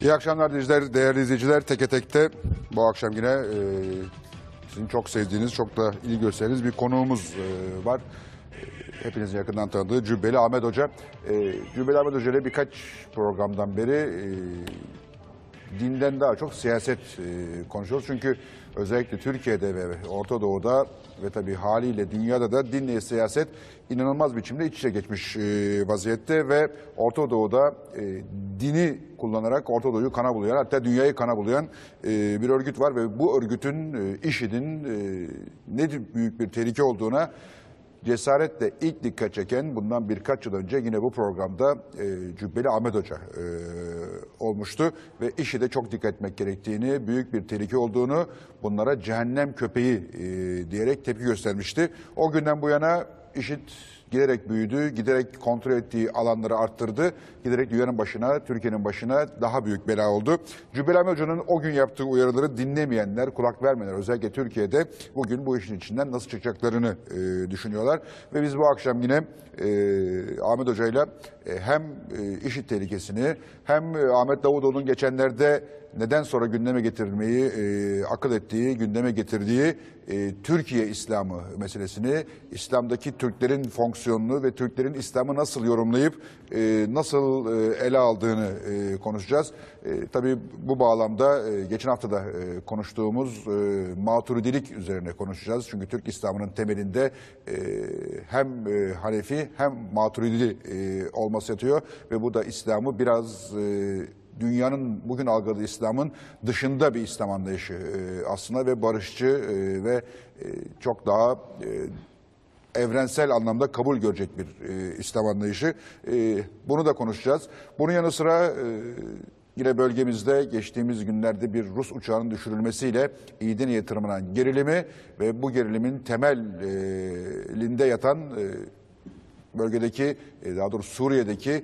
İyi akşamlar izleyiciler, değerli izleyiciler. Teke tekte bu akşam yine e, sizin çok sevdiğiniz, çok da ilgi gösterdiğiniz bir konuğumuz e, var. E, hepinizin yakından tanıdığı Cübbeli Ahmet Hoca. E, Cübbeli Ahmet Hoca ile birkaç programdan beri e, dinden daha çok siyaset e, konuşuyoruz. Çünkü özellikle Türkiye'de ve Orta Doğu'da ve tabii haliyle dünyada da dinle siyaset inanılmaz biçimde iç içe geçmiş e, vaziyette. Ve Orta Doğu'da e, dini kullanarak Orta Doğu'yu kana bulayan hatta dünyayı kana bulayan e, bir örgüt var. Ve bu örgütün e, IŞİD'in e, ne büyük bir tehlike olduğuna cesaretle ilk dikkat çeken bundan birkaç yıl önce yine bu programda e, Cübbeli Ahmet Hoca e, olmuştu ve işi de çok dikkat etmek gerektiğini, büyük bir tehlike olduğunu, bunlara cehennem köpeği e, diyerek tepki göstermişti. O günden bu yana IŞİD giderek büyüdü, giderek kontrol ettiği alanları arttırdı, giderek dünyanın başına, Türkiye'nin başına daha büyük bela oldu. Cübbeli Hoca'nın o gün yaptığı uyarıları dinlemeyenler, kulak vermeyenler özellikle Türkiye'de bugün bu işin içinden nasıl çıkacaklarını e, düşünüyorlar. Ve biz bu akşam yine e, Ahmet Hoca ile e, hem e, IŞİD tehlikesini hem e, Ahmet Davutoğlu'nun geçenlerde neden sonra gündeme getirilmeyi e, akıl ettiği, gündeme getirdiği e, Türkiye İslamı meselesini, İslam'daki Türklerin fonksiyonunu ve Türklerin İslam'ı nasıl yorumlayıp e, nasıl e, ele aldığını e, konuşacağız. E, tabii bu bağlamda e, geçen hafta da e, konuştuğumuz e, maturidilik üzerine konuşacağız. Çünkü Türk İslam'ının temelinde e, hem e, Hanefi hem maturidi e, olması yatıyor ve bu da İslam'ı biraz... E, dünyanın bugün algıladığı İslam'ın dışında bir İslam anlayışı e, aslında ve barışçı e, ve e, çok daha evrensel anlamda kabul görecek bir İslam anlayışı. Bunu da konuşacağız. Bunun yanı sıra yine bölgemizde geçtiğimiz günlerde bir Rus uçağının düşürülmesiyle İdini'ye tırmanan gerilimi ve bu gerilimin temelinde yatan bölgedeki e, daha doğrusu Suriye'deki e,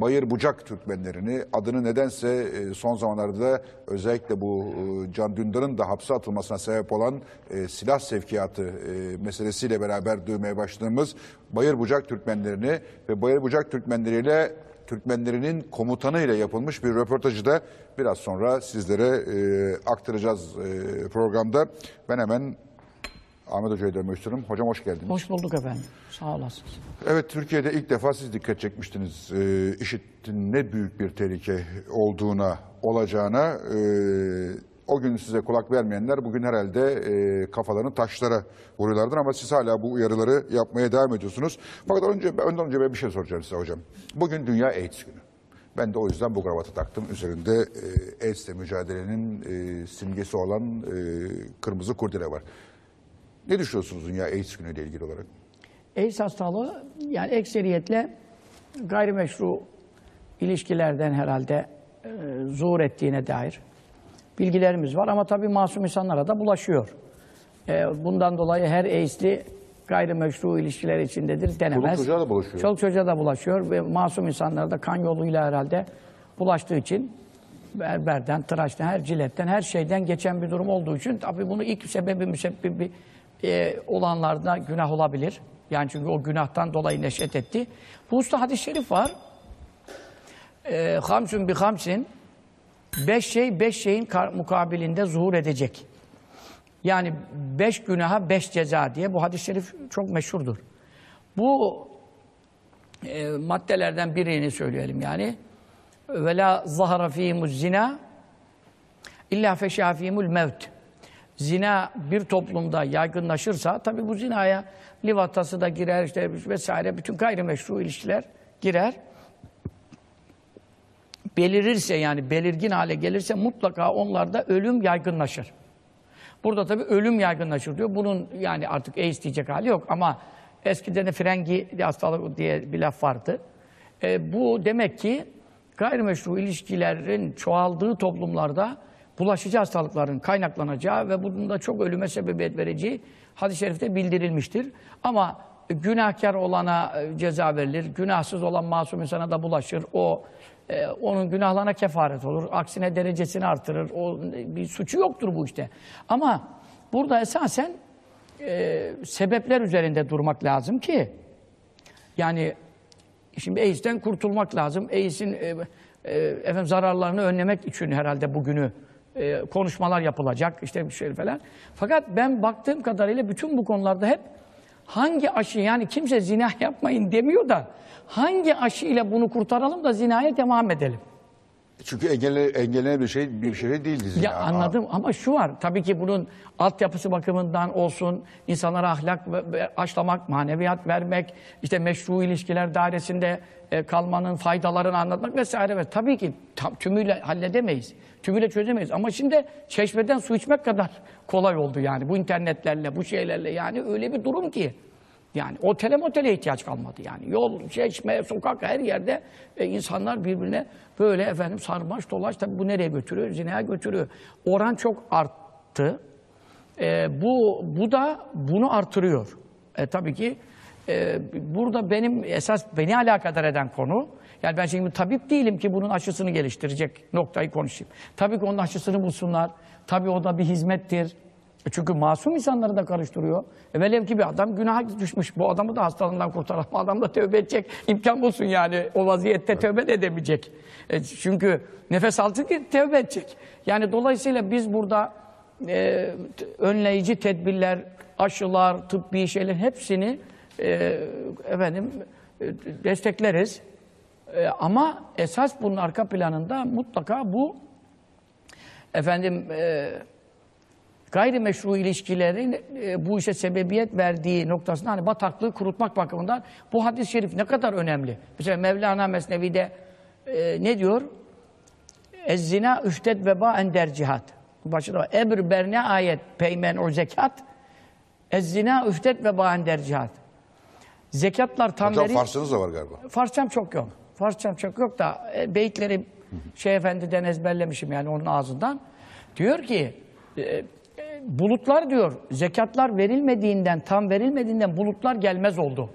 Bayır Bucak Türkmenlerini adını nedense e, son zamanlarda özellikle bu Can Dündar'ın da hapse atılmasına sebep olan silah sevkiyatı meselesiyle beraber duymaya başladığımız Bayır Bucak Türkmenlerini ve Bayır Bucak Türkmenleriyle Türkmenlerinin komutanı ile yapılmış bir röportajı da biraz sonra sizlere aktaracağız programda. Ben hemen Ahmet Hoca'ya dönmek istiyorum. Hocam hoş geldiniz. Hoş bulduk efendim. Sağ olasınız. Evet Türkiye'de ilk defa siz dikkat çekmiştiniz. E, IŞİD'in ne büyük bir tehlike olduğuna, olacağına. E, o gün size kulak vermeyenler bugün herhalde e, kafalarını taşlara vuruyorlardır ama siz hala bu uyarıları yapmaya devam ediyorsunuz. Fakat önce, önden önce ben bir şey soracağım size hocam. Bugün Dünya AIDS günü. Ben de o yüzden bu kravatı taktım. Üzerinde e, AIDS'le mücadelenin e, simgesi olan e, kırmızı kurdele var. Ne düşünüyorsunuz Dünya AIDS Günü ile ilgili olarak? AIDS hastalığı yani ekseriyetle gayrimeşru ilişkilerden herhalde e, zuhur ettiğine dair bilgilerimiz var. Ama tabii masum insanlara da bulaşıyor. E, bundan dolayı her AIDS'li gayrimeşru ilişkiler içindedir denemez. Çoluk çocuğa da bulaşıyor. Çoluk çocuğa da bulaşıyor ve masum insanlara da kan yoluyla herhalde bulaştığı için berberden, tıraştan, her ciletten, her şeyden geçen bir durum olduğu için tabii bunu ilk sebebi, müsebbibi e, olanlarda günah olabilir. Yani çünkü o günahtan dolayı neşet etti. Bu usta hadis-i şerif var. E, hamsun bi hamsin beş şey beş şeyin mukabilinde zuhur edecek. Yani beş günaha beş ceza diye bu hadis-i şerif çok meşhurdur. Bu e, maddelerden birini söyleyelim yani. Ve la zahara fihimuz zina illa feşafihimul mevt zina bir toplumda yaygınlaşırsa tabii bu zinaya livatası da girer işte vesaire bütün gayrimeşru ilişkiler girer. Belirirse yani belirgin hale gelirse mutlaka onlarda ölüm yaygınlaşır. Burada tabii ölüm yaygınlaşır diyor. Bunun yani artık AIDS diyecek hali yok ama eskiden de frengi hastalık diye bir laf vardı. E, bu demek ki gayrimeşru ilişkilerin çoğaldığı toplumlarda bulaşıcı hastalıkların kaynaklanacağı ve bunun da çok ölüme sebebiyet vereceği hadis-i şerifte bildirilmiştir. Ama günahkar olana e, ceza verilir, günahsız olan masum insana da bulaşır. O e, onun günahlarına kefaret olur, aksine derecesini artırır. O bir suçu yoktur bu işte. Ama burada esasen e, sebepler üzerinde durmak lazım ki yani şimdi AIDS'ten kurtulmak lazım. AIDS'in e, e, zararlarını önlemek için herhalde bugünü e, konuşmalar yapılacak işte bir şey falan. Fakat ben baktığım kadarıyla bütün bu konularda hep hangi aşı yani kimse zina yapmayın demiyor da hangi aşı ile bunu kurtaralım da zinaya devam edelim. Çünkü engelle, engellenen bir şey bir şey değildi zina. Ya anladım ama şu var. Tabii ki bunun altyapısı bakımından olsun, insanlara ahlak aşılamak, maneviyat vermek, işte meşru ilişkiler dairesinde e, kalmanın faydalarını anlatmak vesaire. ve Tabii ki tam, tümüyle halledemeyiz. Tümüyle çözemeyiz. Ama şimdi çeşmeden su içmek kadar kolay oldu yani. Bu internetlerle, bu şeylerle yani öyle bir durum ki. Yani otele motele ihtiyaç kalmadı yani. Yol, çeşme, sokak her yerde e, insanlar birbirine böyle efendim sarmaş dolaş tabii bu nereye götürüyor? Zinaya götürüyor. Oran çok arttı. E, bu, bu da bunu artırıyor. E, tabii ki e, burada benim esas beni alakadar eden konu yani ben şimdi tabip değilim ki bunun aşısını geliştirecek noktayı konuşayım. Tabii ki onun aşısını bulsunlar. Tabii o da bir hizmettir. E Çünkü masum insanları da karıştırıyor. E velev ki bir adam günaha düşmüş. Bu adamı da hastalığından kurtaralım. Bu Adam da tövbe edecek. imkan bulsun yani. O vaziyette tövbe de edemeyecek. E çünkü nefes alsın ki tövbe edecek. Yani dolayısıyla biz burada e, önleyici tedbirler, aşılar, tıbbi şeyler hepsini e, efendim e, destekleriz. E, ama esas bunun arka planında mutlaka bu efendim e, gayrimeşru ilişkilerin e, bu işe sebebiyet verdiği noktasında hani bataklığı kurutmak bakımından bu hadis-i şerif ne kadar önemli. Mesela Mevlana Mesnevi'de e, ne diyor? Ez-zina üftet veba ender cihat. Başında var. Ebr berne ayet peymen o zekat. Ez-zina üftet veba ender cihat. Zekatlar tam Hocam veri- Farsçanız da var galiba. Farsçam çok yok. Farsçam çok yok da e, beyitleri şey efendiden ezberlemişim yani onun ağzından. Diyor ki e, e, bulutlar diyor zekatlar verilmediğinden tam verilmediğinden bulutlar gelmez oldu.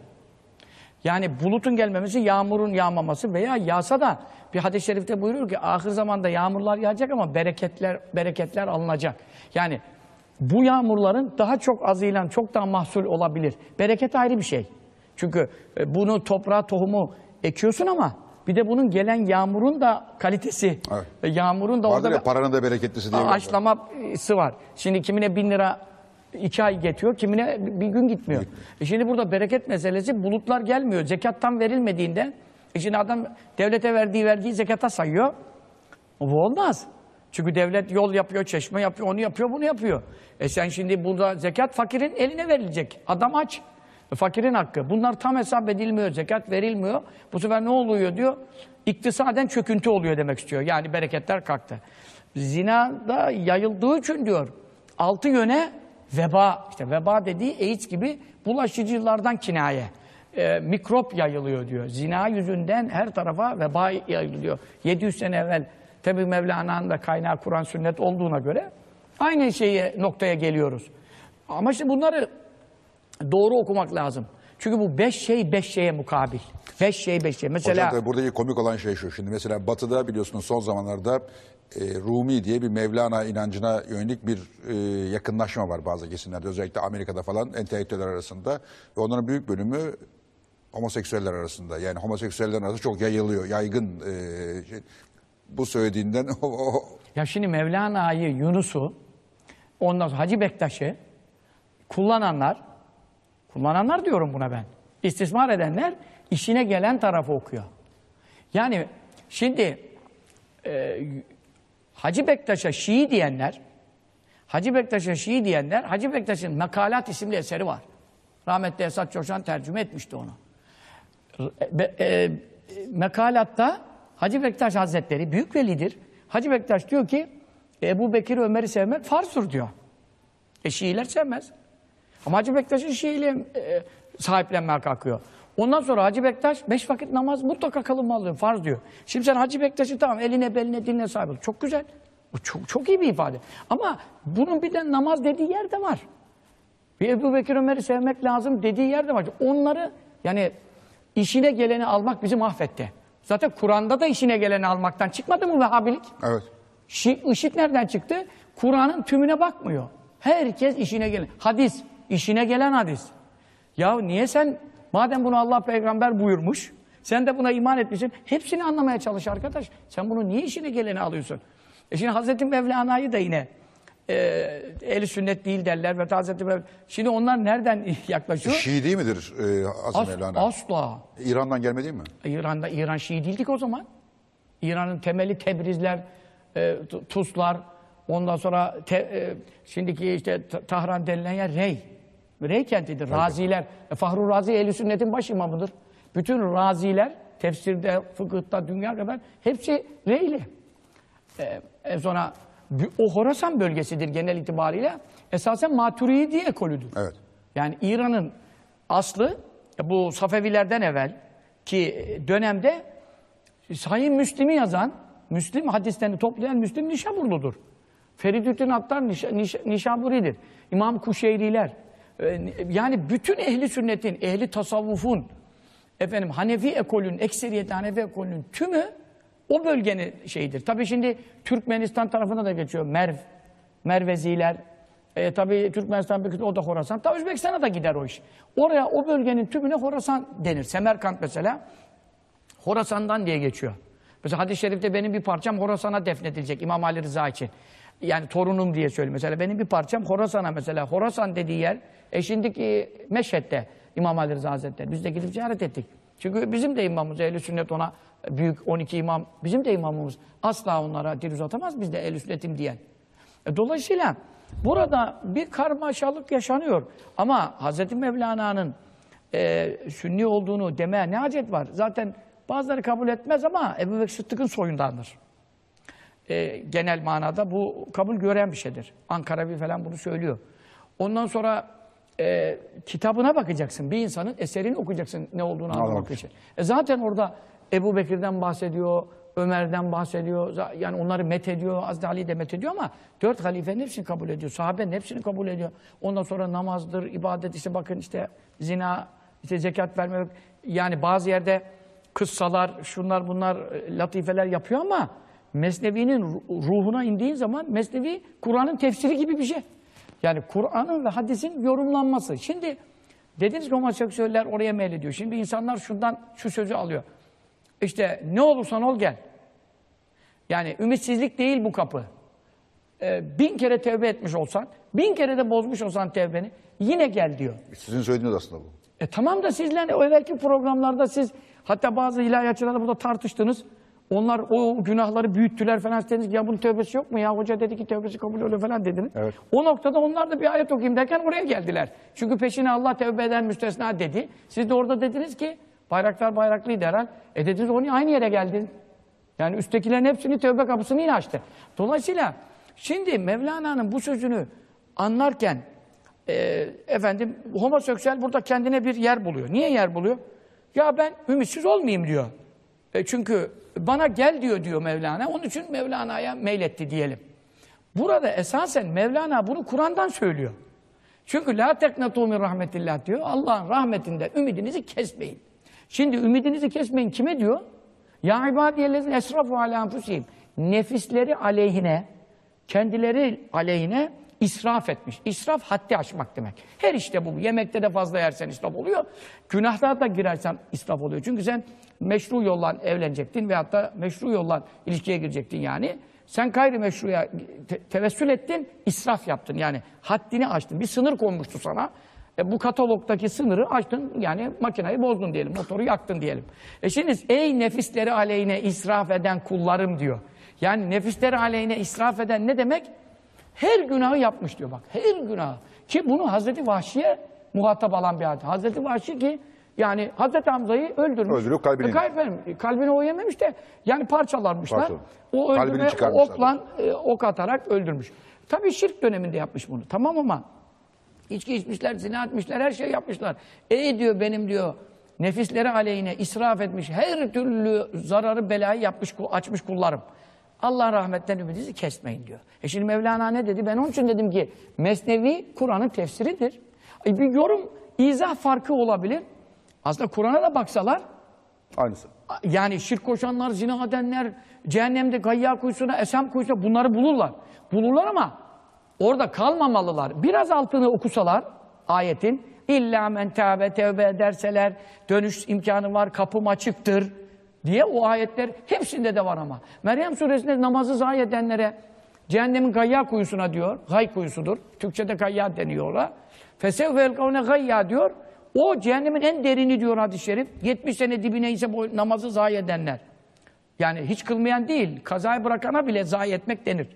Yani bulutun gelmemesi, yağmurun yağmaması veya yağsa da bir hadis-i şerifte buyuruyor ki ahir zamanda yağmurlar yağacak ama bereketler bereketler alınacak. Yani bu yağmurların daha çok azıyla çok daha mahsul olabilir. Bereket ayrı bir şey. Çünkü e, bunu toprağa tohumu ekiyorsun ama bir de bunun gelen yağmurun da kalitesi, Evet. e, yağmurun da Vardır orada ya paranın da bereketlisi diye. bir- Aşlaması var. Şimdi kimine bin lira iki ay getiriyor, kimine bir gün gitmiyor. E şimdi burada bereket meselesi bulutlar gelmiyor. Zekattan verilmediğinde, e şimdi adam devlete verdiği vergiyi zekata sayıyor. Bu olmaz. Çünkü devlet yol yapıyor, çeşme yapıyor, onu yapıyor, bunu yapıyor. E sen şimdi burada zekat fakirin eline verilecek. Adam aç. E Fakirin hakkı. Bunlar tam hesap edilmiyor, zekat verilmiyor. Bu sefer ne oluyor diyor? İktisaden çöküntü oluyor demek istiyor. Yani bereketler kalktı. Zina da yayıldığı için diyor. Altı yöne veba, işte veba dediği AIDS gibi bulaşıcılardan kinaye. E, mikrop yayılıyor diyor. Zina yüzünden her tarafa veba yayılıyor. 700 sene evvel tabi Mevlana'nın da kaynağı Kur'an sünnet olduğuna göre aynı şeye noktaya geliyoruz. Ama işte bunları doğru okumak lazım. Çünkü bu beş şey beş şeye mukabil. Beş şey beş şey. Mesela Hocam tabii buradaki komik olan şey şu. Şimdi mesela Batı'da biliyorsunuz son zamanlarda e, Rumi diye bir Mevlana inancına yönelik bir e, yakınlaşma var bazı kesimlerde. Özellikle Amerika'da falan entelektüeller arasında. Ve onların büyük bölümü homoseksüeller arasında. Yani homoseksüeller arasında çok yayılıyor, yaygın. e, şey. Bu söylediğinden o- Ya şimdi Mevlana'yı, Yunus'u, ondan sonra Hacı Bektaş'ı kullananlar, kullananlar diyorum buna ben, istismar edenler işine gelen tarafı okuyor. Yani şimdi e, Hacı Bektaş'a Şii diyenler, Hacı Bektaş'a Şii diyenler, Hacı Bektaş'ın Mekalat isimli eseri var. Rahmetli Esat Coşan tercüme etmişti onu. Be- e, mekalatta Hacı Bektaş Hazretleri büyük velidir. Hacı Bektaş diyor ki Ebu Bekir Ömer'i sevmek farzdır diyor. E Şiiler sevmez. Ama Hacı Bektaş'ın Şiiliğe e, sahiplenmeye kalkıyor. Ondan sonra Hacı Bektaş beş vakit namaz mutlaka kılınmalı farz diyor. Şimdi sen Hacı Bektaş'ı tamam eline beline diline sahip ol. Çok güzel. Bu çok, çok iyi bir ifade. Ama bunun bir de namaz dediği yer de var. Bir Ebu Bekir Ömer'i sevmek lazım dediği yerde var. Onları yani işine geleni almak bizi mahvetti. Zaten Kur'an'da da işine geleni almaktan çıkmadı mı Vehhabilik? evet. Şi, IŞİD nereden çıktı? Kur'an'ın tümüne bakmıyor. Herkes işine gelen. Hadis, işine gelen hadis. Ya niye sen, madem bunu Allah peygamber buyurmuş, Sen de buna iman etmişsin. Hepsini anlamaya çalış arkadaş. Sen bunu niye işine geleni alıyorsun? E şimdi Hazreti Mevlana'yı da yine e, eli sünnet değil derler ve Hazreti Mev- Şimdi onlar nereden yaklaşıyor? Şii değil midir e, Hazreti As- Mevlana? asla. İran'dan gelme değil mi? İran'da İran Şii değildik o zaman. İran'ın temeli Tebrizler, e, Tu- Tuslar, ondan sonra te- e, şimdiki işte Ta- Tahran denilen yer Rey. Rey kentidir. Raziler. E, Fahru Razi ehl Sünnet'in baş imamıdır. Bütün raziler tefsirde, fıkıhta, dünya kadar hepsi Reyli. E, en sonra o Horasan bölgesidir genel itibariyle. Esasen Maturidi ekolüdür. Evet. Yani İran'ın aslı bu Safevilerden evvel ki dönemde Sahih Müslim'i yazan, Müslim hadislerini toplayan Müslim Nişaburludur. Feridüddin Attar Niş, Niş, Nişaburi'dir. İmam Kuşeyriler. Ee, Yani bütün ehli sünnetin, ehli tasavvufun, efendim Hanefi ekolünün, ekseriyeti Hanefi ekolünün tümü o bölgenin şeyidir. Tabii şimdi Türkmenistan tarafına da geçiyor. Merv, Merveziler. E, tabii Türkmenistan bir o da Horasan. Tabii Özbekistan'a da gider o iş. Oraya o bölgenin tümüne Horasan denir. Semerkant mesela Horasan'dan diye geçiyor. Mesela hadis-i şerifte benim bir parçam Horasan'a defnedilecek İmam Ali Rıza için. Yani torunum diye söylüyor. Mesela benim bir parçam Horasan'a mesela. Horasan dediği yer e şimdiki Meşhed'de İmam Ali Rıza Hazretleri. Biz de gidip ziyaret ettik. Çünkü bizim de imamımız ehl Sünnet ona büyük 12 imam bizim de imamımız. Asla onlara dil uzatamaz biz de ehl Sünnet'im diyen. E, Dolayısıyla burada bir karmaşalık yaşanıyor. Ama Hazreti Mevlana'nın e, sünni olduğunu demeye ne hacet var? Zaten bazıları kabul etmez ama Ebu Bekir Sıddık'ın soyundandır. E, genel manada bu kabul gören bir şeydir. Ankara bir falan bunu söylüyor. Ondan sonra e, kitabına bakacaksın. Bir insanın eserini okuyacaksın ne olduğunu Anlamak anlamak için. E, zaten orada Ebu Bekir'den bahsediyor, Ömer'den bahsediyor. Yani onları met ediyor, Hazreti Ali'yi de met ediyor ama dört halifenin hepsini kabul ediyor. Sahabenin hepsini kabul ediyor. Ondan sonra namazdır, ibadet işte bakın işte zina, işte zekat vermek. Yani bazı yerde kıssalar, şunlar bunlar e, latifeler yapıyor ama Mesnevi'nin ru- ruhuna indiğin zaman Mesnevi Kur'an'ın tefsiri gibi bir şey. Yani Kur'an'ın ve hadisin yorumlanması. Şimdi dediniz ki homoseksüeller oraya meylediyor. Şimdi insanlar şundan şu sözü alıyor. İşte ne olursan ol gel. Yani ümitsizlik değil bu kapı. Ee, bin kere tevbe etmiş olsan, bin kere de bozmuş olsan tevbeni yine gel diyor. Sizin söylediğiniz aslında bu. E tamam da sizler o evvelki programlarda siz hatta bazı ilahiyatçılarla burada tartıştınız. Onlar o günahları büyüttüler falan dediniz ki ya bunun tövbesi yok mu ya? Hoca dedi ki tövbesi kabul oluyor falan dediniz. Evet. O noktada onlar da bir ayet okuyayım derken oraya geldiler. Çünkü peşine Allah tövbe eden müstesna dedi. Siz de orada dediniz ki bayraklar bayraklıydı herhal. E dediniz o niye aynı yere geldin? Yani üsttekilerin hepsini tövbe kapısını yine açtı. Dolayısıyla şimdi Mevlana'nın bu sözünü anlarken e, efendim homoseksüel burada kendine bir yer buluyor. Niye yer buluyor? Ya ben ümitsiz olmayayım diyor. E, çünkü bana gel diyor diyor Mevlana. Onun için Mevlana'ya meyletti diyelim. Burada esasen Mevlana bunu Kur'an'dan söylüyor. Çünkü la teknatu min rahmetillah diyor. Allah'ın rahmetinde ümidinizi kesmeyin. Şimdi ümidinizi kesmeyin kime diyor? Ya ibadiyellezine esrafu ala enfusihim. Nefisleri aleyhine, kendileri aleyhine israf etmiş. İsraf haddi aşmak demek. Her işte bu. Yemekte de fazla yersen israf oluyor. Günahlara da girersen israf oluyor. Çünkü sen meşru yollan evlenecektin veyahut da meşru yollan ilişkiye girecektin yani. Sen gayri meşruya te- tevessül ettin, israf yaptın. Yani haddini aştın. Bir sınır konmuştu sana. E, bu katalogdaki sınırı aştın. Yani makineyi bozdun diyelim. Motoru yaktın diyelim. E şimdi ey nefisleri aleyhine israf eden kullarım diyor. Yani nefisleri aleyhine israf eden ne demek? Her günahı yapmış diyor bak. Her günahı. Ki bunu Hazreti Vahşi'ye muhatap alan bir hadis. Hazreti Vahşi ki yani Hazreti Hamza'yı öldürmüş. Öldürüp kalbini E, kalbini, kalbini o yememiş de yani parçalanmışlar. Parçalamış. O öldürme okla e, ok atarak öldürmüş. Tabii şirk döneminde yapmış bunu. Tamam ama içki içmişler, zina etmişler, her şey yapmışlar. Ey diyor benim diyor nefisleri aleyhine israf etmiş, her türlü zararı belayı yapmış, açmış kullarım. Allah rahmetten ümidinizi kesmeyin diyor. E şimdi Mevlana ne dedi? Ben onun için dedim ki Mesnevi Kur'an'ın tefsiridir. E bir yorum, izah farkı olabilir. Aslında Kur'an'a da baksalar Aynısı. yani şirk koşanlar, zina edenler, cehennemde gayya kuyusuna, esem kuyusuna bunları bulurlar. Bulurlar ama orada kalmamalılar. Biraz altını okusalar ayetin, İlla men tâbe tevbe ederseler dönüş imkanı var, kapım açıktır diye o ayetler hepsinde de var ama. Meryem suresinde namazı zayi edenlere cehennemin gayya kuyusuna diyor. Gay kuyusudur. Türkçede gayya deniyor ona. Fesevve elkavne gayya diyor. O cehennemin en derini diyor hadis-i şerif. 70 sene dibine ise bu namazı zayi edenler. Yani hiç kılmayan değil, kazayı bırakana bile zayi etmek denir.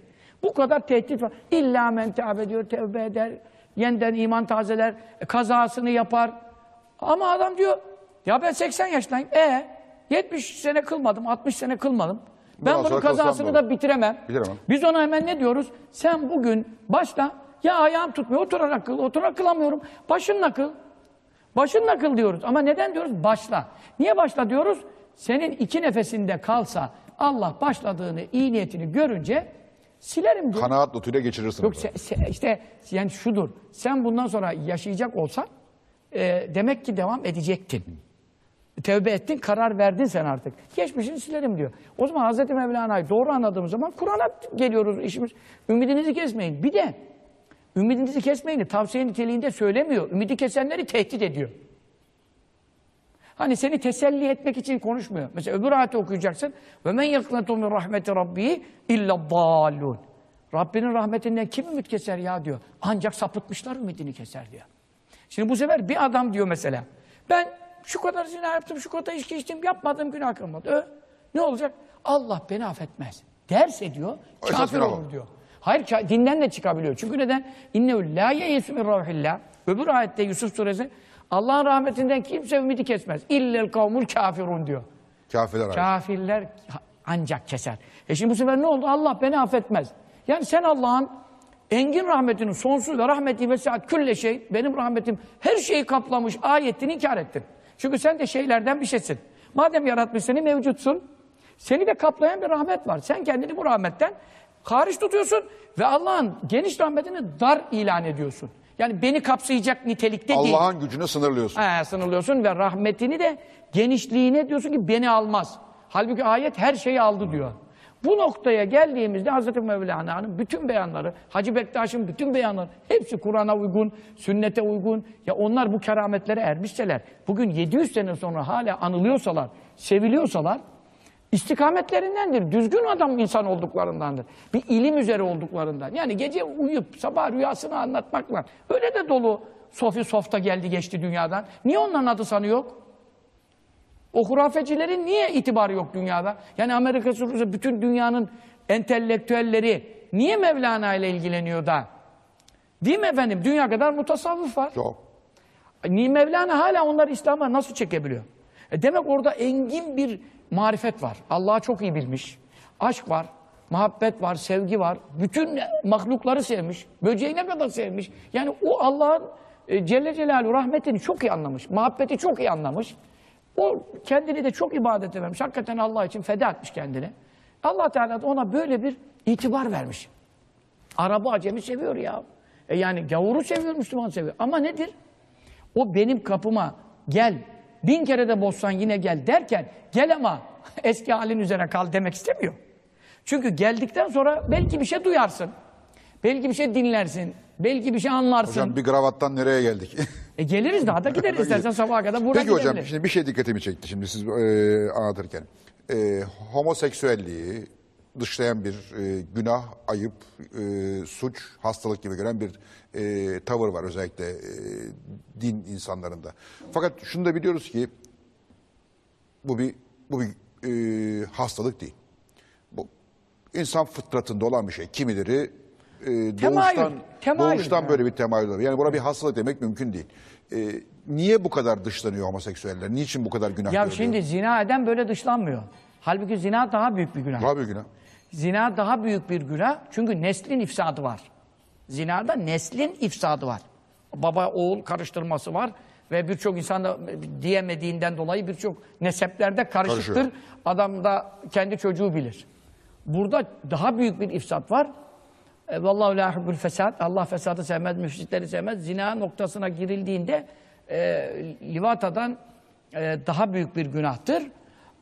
Bu kadar tehdit var. İlla men tevbe diyor, tevbe eder, yeniden iman tazeler, e, kazasını yapar. Ama adam diyor, ya ben 80 yaşındayım, e 70 sene kılmadım, 60 sene kılmadım. Ben bunun kazasını da bitiremem. Bitiremem. Biz ona hemen ne diyoruz? Sen bugün başla, ya ayağım tutmuyor, oturarak kıl, oturarak kılamıyorum, başınla kıl. Başınla kıl diyoruz. Ama neden diyoruz? Başla. Niye başla diyoruz? Senin iki nefesinde kalsa Allah başladığını, iyi niyetini görünce silerim diyor. Kanaat notuyla geçirirsin. Yok se- işte yani şudur. Sen bundan sonra yaşayacak olsan e, demek ki devam edecektin. Tevbe ettin, karar verdin sen artık. Geçmişini silerim diyor. O zaman Hazreti Mevlana'yı doğru anladığımız zaman Kur'an'a geliyoruz işimiz. Ümidinizi kesmeyin. Bir de ümidinizi kesmeyin tavsiye niteliğinde söylemiyor. Ümidi kesenleri tehdit ediyor. Hani seni teselli etmek için konuşmuyor. Mesela öbür ayeti okuyacaksın. Ve men yaknatu min rahmeti rabbihi illa dallun. Rabbinin rahmetinden kim ümit keser ya diyor. Ancak sapıtmışlar ümidini keser diyor. Şimdi bu sefer bir adam diyor mesela. Ben şu kadar zina yaptım, şu kadar içki içtim, yapmadım günah kılmadı. Ö, ne olacak? Allah beni affetmez. Derse diyor, kafir olur diyor. Hayır dinden de çıkabiliyor. Çünkü neden? İnnehu la yeyesu min ruhillah. Öbür ayette Yusuf suresi Allah'ın rahmetinden kimse ümidi kesmez. İllel kavmul kafirun diyor. Kafirler. Kafirler ancak keser. E şimdi bu sefer ne oldu? Allah beni affetmez. Yani sen Allah'ın engin rahmetinin sonsuz ve rahmeti ve saat külle şey, benim rahmetim her şeyi kaplamış ayetini inkar ettin. Çünkü sen de şeylerden bir şeysin. Madem yaratmış seni mevcutsun, seni de kaplayan bir rahmet var. Sen kendini bu rahmetten hariç tutuyorsun ve Allah'ın geniş rahmetini dar ilan ediyorsun. Yani beni kapsayacak nitelikte değil. Allah'ın gücünü sınırlıyorsun. He, sınırlıyorsun ve rahmetini de genişliğine diyorsun ki beni almaz. Halbuki ayet her şeyi aldı diyor. Bu noktaya geldiğimizde Hazreti Mevlana'nın bütün beyanları, Hacı Bektaş'ın bütün beyanları hepsi Kur'an'a uygun, sünnete uygun. Ya onlar bu kerametlere ermişseler, bugün 700 sene sonra hala anılıyorsalar, seviliyorsalar istikametlerindendir. Düzgün adam insan olduklarındandır. Bir ilim üzere olduklarından. Yani gece uyuyup sabah rüyasını anlatmakla. Öyle de dolu Sofi Softa geldi geçti dünyadan. Niye onların adı sanı yok? O hurafecilerin niye itibarı yok dünyada? Yani Amerika Rusya bütün dünyanın entelektüelleri niye Mevlana ile ilgileniyor da? Değil mi efendim? Dünya kadar mutasavvıf var. Çok. Niye Mevlana hala onları İslam'a nasıl çekebiliyor? E demek orada engin bir marifet var. Allah'ı çok iyi bilmiş. Aşk var, muhabbet var, sevgi var. Bütün mahlukları sevmiş. Böceği ne kadar sevmiş. Yani o Allah'ın e, Celle Celaluhu rahmetini çok iyi anlamış. Muhabbeti çok iyi anlamış. O kendini de çok ibadet vermiş. Hakikaten Allah için feda etmiş kendini. Allah Teala ona böyle bir itibar vermiş. Arabı acemi seviyor ya. E yani gavuru seviyor, Müslüman seviyor. Ama nedir? O benim kapıma gel, bin kere de bozsan yine gel derken gel ama eski halin üzere kal demek istemiyor. Çünkü geldikten sonra belki bir şey duyarsın. Belki bir şey dinlersin. Belki bir şey anlarsın. Hocam bir gravattan nereye geldik? E geliriz daha da gideriz istersen sabaha kadar. Burada Peki hocam gidebiliriz. şimdi bir şey dikkatimi çekti şimdi siz e, anlatırken. E, homoseksüelliği dışlayan bir e, günah, ayıp, e, suç, hastalık gibi gören bir e, tavır var özellikle e, din insanlarında. Fakat şunu da biliyoruz ki bu bir bu bir e, hastalık değil. Bu insan fıtratında olan bir şey. Kimileri e, doğuştan, temayül doğuştan yani. böyle bir temayül var. Yani buna bir hastalık demek mümkün değil. E, niye bu kadar dışlanıyor homoseksüeller? Niçin bu kadar günah Ya görülüyor? şimdi zina eden böyle dışlanmıyor. Halbuki zina daha büyük bir günah. Daha büyük günah. Zina daha büyük bir günah çünkü neslin ifsadı var. Zinada neslin ifsadı var. Baba oğul karıştırması var ve birçok insan da diyemediğinden dolayı birçok neseplerde karışıktır. Karışıyor. Adam da kendi çocuğu bilir. Burada daha büyük bir ifsat var. E, Vallahu la fesad. Allah fesadı sevmez, müfsitleri sevmez. Zina noktasına girildiğinde e, livatadan e, daha büyük bir günahtır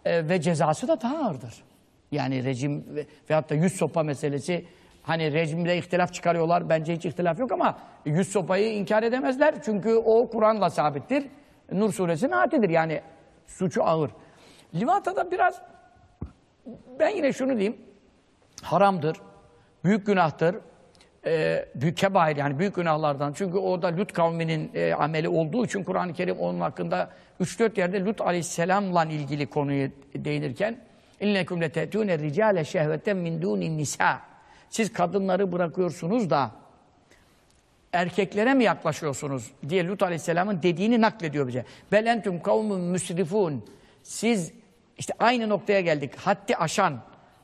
e, ve cezası da daha ağırdır. Yani rejim ve, veyahut da yüz sopa meselesi hani rejimde ihtilaf çıkarıyorlar. Bence hiç ihtilaf yok ama yüz sopayı inkar edemezler. Çünkü o Kur'an'la sabittir. Nur suresinin ayetidir. Yani suçu ağır. Livatada biraz ben yine şunu diyeyim. Haramdır. Büyük günahtır. Ee, büyük kebair yani büyük günahlardan. Çünkü o da Lut kavminin e, ameli olduğu için Kur'an-ı Kerim onun hakkında 3-4 yerde Lut aleyhisselamla ilgili konuyu değinirken İnnekum letetûne ricâle şehveten min dûnin nisâ. Siz kadınları bırakıyorsunuz da erkeklere mi yaklaşıyorsunuz diye Lut Aleyhisselam'ın dediğini naklediyor bize. Belentüm kavmun müsrifun. Siz işte aynı noktaya geldik. Haddi aşan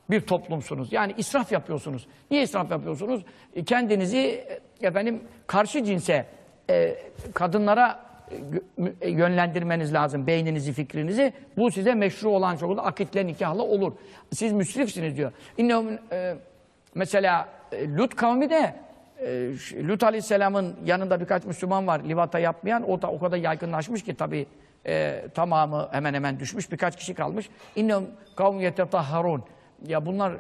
bir toplumsunuz. Yani israf yapıyorsunuz. Niye israf yapıyorsunuz? E, Kendinizi e, efendim karşı cinse e, kadınlara yönlendirmeniz lazım beyninizi, fikrinizi. Bu size meşru olan şekilde akitle nikahla olur. Siz müsrifsiniz diyor. İnnehum e, mesela e, Lut kavmi de e, Lut Aleyhisselam'ın yanında birkaç Müslüman var livata yapmayan. O da o kadar yaygınlaşmış ki tabii e, tamamı hemen hemen düşmüş. Birkaç kişi kalmış. İnnehum kavm yetetahharun. Ya bunlar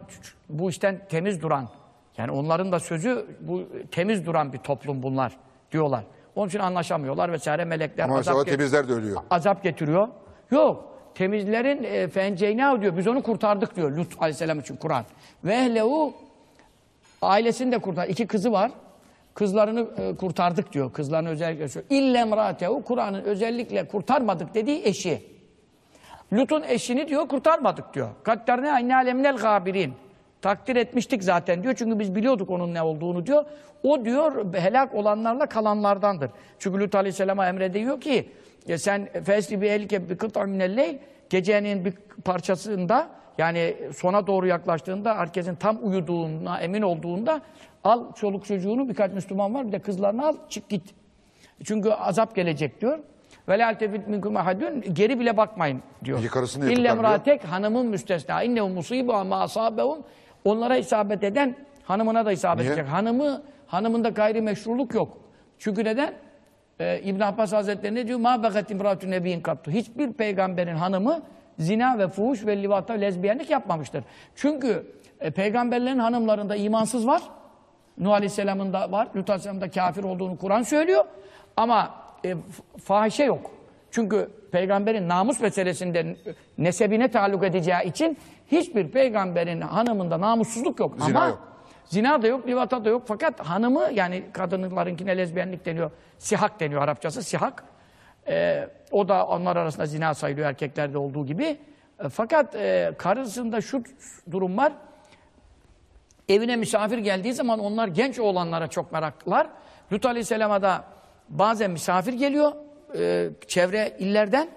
bu işten temiz duran. Yani onların da sözü bu temiz duran bir toplum bunlar diyorlar. Onun için anlaşamıyorlar vesaire melekler Ama azap temizler de ölüyor. azap getiriyor. Yok. Temizlerin e, fenceyna diyor. Biz onu kurtardık diyor Lut Aleyhisselam için Kur'an. Ve ehlehu ailesini de kurtar. İki kızı var. Kızlarını e, kurtardık diyor. Kızlarını özellikle söylüyor. İlle emratehu Kur'an'ın özellikle kurtarmadık dediği eşi. Lut'un eşini diyor kurtarmadık diyor. Kadderne aynı alemnel gabirin. Takdir etmiştik zaten diyor. Çünkü biz biliyorduk onun ne olduğunu diyor. O diyor helak olanlarla kalanlardandır. Çünkü Lut Aleyhisselam'a emrediyor ki ya sen fesli bir elike bir kıta minelleyl gecenin bir parçasında yani sona doğru yaklaştığında herkesin tam uyuduğuna emin olduğunda al çoluk çocuğunu birkaç Müslüman var bir de kızlarını al çık git. Çünkü azap gelecek diyor. Ve la tefit minkum ahadun geri bile bakmayın diyor. İlle emratek hanımın müstesna. İnnehu musibu ama asabehum. Onlara isabet eden hanımına da isabet Niye? edecek. Hanımı hanımında gayrimeşruluk yok. Çünkü neden? Ee, İbn Abbas Hazretleri ne diyor? Ma begat imratun nebiyin kattu. Hiçbir peygamberin hanımı zina ve fuhuş ve livata lezbiyenlik yapmamıştır. Çünkü e, peygamberlerin hanımlarında imansız var. Nuh Aleyhisselam'ın da var. Lut Aleyhisselam'ın da kafir olduğunu Kur'an söylüyor. Ama e, fahişe yok. Çünkü peygamberin namus meselesinde nesebine taalluk edeceği için hiçbir peygamberin hanımında namussuzluk yok. Zina Ama yok. zina da yok, livata da yok. Fakat hanımı yani kadınlarınkine lezbiyenlik deniyor. Sihak deniyor Arapçası. Sihak. E, o da onlar arasında zina sayılıyor erkeklerde olduğu gibi. E, fakat e, karısında şu durum var. Evine misafir geldiği zaman onlar genç oğlanlara çok meraklılar. Lut Aleyhisselam'a da bazen misafir geliyor e, çevre illerden.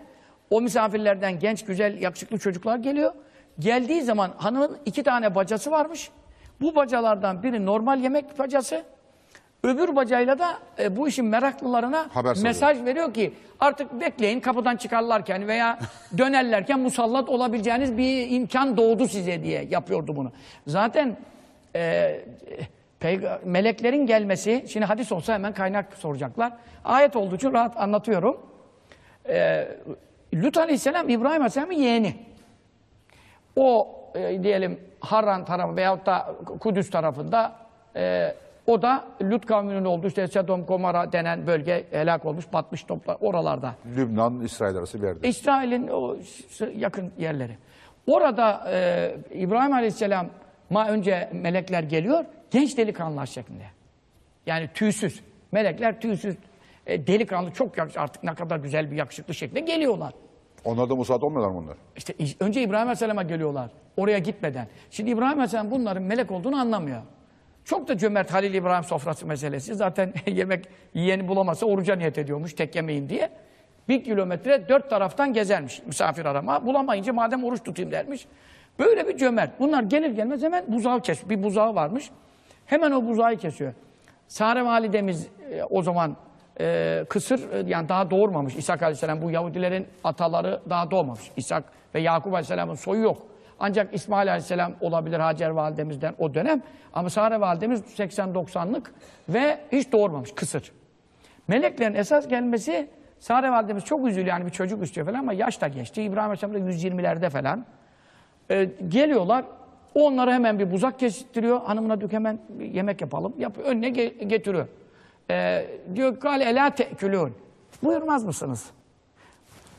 O misafirlerden genç, güzel, yakışıklı çocuklar geliyor. Geldiği zaman hanımın iki tane bacası varmış. Bu bacalardan biri normal yemek bacası. Öbür bacayla da e, bu işin meraklılarına Haber mesaj veriyor ki artık bekleyin kapıdan çıkarlarken veya dönerlerken musallat olabileceğiniz bir imkan doğdu size diye yapıyordu bunu. Zaten e, meleklerin gelmesi, şimdi hadis olsa hemen kaynak soracaklar. Ayet olduğu için rahat anlatıyorum. E, Lut Aleyhisselam İbrahim Aleyhisselam'ın yeğeni. O e, diyelim Harran tarafı veyahut da Kudüs tarafında e, o da Lut kavminin olduğu işte Sedom Gomorra denen bölge helak olmuş, batmış toplar oralarda. Lübnan, İsrail arası bir yerde. İsrail'in o yakın yerleri. Orada e, İbrahim Aleyhisselam'a önce melekler geliyor, genç delikanlılar şeklinde. Yani tüysüz. Melekler tüysüz, e, delikanlı, çok yakışıklı, artık ne kadar güzel bir yakışıklı şekilde geliyorlar. Onlar da musallat olmuyorlar mı onlar? İşte önce İbrahim Aleyhisselam'a geliyorlar. Oraya gitmeden. Şimdi İbrahim Aleyhisselam bunların melek olduğunu anlamıyor. Çok da cömert Halil İbrahim sofrası meselesi. Zaten yemek yiyeni bulamasa oruca niyet ediyormuş tek yemeyin diye. Bir kilometre dört taraftan gezermiş misafir arama. Bulamayınca madem oruç tutayım dermiş. Böyle bir cömert. Bunlar gelir gelmez hemen buzağı kes. Bir buzağı varmış. Hemen o buzağı kesiyor. Sare validemiz e, o zaman e, kısır yani daha doğurmamış İshak Aleyhisselam. Bu Yahudilerin ataları daha doğmamış. İshak ve Yakup Aleyhisselam'ın soyu yok. Ancak İsmail Aleyhisselam olabilir Hacer validemizden o dönem. Ama Sare validemiz 80-90'lık ve hiç doğurmamış kısır. Meleklerin esas gelmesi Sare validemiz çok üzülüyor yani bir çocuk istiyor falan ama yaş da geçti. İbrahim Aleyhisselam da 120'lerde falan. Ee, geliyorlar O onlara hemen bir buzak kesittiriyor. Hanımına ki hemen yemek yapalım. Yap, önüne ge- getiriyor. Ee, diyor kâle elâ te'külûn. Buyurmaz mısınız?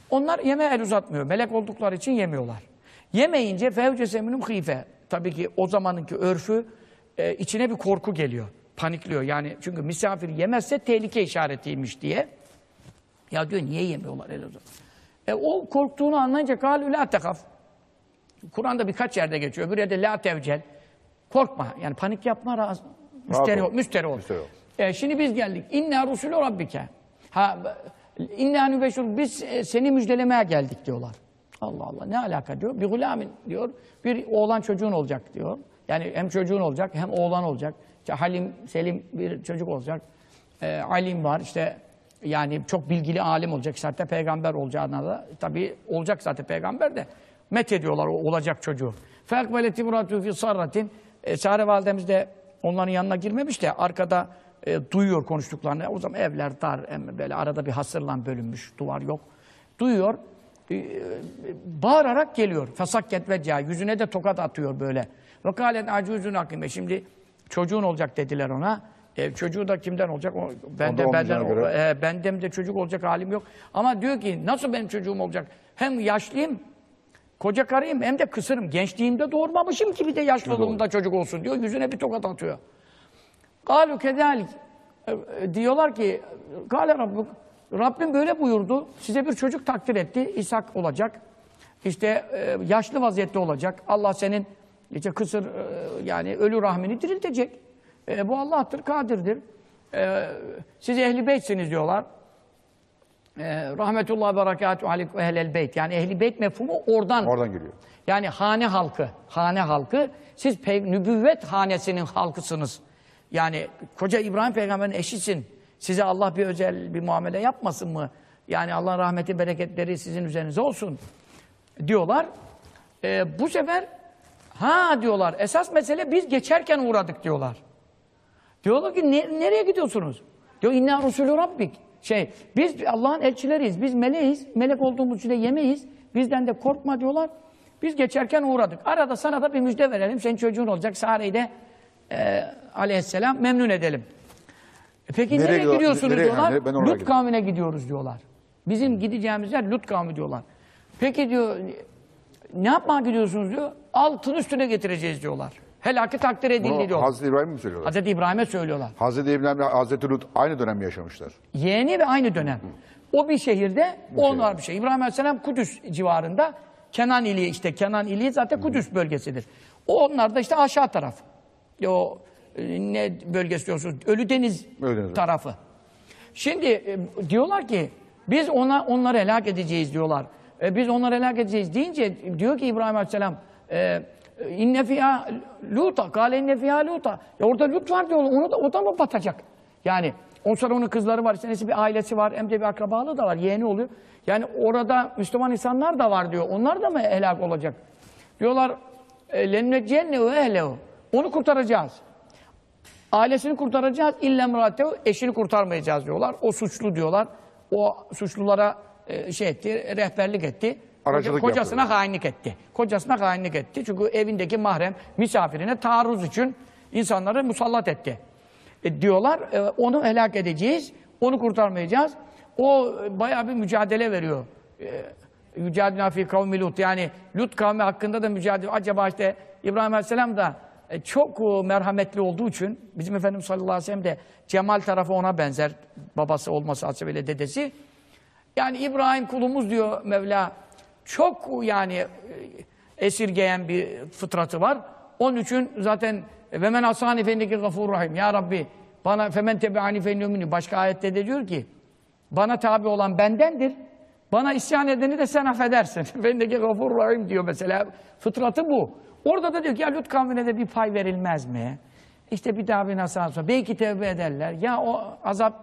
Onlar yemeğe el uzatmıyor. Melek oldukları için yemiyorlar. Yemeyince fevcese minum hife. Tabii ki o zamanınki örfü e, içine bir korku geliyor. Panikliyor. Yani çünkü misafir yemezse tehlike işaretiymiş diye. Ya diyor niye yemiyorlar el uzat? E, o korktuğunu anlayınca kâlü la tekaf. Kur'an'da birkaç yerde geçiyor. Öbür yerde la tevcel. Korkma. Yani panik yapma. Rahat, müsteri, ol. ol. Müsteri ol. Müsteri ol. E, şimdi biz geldik. İnna rusulü rabbike. Ha, inna nübeşur. Biz e, seni müjdelemeye geldik diyorlar. Allah Allah ne alaka diyor. Bir gulamin diyor. Bir oğlan çocuğun olacak diyor. Yani hem çocuğun olacak hem oğlan olacak. İşte Halim, Selim bir çocuk olacak. E, alim var işte yani çok bilgili alim olacak. Hatta peygamber olacağına da tabii olacak zaten peygamber de met ediyorlar olacak çocuğu. Fekbeleti muratu fi sarratin. E, Sare validemiz de onların yanına girmemiş de arkada e, duyuyor konuştuklarını. O zaman evler dar, böyle arada bir hasırlan bölünmüş, duvar yok. Duyuyor, e, e, bağırarak geliyor. Fesakket ve ca, yüzüne de tokat atıyor böyle. Ve kâlen acuzun hakime. Şimdi çocuğun olacak dediler ona. E, çocuğu da kimden olacak? O, bende, Onda benden, göre. e, bendem de çocuk olacak halim yok. Ama diyor ki nasıl benim çocuğum olacak? Hem yaşlıyım, koca karıyım hem de kısırım. Gençliğimde doğurmamışım ki bir de yaşlılığımda çocuk olsun diyor. Yüzüne bir tokat atıyor. Galu kedalik. E, e, Diyorlar ki Gale Rabbuk Rabbim böyle buyurdu. Size bir çocuk takdir etti. İshak olacak. İşte e, yaşlı vaziyette olacak. Allah senin işte kısır yani ölü rahmini diriltecek. Bu Allah'tır, kadirdir. Siz ehli beytsiniz diyorlar. Rahmetullah berekatuhu aleyk ve ehlel beyt. Yani ehli beyt mefhumu oradan. Oradan geliyor. Yani hane halkı, hane halkı. Siz nübüvvet hanesinin halkısınız. Yani koca İbrahim peygamberin eşisin. Size Allah bir özel bir muamele yapmasın mı? Yani Allah'ın rahmeti, bereketleri sizin üzerinize olsun diyorlar. Ee, bu sefer ha diyorlar esas mesele biz geçerken uğradık diyorlar. Diyorlar ki "Ne- nereye gidiyorsunuz? Diyor inna rusulü rabbik. Şey biz Allah'ın elçileriyiz. Biz meleğiz. Melek olduğumuz için de yemeyiz. Bizden de korkma diyorlar. Biz geçerken uğradık. Arada sana da bir müjde verelim. Senin çocuğun olacak. Sare'yi de e, aleyhisselam memnun edelim. E peki Nereye nereye, gidiyor- gidiyorsunuz nereye- diyorlar. ha, ne- ben oraya Lut gidiyorum. kavmine gidiyoruz diyorlar. Bizim gideceğimiz yer Lut kavmi diyorlar. Peki diyor ne yapmaya gidiyorsunuz diyor. Altın üstüne getireceğiz diyorlar. Helaki takdir edildi Bunu diyor. Hazreti İbrahim mi söylüyorlar? Hazreti İbrahim'e söylüyorlar. Hazreti İbrahim ile Hazreti Lut aynı dönem yaşamışlar? Yeğeni ve aynı dönem. O bir şehirde, onlar bir şey. İbrahim Aleyhisselam Kudüs civarında. Kenan ili işte Kenan ili zaten Kudüs bölgesidir. O onlar da işte aşağı taraf. O e, ne bölgesi diyorsunuz? Ölü Deniz Ölü Deniz. tarafı. Şimdi e, diyorlar ki biz ona onları helak edeceğiz diyorlar. E, biz onları helak edeceğiz deyince diyor ki İbrahim Aleyhisselam e, inne fiha luta kâle inne fiha luta. Ya orada Lut var diyor. Onu da, o da mı batacak? Yani on sonra onun kızları var. İşte bir ailesi var. Hem de bir akrabalığı da var. Yeğeni oluyor. Yani orada Müslüman insanlar da var diyor. Onlar da mı helak olacak? Diyorlar e, lennecenne ve ehlehu. Onu kurtaracağız. Ailesini kurtaracağız. İlla emratehu, eşini kurtarmayacağız diyorlar. O suçlu diyorlar. O suçlulara e, şey etti, rehberlik etti. Aracılık Kocasına yapıyor. hainlik etti. Kocasına hainlik etti. Çünkü evindeki mahrem misafirine taarruz için insanları musallat etti. E, diyorlar e, onu helak edeceğiz. Onu kurtarmayacağız. O e, bayağı bir mücadele veriyor. E, Yücadina fi kavmi Lut. Yani Lut kavmi hakkında da mücadele. Acaba işte İbrahim Aleyhisselam da e, çok e, merhametli olduğu için bizim Efendimiz sallallahu aleyhi ve sellem de Cemal tarafı ona benzer. Babası olması hasebiyle dedesi. Yani İbrahim kulumuz diyor Mevla. Çok yani e, esirgeyen bir fıtratı var. Onun için zaten ve men asani fenneke gafur rahim. Ya Rabbi bana femen tebeani fennümünü. Başka ayette de diyor ki bana tabi olan bendendir. Bana isyan edeni de sen affedersin. fenneke gafur rahim diyor mesela. Fıtratı bu. Orada da diyor ki ya Lut kavmine de bir pay verilmez mi? İşte bir daha bir nasıl sonra belki tevbe ederler. Ya o azap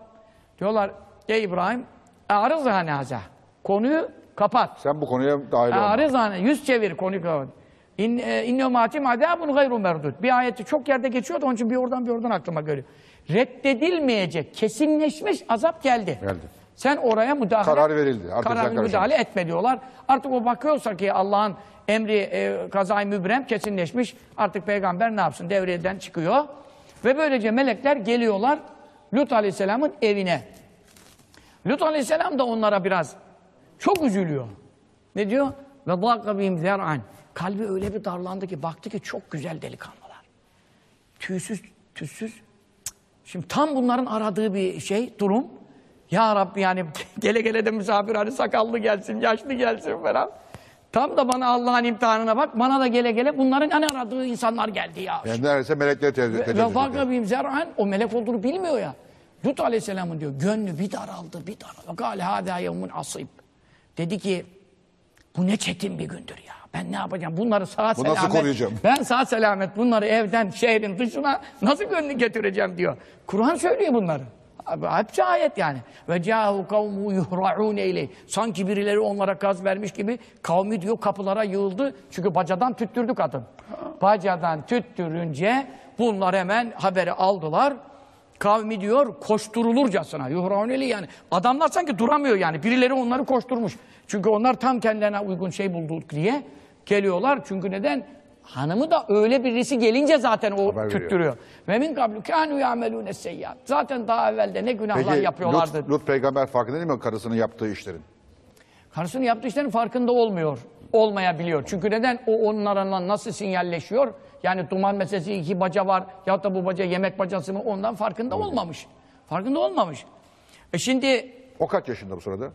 diyorlar ey İbrahim arız hanaza. Konuyu kapat. Sen bu konuya dahil olma. Arız hane yüz çevir konuyu kapat. İn e, inne matim adabun gayru merdud. Bir ayeti çok yerde geçiyor da onun için bir oradan bir oradan aklıma geliyor. Reddedilmeyecek, kesinleşmiş azap geldi. Geldi. Sen oraya müdahale Karar verildi. Artık karar müdahale etme diyorlar. Artık o bakıyorsa ki Allah'ın emri e, kazayı mübrem kesinleşmiş. Artık peygamber ne yapsın? Devreden çıkıyor. Ve böylece melekler geliyorlar Lut Aleyhisselam'ın evine. Lut Aleyhisselam da onlara biraz çok üzülüyor. Ne diyor? Ve dâka bihim zer'an. Kalbi öyle bir darlandı ki baktı ki çok güzel delikanlılar. Tüysüz. Cık. Şimdi tam bunların aradığı bir şey, durum. Ya Rabbi yani gele gele de misafir hani sakallı gelsin, yaşlı gelsin falan. Tam da bana Allah'ın imtihanına bak. Bana da gele gele bunların hani aradığı insanlar geldi ya. Yani neredeyse melekler te- Ve tecavüz ediyor. zer'an o melek olduğunu bilmiyor ya. Lut Aleyhisselam'ın diyor gönlü bir daraldı bir daraldı. Kâle hâdâ yevmun asib. Dedi ki bu ne çetin bir gündür ya. Ben ne yapacağım? Bunları sağ Bu nasıl koruyacağım? Ben sağ selamet bunları evden şehrin dışına nasıl gönlü getireceğim diyor. Kur'an söylüyor bunları. Hepsi ayet yani. Ve câhu kavmu yuhra'ûne. Sanki birileri onlara gaz vermiş gibi kavmi diyor kapılara yığıldı. Çünkü bacadan tüttürdü kadın. Bacadan tüttürünce bunlar hemen haberi aldılar. Kavmi diyor koşturulurcasına. Yuhra'ûne yani. Adamlar sanki duramıyor yani. Birileri onları koşturmuş. Çünkü onlar tam kendilerine uygun şey bulduk diye geliyorlar. Çünkü neden? Hanımı da öyle birisi gelince zaten o Haber tüttürüyor. Ve min kablu kânû yâmelûne seyyât. Zaten daha evvelde ne günahlar Peki yapıyorlardı. Lut, Lut peygamber farkında değil mi karısının yaptığı işlerin? Karısının yaptığı işlerin farkında olmuyor. Olmayabiliyor. Çünkü neden? O onlarla nasıl sinyalleşiyor? Yani duman meselesi iki baca var. Ya da bu baca yemek bacası mı? Ondan farkında olmamış. Farkında olmamış. E şimdi O kaç yaşında bu sırada?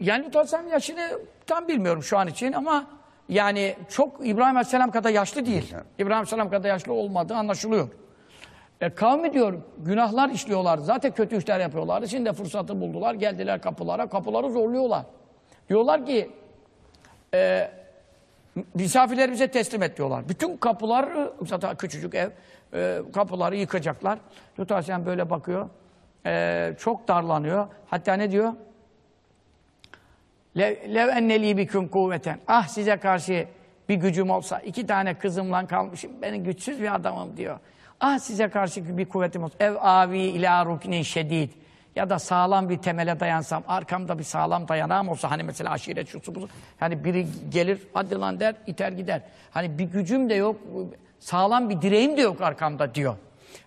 yani Lut Aleyhisselam yaşını tam bilmiyorum şu an için ama yani çok İbrahim Aleyhisselam kadar yaşlı değil. İbrahim Aleyhisselam kadar yaşlı olmadığı anlaşılıyor. E, kavmi diyor günahlar işliyorlar. Zaten kötü işler yapıyorlardı. Şimdi de fırsatı buldular. Geldiler kapılara. Kapıları zorluyorlar. Diyorlar ki e, misafirleri bize teslim et diyorlar. Bütün kapılar zaten küçücük ev e, kapıları yıkacaklar. Lut Aleyhisselam böyle bakıyor. E, çok darlanıyor. Hatta ne diyor? Lev, enneli biküm kuvveten. Ah size karşı bir gücüm olsa. iki tane kızımla kalmışım. Ben güçsüz bir adamım diyor. Ah size karşı bir kuvvetim olsa. Ev avi ila ruknin şedid. Ya da sağlam bir temele dayansam, arkamda bir sağlam dayanağım olsa, hani mesela aşiret şusu busu, hani biri gelir, hadi lan der, iter gider. Hani bir gücüm de yok, sağlam bir direğim de yok arkamda diyor.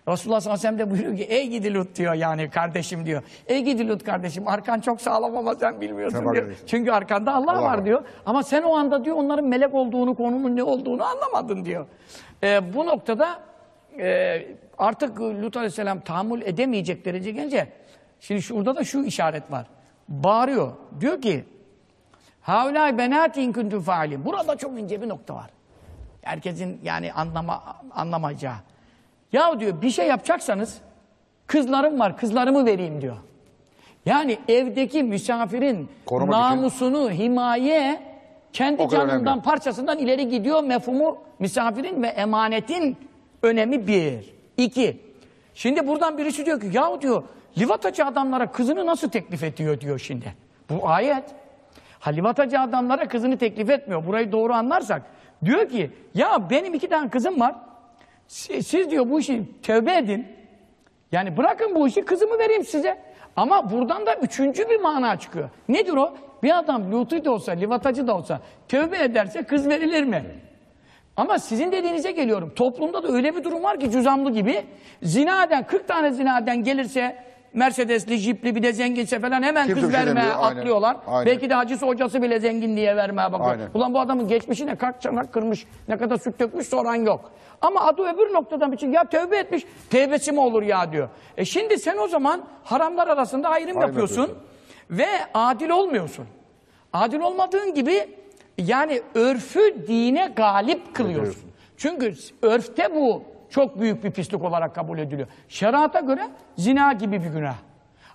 Resulullah sallallahu aleyhi ve sellem de buyuruyor ki, ey gidi Lut diyor yani kardeşim diyor. Ey gidi Lut kardeşim, arkan çok sağlam ama sen bilmiyorsun Sen diyor. bakıyorsun. Çünkü arkanda Allah, Allah var diyor. Ama sen o anda diyor onların melek olduğunu, konumun ne olduğunu anlamadın diyor. Ee, bu noktada e, artık Lut Aleyhisselam tahammül edemeyecek derece gelince şimdi şurada da şu işaret var. Bağırıyor. Diyor ki Havlâ benâti in kuntum fâilin. Burada çok ince bir nokta var. Herkesin yani anlama, anlamayacağı. Ya diyor bir şey yapacaksanız kızlarım var kızlarımı vereyim diyor. Yani evdeki misafirin Korumak için. namusunu himaye kendi canından önemli. parçasından ileri gidiyor mefhumu misafirin ve emanetin önemi bir. İki. Şimdi buradan birisi diyor ki yahu diyor livatacı adamlara kızını nasıl teklif ediyor diyor şimdi. Bu ayet. Ha livatacı adamlara kızını teklif etmiyor. Burayı doğru anlarsak. Diyor ki ya benim iki tane kızım var. Siz, siz diyor bu işi tövbe edin. Yani bırakın bu işi kızımı vereyim size. Ama buradan da üçüncü bir mana çıkıyor. Nedir o? Bir adam lutu da olsa, livatacı da olsa tövbe ederse kız verilir mi? Ama sizin dediğinize geliyorum. Toplumda da öyle bir durum var ki cüzamlı gibi. Zinaden, 40 tane zinaden gelirse Mercedesli, jipli bir de zenginse falan hemen Kimse kız şey vermeye demiyor, aynen. atlıyorlar. Aynen. Belki de hacısı hocası bile zengin diye vermeye bakıyor. Aynen. Ulan bu adamın geçmişine kaç çanak kırmış, ne kadar süt dökmüş soran yok. Ama adı öbür noktadan için ya tövbe etmiş, tevbesi mi olur ya diyor. E şimdi sen o zaman haramlar arasında ayrım Ayrım yapıyorsun yapıyorsun. ve adil olmuyorsun. Adil olmadığın gibi yani örfü dine galip kılıyorsun. Çünkü örfte bu çok büyük bir pislik olarak kabul ediliyor. Şerata göre zina gibi bir günah.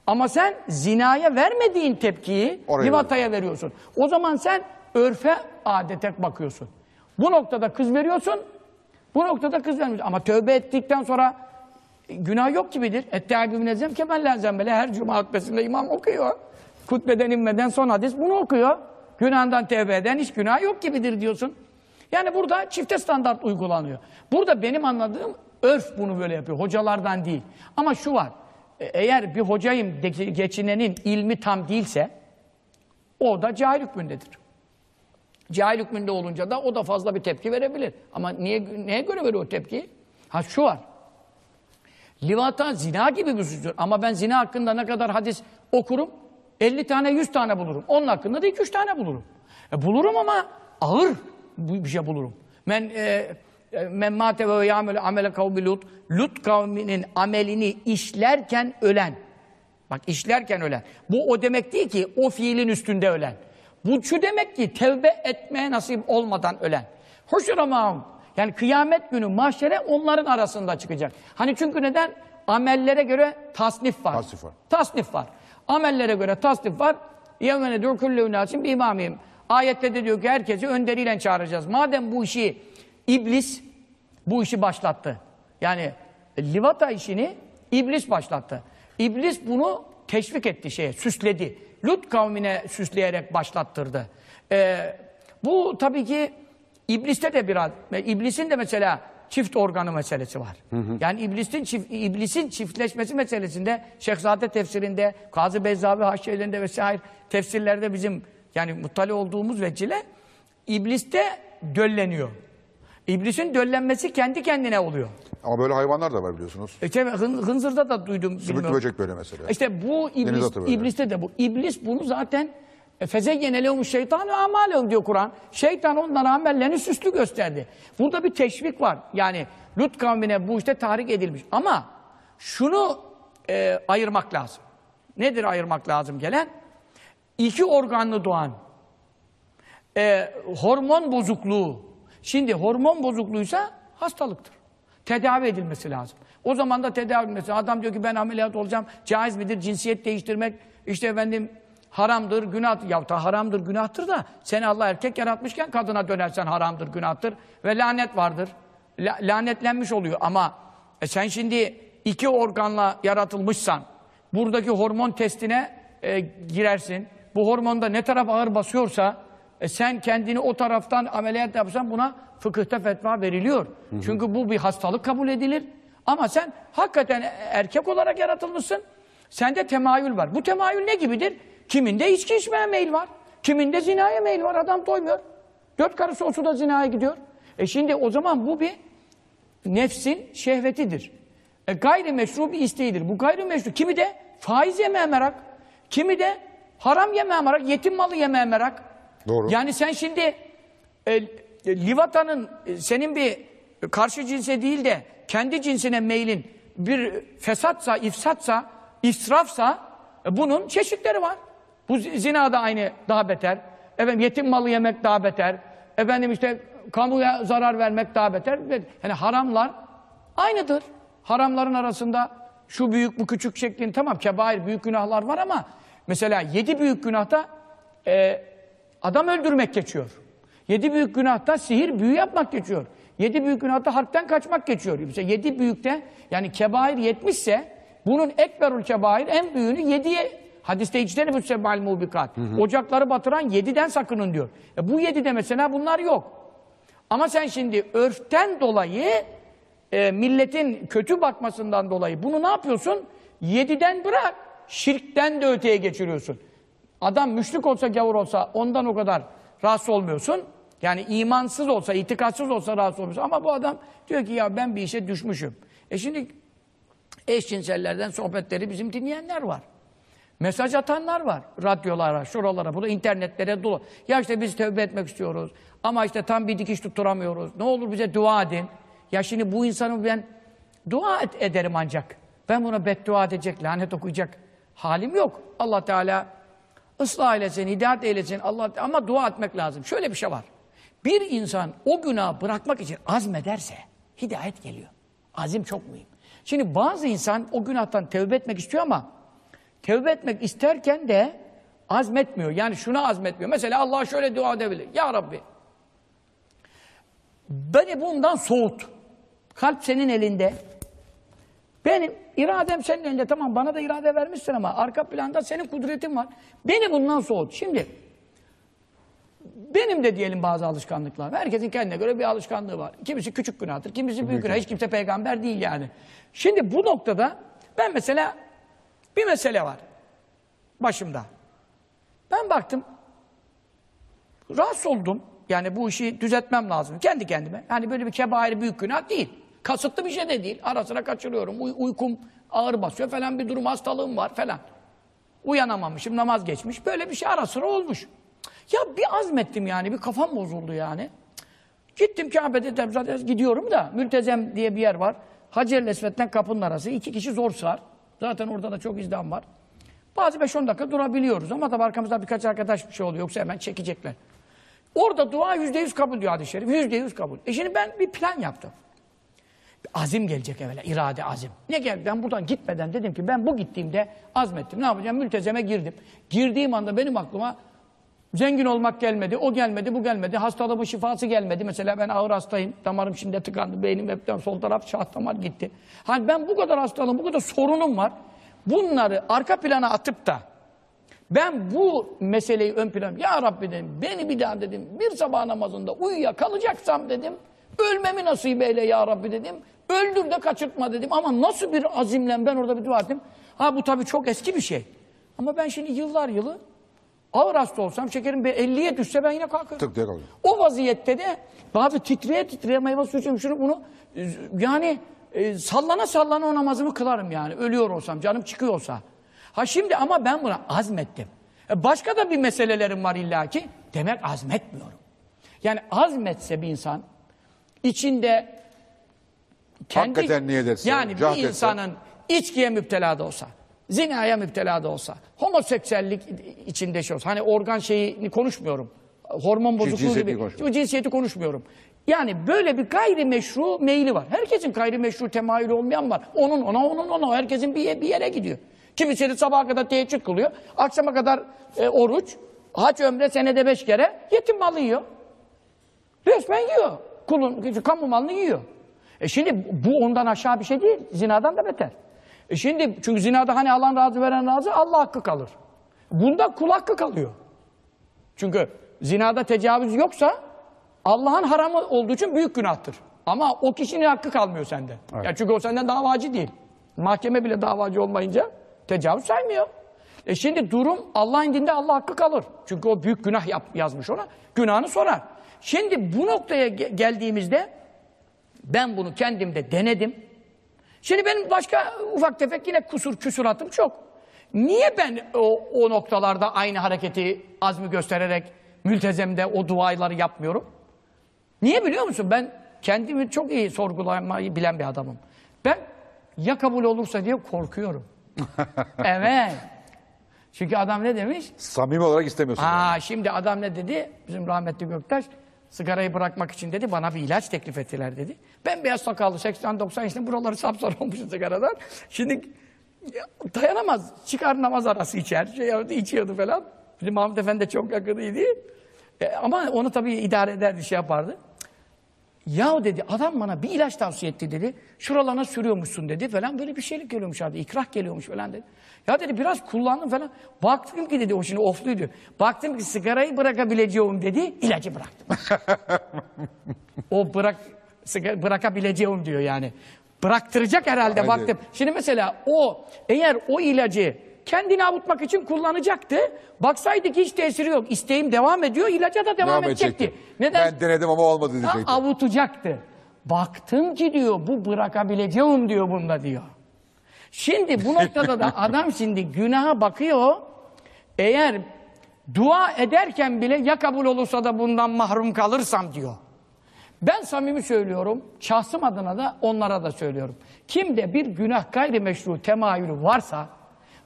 Ama sen zinaya vermediğin tepkiyi Oraya livataya veriyorsun. O zaman sen örfe, adete bakıyorsun. Bu noktada kız veriyorsun, bu noktada kız vermiyorsun. Ama tövbe ettikten sonra e, günah yok gibidir. Ettehâbü münezzem kemen lazem böyle her cuma hutbesinde imam okuyor. Hutbeden inmeden son hadis bunu okuyor. Günahından tevbe eden hiç günah yok gibidir diyorsun. Yani burada çifte standart uygulanıyor. Burada benim anladığım örf bunu böyle yapıyor. Hocalardan değil. Ama şu var. e, eğer bir hocayım geçinenin ilmi tam değilse o da cahil hükmündedir. Cahil hükmünde olunca da o da fazla bir tepki verebilir. Ama niye neye göre veriyor o tepkiyi? Ha şu var. Livata zina gibi bir suçtur. Ama ben zina hakkında ne kadar hadis okurum? 50 tane 100 tane bulurum. Onun hakkında da 2-3 tane bulurum. E, bulurum ama ağır bu bir şey bulurum. Men e, e ve yamel amele kavmi Lut. Lut kavminin amelini işlerken ölen. Bak işlerken ölen. Bu o demek değil ki o fiilin üstünde ölen. Bu şu demek ki tevbe etmeye nasip olmadan ölen. Hoşuramam. Yani kıyamet günü mahşere onların arasında çıkacak. Hani çünkü neden? Amellere göre tasnif var. Tasnif var. Tasnif var. Amellere göre tasnif var. Yevmene dürküllü bir imamiyim. Ayette de diyor ki herkesi önderiyle çağıracağız. Madem bu işi iblis bu işi başlattı. Yani livata işini iblis başlattı. İblis bunu teşvik etti şeye, süsledi. Lut kavmine süsleyerek başlattırdı. Ee, bu tabii ki ibliste de biraz, iblisin de mesela çift organı meselesi var. Yani iblisin çift, iblisin çiftleşmesi meselesinde Şehzade tefsirinde, Kazı Beyzavi haşyelerinde vesaire tefsirlerde bizim yani muttali olduğumuz vecile ibliste dölleniyor. İblisin döllenmesi kendi kendine oluyor. Ama böyle hayvanlar da var biliyorsunuz. E, tabii hın- hınzırda da duydum. Sümüklü böcek böyle mesela. İşte bu iblis, ibliste de bu. İblis bunu zaten e, fezeyyene lehum şeytan ve amalehum diyor Kur'an. Şeytan onlara amellerini süslü gösterdi. Burada bir teşvik var. Yani Lut kavmine bu işte tahrik edilmiş. Ama şunu e, ayırmak lazım. Nedir ayırmak lazım gelen? İki organlı doğan e, hormon bozukluğu. Şimdi hormon bozukluğuysa hastalıktır. Tedavi edilmesi lazım. O zaman da tedavi edilmesi. Adam diyor ki ben ameliyat olacağım. Caiz midir? Cinsiyet değiştirmek işte efendim haramdır, günah. Ya da haramdır, günahtır da seni Allah erkek yaratmışken kadına dönersen haramdır, günahtır. Ve lanet vardır. La- lanetlenmiş oluyor ama e sen şimdi iki organla yaratılmışsan buradaki hormon testine e, girersin. Bu hormonda ne taraf ağır basıyorsa e sen kendini o taraftan ameliyat yapsan buna fıkıhta fetva veriliyor. Çünkü bu bir hastalık kabul edilir. Ama sen hakikaten erkek olarak yaratılmışsın. Sende temayül var. Bu temayül ne gibidir? Kiminde içki içmeye meyil var. Kiminde zinaya meyil var. Adam doymuyor. Dört karısı olsa da zinaya gidiyor. E şimdi o zaman bu bir nefsin şehvetidir. E, gayrimeşru bir isteğidir. Bu gayrimeşru kimi de faiz yemeye merak, kimi de haram yemeye merak, yetim malı yemeye merak. Doğru. Yani sen şimdi e, e, livatanın e, senin bir karşı cinse değil de kendi cinsine meylin bir fesatsa, ifsatsa, israfsa e, bunun çeşitleri var. Bu zi- zina da aynı daha beter. Efendim yetim malı yemek daha beter. Efendim işte kamuya zarar vermek daha beter. Yani haramlar aynıdır. Haramların arasında şu büyük bu küçük şeklin tamam kebair büyük günahlar var ama mesela yedi büyük günahta e, adam öldürmek geçiyor. Yedi büyük günahta sihir büyü yapmak geçiyor. Yedi büyük günahta harpten kaçmak geçiyor. Mesela yedi büyükte yani kebair yetmişse bunun ekberül kebair en büyüğünü yediye hadiste içten bu sebal mubikat. Ocakları batıran yediden sakının diyor. E bu yedide mesela bunlar yok. Ama sen şimdi örften dolayı e, milletin kötü bakmasından dolayı bunu ne yapıyorsun? Yediden bırak. Şirkten de öteye geçiriyorsun. Adam müşrik olsa gavur olsa ondan o kadar rahatsız olmuyorsun. Yani imansız olsa, itikatsız olsa rahatsız olmuyorsun. Ama bu adam diyor ki ya ben bir işe düşmüşüm. E şimdi eşcinsellerden sohbetleri bizim dinleyenler var. Mesaj atanlar var. Radyolara, şuralara, burada internetlere dolu. Ya işte biz tövbe etmek istiyoruz. Ama işte tam bir dikiş tutturamıyoruz. Ne olur bize dua edin. Ya şimdi bu insanı ben dua et- ederim ancak. Ben buna beddua edecek, lanet okuyacak halim yok. Allah Teala ıslah eylesin, hidayet eylesin. Allah ama dua etmek lazım. Şöyle bir şey var. Bir insan o günahı bırakmak için azmederse hidayet geliyor. Azim çok mühim. Şimdi bazı insan o günahtan tevbe etmek istiyor ama tevbe etmek isterken de azmetmiyor. Yani şuna azmetmiyor. Mesela Allah'a şöyle dua edebilir. Ya Rabbi beni bundan soğut. Kalp senin elinde. Benim iradem senin elinde. Tamam bana da irade vermişsin ama arka planda senin kudretin var. Beni bundan soğut. Şimdi benim de diyelim bazı alışkanlıklar. Herkesin kendine göre bir alışkanlığı var. Kimisi küçük günahtır, kimisi büyük günah. Hiç kimse peygamber değil yani. Şimdi bu noktada ben mesela Bir mesele var başımda. Ben baktım, rahatsız oldum. Yani bu işi düzeltmem lazım kendi kendime. Yani böyle bir kebairi büyük günah değil. Kasıtlı bir şey de değil. Ara sıra kaçırıyorum. Uy- uykum ağır basıyor falan bir durum hastalığım var falan. Uyanamamışım, namaz geçmiş. Böyle bir şey ara sıra olmuş. Ya bir azmettim yani, bir kafam bozuldu yani. Gittim Kabe'de de zaten gidiyorum da Mültezem diye bir yer var. Hacer-i Esved'den kapının arası. iki kişi zor sığar. Zaten orada da çok izdiham var. Bazı 5-10 dakika durabiliyoruz ama tabi arkamızda birkaç arkadaş bir şey oluyor. Yoksa hemen çekecekler. Orada dua yüzde yüz kabul diyor hadis-i şerif. Yüzde yüz kabul. E şimdi ben bir plan yaptım. Azim gelecek evvela, irade azim. Ne geldi? Ben buradan gitmeden dedim ki ben bu gittiğimde azmettim. Ne yapacağım? Mültezeme girdim. Girdiğim anda benim aklıma zengin olmak gelmedi, o gelmedi, bu gelmedi. Hastalığımın şifası gelmedi. Mesela ben ağır hastayım. Damarım şimdi tıkandı. Beynim hepten sol taraf şah damar gitti. Hani ben bu kadar hastalığım, bu kadar sorunum var. Bunları arka plana atıp da ben bu meseleyi ön plan, ya Rabbi dedim, beni bir daha dedim, bir sabah namazında uyuya kalacaksam dedim, ölmemi nasip eyle ya Rabbi dedim, öldür de kaçırtma dedim. Ama nasıl bir azimle ben orada bir dua ettim. Ha bu tabii çok eski bir şey. Ama ben şimdi yıllar yılı ağır hasta olsam, şekerim bir 50'ye düşse ben yine kalkarım. Tık diye kalıyor. O vaziyette de abi titreye titreye meyve suyu içiyorum şunu bunu e, yani e, sallana sallana o namazımı kılarım yani ölüyor olsam canım çıkıyor olsa. Ha şimdi ama ben buna azmettim. E, başka da bir meselelerim var illaki demek azmetmiyorum. Yani azmetse bir insan içinde Hakikaten niyet etse, yani cahd bir etse. insanın içkiye müptela da olsa, zinaya müptela da olsa, homoseksüellik içinde şey olsa, hani organ şeyini konuşmuyorum. Hormon bozukluğu cinsiyeti gibi. konuşmuyorum. Cinsiyeti konuşmuyorum. Yani böyle bir gayrimeşru meyli var. Herkesin gayrimeşru temayülü olmayan var. Onun ona, onun ona. Herkesin bir, bir yere gidiyor. Kimisi sabaha kadar teheccüd kılıyor. Akşama kadar e, oruç. Hac ömre senede beş kere yetim malı yiyor. Resmen yiyor. Kulun, kamu malını yiyor. E şimdi bu ondan aşağı bir şey değil. Zinadan da beter. E şimdi çünkü zinada hani alan razı veren razı Allah hakkı kalır. Bunda kul hakkı kalıyor. Çünkü zinada tecavüz yoksa Allah'ın haramı olduğu için büyük günahtır. Ama o kişinin hakkı kalmıyor sende. Ya çünkü o senden davacı değil. Mahkeme bile davacı olmayınca tecavüz saymıyor. E şimdi durum Allah'ın indinde Allah hakkı kalır. Çünkü o büyük günah yap, yazmış ona. Günahını sorar. Şimdi bu noktaya ge- geldiğimizde ben bunu kendimde denedim. Şimdi benim başka ufak tefek yine kusur küsuratım çok. Niye ben o, o noktalarda aynı hareketi azmi göstererek mültezemde o duayları yapmıyorum? Niye biliyor musun? Ben kendimi çok iyi sorgulamayı bilen bir adamım. Ben ya kabul olursa diye korkuyorum. evet. Çünkü adam ne demiş? Samimi olarak istemiyorsun. yani. Aa şimdi adam ne dedi? Bizim rahmetli Göktaş sigarayı bırakmak için dedi bana bir ilaç teklif ettiler dedi. Ben beyaz sakallı 80-90 yaşında buraları sapsarı olmuş sigaradan. Şimdi ya, dayanamaz. Çıkar namaz arası içer. Şey yaptı, içiyordu falan. Bizim Mahmut Efendi de çok yakınıydı. E, ama onu tabii idare ederdi, şey yapardı. Ya dedi adam bana bir ilaç tavsiye etti dedi. Şuralarına sürüyormuşsun dedi falan. Böyle bir şeylik geliyormuş abi. ikrah geliyormuş falan dedi. Ya dedi biraz kullandım falan. Baktım ki dedi o şimdi ofluydu. Baktım ki sigarayı bırakabileceğim dedi. ilacı bıraktım. o bırak sigara, bırakabileceğim diyor yani. Bıraktıracak herhalde Haydi. baktım. Şimdi mesela o eğer o ilacı kendini avutmak için kullanacaktı. Baksaydı ki hiç tesiri yok. İsteğim devam ediyor. ilaca da devam, Devam edecekti. edecekti. Neden? Ben denedim ama olmadı Ha, diyecekti. avutacaktı. Baktım ki diyor bu bırakabileceğim diyor bunda diyor. Şimdi bu noktada da adam şimdi günaha bakıyor. Eğer dua ederken bile ya kabul olursa da bundan mahrum kalırsam diyor. Ben samimi söylüyorum, şahsım adına da onlara da söylüyorum. Kimde bir günah gayrimeşru temayülü varsa,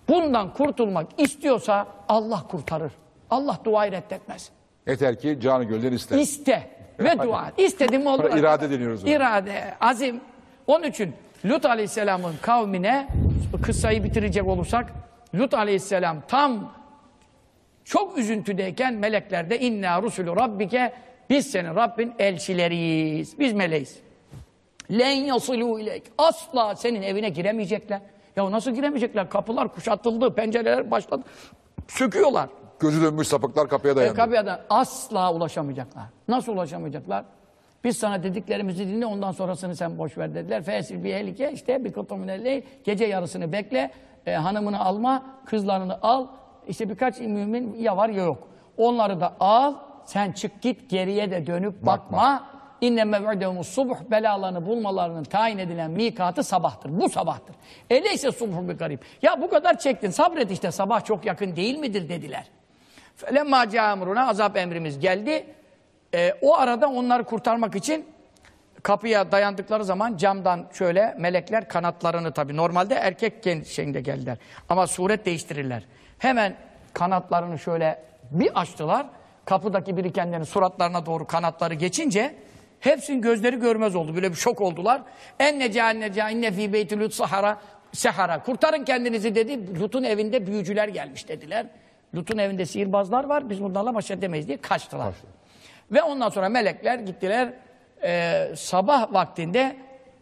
bundan kurtulmak istiyorsa Allah kurtarır. Allah duayı reddetmez. Yeter ki canı gölden ister. İste ve dua. İstedim olur. Buna irade deniyoruz ona. İrade, azim. Onun için Lut Aleyhisselam'ın kavmine kıssayı bitirecek olursak Lut Aleyhisselam tam çok üzüntüdeyken melekler de inna rusulü rabbike biz senin Rabbin elçileriyiz. Biz meleğiz. Len yasulu ileyk. Asla senin evine giremeyecekler. Ya nasıl giremeyecekler? Kapılar kuşatıldı, pencereler başladı. Söküyorlar. Gözü dönmüş sapıklar kapıya E, dayandı. kapıya da asla ulaşamayacaklar. Nasıl ulaşamayacaklar? Biz sana dediklerimizi dinle ondan sonrasını sen boş ver dediler. Fesil bir ehlike işte bir kutumun elleyi gece yarısını bekle. e, hanımını alma, kızlarını al. İşte birkaç mümin ya var ya yok. Onları da al, sen çık git geriye de dönüp bakma. İnne mev'idehumuz subh belalarını bulmalarının tayin edilen mikatı sabahtır. Bu sabahtır. Eleyse subhu bir garip. Ya bu kadar çektin sabret işte sabah çok yakın değil midir dediler. Felemma câ azap emrimiz geldi. Ee, o arada onları kurtarmak için kapıya dayandıkları zaman camdan şöyle melekler kanatlarını tabi normalde erkek şeyinde geldiler. Ama suret değiştirirler. Hemen kanatlarını şöyle bir açtılar. Kapıdaki biri kendilerinin suratlarına doğru kanatları geçince hepsinin gözleri görmez oldu. Böyle bir şok oldular. En neca en neca inne fî beyti lut sahara sehara. Kurtarın kendinizi dedi. Lut'un evinde büyücüler gelmiş dediler. Lut'un evinde sihirbazlar var. Biz bunlarla baş edemeyiz diye kaçtılar. Ve ondan sonra melekler gittiler. Ee, sabah vaktinde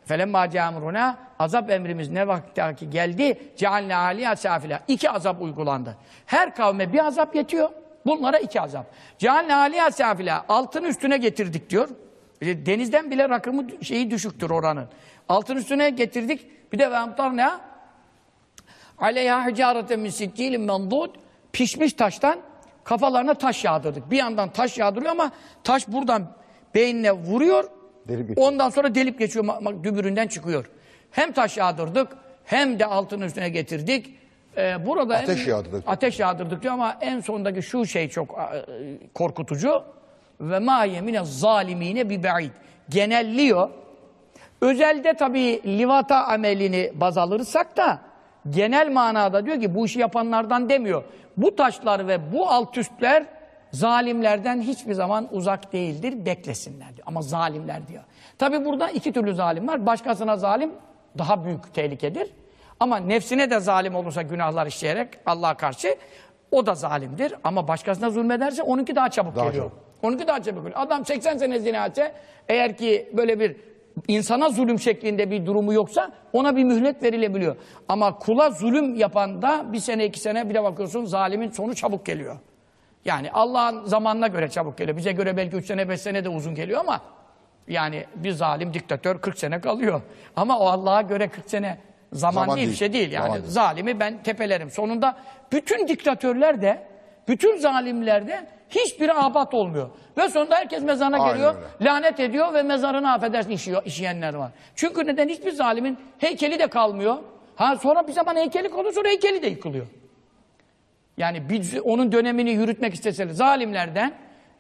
felemma camuruna azap emrimiz ne vakti geldi cealne aliyat safila iki azap uygulandı. Her kavme bir azap yetiyor. Bunlara iki azap. Cealne aliyat safila altın üstüne getirdik diyor. Denizden bile rakımı şeyi düşüktür oranın. Altın üstüne getirdik. Bir de ve ne? Aleyha hicarete min siccilin mendud pişmiş taştan kafalarına taş yağdırdık. Bir yandan taş yağdırıyor ama taş buradan beynine vuruyor. Delip ondan sonra delip geçiyor, dübüründen çıkıyor. Hem taş yağdırdık hem de altın üstüne getirdik. Ee, burada Ateş yağdırdık. Ateş yağdırdık diyor ama en sondaki şu şey çok e, korkutucu. Ve ma yemine zalimine bi ba'id. Genelliyor. Özelde tabii livata amelini baz alırsak da genel manada diyor ki bu işi yapanlardan demiyor. Bu taşlar ve bu alt üstler zalimlerden hiçbir zaman uzak değildir, beklesinler diyor. Ama zalimler diyor. Tabii burada iki türlü zalim var. Başkasına zalim daha büyük tehlikedir. Ama nefsine de zalim olursa günahlar işleyerek Allah'a karşı o da zalimdir. Ama başkasına zulmederse onunki daha çabuk Daha geliyor. çabuk. Onunki daha çabuk geliyor. Adam 80 sene zina etse eğer ki böyle bir insana zulüm şeklinde bir durumu yoksa ona bir mühlet verilebiliyor. Ama kula zulüm yapan da bir sene iki sene bir de bakıyorsun zalimin sonu çabuk geliyor. Yani Allah'ın zamanına göre çabuk geliyor. Bize göre belki üç sene beş sene de uzun geliyor ama yani bir zalim diktatör 40 sene kalıyor. Ama o Allah'a göre 40 sene zaman, Zaman değil, bir şey değil. Yani Zaman zalimi ben tepelerim. Sonunda bütün diktatörler de bütün zalimler de hiçbiri abat olmuyor. Ve sonunda herkes mezarına Aynen geliyor, öyle. lanet ediyor ve mezarını affedersin işiyor, işeyenler var. Çünkü neden? Hiçbir zalimin heykeli de kalmıyor. Ha sonra bir zaman heykeli kalıyor, sonra heykeli de yıkılıyor. Yani biz onun dönemini yürütmek isteseler zalimlerden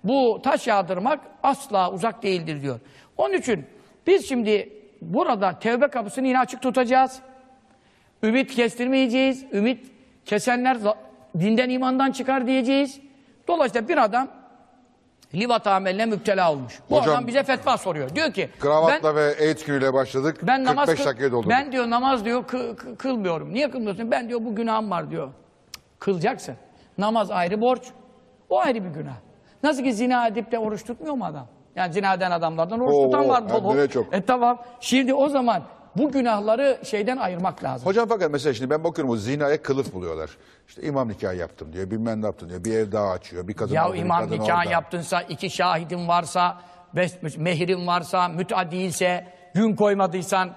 bu taş yağdırmak asla uzak değildir diyor. Onun için biz şimdi burada tevbe kapısını yine açık tutacağız. Ümit kestirmeyeceğiz. Ümit kesenler dinden imandan çıkar diyeceğiz. Dolayısıyla bir adam livat ameline müptela olmuş. Bu Hocam- adam bize fetva soruyor. Diyor ki Kravatla ve eğit günüyle başladık. ben namaz 45 kıl- dakikaya doldurduk. ben diyor namaz diyor kı- kı- kılmıyorum. Niye kılmıyorsun? Ben diyor bu günahım var diyor. Kılacaksın. Namaz ayrı borç. O ayrı bir günah. Nasıl ki zina edip de oruç tutmuyor mu adam? Yani zina eden adamlardan oruç Oo, tutan var. de bol. ne çok. E tamam. Şimdi o zaman bu günahları şeyden ayırmak lazım. Hocam fakat mesela şimdi ben bakıyorum o zinaya kılıf buluyorlar. İşte imam nikahı yaptım diyor, bilmem ne yaptım diyor. Bir ev daha açıyor, bir kadın Ya bir imam kadın nikah orada. yaptınsa, iki şahidin varsa, mehrin varsa, müt'a değilse, gün koymadıysan,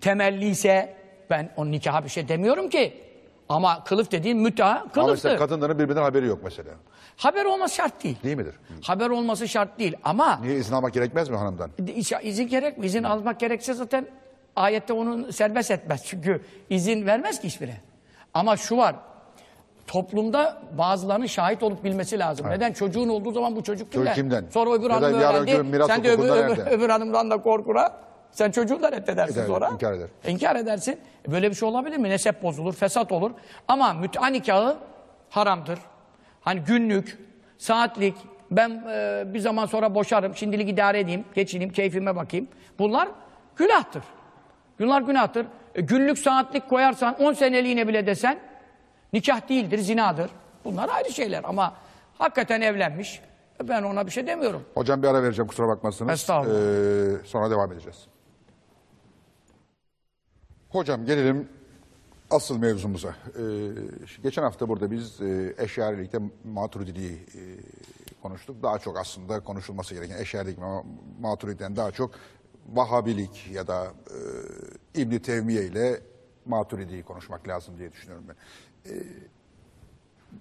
temelliyse, ben o nikaha bir şey demiyorum ki. Ama kılıf dediğin müt'a Ama mesela kılıftır. kadınların birbirinden haberi yok mesela. Haber olması şart değil. Değil midir? Haber olması şart değil ama Niye izin almak gerekmez mi hanımdan? İzin gerek mi? İzin almak gerekse zaten ayette onun serbest etmez. Çünkü izin vermez ki hiçbiri. Ama şu var. Toplumda bazılarının şahit olup bilmesi lazım. Neden? Çocuğun olduğu zaman bu çocuk kimden? kimden? Sonra öbür hanım öğrendi. öbür Sen de öbür, öbür, öbür hanımdan da korkuna. Sen çocuğunu da reddedersin Eder, sonra. inkar eder. İnkar edersin. E Böyle bir şey olabilir mi? Nesep bozulur, fesat olur. Ama müt'a nikahı haramdır. Hani günlük, saatlik, ben e, bir zaman sonra boşarım, şimdilik idare edeyim, geçineyim, keyfime bakayım. Bunlar günahtır. Bunlar günahtır. E, günlük saatlik koyarsan, 10 seneliğine bile desen, nikah değildir, zinadır. Bunlar ayrı şeyler ama hakikaten evlenmiş. e, Ben ona bir şey demiyorum. Hocam bir ara vereceğim kusura bakmazsınız. Estağfurullah. Ee, sonra devam edeceğiz. Hocam gelelim asıl mevzumuza. Ee, geçen hafta burada biz e, eşyarilikte maturidiliği e, konuştuk. Daha çok aslında konuşulması gereken eşyarilik maturididen daha çok Vahabilik ya da e, İbn-i Tevmiye ile Maturidi'yi konuşmak lazım diye düşünüyorum ben. Ee,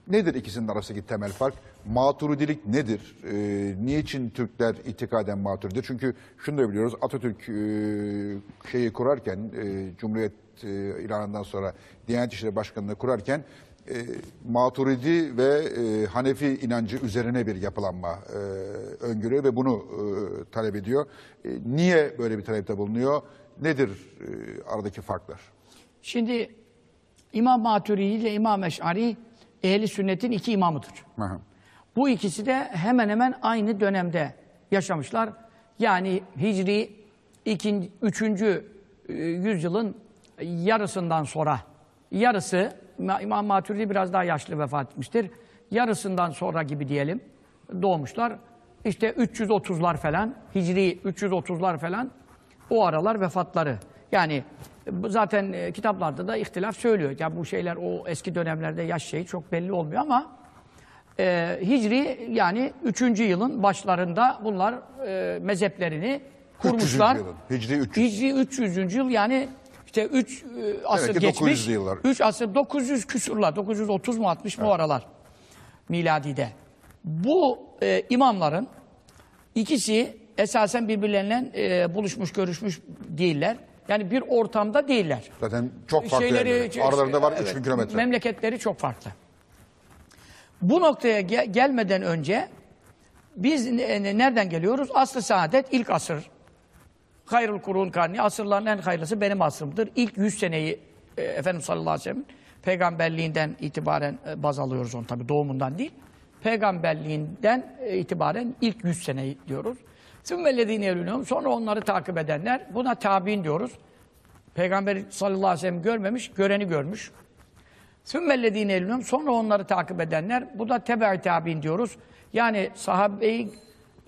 nedir ikisinin arasındaki temel fark? Maturidilik nedir? Ee, niçin Türkler itikaden maturidir? Çünkü şunu da biliyoruz Atatürk e, şeyi kurarken e, Cumhuriyet e, ilanından sonra Diyanet İşleri Başkanlığı kurarken e, Maturidi ve e, Hanefi inancı üzerine bir yapılanma e, öngörüyor ve bunu e, talep ediyor. E, niye böyle bir talepte bulunuyor? Nedir e, aradaki farklar? Şimdi İmam Maturidi ile İmam Eş'ari ehli sünnetin iki imamıdır. Hı. Bu ikisi de hemen hemen aynı dönemde yaşamışlar. Yani Hicri 2. 3. e, yüzyılın yarısından sonra yarısı İmam Maturidi biraz daha yaşlı vefat etmiştir. Yarısından sonra gibi diyelim doğmuşlar. İşte 330'lar falan Hicri 330'lar falan o aralar vefatları. Yani zaten e, kitaplarda da ihtilaf söylüyor. Ya bu şeyler o eski dönemlerde yaş şeyi çok belli olmuyor ama e, Hicri yani 3. yılın başlarında bunlar e, mezheplerini 300. kurmuşlar. Hicri 300. Hicri 300. yıl yani işte 3 asır ki geçmiş. 900'lü yıllar. 3 asır 900 küsurlar. 930 mu 60 mı o aralar miladide. Bu e, imamların ikisi esasen birbirleriyle e, buluşmuş görüşmüş değiller. Yani bir ortamda değiller. Zaten çok farklı yerleri. Aralarında var 3000 kilometre. Memleketleri çok farklı. Bu noktaya ge- gelmeden önce biz ne- ne- nereden geliyoruz? Asr-ı saadet ilk asır. Hayrul kurun karni, asırların en hayırlısı benim asrımdır. İlk 100 seneyi e, Efendimiz sallallahu aleyhi ve sellem peygamberliğinden itibaren e, baz alıyoruz onu tabii doğumundan değil. Peygamberliğinden e, itibaren ilk 100 seneyi diyoruz. Sümmellezine yelûnehum. Sonra onları takip edenler. Buna tabi'in diyoruz. Peygamber sallallahu aleyhi ve sellem görmemiş, göreni görmüş. Sümmellezine yelûnehum. Sonra onları takip edenler. Bu da tebe-i tabi'in diyoruz. Yani sahabeyi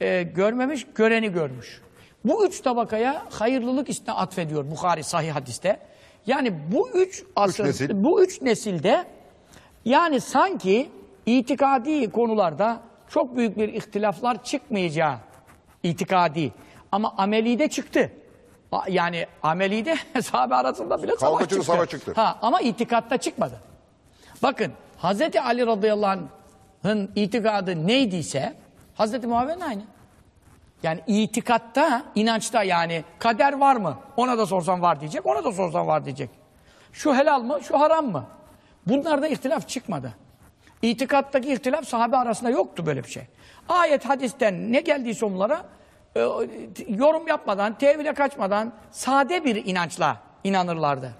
e, görmemiş, göreni görmüş. Bu üç tabakaya hayırlılık ismini atfediyor Bukhari sahih hadiste. Yani bu üç asır, nesil. bu üç nesilde yani sanki itikadi konularda çok büyük bir ihtilaflar çıkmayacağı itikadi. Ama amelide çıktı. Yani amelide sahabe arasında bile savaş çıktı, savaş çıktı. Ha, ama itikatta çıkmadı. Bakın Hz. Ali radıyallahu anh'ın itikadı neydiyse Hz. Muhammed'in aynı. Yani itikatta, inançta yani kader var mı? Ona da sorsan var diyecek, ona da sorsan var diyecek. Şu helal mı, şu haram mı? Bunlarda ihtilaf çıkmadı. İtikattaki ihtilaf sahabe arasında yoktu böyle bir şey. Ayet hadisten ne geldiyse onlara e, yorum yapmadan, tevhile kaçmadan sade bir inançla inanırlardı.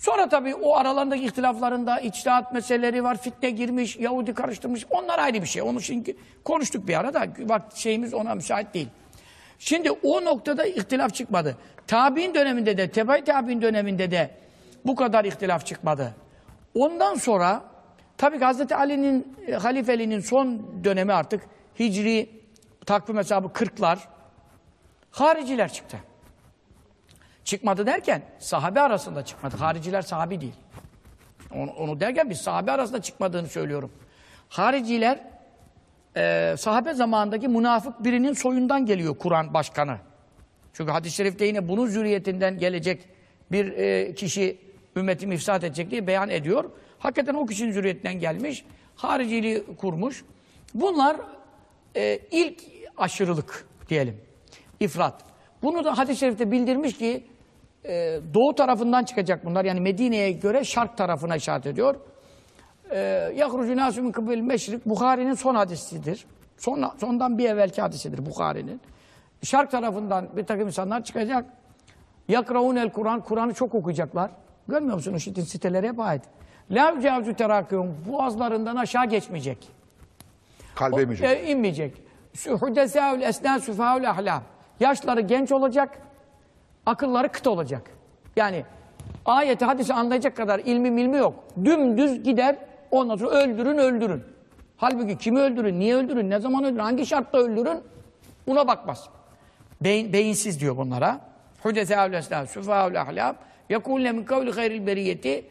Sonra tabii o aralarındaki ihtilaflarında içtihat meseleleri var, fitne girmiş, Yahudi karıştırmış. Onlar ayrı bir şey. Onu şimdi konuştuk bir ara da vakit şeyimiz ona müsait değil. Şimdi o noktada ihtilaf çıkmadı. Tabi'in döneminde de, tebe tabi'in döneminde de bu kadar ihtilaf çıkmadı. Ondan sonra tabii Hazreti Ali'nin, e, halifeliğinin son dönemi artık Hicri takvim hesabı 40'lar hariciler çıktı. Çıkmadı derken sahabe arasında çıkmadı. Hariciler sahabi değil. Onu, onu derken biz sahabe arasında çıkmadığını söylüyorum. Hariciler e, sahabe zamanındaki münafık birinin soyundan geliyor Kur'an başkanı. Çünkü hadis-i şerifte yine bunun zürriyetinden gelecek bir e, kişi ümmetimi ifsad edecek diye beyan ediyor. Hakikaten o kişinin zürriyetinden gelmiş. Hariciliği kurmuş. Bunlar e, ilk aşırılık diyelim. İfrat. Bunu da hadis-i şerifte bildirmiş ki e, doğu tarafından çıkacak bunlar. Yani Medine'ye göre şark tarafına işaret ediyor. Yahrucu nasu min kıbil meşrik Bukhari'nin son hadisidir. Son, sondan bir evvelki hadisidir Bukhari'nin. Şark tarafından bir takım insanlar çıkacak. Yakraun el Kur'an, Kur'an'ı çok okuyacaklar. Görmüyor musunuz? Şimdi sitelere hep ait. La yücavcu terakiyum, boğazlarından aşağı geçmeyecek. Kalbe mi? E, inmeyecek. Hudesâül esnâ süfâül ahlam. Yaşları genç olacak, akılları kıt olacak. Yani ayeti hadisi anlayacak kadar ilmi milmi yok. Dümdüz gider, ondan sonra öldürün öldürün. Halbuki kimi öldürün, niye öldürün, ne zaman öldürün, hangi şartta öldürün buna bakmaz. Beyin, beyinsiz diyor bunlara. Hudesâül esnâ süfâül ahlam. Yekûlle min kavli hayril beriyeti.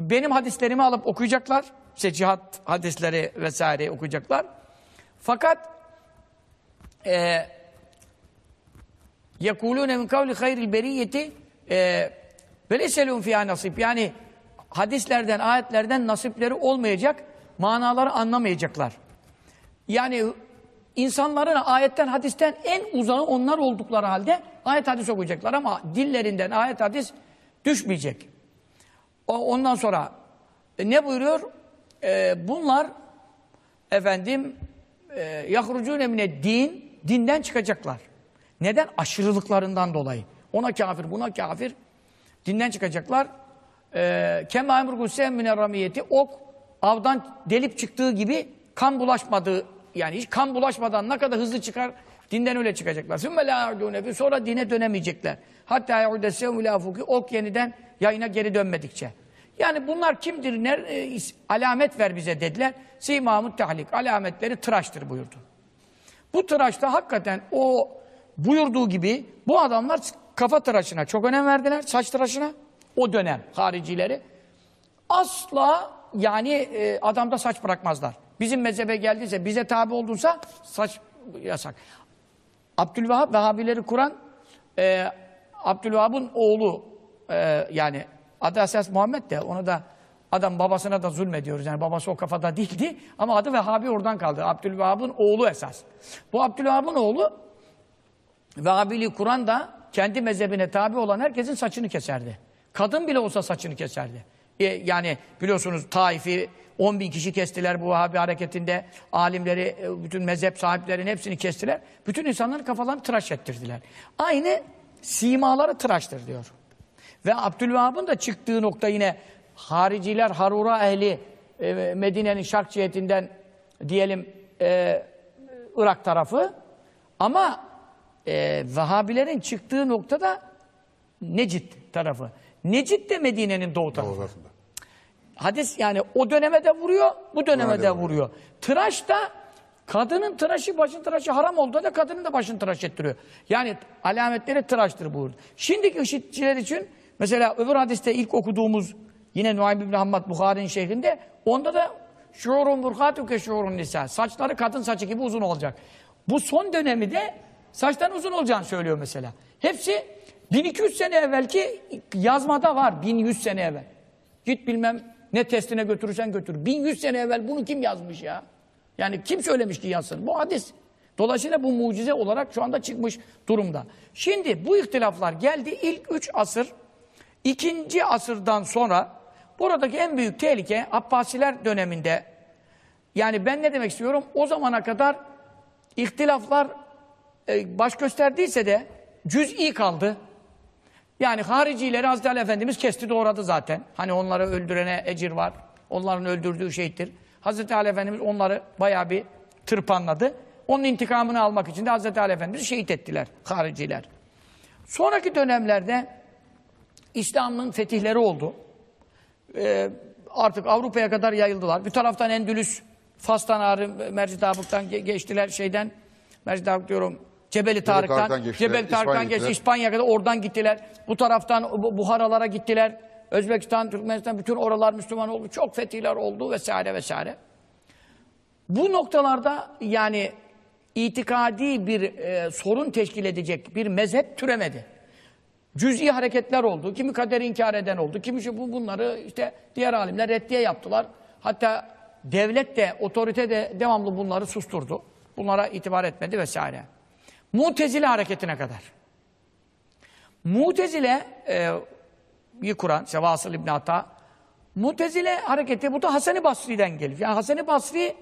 Benim hadislerimi alıp okuyacaklar. İşte cihat hadisleri vesaire okuyacaklar. Fakat yekulune min kavli e, Ve leselun fiyâ nasip. Yani hadislerden, ayetlerden nasipleri olmayacak, manaları anlamayacaklar. Yani insanların ayetten, hadisten en uzağı onlar oldukları halde ayet hadis okuyacaklar ama dillerinden ayet hadis düşmeyecek. Ondan sonra e, ne buyuruyor? E, bunlar efendim e, yahrucune mine din dinden çıkacaklar. Neden? Aşırılıklarından dolayı. Ona kafir, buna kafir. Dinden çıkacaklar. E, Kema emrugu mine ramiyeti ok avdan delip çıktığı gibi kan bulaşmadığı yani hiç kan bulaşmadan ne kadar hızlı çıkar dinden öyle çıkacaklar. Sonra dine dönemeyecekler. Hatta ok yeniden yayına geri dönmedikçe. Yani bunlar kimdir? Ne, e, alamet ver bize dediler. Simamut tahlik. Alametleri tıraştır buyurdu. Bu tıraşta hakikaten o buyurduğu gibi bu adamlar kafa tıraşına çok önem verdiler. Saç tıraşına. O dönem haricileri. Asla yani e, adamda saç bırakmazlar. Bizim mezhebe geldiyse, bize tabi olduysa saç yasak. Abdülvahhab Vehhabileri kuran e, Abdülvahhab'ın oğlu e, yani adı esas Muhammed de onu da adam babasına da zulmediyoruz. Yani babası o kafada değildi ama adı Vehhabi oradan kaldı. Abdülvahhab'ın oğlu esas. Bu Abdülvahhab'ın oğlu Vehhabiliği kuran da kendi mezhebine tabi olan herkesin saçını keserdi. Kadın bile olsa saçını keserdi. E, yani biliyorsunuz Taif'i 10 bin kişi kestiler bu Vehhabi hareketinde. Alimleri, e, bütün mezhep sahiplerinin hepsini kestiler. Bütün insanların kafalarını tıraş ettirdiler. Aynı simaları tıraştır diyor. Ve Abdülvahhab'ın da çıktığı nokta yine hariciler, Harura ehli e, Medine'nin şark cihetinden diyelim e, Irak tarafı ama e, Vehhabilerin çıktığı noktada Necid tarafı. Necid de Medine'nin doğu tarafı. Hadis yani o döneme de vuruyor, bu döneme Döneme de vuruyor. Tıraş da kadının tıraşı, başın tıraşı haram olduğunda da kadının da başını tıraş ettiriyor. Yani alametleri tıraştır buyurdu. Şimdiki işitçiler için mesela öbür hadiste ilk okuduğumuz yine Nuaym İbni Hammad Bukhari'nin şehrinde onda da şuurun burkatu ke şuurun nisa. Saçları kadın saçı gibi uzun olacak. Bu son dönemi de saçtan uzun olacağını söylüyor mesela. Hepsi 1200 sene evvelki yazmada var. 1100 sene evvel. Git bilmem ne testine götürürsen götür. 1100 sene evvel bunu kim yazmış ya? Yani kim söylemiş ki yazsın? Bu hadis. Dolayısıyla bu mucize olarak şu anda çıkmış durumda. Şimdi bu ihtilaflar geldi ilk üç asır, ikinci asırdan sonra buradaki en büyük tehlike Abbasiler döneminde yani ben ne demek istiyorum? O zamana kadar ihtilaflar e, baş gösterdiyse de cüz'i kaldı. Yani haricileri Hazreti Ali Efendimiz kesti doğradı zaten. Hani onları öldürene ecir var. Onların öldürdüğü şehittir. Hazreti Ali Efendimiz onları bayağı bir tırpanladı. Onun intikamını almak için de Hazreti Ali Efendimiz'i şehit ettiler hariciler. Sonraki dönemlerde İslam'ın fetihleri oldu. Ee, artık Avrupa'ya kadar yayıldılar. Bir taraftan Endülüs, Fas'tan ağrı, Mercid Abuk'tan ge- geçtiler şeyden. Mercid Abuk diyorum. Cebeli Tarık'tan, geçtiler, Cebeli Tarık'tan geçti. İspanya'ya kadar oradan gittiler. Bu taraftan Bu- Buharalara gittiler. Özbekistan, Türkmenistan bütün oralar Müslüman oldu. Çok fetihler oldu vesaire vesaire. Bu noktalarda yani itikadi bir e, sorun teşkil edecek bir mezhep türemedi. Cüz'i hareketler oldu. Kimi kaderi inkar eden oldu. Kimi şu bu bunları işte diğer alimler reddiye yaptılar. Hatta devlet de, otorite de devamlı bunları susturdu. Bunlara itibar etmedi vesaire. Mutezile hareketine kadar. Mutezile e, Kur'an, işte Vasıl İbn. Mutezile hareketi bu da Hasan-ı Basri'den gelir. Yani Hasan-ı Basri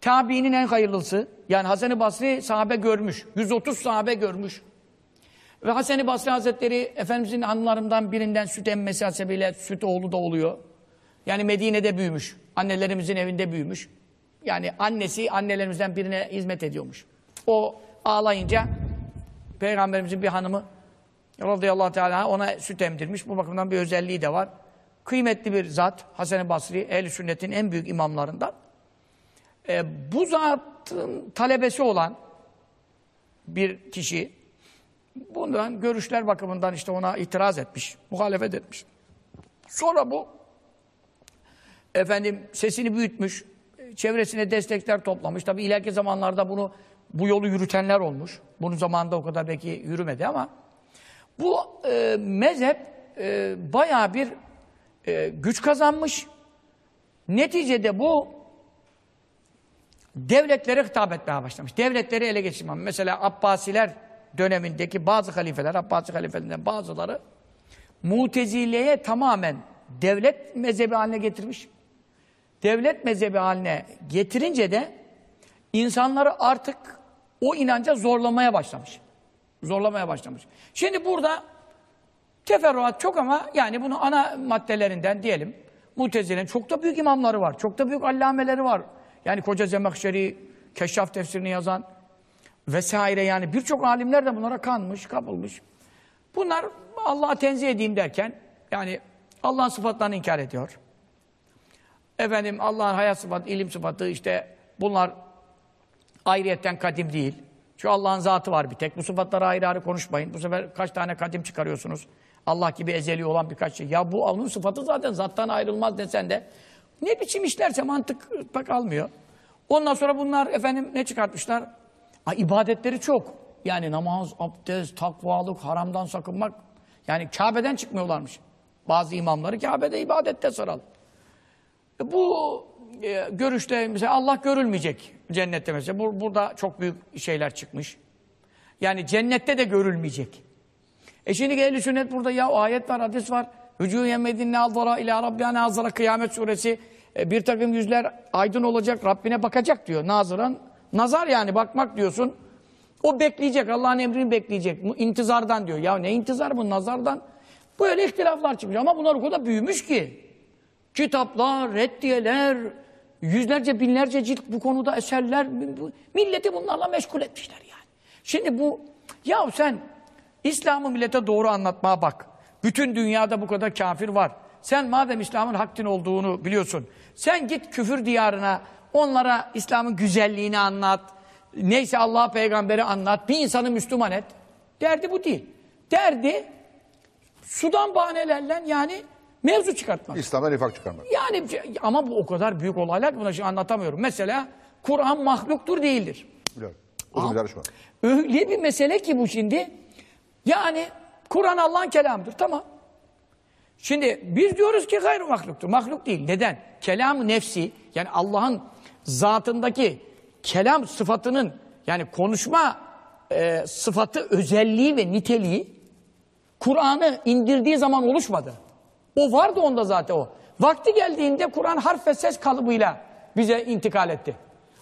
tabiinin en hayırlısı. Yani Hasan-ı Basri sahabe görmüş. 130 sahabe görmüş. Ve Hasan-ı Basri Hazretleri Efendimizin anılarından birinden süt emmesi hasebiyle süt oğlu da oluyor. Yani Medine'de büyümüş. Annelerimizin evinde büyümüş. Yani annesi annelerimizden birine hizmet ediyormuş. O ağlayınca Peygamberimizin bir hanımı radıyallahu teala ona süt emdirmiş. Bu bakımdan bir özelliği de var. Kıymetli bir zat. Hasan-ı Basri, ehl sünnetin en büyük imamlarından. Ee, bu zatın talebesi olan bir kişi bundan görüşler bakımından işte ona itiraz etmiş, muhalefet etmiş. Sonra bu efendim sesini büyütmüş, çevresine destekler toplamış. Tabii ileriki zamanlarda bunu bu yolu yürütenler olmuş. Bunun zamanında o kadar belki yürümedi ama bu e, mezhep e, bayağı bir e, güç kazanmış. Neticede bu devletlere hitap etmeye başlamış. Devletleri ele geçirmem. Mesela Abbasiler dönemindeki bazı halifeler, Abbasi halifelerinden bazıları Mutezile'ye tamamen devlet mezhebi haline getirmiş. Devlet mezhebi haline getirince de insanları artık o inanca zorlamaya başlamış. Zorlamaya başlamış. Şimdi burada teferruat çok ama yani bunun ana maddelerinden diyelim. Mutezile'nin çok da büyük imamları var. Çok da büyük allameleri var. Yani Koca Zemahşeri, Keşraf tefsirini yazan vesaire yani birçok alimler de bunlara kanmış, kapılmış. Bunlar Allah'a tenzih edeyim derken yani Allah'ın sıfatlarını inkar ediyor. Efendim Allah'ın hayat sıfatı, ilim sıfatı işte bunlar ayrıyetten kadim değil. Çünkü Allah'ın zatı var bir tek. Bu sıfatları ayrı ayrı konuşmayın. Bu sefer kaç tane kadim çıkarıyorsunuz? Allah gibi ezeli olan birkaç şey. Ya bu onun sıfatı zaten zattan ayrılmaz desen de ne biçim işlerse mantık pek almıyor. Ondan sonra bunlar efendim ne çıkartmışlar? Ha, ibadetleri çok. Yani namaz, abdest, takvalık, haramdan sakınmak. Yani Kabe'den çıkmıyorlarmış. Bazı imamları Kabe'de ibadette sıralı. Bu e, görüşte mesela Allah görülmeyecek cennette mesela. Bur- burada çok büyük şeyler çıkmış. Yani cennette de görülmeyecek. E şimdi ehli sünnet burada ya ayet var, hadis var. Vücuhu yemedin ne aldara ila rabbiyane nazara kıyamet suresi. E, bir takım yüzler aydın olacak, Rabbine bakacak diyor. Nazıran, nazar yani bakmak diyorsun. O bekleyecek, Allah'ın emrini bekleyecek. Bu intizardan diyor. Ya ne intizar bu nazardan? Böyle ihtilaflar çıkmış ama bunlar o kadar büyümüş ki. Kitaplar, reddiyeler, yüzlerce binlerce cilt bu konuda eserler. Milleti bunlarla meşgul etmişler yani. Şimdi bu, ya sen İslam'ı millete doğru anlatmaya bak. Bütün dünyada bu kadar kafir var. Sen madem İslam'ın hak din olduğunu biliyorsun. Sen git küfür diyarına, onlara İslam'ın güzelliğini anlat. Neyse Allah peygamberi anlat. Bir insanı Müslüman et. Derdi bu değil. Derdi sudan bahanelerle yani mevzu çıkartmak. İslam'dan nifak çıkarmak. Yani ama bu o kadar büyük olaylar ki buna şimdi anlatamıyorum. Mesela Kur'an mahluktur değildir. Biliyorum. Uzun bir yarışma. Öyle bir mesele ki bu şimdi. Yani Kur'an Allah'ın kelamıdır. Tamam. Şimdi biz diyoruz ki gayr mahluktur. Mahluk değil. Neden? Kelam-ı nefsi yani Allah'ın zatındaki kelam sıfatının yani konuşma e, sıfatı özelliği ve niteliği Kur'an'ı indirdiği zaman oluşmadı. O vardı onda zaten o. Vakti geldiğinde Kur'an harf ve ses kalıbıyla bize intikal etti.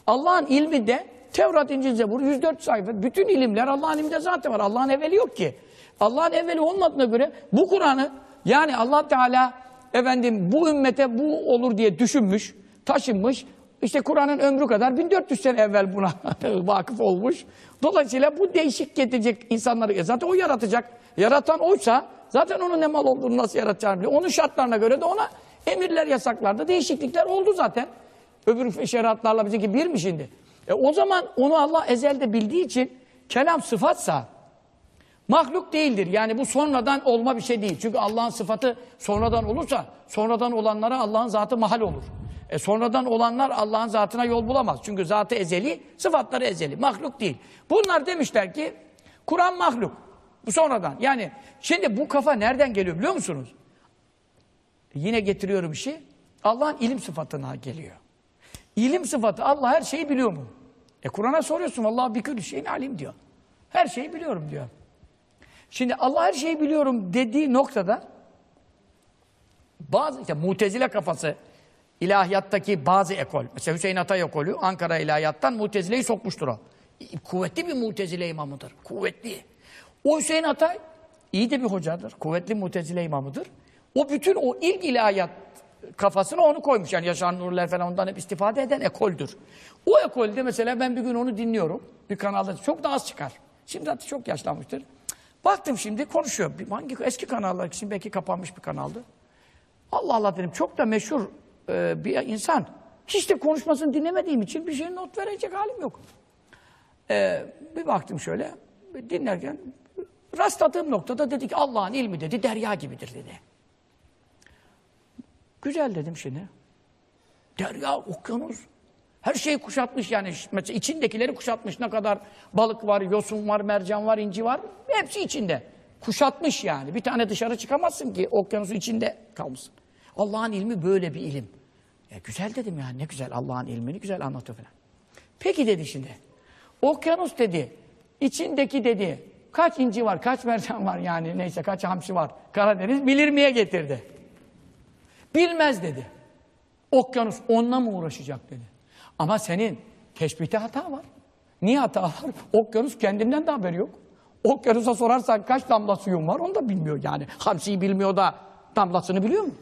Allah'ın ilmi de Tevrat, İncil, Zebur 104 sayfa. Bütün ilimler Allah'ın ilminde zaten var. Allah'ın evveli yok ki. Allah'ın evveli olmadığına göre bu Kur'an'ı yani Allah Teala efendim bu ümmete bu olur diye düşünmüş, taşınmış. İşte Kur'an'ın ömrü kadar 1400 sene evvel buna vakıf olmuş. Dolayısıyla bu değişik getirecek insanları. E zaten o yaratacak. Yaratan oysa zaten onun ne mal olduğunu nasıl yaratacağını biliyor. Onun şartlarına göre de ona emirler, yasaklarda değişiklikler oldu zaten. Öbür şeriatlarla bizimki bir mi şimdi? E o zaman onu Allah ezelde bildiği için kelam sıfatsa mahluk değildir. Yani bu sonradan olma bir şey değil. Çünkü Allah'ın sıfatı sonradan olursa sonradan olanlara Allah'ın zatı mahal olur. E sonradan olanlar Allah'ın zatına yol bulamaz. Çünkü zatı ezeli, sıfatları ezeli. Mahluk değil. Bunlar demişler ki Kur'an mahluk. Bu sonradan. Yani şimdi bu kafa nereden geliyor biliyor musunuz? Yine getiriyorum işi. Allah'ın ilim sıfatına geliyor. İlim sıfatı Allah her şeyi biliyor mu? E Kur'an'a soruyorsun Allah bir külü şeyin alim diyor. Her şeyi biliyorum diyor. Şimdi Allah her şeyi biliyorum dediği noktada bazı işte mutezile kafası ilahiyattaki bazı ekol. Mesela Hüseyin Atay ekolü Ankara ilahiyattan mutezileyi sokmuştur o. Kuvvetli bir mutezile imamıdır. Kuvvetli. O Hüseyin Atay iyi de bir hocadır. Kuvvetli mutezile imamıdır. O bütün o ilk ilahiyat kafasına onu koymuş. Yani Yaşar Nurler falan ondan hep istifade eden ekoldür. O ekolde mesela ben bir gün onu dinliyorum. Bir kanalda çok da az çıkar. Şimdi zaten çok yaşlanmıştır. Baktım şimdi konuşuyor. Hangi eski kanallar şimdi belki kapanmış bir kanaldı. Allah Allah dedim çok da meşhur e, bir insan. Hiç de konuşmasını dinlemediğim için bir şey not verecek halim yok. E, bir baktım şöyle dinlerken rastladığım noktada dedi ki Allah'ın ilmi dedi derya gibidir dedi. Güzel dedim şimdi. Derya, okyanus. Her şeyi kuşatmış yani. Mesela içindekileri kuşatmış. Ne kadar balık var, yosun var, mercan var, inci var. Hepsi içinde. Kuşatmış yani. Bir tane dışarı çıkamazsın ki okyanusun içinde kalmışsın. Allah'ın ilmi böyle bir ilim. E, güzel dedim ya ne güzel Allah'ın ilmini güzel anlatıyor falan. Peki dedi şimdi. Okyanus dedi. içindeki dedi. Kaç inci var, kaç mercan var yani neyse kaç hamsi var. Karadeniz bilir miye getirdi. Bilmez dedi. Okyanus onunla mı uğraşacak dedi. Ama senin teşbihte hata var. Niye hata var? Okyanus kendinden de haberi yok. Okyanusa sorarsan kaç damla suyun var onu da bilmiyor yani. Hamsiyi bilmiyor da damlasını biliyor mu?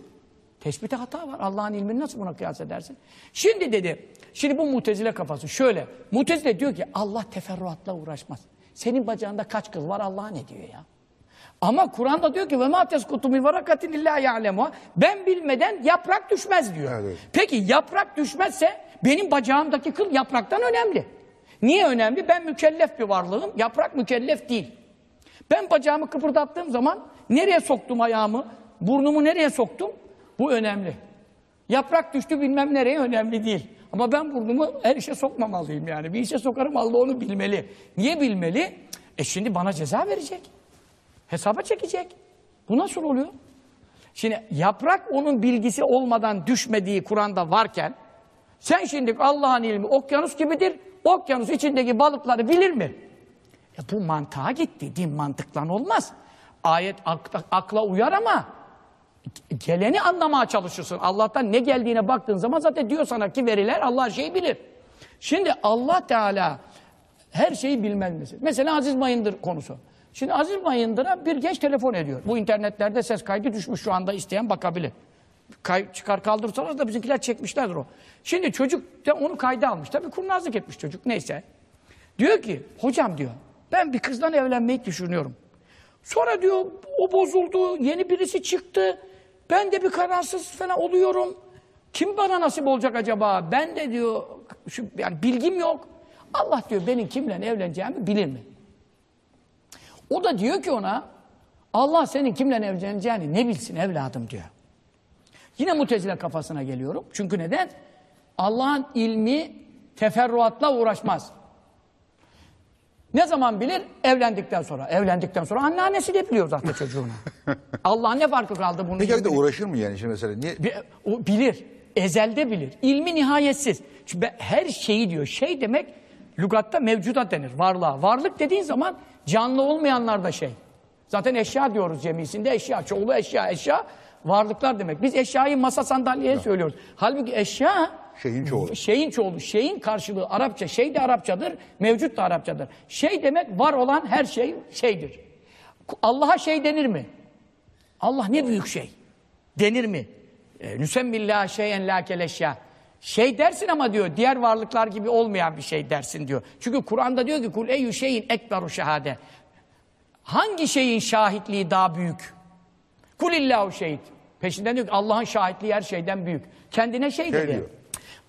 Teşbihte hata var. Allah'ın ilmini nasıl buna kıyas edersin? Şimdi dedi, şimdi bu mutezile kafası şöyle. Mutezile diyor ki Allah teferruatla uğraşmaz. Senin bacağında kaç kıl var Allah ne diyor ya? Ama Kur'an'da diyor ki ve ma teskutu min varakatin illa ya'lemuha. Ben bilmeden yaprak düşmez diyor. Evet. Peki yaprak düşmezse benim bacağımdaki kıl yapraktan önemli. Niye önemli? Ben mükellef bir varlığım, yaprak mükellef değil. Ben bacağımı kıpırdattığım zaman nereye soktum ayağımı, burnumu nereye soktum? Bu önemli. Yaprak düştü bilmem nereye önemli değil. Ama ben burnumu her işe sokmamalıyım yani. Bir işe sokarım Allah onu bilmeli. Niye bilmeli? E şimdi bana ceza verecek. Hesaba çekecek. Bu nasıl oluyor? Şimdi yaprak onun bilgisi olmadan düşmediği Kur'an'da varken sen şimdi Allah'ın ilmi okyanus gibidir. Okyanus içindeki balıkları bilir mi? Ya bu mantığa gitti. Din mantıklan olmaz. Ayet akla uyar ama geleni anlamaya çalışırsın. Allah'tan ne geldiğine baktığın zaman zaten diyor sana ki veriler Allah her şeyi bilir. Şimdi Allah Teala her şeyi bilmez. Mesela Aziz Bayındır konusu. Şimdi Aziz Bayındır'a bir genç telefon ediyor. Bu internetlerde ses kaydı düşmüş şu anda isteyen bakabilir. Kay, çıkar kaldırsalar da bizimkiler çekmişlerdir o. Şimdi çocuk da onu kayda almış. Tabii kurnazlık etmiş çocuk neyse. Diyor ki hocam diyor ben bir kızdan evlenmeyi düşünüyorum. Sonra diyor o bozuldu yeni birisi çıktı. Ben de bir kararsız falan oluyorum. Kim bana nasip olacak acaba? Ben de diyor şu, yani bilgim yok. Allah diyor benim kimle evleneceğimi bilir mi? O da diyor ki ona Allah senin kimle evleneceğini ne bilsin evladım diyor. Yine mutezile kafasına geliyorum. Çünkü neden? Allah'ın ilmi teferruatla uğraşmaz. Ne zaman bilir? Evlendikten sonra. Evlendikten sonra anneannesi de biliyor zaten çocuğunu. Allah ne farkı kaldı bunun? Peki gibi? de uğraşır mı yani şimdi mesela? Niye? Bi- O bilir. Ezelde bilir. İlmi nihayetsiz. Çünkü her şeyi diyor. Şey demek lügatta mevcudat denir. Varlığa. Varlık dediğin zaman canlı olmayanlar da şey. Zaten eşya diyoruz cemisinde eşya. Çoğulu eşya. Eşya varlıklar demek. Biz eşyayı masa sandalyeye söylüyoruz. Halbuki eşya Şeyin çoğulu. Şeyin çoğulu. Şeyin karşılığı Arapça. Şey de Arapçadır. Mevcut da Arapçadır. Şey demek var olan her şey şeydir. Allah'a şey denir mi? Allah ne büyük şey. Denir mi? E, Nüsemmillâh şeyen lâ keleşyâ. Şey dersin ama diyor diğer varlıklar gibi olmayan bir şey dersin diyor. Çünkü Kur'an'da diyor ki kul eyyü şeyin ekberu şehade. Hangi şeyin şahitliği daha büyük? Kulillahu şehit. Peşinden diyor ki Allah'ın şahitliği her şeyden büyük. Kendine şey dedi. diyor.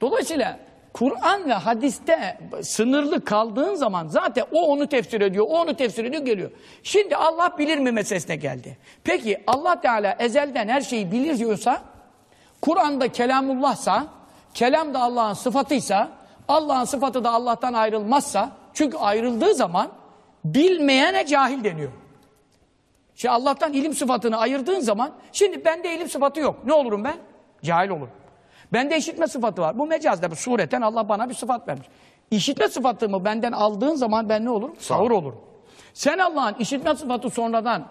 Dolayısıyla Kur'an ve hadiste sınırlı kaldığın zaman zaten o onu tefsir ediyor, o onu tefsir ediyor geliyor. Şimdi Allah bilir mi meselesine geldi. Peki Allah Teala ezelden her şeyi bilir diyorsa, Kur'an'da kelamullahsa, kelam da Allah'ın sıfatıysa, Allah'ın sıfatı da Allah'tan ayrılmazsa, çünkü ayrıldığı zaman bilmeyene cahil deniyor. Şimdi Allah'tan ilim sıfatını ayırdığın zaman, şimdi bende ilim sıfatı yok. Ne olurum ben? Cahil olurum. Bende işitme sıfatı var. Bu mecazda, bu sureten Allah bana bir sıfat vermiş. İşitme sıfatımı benden aldığın zaman ben ne olurum? Sağır olurum. Sen Allah'ın işitme sıfatı sonradan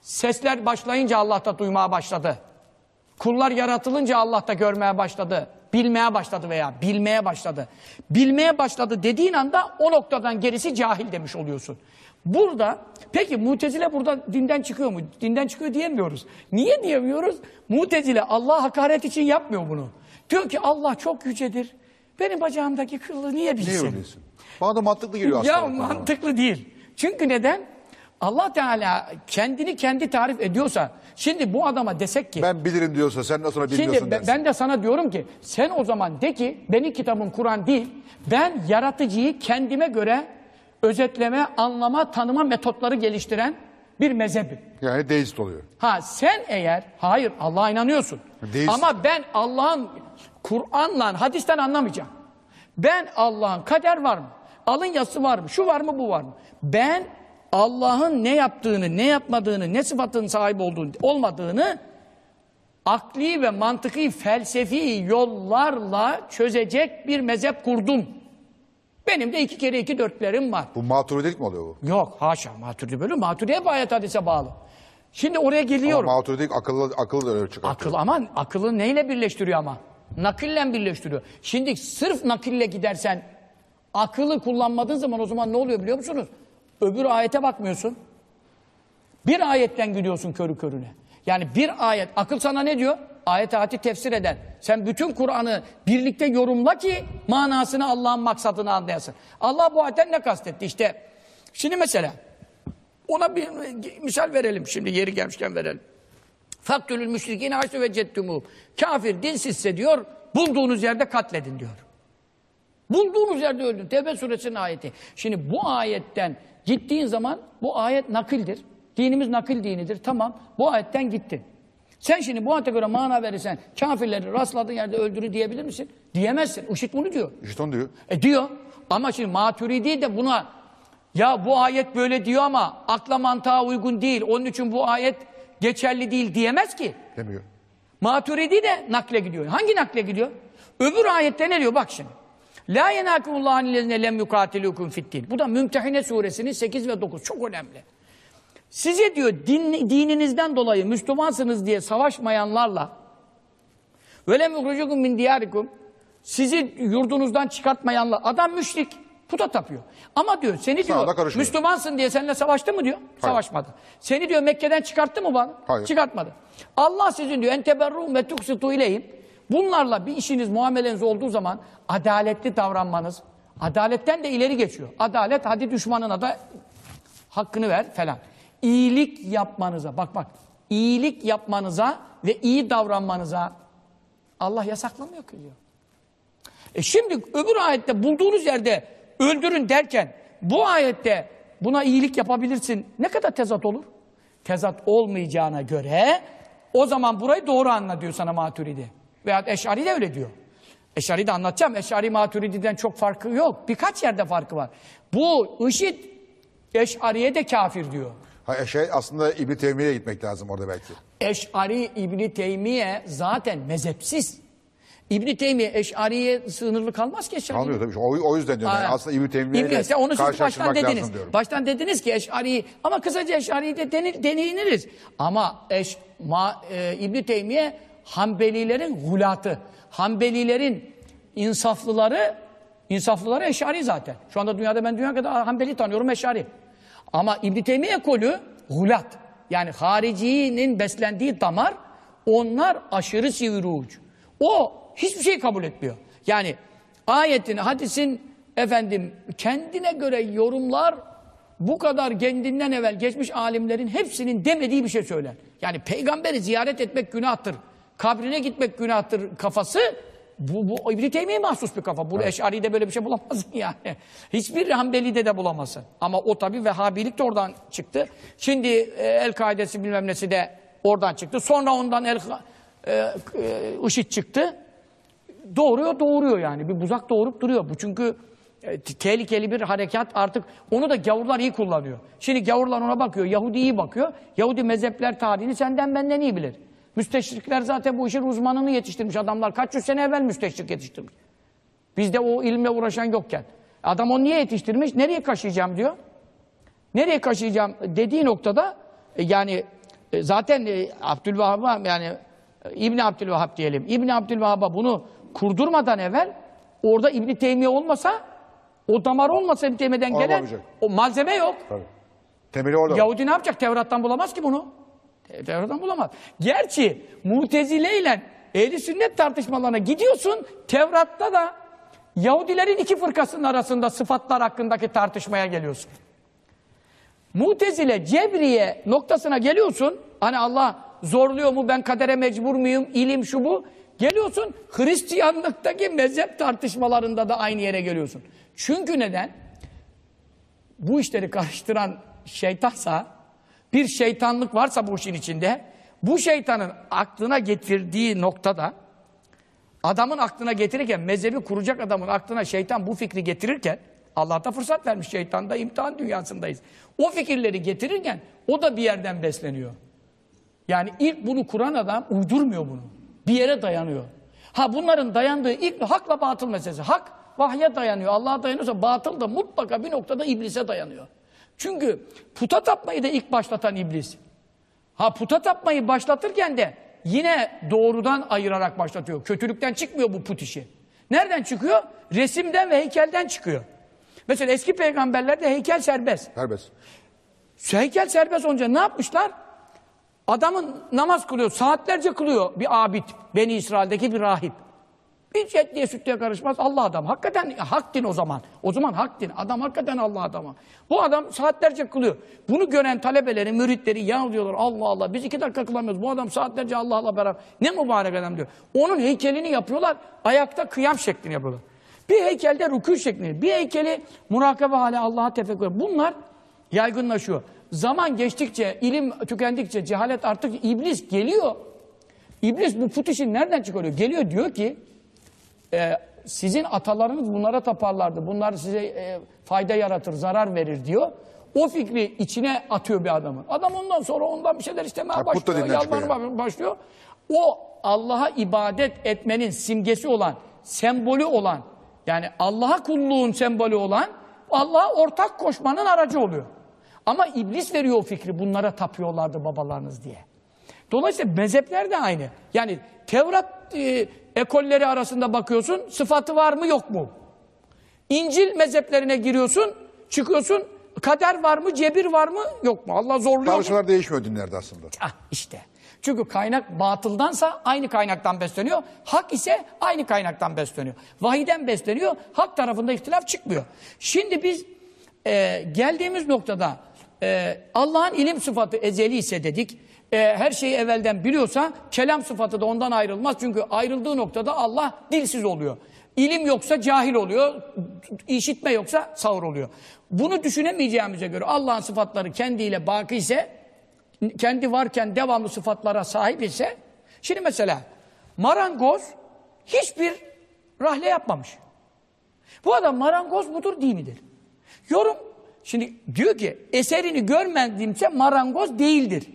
sesler başlayınca Allah'ta duymaya başladı. Kullar yaratılınca Allah'ta görmeye başladı. Bilmeye başladı veya bilmeye başladı. Bilmeye başladı dediğin anda o noktadan gerisi cahil demiş oluyorsun. Burada peki mutezile burada dinden çıkıyor mu? Dinden çıkıyor diyemiyoruz. Niye diyemiyoruz? Mutezile Allah hakaret için yapmıyor bunu. Diyor ki Allah çok yücedir. Benim bacağımdaki kıllı niye Niye bilsin? öylesin? Bana da mantıklı geliyor aslında. Ya mantıklı değil. Çünkü neden? Allah Teala kendini kendi tarif ediyorsa şimdi bu adama desek ki Ben bilirim diyorsa sen nasıl bilmiyorsun Şimdi ben, dersin. ben de sana diyorum ki sen o zaman de ki benim kitabım Kur'an değil. Ben yaratıcıyı kendime göre özetleme, anlama, tanıma metotları geliştiren bir mezhebim. Yani deist oluyor. Ha sen eğer hayır Allah'a inanıyorsun. Deist. Ama ben Allah'ın Kur'an'la hadisten anlamayacağım. Ben Allah'ın kader var mı? Alın yazısı var mı? Şu var mı bu var mı? Ben Allah'ın ne yaptığını, ne yapmadığını, ne sıfatının sahibi olduğunu, olmadığını akli ve mantıki felsefi yollarla çözecek bir mezhep kurdum. Benim de iki kere iki dörtlerim var. Bu maturidilik mi oluyor bu? Yok haşa maturidi böyle. Maturidi hep ayet hadise bağlı. Şimdi oraya Ama geliyorum. maturidilik akıllı, akıllı da öyle çıkartıyor. Akıl aman akıllı neyle birleştiriyor ama? Nakille birleştiriyor. Şimdi sırf nakille gidersen akıllı kullanmadığın zaman o zaman ne oluyor biliyor musunuz? Öbür ayete bakmıyorsun. Bir ayetten gidiyorsun körü körüne. Yani bir ayet, akıl sana ne diyor? Ayet ayeti tefsir eder. Sen bütün Kur'an'ı birlikte yorumla ki manasını Allah'ın maksadını anlayasın. Allah bu ayetten ne kastetti? İşte şimdi mesela ona bir misal verelim şimdi yeri gelmişken verelim. Faktülül müşrikine haşu ve cettumuhum. Kafir dinsizse diyor, bulduğunuz yerde katledin diyor. Bulduğunuz yerde öldün. Tevbe suresinin ayeti. Şimdi bu ayetten gittiğin zaman bu ayet nakildir. Dinimiz nakil dinidir. Tamam. Bu ayetten gittin. Sen şimdi bu ayete göre mana verirsen kafirleri rastladığın yerde öldürü diyebilir misin? Diyemezsin. IŞİD bunu diyor. İşte onu diyor. E diyor. Ama şimdi Maturidi de buna ya bu ayet böyle diyor ama akla mantığa uygun değil. Onun için bu ayet geçerli değil diyemez ki. Demiyor. Maturidi de nakle gidiyor. Hangi nakle gidiyor? Öbür ayette ne diyor? Bak şimdi. La yenakumullahu anillezine lem yukatilukum fiddin. Bu da Mümtehine suresinin 8 ve 9. Çok önemli. Size diyor din, dininizden dolayı Müslümansınız diye savaşmayanlarla ve lem min diyarikum sizi yurdunuzdan çıkartmayanlar adam müşrik puta tapıyor. Ama diyor seni Sana da diyor karışmıyor. Müslümansın diye seninle savaştı mı diyor? Savaşmadı. Seni diyor Mekke'den çıkarttı mı bana? Hayır. Çıkartmadı. Allah sizin diyor enteberrum ve tuksitu ileyhim bunlarla bir işiniz muameleniz olduğu zaman adaletli davranmanız adaletten de ileri geçiyor. Adalet hadi düşmanına da hakkını ver falan. İyilik yapmanıza bak bak iyilik yapmanıza ve iyi davranmanıza Allah yasaklamıyor ki diyor. E şimdi öbür ayette bulduğunuz yerde öldürün derken bu ayette buna iyilik yapabilirsin. Ne kadar tezat olur? Tezat olmayacağına göre o zaman burayı doğru anla diyor sana Maturidi. Veya Eş'ari de öyle diyor. Eş'ari de anlatacağım. Eş'ari Maturidi'den çok farkı yok. Birkaç yerde farkı var. Bu IŞİD Eş'ariye de kafir diyor. Ha, şey aslında İbni Teymiye'ye gitmek lazım orada belki. Eş'ari İbni Teymiye zaten mezhepsiz. İbni Teymiye Eş'ariye sınırlı kalmaz ki Eş'ari. Kalmıyor tabii. O, o yüzden diyorum. Yani aslında İbni Teymiye'yle İbni- işte onu siz baştan dediniz. diyorum. Baştan dediniz ki Eş'ari ama kısaca Eş'ari'yi de denir, deneyiniriz. Ama eş, ma, e, İbni Teymiye Hanbelilerin hulatı. Hanbelilerin insaflıları insaflıları Eş'ari zaten. Şu anda dünyada ben dünya kadar Hanbeli tanıyorum Eş'ari. Ama İbni Teymiye ekolü hulat. Yani haricinin beslendiği damar onlar aşırı sivri uç. O hiçbir şey kabul etmiyor. Yani ayetin, hadisin efendim kendine göre yorumlar bu kadar kendinden evvel geçmiş alimlerin hepsinin demediği bir şey söyler. Yani peygamberi ziyaret etmek günahtır. Kabrine gitmek günahtır kafası bu, bu İbn-i Teymiye mahsus bir kafa. Bu Eş'ari'de böyle bir şey bulamazsın yani. Hiçbir Hanbeli'de de bulamazsın. Ama o tabi Vehhabilik de oradan çıktı. Şimdi e, El-Kaidesi bilmem nesi de oradan çıktı. Sonra ondan El e, e, IŞİD çıktı. Doğuruyor doğuruyor yani. Bir buzak doğurup duruyor. Bu çünkü e, te- tehlikeli bir harekat artık. Onu da gavurlar iyi kullanıyor. Şimdi gavurlar ona bakıyor. Yahudi iyi bakıyor. Yahudi mezhepler tarihini senden benden iyi bilir. Müsteşrikler zaten bu işin uzmanını yetiştirmiş adamlar. Kaç yüz sene evvel müsteşrik yetiştirmiş. Bizde o ilmle uğraşan yokken. Adam onu niye yetiştirmiş? Nereye kaşıyacağım diyor. Nereye kaşıyacağım dediği noktada e, yani e, zaten e, Abdülvahhab'a yani İbni Abdülvahhab diyelim. İbni Abdülvahhab'a bunu kurdurmadan evvel orada İbni Teymiye olmasa o damar olmasa İbni Teymiye'den gelen Olamayacak. o malzeme yok. Tabii. Temeli orada. Yahudi ne yapacak? Tevrat'tan bulamaz ki bunu. Te- Tevrat'tan bulamaz. Gerçi Mutezile ile Ehli Sünnet tartışmalarına gidiyorsun. Tevrat'ta da Yahudilerin iki fırkasının arasında sıfatlar hakkındaki tartışmaya geliyorsun. Mutezile, Cebriye noktasına geliyorsun. Hani Allah zorluyor mu ben kadere mecbur muyum ilim şu bu. Geliyorsun Hristiyanlıktaki mezhep tartışmalarında da aynı yere geliyorsun. Çünkü neden? bu işleri karıştıran şeytansa, bir şeytanlık varsa bu işin içinde, bu şeytanın aklına getirdiği noktada, adamın aklına getirirken, mezhebi kuracak adamın aklına şeytan bu fikri getirirken, Allah da fırsat vermiş. Şeytan da imtihan dünyasındayız. O fikirleri getirirken o da bir yerden besleniyor. Yani ilk bunu kuran adam uydurmuyor bunu. Bir yere dayanıyor. Ha bunların dayandığı ilk hakla batıl meselesi. Hak vahye dayanıyor. Allah'a dayanıyorsa batıl da mutlaka bir noktada iblise dayanıyor. Çünkü puta tapmayı da ilk başlatan iblis. Ha puta tapmayı başlatırken de yine doğrudan ayırarak başlatıyor. Kötülükten çıkmıyor bu put işi. Nereden çıkıyor? Resimden ve heykelden çıkıyor. Mesela eski peygamberlerde heykel serbest. Serbest. Heykel serbest olunca ne yapmışlar? Adamın namaz kılıyor, saatlerce kılıyor bir abid, Beni İsrail'deki bir rahip. Hiç etliye sütlüye karışmaz Allah adam. Hakikaten hak din o zaman. O zaman hak din. Adam hakikaten Allah adamı. Bu adam saatlerce kılıyor. Bunu gören talebeleri, müritleri ya diyorlar Allah Allah biz iki dakika kılamıyoruz. Bu adam saatlerce Allah'la beraber. Ne mübarek adam diyor. Onun heykelini yapıyorlar. Ayakta kıyam şeklini yapıyorlar. Bir heykelde rükû şeklini. Bir heykeli murakabe hali Allah'a tefekkür. Bunlar yaygınlaşıyor. Zaman geçtikçe, ilim tükendikçe, cehalet artık iblis geliyor. İblis bu put işini nereden çıkarıyor? Geliyor diyor ki e, sizin atalarınız bunlara taparlardı. Bunlar size e, fayda yaratır, zarar verir diyor. O fikri içine atıyor bir adamın. Adam ondan sonra ondan bir şeyler istemeye başlıyor. Yalvarmaya başlıyor. O Allah'a ibadet etmenin simgesi olan, sembolü olan, yani Allah'a kulluğun sembolü olan, Allah'a ortak koşmanın aracı oluyor. Ama iblis veriyor o fikri bunlara tapıyorlardı babalarınız diye. Dolayısıyla mezhepler de aynı. Yani Tevrat e, ekolleri arasında bakıyorsun sıfatı var mı yok mu? İncil mezheplerine giriyorsun çıkıyorsun kader var mı cebir var mı yok mu? Allah zorluyor mu? Tartışmalar değişmiyor dinlerde aslında. Ah işte. Çünkü kaynak batıldansa aynı kaynaktan besleniyor. Hak ise aynı kaynaktan besleniyor. Vahiden besleniyor. Hak tarafında ihtilaf çıkmıyor. Şimdi biz e, geldiğimiz noktada e, Allah'ın ilim sıfatı ezeli ise dedik. E, her şeyi evvelden biliyorsa kelam sıfatı da ondan ayrılmaz. Çünkü ayrıldığı noktada Allah dilsiz oluyor. İlim yoksa cahil oluyor. işitme yoksa sağır oluyor. Bunu düşünemeyeceğimize göre Allah'ın sıfatları kendiyle baki ise kendi varken devamlı sıfatlara sahip ise şimdi mesela marangoz hiçbir rahle yapmamış. Bu adam marangoz mudur değil midir? Yorum şimdi diyor ki eserini görmedimse marangoz değildir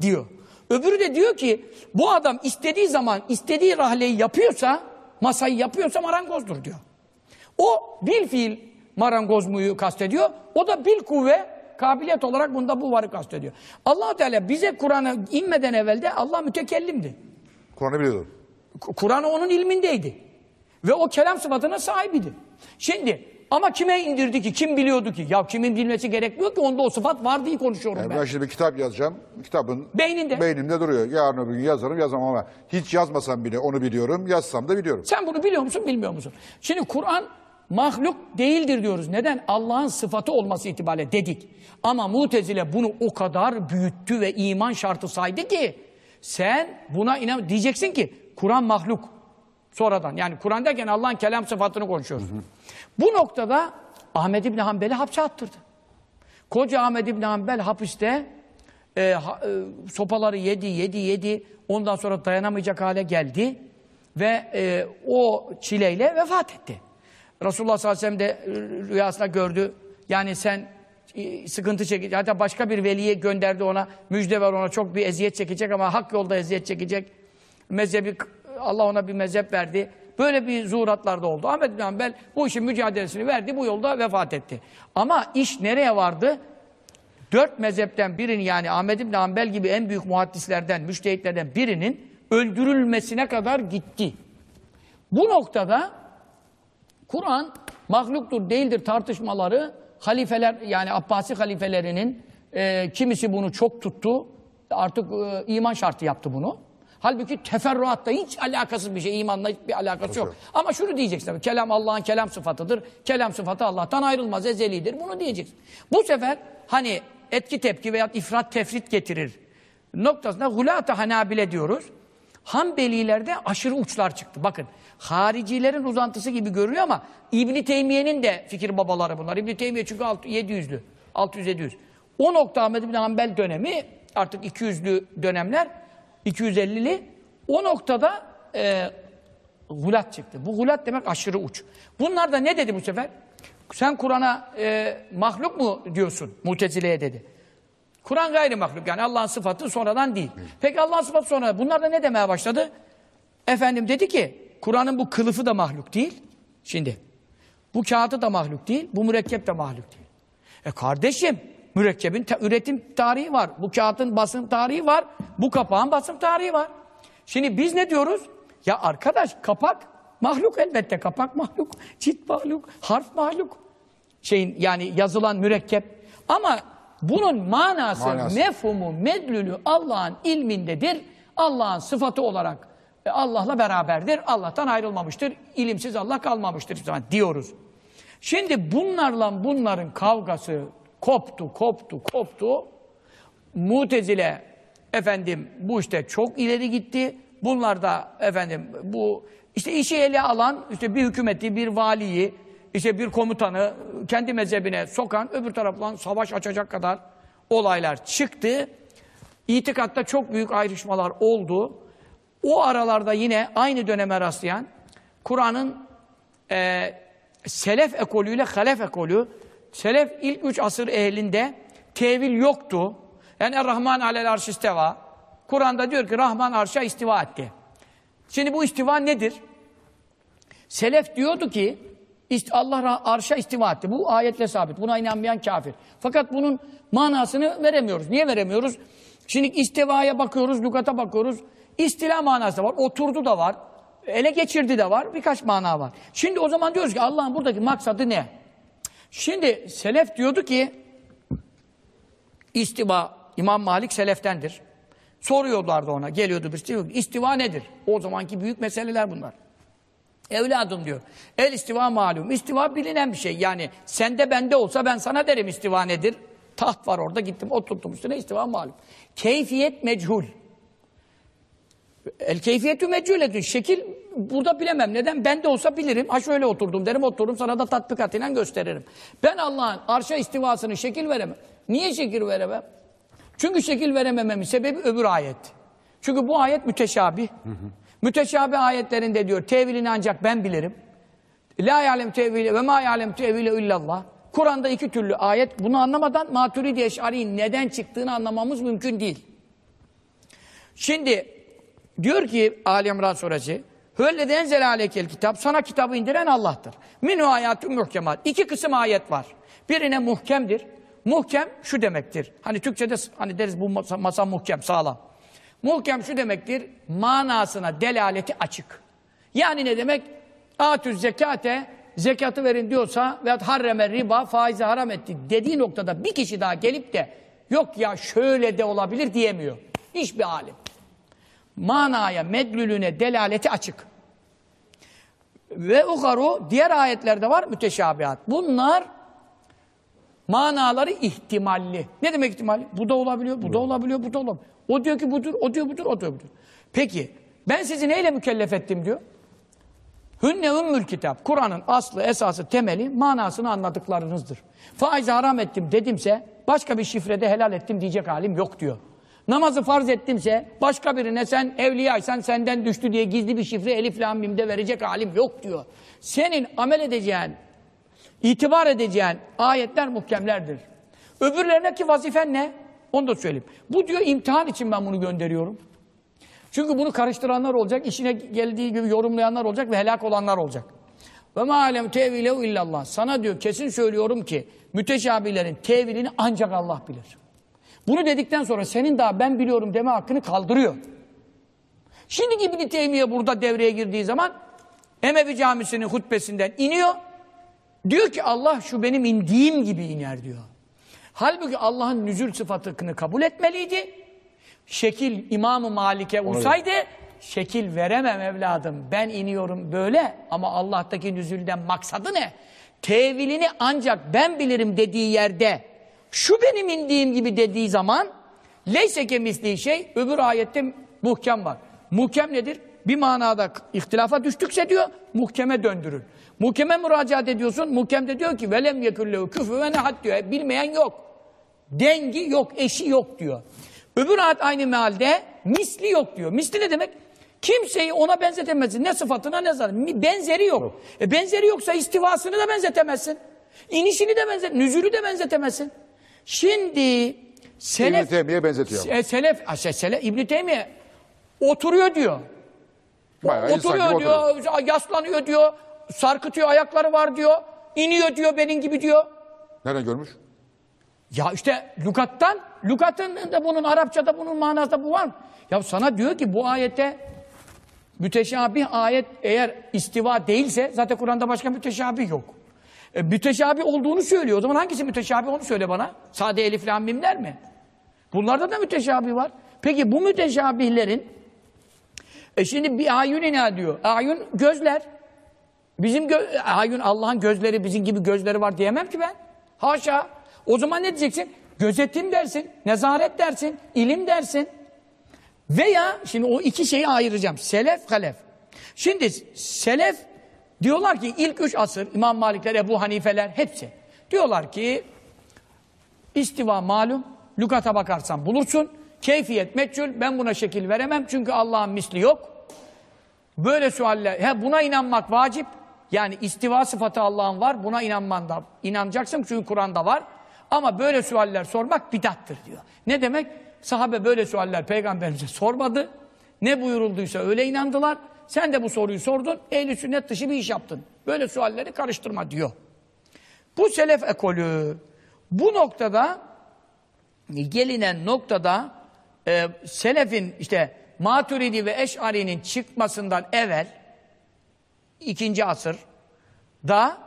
diyor. Öbürü de diyor ki bu adam istediği zaman istediği rahleyi yapıyorsa masayı yapıyorsa marangozdur diyor. O bil fiil marangoz muyu kastediyor. O da bil kuvve kabiliyet olarak bunda bu varı kastediyor. allah Teala bize Kur'an'a inmeden evvel de Allah mütekellimdi. Kur'an'ı biliyordum. Kur'an onun ilmindeydi. Ve o kelam sıfatına sahibiydi. Şimdi ama kime indirdi ki? Kim biliyordu ki? Ya kimin bilmesi gerekmiyor ki? Onda o sıfat var diye konuşuyorum Yani ben. ben şimdi bir kitap yazacağım. Kitabın Beyninde. beynimde duruyor. Yarın öbür gün yazarım yazamam ama hiç yazmasam bile onu biliyorum. Yazsam da biliyorum. Sen bunu biliyor musun, bilmiyor musun? Şimdi Kur'an mahluk değildir diyoruz. Neden? Allah'ın sıfatı olması itibariyle dedik. Ama Mutezile bunu o kadar büyüttü ve iman şartı saydı ki sen buna inan diyeceksin ki Kur'an mahluk. Sonradan yani Kur'an derken Allah'ın kelam sıfatını konuşuyoruz. Bu noktada Ahmed İbni Hanbel'i hapse attırdı. Koca Ahmed İbni Hanbel hapiste e, ha- e, sopaları yedi, yedi, yedi. Ondan sonra dayanamayacak hale geldi. Ve e, o çileyle vefat etti. Resulullah sallallahu aleyhi ve sellem de e, rüyasında gördü. Yani sen e, sıkıntı çekecek. Hatta başka bir veliye gönderdi ona. Müjde ver ona çok bir eziyet çekecek ama hak yolda eziyet çekecek. Mezhebi Allah ona bir mezhep verdi. Böyle bir zuhuratlar da oldu. Ahmet bin Hanbel bu işin mücadelesini verdi. Bu yolda vefat etti. Ama iş nereye vardı? Dört mezhepten birinin yani Ahmed bin Hanbel gibi en büyük muhaddislerden, müştehitlerden birinin öldürülmesine kadar gitti. Bu noktada Kur'an mahluktur değildir tartışmaları halifeler yani Abbasi halifelerinin e, kimisi bunu çok tuttu. Artık e, iman şartı yaptı bunu. Halbuki teferruatta hiç alakasız bir şey, imanla hiçbir alakası yok. Ama şunu diyeceksin tabii, kelam Allah'ın kelam sıfatıdır. Kelam sıfatı Allah'tan ayrılmaz, ezelidir. Bunu diyeceksin. Bu sefer hani etki tepki veya ifrat tefrit getirir noktasında hulâ-ı hanabile diyoruz. Hanbelilerde aşırı uçlar çıktı. Bakın haricilerin uzantısı gibi görünüyor ama İbn Teymiye'nin de fikir babaları bunlar. İbn Teymiye çünkü alt- 700'lü. 600-700. O nokta Ahmed bin Hanbel dönemi artık 200'lü dönemler 250'li. O noktada e, gulat çıktı. Bu gulat demek aşırı uç. Bunlar da ne dedi bu sefer? Sen Kur'an'a e, mahluk mu diyorsun? Mutezile'ye dedi. Kur'an gayri mahluk yani Allah'ın sıfatı sonradan değil. Peki Allah'ın sıfatı sonra bunlar da ne demeye başladı? Efendim dedi ki Kur'an'ın bu kılıfı da mahluk değil. Şimdi bu kağıdı da mahluk değil, bu mürekkep de mahluk değil. E kardeşim mürekkebin ta- üretim tarihi var. Bu kağıdın basım tarihi var. Bu kapağın basım tarihi var. Şimdi biz ne diyoruz? Ya arkadaş kapak mahluk elbette. Kapak mahluk, cilt mahluk, harf mahluk. Şeyin yani yazılan mürekkep. Ama bunun manası, Manası. mefhumu, medlülü Allah'ın ilmindedir. Allah'ın sıfatı olarak e, Allah'la beraberdir. Allah'tan ayrılmamıştır. İlimsiz Allah kalmamıştır hiçbir zaman diyoruz. Şimdi bunlarla bunların kavgası koptu, koptu, koptu. Mutezile efendim bu işte çok ileri gitti. Bunlar da efendim bu işte işi ele alan işte bir hükümeti, bir valiyi, işte bir komutanı kendi mezhebine sokan öbür taraftan savaş açacak kadar olaylar çıktı. İtikatta çok büyük ayrışmalar oldu. O aralarda yine aynı döneme rastlayan Kur'an'ın e, selef ekolüyle halef ekolü. Selef ilk üç asır ehlinde tevil yoktu. Yani Rahman alel arş isteva. Kur'an'da diyor ki Rahman arşa istiva etti. Şimdi bu istiva nedir? Selef diyordu ki Allah arşa istiva etti. Bu ayetle sabit. Buna inanmayan kafir. Fakat bunun manasını veremiyoruz. Niye veremiyoruz? Şimdi istivaya bakıyoruz, lügata bakıyoruz. İstila manası da var, oturdu da var, ele geçirdi de var, birkaç mana var. Şimdi o zaman diyoruz ki Allah'ın buradaki maksadı ne? Şimdi selef diyordu ki istiva İmam Malik seleftendir. Soruyorlardı ona. Geliyordu birisi diyor istiva nedir? O zamanki büyük meseleler bunlar. Evladım diyor. El istiva malum. İstiva bilinen bir şey. Yani sende bende olsa ben sana derim istiva nedir? Taht var orada gittim oturttum üstüne istiva malum. Keyfiyet mechul. El keyfiyetü meçhuletün. Şekil burada bilemem. Neden? Ben de olsa bilirim. Ha şöyle oturdum derim otururum sana da tatbikatıyla gösteririm. Ben Allah'ın arşa istivasını şekil veremem. Niye şekil veremem? Çünkü şekil veremememin sebebi öbür ayet. Çünkü bu ayet müteşabih. Müteşabih ayetlerinde diyor tevilini ancak ben bilirim. La ya'lem tevile ve ma ya'lem tevile illallah. Kur'an'da iki türlü ayet. Bunu anlamadan Maturidi Eş'ari'nin neden çıktığını anlamamız mümkün değil. Şimdi diyor ki Ali İmran suresi Hüvellezi enzele aleykel kitap sana kitabı indiren Allah'tır. Minhu ayatun muhkemat. İki kısım ayet var. Birine muhkemdir. Muhkem şu demektir. Hani Türkçe'de hani deriz bu masa, masa muhkem, sağlam. Muhkem şu demektir. Manasına delaleti açık. Yani ne demek? Atüz zekate zekatı verin diyorsa ve harreme riba faizi haram etti dediği noktada bir kişi daha gelip de yok ya şöyle de olabilir diyemiyor. Hiçbir alim. Manaya, medlülüne delaleti açık. Ve ukaru diğer ayetlerde var müteşabihat. Bunlar manaları ihtimalli. Ne demek ihtimalli? Bu da olabiliyor, bu da olabiliyor, bu da olabiliyor. O diyor ki budur, o diyor budur, o diyor budur. Peki ben sizi neyle mükellef ettim diyor? Hünne ümmül kitap. Kur'an'ın aslı, esası, temeli manasını anladıklarınızdır. Faizi haram ettim dedimse başka bir şifrede helal ettim diyecek halim yok diyor. Namazı farz ettimse başka birine sen evliyaysan senden düştü diye gizli bir şifre elif lam mimde verecek halim yok diyor. Senin amel edeceğin, itibar edeceğin ayetler muhkemlerdir. Öbürlerine ki vazifen ne? Onu da söyleyeyim. Bu diyor imtihan için ben bunu gönderiyorum. Çünkü bunu karıştıranlar olacak, işine geldiği gibi yorumlayanlar olacak ve helak olanlar olacak. Ve ma alem tevilehu illallah. Sana diyor kesin söylüyorum ki müteşabilerin tevilini ancak Allah bilir. Bunu dedikten sonra senin daha ben biliyorum deme hakkını kaldırıyor. Şimdi İbn Teymiye burada devreye girdiği zaman Emevi Camisi'nin hutbesinden iniyor. Diyor ki Allah şu benim indiğim gibi iner diyor. Halbuki Allah'ın nüzül sıfatını kabul etmeliydi. Şekil İmam-ı Malik'e uysaydı şekil veremem evladım. Ben iniyorum böyle ama Allah'taki nüzülden maksadı ne? Tevilini ancak ben bilirim dediği yerde şu benim indiğim gibi dediği zaman leyse kemisliği şey öbür ayette muhkem var. Muhkem nedir? Bir manada ihtilafa düştükse diyor muhkeme döndürür. Muhkeme müracaat ediyorsun. Muhkem de diyor ki velem yeküllehu küfü ve nehat diyor. Bilmeyen yok. Dengi yok, eşi yok diyor. Öbür ayet aynı mealde misli yok diyor. Misli ne demek? Kimseyi ona benzetemezsin. Ne sıfatına ne zaten. Benzeri yok. E benzeri yoksa istivasını da benzetemezsin. İnişini de benzet, nüzülü de benzetemezsin. Şimdi selef İbn-i Teymiye benzetiyor e, selef, a, selef İbn Teymiye oturuyor diyor. Bayağı oturuyor diyor, yaslanıyor diyor, sarkıtıyor, ayakları var diyor. iniyor diyor benim gibi diyor. Nereden görmüş? Ya işte lügattan, lügatın da bunun Arapçada bunun manasında bu var mı? Ya sana diyor ki bu ayette müteşabih ayet eğer istiva değilse zaten Kur'an'da başka müteşabih yok. E, müteşabih olduğunu söylüyor. O zaman hangisi müteşabih onu söyle bana. Sade elif lam mimler mi? Bunlarda da müteşabih var. Peki bu müteşabihlerin e şimdi bir ayunina diyor. Ayun gözler. Bizim gö ayun Allah'ın gözleri bizim gibi gözleri var diyemem ki ben. Haşa. O zaman ne diyeceksin? Gözetim dersin, nezaret dersin, ilim dersin. Veya şimdi o iki şeyi ayıracağım. Selef, halef. Şimdi selef diyorlar ki ilk üç asır İmam Malikler, Ebu Hanifeler hepsi. Diyorlar ki istiva malum. Lügata bakarsan bulursun. Keyfiyet meçhul. Ben buna şekil veremem. Çünkü Allah'ın misli yok. Böyle sualler. He, buna inanmak vacip. Yani istiva sıfatı Allah'ın var. Buna inanman da inanacaksın çünkü Kur'an'da var. Ama böyle sualler sormak bidattır diyor. Ne demek? Sahabe böyle sualler peygamberimize sormadı. Ne buyurulduysa öyle inandılar. Sen de bu soruyu sordun. Ehl-i sünnet dışı bir iş yaptın. Böyle sualleri karıştırma diyor. Bu selef ekolü. Bu noktada gelinen noktada e, selefin işte Maturidi ve Eş'ari'nin çıkmasından evvel ikinci asır da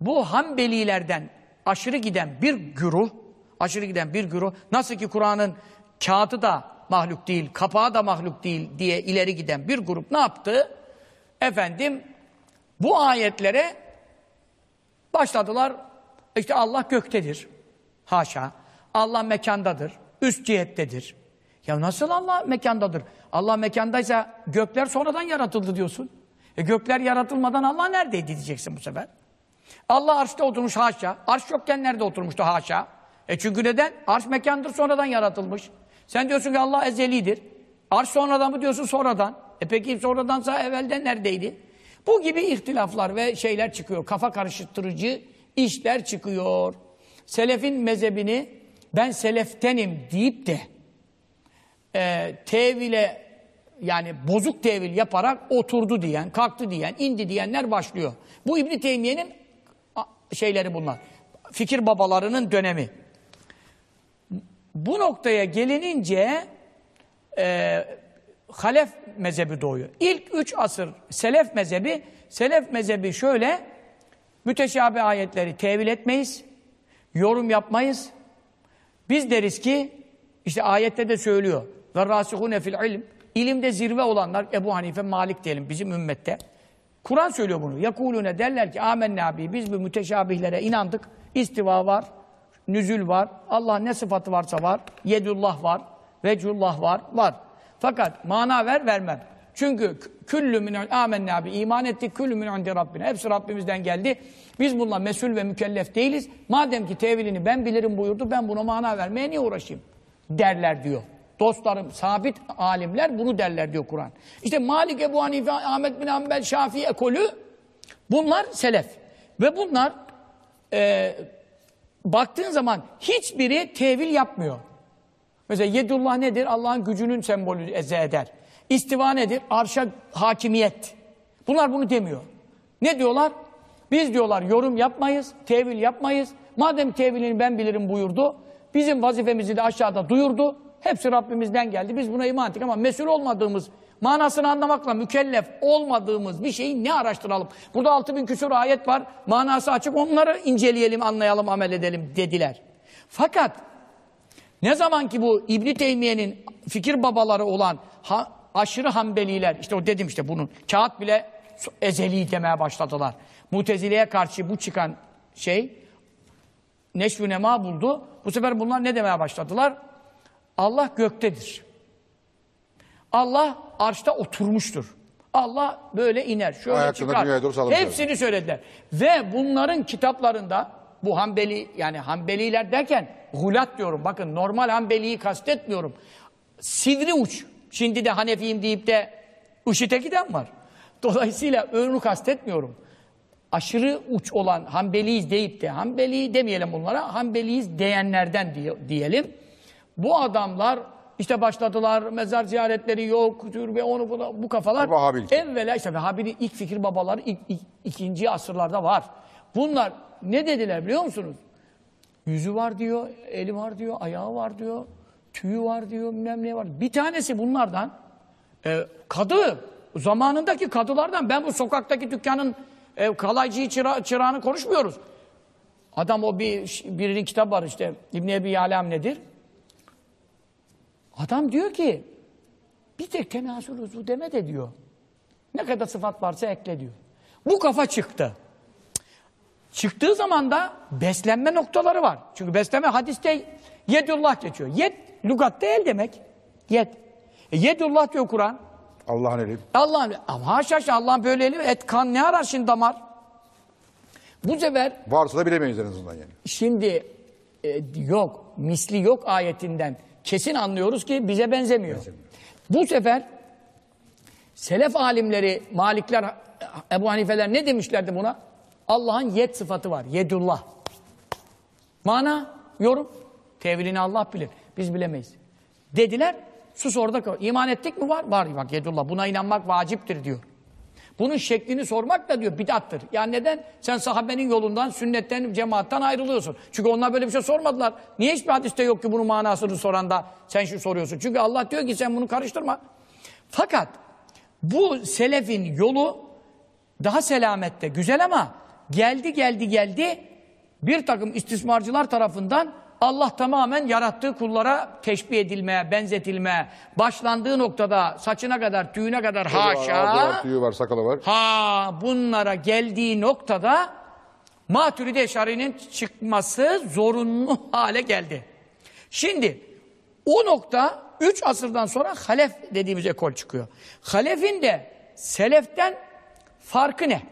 bu Hanbelilerden aşırı giden bir güruh aşırı giden bir güruh nasıl ki Kur'an'ın kağıdı da mahluk değil, kapağı da mahluk değil diye ileri giden bir grup ne yaptı? Efendim bu ayetlere başladılar. İşte Allah göktedir. Haşa. Allah mekandadır. Üst cihettedir. Ya nasıl Allah mekandadır? Allah mekandaysa gökler sonradan yaratıldı diyorsun. E gökler yaratılmadan Allah neredeydi diyeceksin bu sefer. Allah arşta oturmuş haşa. Arş yokken nerede oturmuştu haşa? E çünkü neden? Arş mekandır sonradan yaratılmış. Sen diyorsun ki Allah ezelidir. Arş sonradan mı diyorsun sonradan? E peki sonradansa evvelden neredeydi? Bu gibi ihtilaflar ve şeyler çıkıyor. Kafa karıştırıcı işler çıkıyor. Selefin mezhebini ben seleftenim deyip de e, tevile yani bozuk tevil yaparak oturdu diyen, kalktı diyen, indi diyenler başlıyor. Bu İbn Teymiye'nin şeyleri bunlar. Fikir babalarının dönemi. Bu noktaya gelinince e, halef mezhebi doğuyor. İlk üç asır selef mezhebi, selef mezhebi şöyle, müteşabih ayetleri tevil etmeyiz, yorum yapmayız. Biz deriz ki, işte ayette de söylüyor, ve rasihune fil ilim, ilimde zirve olanlar, Ebu Hanife, Malik diyelim bizim ümmette. Kur'an söylüyor bunu. Yakulune derler ki amenna bi biz bu müteşabihlere inandık. İstiva var, nüzül var, Allah ne sıfatı varsa var, yedullah var, vecullah var, var. Fakat mana ver vermem. Çünkü küllü min amenna bi iman ettik küllü min indi rabbine. Hepsi Rabbimizden geldi. Biz bununla mesul ve mükellef değiliz. Madem ki tevilini ben bilirim buyurdu ben buna mana vermeye niye uğraşayım? Derler diyor. Dostlarım, sabit alimler bunu derler diyor Kur'an. İşte Malik, Ebu Hanife, Ahmet bin Hanbel, Şafii ekolü bunlar selef. Ve bunlar e, baktığın zaman hiçbiri tevil yapmıyor. Mesela yedullah nedir? Allah'ın gücünün sembolü eze eder. İstiva nedir? Arşa hakimiyet. Bunlar bunu demiyor. Ne diyorlar? Biz diyorlar yorum yapmayız, tevil yapmayız. Madem tevilini ben bilirim buyurdu, bizim vazifemizi de aşağıda duyurdu. Hepsi Rabbimizden geldi. Biz buna iman ettik ama mesul olmadığımız, manasını anlamakla mükellef olmadığımız bir şeyi ne araştıralım? Burada altı bin küsur ayet var. Manası açık. Onları inceleyelim, anlayalım, amel edelim dediler. Fakat ne zaman ki bu İbn Teymiye'nin fikir babaları olan ha, aşırı Hanbeliler, işte o dedim işte bunun, kağıt bile ezeli demeye başladılar. Mutezile'ye karşı bu çıkan şey, neşvü nema buldu. Bu sefer bunlar ne demeye başladılar? Allah göktedir. Allah arşta oturmuştur. Allah böyle iner, şöyle Ayaklarını çıkar. doğru. Hepsini söylediler. Ve bunların kitaplarında bu Hanbeli yani Hanbeliler derken gulat diyorum. Bakın normal Hanbeli'yi kastetmiyorum. Sivri uç. Şimdi de Hanefiyim deyip de IŞİD'e giden var. Dolayısıyla öbürünü kastetmiyorum. aşırı uç olan Hanbeliyiz deyip de Hanbeli demeyelim bunlara Hanbeliyiz diyenlerden diye- diyelim. Bu adamlar işte başladılar mezar ziyaretleri yok türbe onu bunu bu kafalar Vahabilik. evvela işte Vehhabi'nin ilk fikir babaları ilk, ilk- ikinci asırlarda var. Bunlar ne dediler biliyor musunuz? Yüzü var diyor, eli var diyor, ayağı var diyor, tüyü var diyor, bilmem ne var. Bir tanesi bunlardan e, kadı, zamanındaki kadılardan ben bu sokaktaki dükkanın e, kalaycıyı çıra, çırağını konuşmuyoruz. Adam o bir birinin kitabı var işte İbn Ebi Yalem nedir? Adam diyor ki bir tek tenasül uzvu deme de diyor. Ne kadar sıfat varsa ekle diyor. Bu kafa çıktı. Çıktığı zaman da beslenme noktaları var. Çünkü beslenme hadiste yedullah geçiyor. Yed, lügatta el demek. Yed. E, yedullah diyor Kur'an. Allah'ın eli. Allah'ın, ama haşa haşa Allah'ın böyle eli, et kan ne arar şimdi damar? Bu sefer Varsa da bilemeyiz en azından yani. Şimdi e, yok, misli yok ayetinden kesin anlıyoruz ki bize benzemiyor. Bu sefer selef alimleri, malikler, Ebu Hanifeler ne demişlerdi buna? Allah'ın yet sıfatı var, yedullah. Mana, yorum, tevilini Allah bilir, biz bilemeyiz. Dediler, sus orada kal. İman ettik mi var? Var, bak yedullah, buna inanmak vaciptir diyor. Bunun şeklini sormak da diyor bidattır. Yani neden? Sen sahabenin yolundan, sünnetten, cemaattan ayrılıyorsun. Çünkü onlar böyle bir şey sormadılar. Niye hiçbir hadiste yok ki bunun manasını soran da sen şu soruyorsun? Çünkü Allah diyor ki sen bunu karıştırma. Fakat bu selefin yolu daha selamette, güzel ama geldi geldi geldi bir takım istismarcılar tarafından Allah tamamen yarattığı kullara teşbih edilmeye, benzetilmeye, başlandığı noktada saçına kadar, tüyüne kadar var, haşa. tüyü var, sakalı var. Ha bunlara geldiği noktada Maturidi Eşari'nin çıkması zorunlu hale geldi. Şimdi o nokta 3 asırdan sonra halef dediğimiz ekol çıkıyor. Halefin de seleften farkı ne?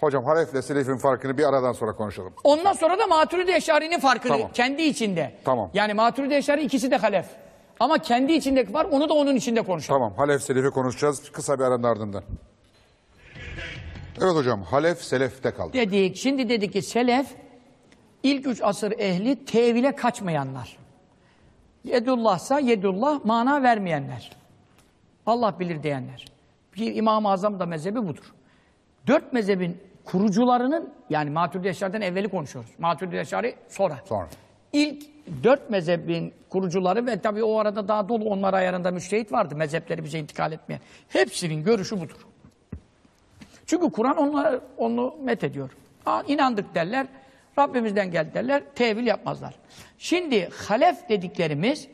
Hocam Halef'le Selef'in farkını bir aradan sonra konuşalım. Ondan sonra da Maturidi Eşari'nin farkını Tamam. kendi içinde. Tamam. Yani Maturidi Eşari ikisi de halef. Ama kendi içindeki var onu da onun içinde konuşalım. Tamam Halef Selef'i konuşacağız kısa bir aranın ardından. Evet hocam Halef Selef'te kaldı. Dedik, şimdi dedik ki selef ilk üç asır ehli tevile kaçmayanlar. Yedullahsa yedullah mana vermeyenler. Allah bilir diyenler. Bir İmam-ı Azam da mezhebi budur. Dört mezhebin kurucularının yani Maturidi Eşari'den evveli konuşuyoruz. Maturidi Eşari sonra. Sonra. İlk dört mezhebin kurucuları ve tabii o arada daha dolu onlar ayarında müştehit vardı. Mezhepleri bize intikal etmeyen. Hepsinin görüşü budur. Çünkü Kur'an onlar, onu met ediyor. Aa, inandık derler, Rabbimizden geldi derler, tevil yapmazlar. Şimdi halef dediklerimiz,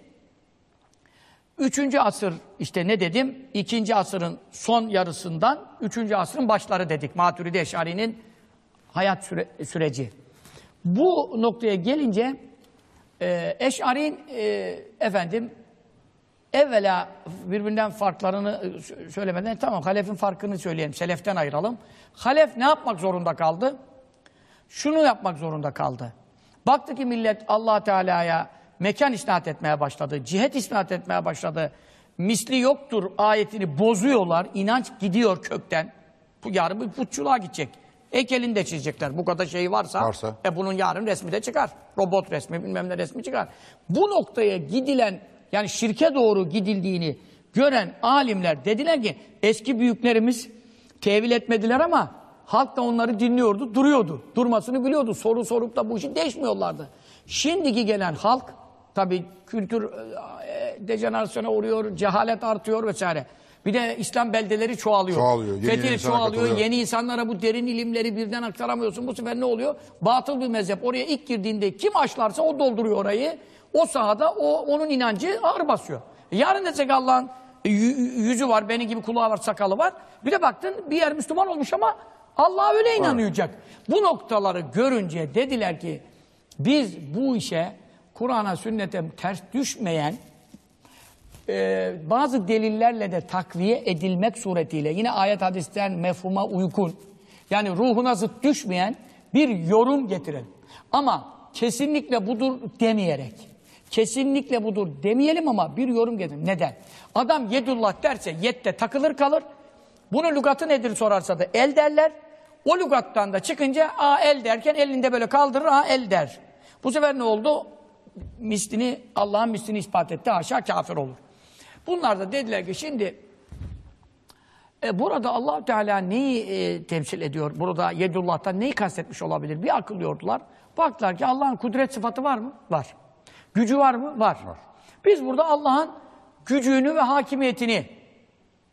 üçüncü asır, işte ne dedim, ikinci asırın son yarısından, üçüncü asrın başları dedik. Maturidi Eşari'nin hayat süre- süreci. Bu noktaya gelince, e, Eşari'nin, e, efendim, evvela birbirinden farklarını e, sö- söylemeden tamam halefin farkını söyleyelim. Seleften ayıralım. Halef ne yapmak zorunda kaldı? Şunu yapmak zorunda kaldı. Baktı ki millet allah Teala'ya mekan isnat etmeye başladı. Cihet isnat etmeye başladı. Misli yoktur ayetini bozuyorlar. İnanç gidiyor kökten. Bu yarın bir putçuluğa gidecek. Heykelini de çizecekler. Bu kadar şey varsa, Varsa. e bunun yarın resmi de çıkar. Robot resmi bilmem ne resmi çıkar. Bu noktaya gidilen yani şirke doğru gidildiğini gören alimler dediler ki eski büyüklerimiz tevil etmediler ama halk da onları dinliyordu, duruyordu. Durmasını biliyordu. Soru sorup da bu işi değişmiyorlardı. Şimdiki gelen halk tabii kültür e, dejenerasyona uğruyor, cehalet artıyor vesaire. Bir de İslam beldeleri çoğalıyor. Çoğalıyor, yeni Fetih insana çoğalıyor, katılıyor. yeni insanlara bu derin ilimleri birden aktaramıyorsun. Bu sefer ne oluyor? Batıl bir mezhep. Oraya ilk girdiğinde kim açlarsa o dolduruyor orayı. O sahada o onun inancı ağır basıyor. Yarın desek Allah'ın yü- yüzü var, benim gibi kulağı var, sakalı var. Bir de baktın bir yer Müslüman olmuş ama Allah'a öyle inanacak. Bu noktaları görünce dediler ki biz bu işe Kur'an'a, sünnete ters düşmeyen e, bazı delillerle de takviye edilmek suretiyle yine ayet hadisten mefhuma uygun yani ruhuna zıt düşmeyen bir yorum getirelim. Ama kesinlikle budur demeyerek kesinlikle budur demeyelim ama bir yorum getirelim. Neden? Adam yedullah derse yette takılır kalır. Bunun lügatı nedir sorarsa da el derler. O lügattan da çıkınca a el derken elinde böyle kaldırır a el der. Bu sefer ne oldu? Mislini, Allah'ın mislini ispat etti. Haşa kafir olur. Bunlar da dediler ki şimdi e, burada allah Teala neyi e, temsil ediyor? Burada Yedullah'tan neyi kastetmiş olabilir? Bir akıl yordular. Baktılar ki Allah'ın kudret sıfatı var mı? Var. Gücü var mı? Var. Biz burada Allah'ın gücünü ve hakimiyetini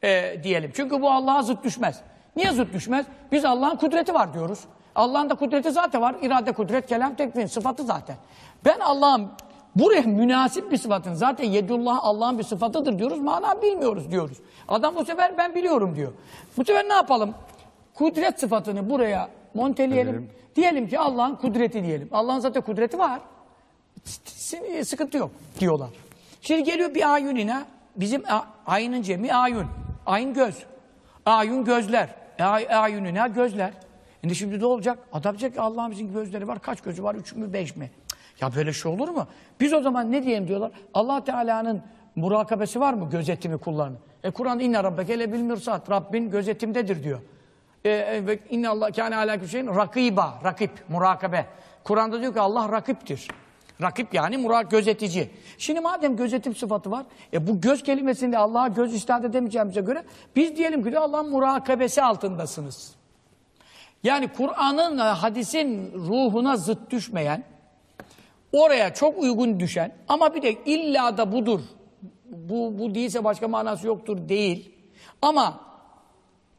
e, diyelim. Çünkü bu Allah'a zıt düşmez. Niye zıt düşmez? Biz Allah'ın kudreti var diyoruz. Allah'ın da kudreti zaten var. İrade, kudret, kelam, tekvin sıfatı zaten. Ben Allah'ın buraya münasip bir sıfatın zaten yedullah Allah'ın bir sıfatıdır diyoruz. Mana bilmiyoruz diyoruz. Adam bu sefer ben biliyorum diyor. Bu sefer ne yapalım? Kudret sıfatını buraya monteleyelim. Diyelim ki Allah'ın kudreti diyelim. Allah'ın zaten kudreti var. Sıkıntı yok diyorlar. Şimdi geliyor bir ayunine bizim ayının cemi ayun. Ayın göz. Ayun gözler. Ay, ayunine gözler. Şimdi şimdi ne olacak? Adam diyecek ki Allah'ımızın gözleri var. Kaç gözü var? Üç mü beş mi? Ya böyle şey olur mu? Biz o zaman ne diyelim diyorlar? allah Teala'nın murakabesi var mı? Gözetimi kullanın. E Kur'an inne rabbeke le bil mirsat. Rabbin gözetimdedir diyor. E, e, ve inne Allah kâne alâ şeyin rakiba, rakip, murakabe. Kur'an'da diyor ki Allah rakiptir. Rakip yani murak gözetici. Şimdi madem gözetim sıfatı var, e bu göz kelimesinde Allah'a göz iştahat edemeyeceğimize göre biz diyelim ki Allah'ın murakabesi altındasınız. Yani Kur'an'ın, hadisin ruhuna zıt düşmeyen, oraya çok uygun düşen ama bir de illa da budur, bu, bu değilse başka manası yoktur değil. Ama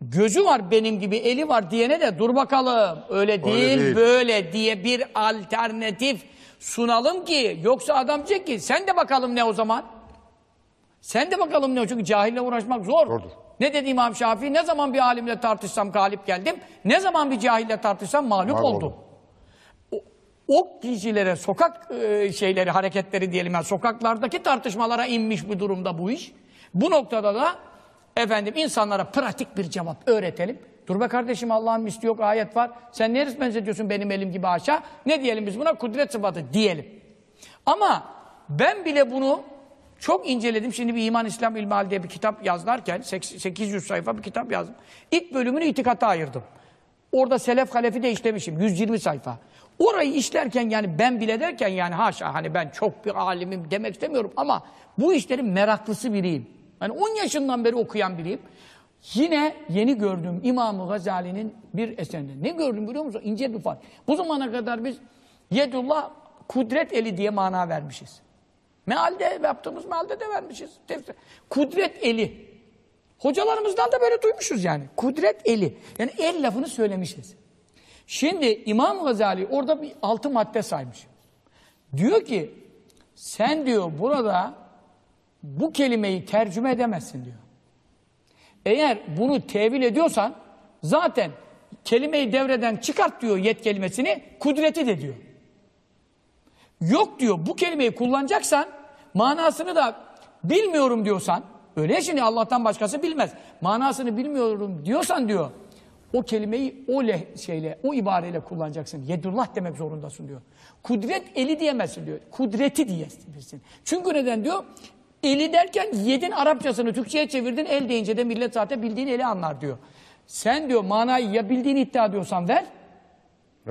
gözü var benim gibi, eli var diyene de dur bakalım öyle değil, değil. böyle diye bir alternatif sunalım ki yoksa adam diyecek ki sen de bakalım ne o zaman? Sen de bakalım ne o? Çünkü cahille uğraşmak zor. Zordur. Ne dedi İmam Şafii? Ne zaman bir alimle tartışsam galip geldim. Ne zaman bir cahille tartışsam mağlup Mağlup oldum. O, o kişilere sokak e, şeyleri, hareketleri diyelim yani sokaklardaki tartışmalara inmiş bir durumda bu iş. Bu noktada da efendim insanlara pratik bir cevap öğretelim. Dur be kardeşim Allah'ın misli yok ayet var. Sen neresi benzetiyorsun benim elim gibi aşağı? Ne diyelim biz buna? Kudret sıfatı diyelim. Ama ben bile bunu çok inceledim. Şimdi bir İman İslam İlmihal diye bir kitap yazlarken 800 sayfa bir kitap yazdım. İlk bölümünü itikata ayırdım. Orada selef halefi de işlemişim. 120 sayfa. Orayı işlerken yani ben bile derken yani haşa hani ben çok bir alimim demek istemiyorum ama bu işlerin meraklısı biriyim. Hani 10 yaşından beri okuyan biriyim. Yine yeni gördüğüm İmam-ı Gazali'nin bir eserinde. Ne gördüm biliyor musun? İnce bir fark. Bu zamana kadar biz Yedullah kudret eli diye mana vermişiz. Mealde yaptığımız mealde de vermişiz. Tefsir. Kudret eli. Hocalarımızdan da böyle duymuşuz yani. Kudret eli. Yani el lafını söylemişiz. Şimdi İmam Gazali orada bir altı madde saymış. Diyor ki sen diyor burada bu kelimeyi tercüme edemezsin diyor. Eğer bunu tevil ediyorsan zaten kelimeyi devreden çıkart diyor yet kelimesini kudreti de diyor. Yok diyor bu kelimeyi kullanacaksan manasını da bilmiyorum diyorsan öyle şimdi Allah'tan başkası bilmez. Manasını bilmiyorum diyorsan diyor o kelimeyi o leh şeyle o ibareyle kullanacaksın. Yedullah demek zorundasın diyor. Kudret eli diyemezsin diyor. Kudreti diyebilirsin. Çünkü neden diyor? Eli derken yedin Arapçasını Türkçe'ye çevirdin el deyince de millet zaten bildiğin eli anlar diyor. Sen diyor manayı ya bildiğini iddia ediyorsan ver.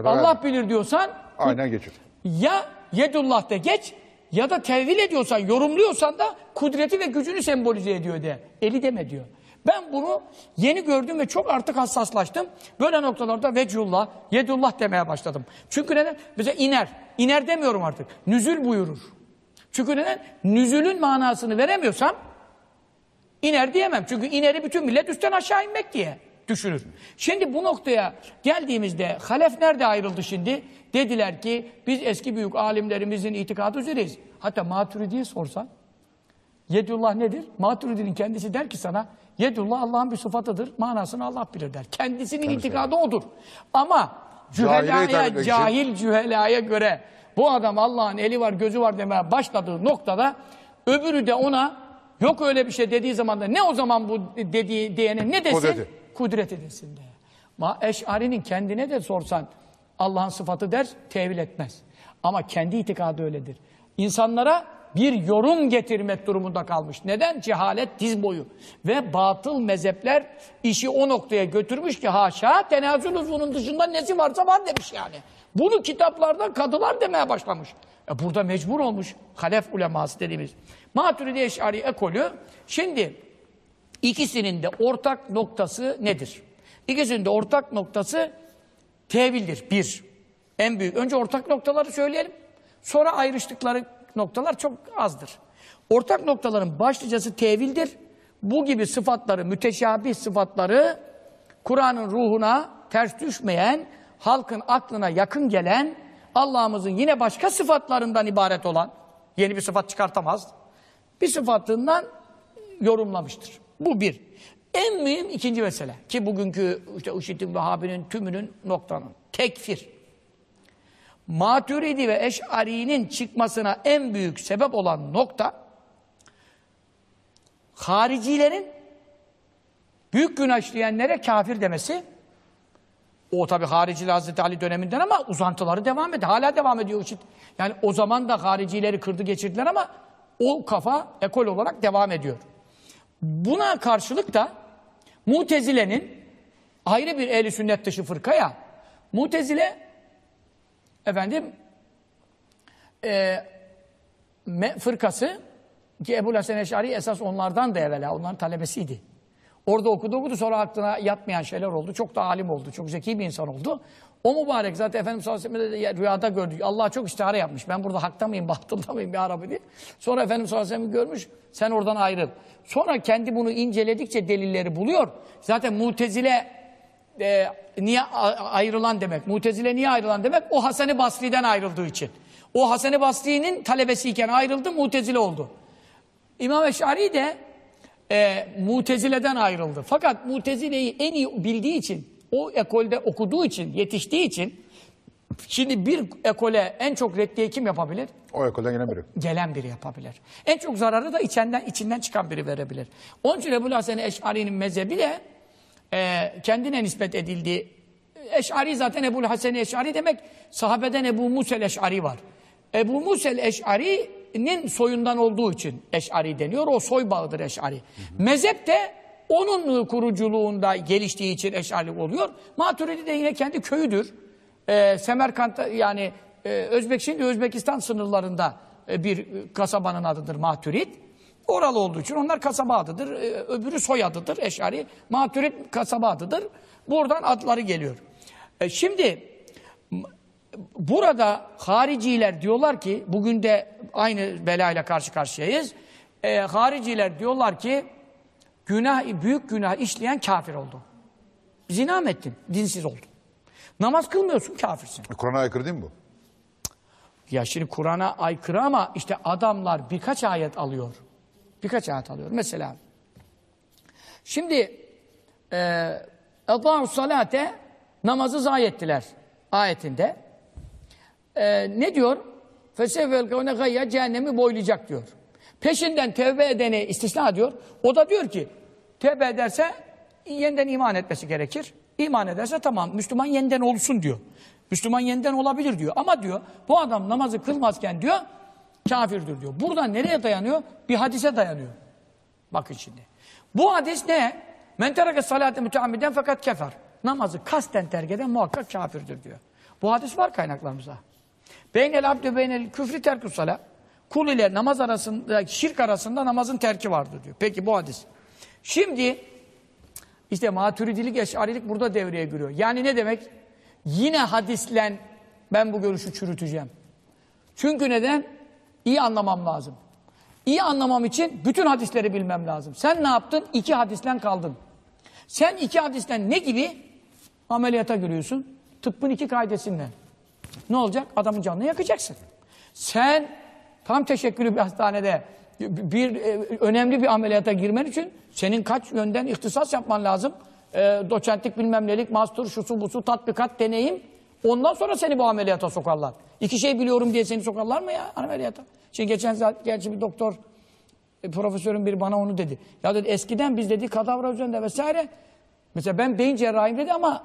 Allah bilir diyorsan Aynen geçir. ya yedullah de geç ya da tevil ediyorsan, yorumluyorsan da kudreti ve gücünü sembolize ediyor de. Eli deme diyor. Ben bunu yeni gördüm ve çok artık hassaslaştım. Böyle noktalarda vecihullah, yedullah demeye başladım. Çünkü neden? Bize iner. İner demiyorum artık. Nüzül buyurur. Çünkü neden? Nüzülün manasını veremiyorsam iner diyemem. Çünkü ineri bütün millet üstten aşağı inmek diye düşünür. Şimdi bu noktaya geldiğimizde halef nerede ayrıldı şimdi? Dediler ki biz eski büyük alimlerimizin itikadı üzereyiz. Hatta Maturidi'ye sorsan Yedullah nedir? Maturidi'nin kendisi der ki sana Yedullah Allah'ın bir sıfatıdır. Manasını Allah bilir der. Kendisinin itikadı odur. Ama cühelaya, cahil cühelaya göre bu adam Allah'ın eli var gözü var demeye başladığı noktada öbürü de ona yok öyle bir şey dediği zaman da ne o zaman bu dediği diyene ne desin? Kudreti. Kudreti desin de. Ma Eş'ari'nin kendine de sorsan Allah'ın sıfatı der, tevil etmez. Ama kendi itikadı öyledir. İnsanlara bir yorum getirmek durumunda kalmış. Neden? Cehalet diz boyu. Ve batıl mezhepler işi o noktaya götürmüş ki haşa tenazül uzvunun dışında nesi varsa var demiş yani. Bunu kitaplarda kadılar demeye başlamış. E burada mecbur olmuş. Halef uleması dediğimiz. Maturidi Eş'ari ekolü. Şimdi ikisinin de ortak noktası nedir? İkisinin de ortak noktası tevildir. Bir. En büyük. Önce ortak noktaları söyleyelim. Sonra ayrıştıkları noktalar çok azdır. Ortak noktaların başlıcası tevildir. Bu gibi sıfatları, müteşabih sıfatları Kur'an'ın ruhuna ters düşmeyen, halkın aklına yakın gelen, Allah'ımızın yine başka sıfatlarından ibaret olan, yeni bir sıfat çıkartamaz, bir sıfatından yorumlamıştır. Bu bir. En mühim ikinci mesele ki bugünkü işte IŞİD'in Vehhabi'nin tümünün noktanın tekfir. Maturidi ve Eş'ari'nin çıkmasına en büyük sebep olan nokta haricilerin büyük günah işleyenlere kafir demesi. O tabi hariciler Hazreti Ali döneminden ama uzantıları devam ediyor. Hala devam ediyor IŞİD. Yani o zaman da haricileri kırdı geçirdiler ama o kafa ekol olarak devam ediyor. Buna karşılık da Mutezile'nin ayrı bir ehli sünnet dışı fırka ya. Mutezile efendim e, me- fırkası ki Ebu Hasan Eş'ari esas onlardan da evvela onların talebesiydi. Orada okudu okudu sonra aklına yatmayan şeyler oldu. Çok da alim oldu. Çok zeki bir insan oldu. O mübarek zaten Efendimiz sallallahu aleyhi ve sellem de rüyada gördü. Allah çok istihare yapmış. Ben burada hakta mıyım, batılda mıyım bir Arabi diye. Sonra Efendimiz sallallahu aleyhi ve sellem görmüş. Sen oradan ayrıl. Sonra kendi bunu inceledikçe delilleri buluyor. Zaten mutezile e, niye ayrılan demek? Mutezile niye ayrılan demek? O Hasan-ı Basri'den ayrıldığı için. O Hasan-ı Basri'nin talebesiyken ayrıldı, mutezile oldu. İmam Eş'ari de e, Mutezile'den ayrıldı. Fakat Mutezile'yi en iyi bildiği için, o ekolde okuduğu için, yetiştiği için şimdi bir ekole en çok reddiye kim yapabilir? O ekolden yine biri. Gelen biri yapabilir. En çok zararı da içinden içinden çıkan biri verebilir. Onun için Ebu Hasan Eş'ari'nin mezhebi de e, kendine nispet edildiği Eş'ari zaten Ebu Hasan Eş'ari demek sahabeden Ebu Musel Eş'ari var. Ebu Musel Eş'ari'nin soyundan olduğu için Eş'ari deniyor. O soy bağıdır Eş'ari. Mezhep de onun kuruculuğunda geliştiği için Eş'ari oluyor. Maturidi de yine kendi köyüdür. Ee, Semerkant'ta yani e, Özbek şimdi Özbekistan sınırlarında e, bir kasabanın adıdır Maturid. Oralı olduğu için onlar kasaba adıdır. Ee, öbürü soy adıdır Eş'ari. Maturid kasaba adıdır. Buradan adları geliyor. E, şimdi burada hariciler diyorlar ki bugün de aynı belayla karşı karşıyayız. E, hariciler diyorlar ki Günah, büyük günah işleyen kafir oldu. Zina mı ettin? Dinsiz oldun. Namaz kılmıyorsun kafirsin. E, Kur'an'a aykırı değil mi bu? Ya şimdi Kur'an'a aykırı ama işte adamlar birkaç ayet alıyor. Birkaç ayet alıyor. Mesela şimdi e, Edâ'u salate namazı zayi ettiler ayetinde. E, ne diyor? Fesevvel kavne gayya cehennemi boylayacak diyor. Peşinden tevbe edeni istisna diyor. O da diyor ki tevbe ederse yeniden iman etmesi gerekir. İman ederse tamam Müslüman yeniden olsun diyor. Müslüman yeniden olabilir diyor. Ama diyor bu adam namazı kılmazken diyor kafirdir diyor. Buradan nereye dayanıyor? Bir hadise dayanıyor. Bakın şimdi. Bu hadis ne? Men tereke salate müteammiden fakat kefer. Namazı kasten terk eden muhakkak kafirdir diyor. Bu hadis var kaynaklarımızda. Beynel abdü beynel küfri terkus salat. Kul ile namaz arasında, şirk arasında namazın terki vardır diyor. Peki bu hadis. Şimdi işte maturidilik, eşarilik burada devreye giriyor. Yani ne demek? Yine hadislen ben bu görüşü çürüteceğim. Çünkü neden? İyi anlamam lazım. İyi anlamam için bütün hadisleri bilmem lazım. Sen ne yaptın? İki hadisten kaldın. Sen iki hadisten ne gibi? Ameliyata giriyorsun. Tıbbın iki kaidesinden. Ne olacak? Adamın canını yakacaksın. Sen tam teşekkürlü bir hastanede bir e, önemli bir ameliyata girmen için senin kaç yönden ihtisas yapman lazım? E, doçentlik bilmem nelik, master, şusu busu, tatbikat, deneyim. Ondan sonra seni bu ameliyata sokarlar. İki şey biliyorum diye seni sokarlar mı ya ameliyata? Şimdi geçen saat gerçi bir doktor e, profesörün biri bana onu dedi. Ya dedi eskiden biz dedi kadavra üzerinde vesaire. Mesela ben beyin cerrahiyim dedi ama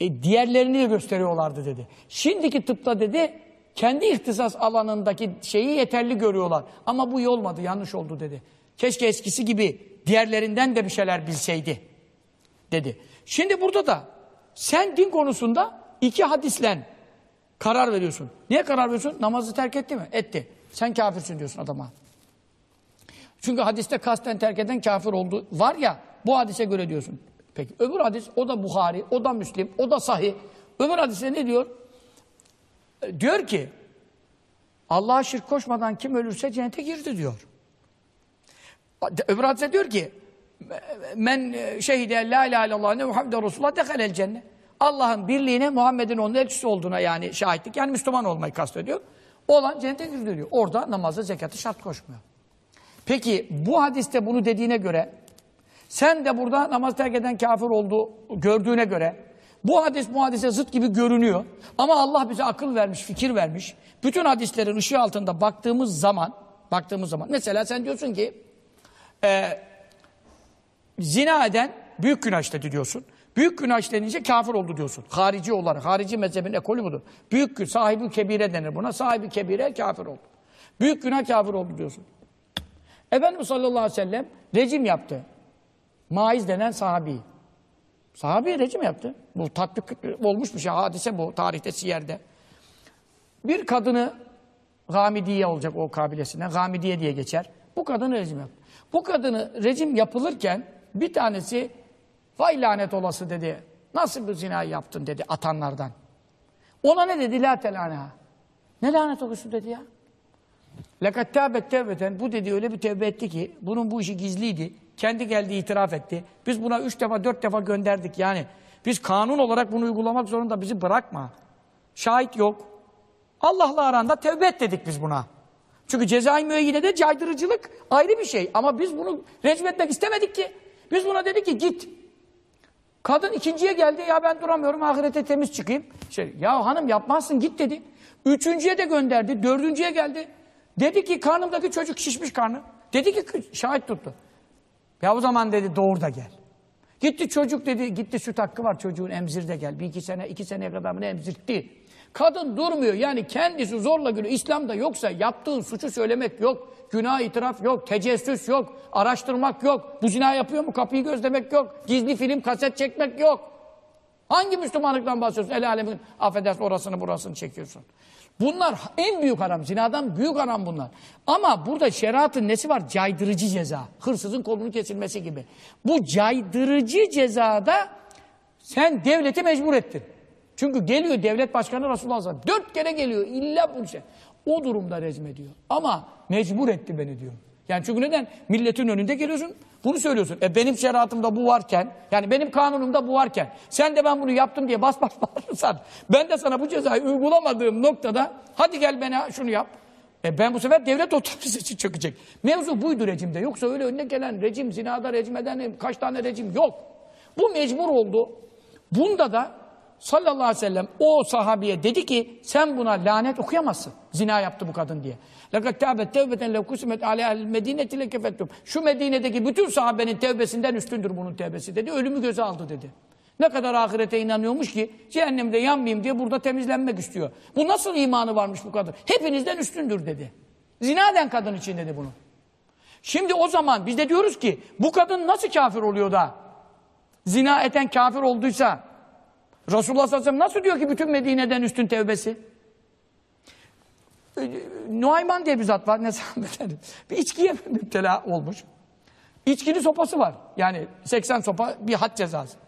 e, diğerlerini de gösteriyorlardı dedi. Şimdiki tıpta dedi kendi ihtisas alanındaki şeyi yeterli görüyorlar. Ama bu iyi olmadı, yanlış oldu dedi. Keşke eskisi gibi diğerlerinden de bir şeyler bilseydi dedi. Şimdi burada da sen din konusunda iki hadisle karar veriyorsun. Niye karar veriyorsun? Namazı terk etti mi? Etti. Sen kafirsin diyorsun adama. Çünkü hadiste kasten terk eden kafir oldu. Var ya bu hadise göre diyorsun. Peki öbür hadis o da Bukhari, o da Müslim, o da sahih. Öbür hadiste ne diyor? Diyor ki Allah'a şirk koşmadan kim ölürse cennete girdi diyor. Öbür hadise diyor ki men e, şehide la ilahe illallah ne Muhammed Resulullah dehalel cennet. Allah'ın birliğine Muhammed'in onun elçisi olduğuna yani şahitlik yani Müslüman olmayı kastediyor. Olan cennete girdi diyor. Orada namazı zekatı şart koşmuyor. Peki bu hadiste bunu dediğine göre sen de burada namaz terk eden kafir olduğu gördüğüne göre bu hadis bu hadise zıt gibi görünüyor. Ama Allah bize akıl vermiş, fikir vermiş. Bütün hadislerin ışığı altında baktığımız zaman baktığımız zaman mesela sen diyorsun ki e, zina eden büyük günah işledi diyorsun. Büyük günah işlenince kafir oldu diyorsun. Harici olarak. Harici mezhebin ekolü budur. Büyük gün sahibi kebire denir buna. Sahibi kebire kafir oldu. Büyük günah kafir oldu diyorsun. Efendimiz sallallahu aleyhi ve sellem rejim yaptı. Maiz denen sahabi. Sahabi rejim yaptı. Bu tatbik olmuş bir şey. Hadise bu. Tarihte siyerde. Bir kadını Gamidiye olacak o kabilesinden. Gamidiye diye geçer. Bu kadını rejim yaptı. Bu kadını rejim yapılırken bir tanesi vay lanet olası dedi. Nasıl bir zinayı yaptın dedi atanlardan. Ona ne dedi? La telâneha. Ne lanet olası dedi ya. Lekat tâbet tevbeten. Bu dedi öyle bir tevbe etti ki bunun bu işi gizliydi. Kendi geldi itiraf etti. Biz buna üç defa dört defa gönderdik yani. Biz kanun olarak bunu uygulamak zorunda bizi bırakma. Şahit yok. Allah'la aranda tevbe et dedik biz buna. Çünkü cezai müeyyidede caydırıcılık ayrı bir şey. Ama biz bunu rejim etmek istemedik ki. Biz buna dedik ki git. Kadın ikinciye geldi ya ben duramıyorum ahirete temiz çıkayım. Şey, ya hanım yapmazsın git dedi. Üçüncüye de gönderdi. Dördüncüye geldi. Dedi ki karnımdaki çocuk şişmiş karnı. Dedi ki şahit tuttu. Ya o zaman dedi doğur da gel. Gitti çocuk dedi gitti süt hakkı var çocuğun emzir de gel. Bir iki sene iki seneye kadar mı emzirtti. Kadın durmuyor yani kendisi zorla gülüyor. İslam'da yoksa yaptığın suçu söylemek yok. Günah itiraf yok. Tecessüs yok. Araştırmak yok. Bu zina yapıyor mu kapıyı gözlemek yok. Gizli film kaset çekmek yok. Hangi Müslümanlıktan bahsediyorsun? El alemin affedersin orasını burasını çekiyorsun. Bunlar en büyük haram. Zinadan büyük haram bunlar. Ama burada şeriatın nesi var? Caydırıcı ceza. Hırsızın kolunun kesilmesi gibi. Bu caydırıcı cezada sen devleti mecbur ettin. Çünkü geliyor devlet başkanı Resulullah sallallahu. Dört kere geliyor. İlla bu şey. O durumda rezm ediyor. Ama mecbur etti beni diyor. Yani çünkü neden? Milletin önünde geliyorsun, bunu söylüyorsun. E benim şeriatımda bu varken, yani benim kanunumda bu varken, sen de ben bunu yaptım diye bas bas bağırırsan, ben de sana bu cezayı uygulamadığım noktada, hadi gel bana şunu yap. E ben bu sefer devlet otoritesi için çökecek. Mevzu buydu rejimde. Yoksa öyle önüne gelen rejim, zinada rejim eden kaç tane rejim yok. Bu mecbur oldu. Bunda da sallallahu aleyhi ve sellem o sahabiye dedi ki sen buna lanet okuyamazsın. Zina yaptı bu kadın diye. لَقَدْ تَعْبَتْ تَوْبَةً لَوْ كُسِمَتْ عَلَيْهَا الْمَد۪ينَةِ لَكَفَتْتُمْ Şu Medine'deki bütün sahabenin tevbesinden üstündür bunun tevbesi dedi. Ölümü göze aldı dedi. Ne kadar ahirete inanıyormuş ki cehennemde yanmayayım diye burada temizlenmek istiyor. Bu nasıl imanı varmış bu kadın? Hepinizden üstündür dedi. Zina eden kadın için dedi bunu. Şimdi o zaman biz de diyoruz ki bu kadın nasıl kafir oluyor da zina eten kafir olduysa Resulullah sallallahu aleyhi ve sellem nasıl diyor ki bütün Medine'den üstün tevbesi? Nuayman diye bir zat var. Ne Bir içkiye müptela olmuş. İçkinin sopası var. Yani 80 sopa bir had cezası.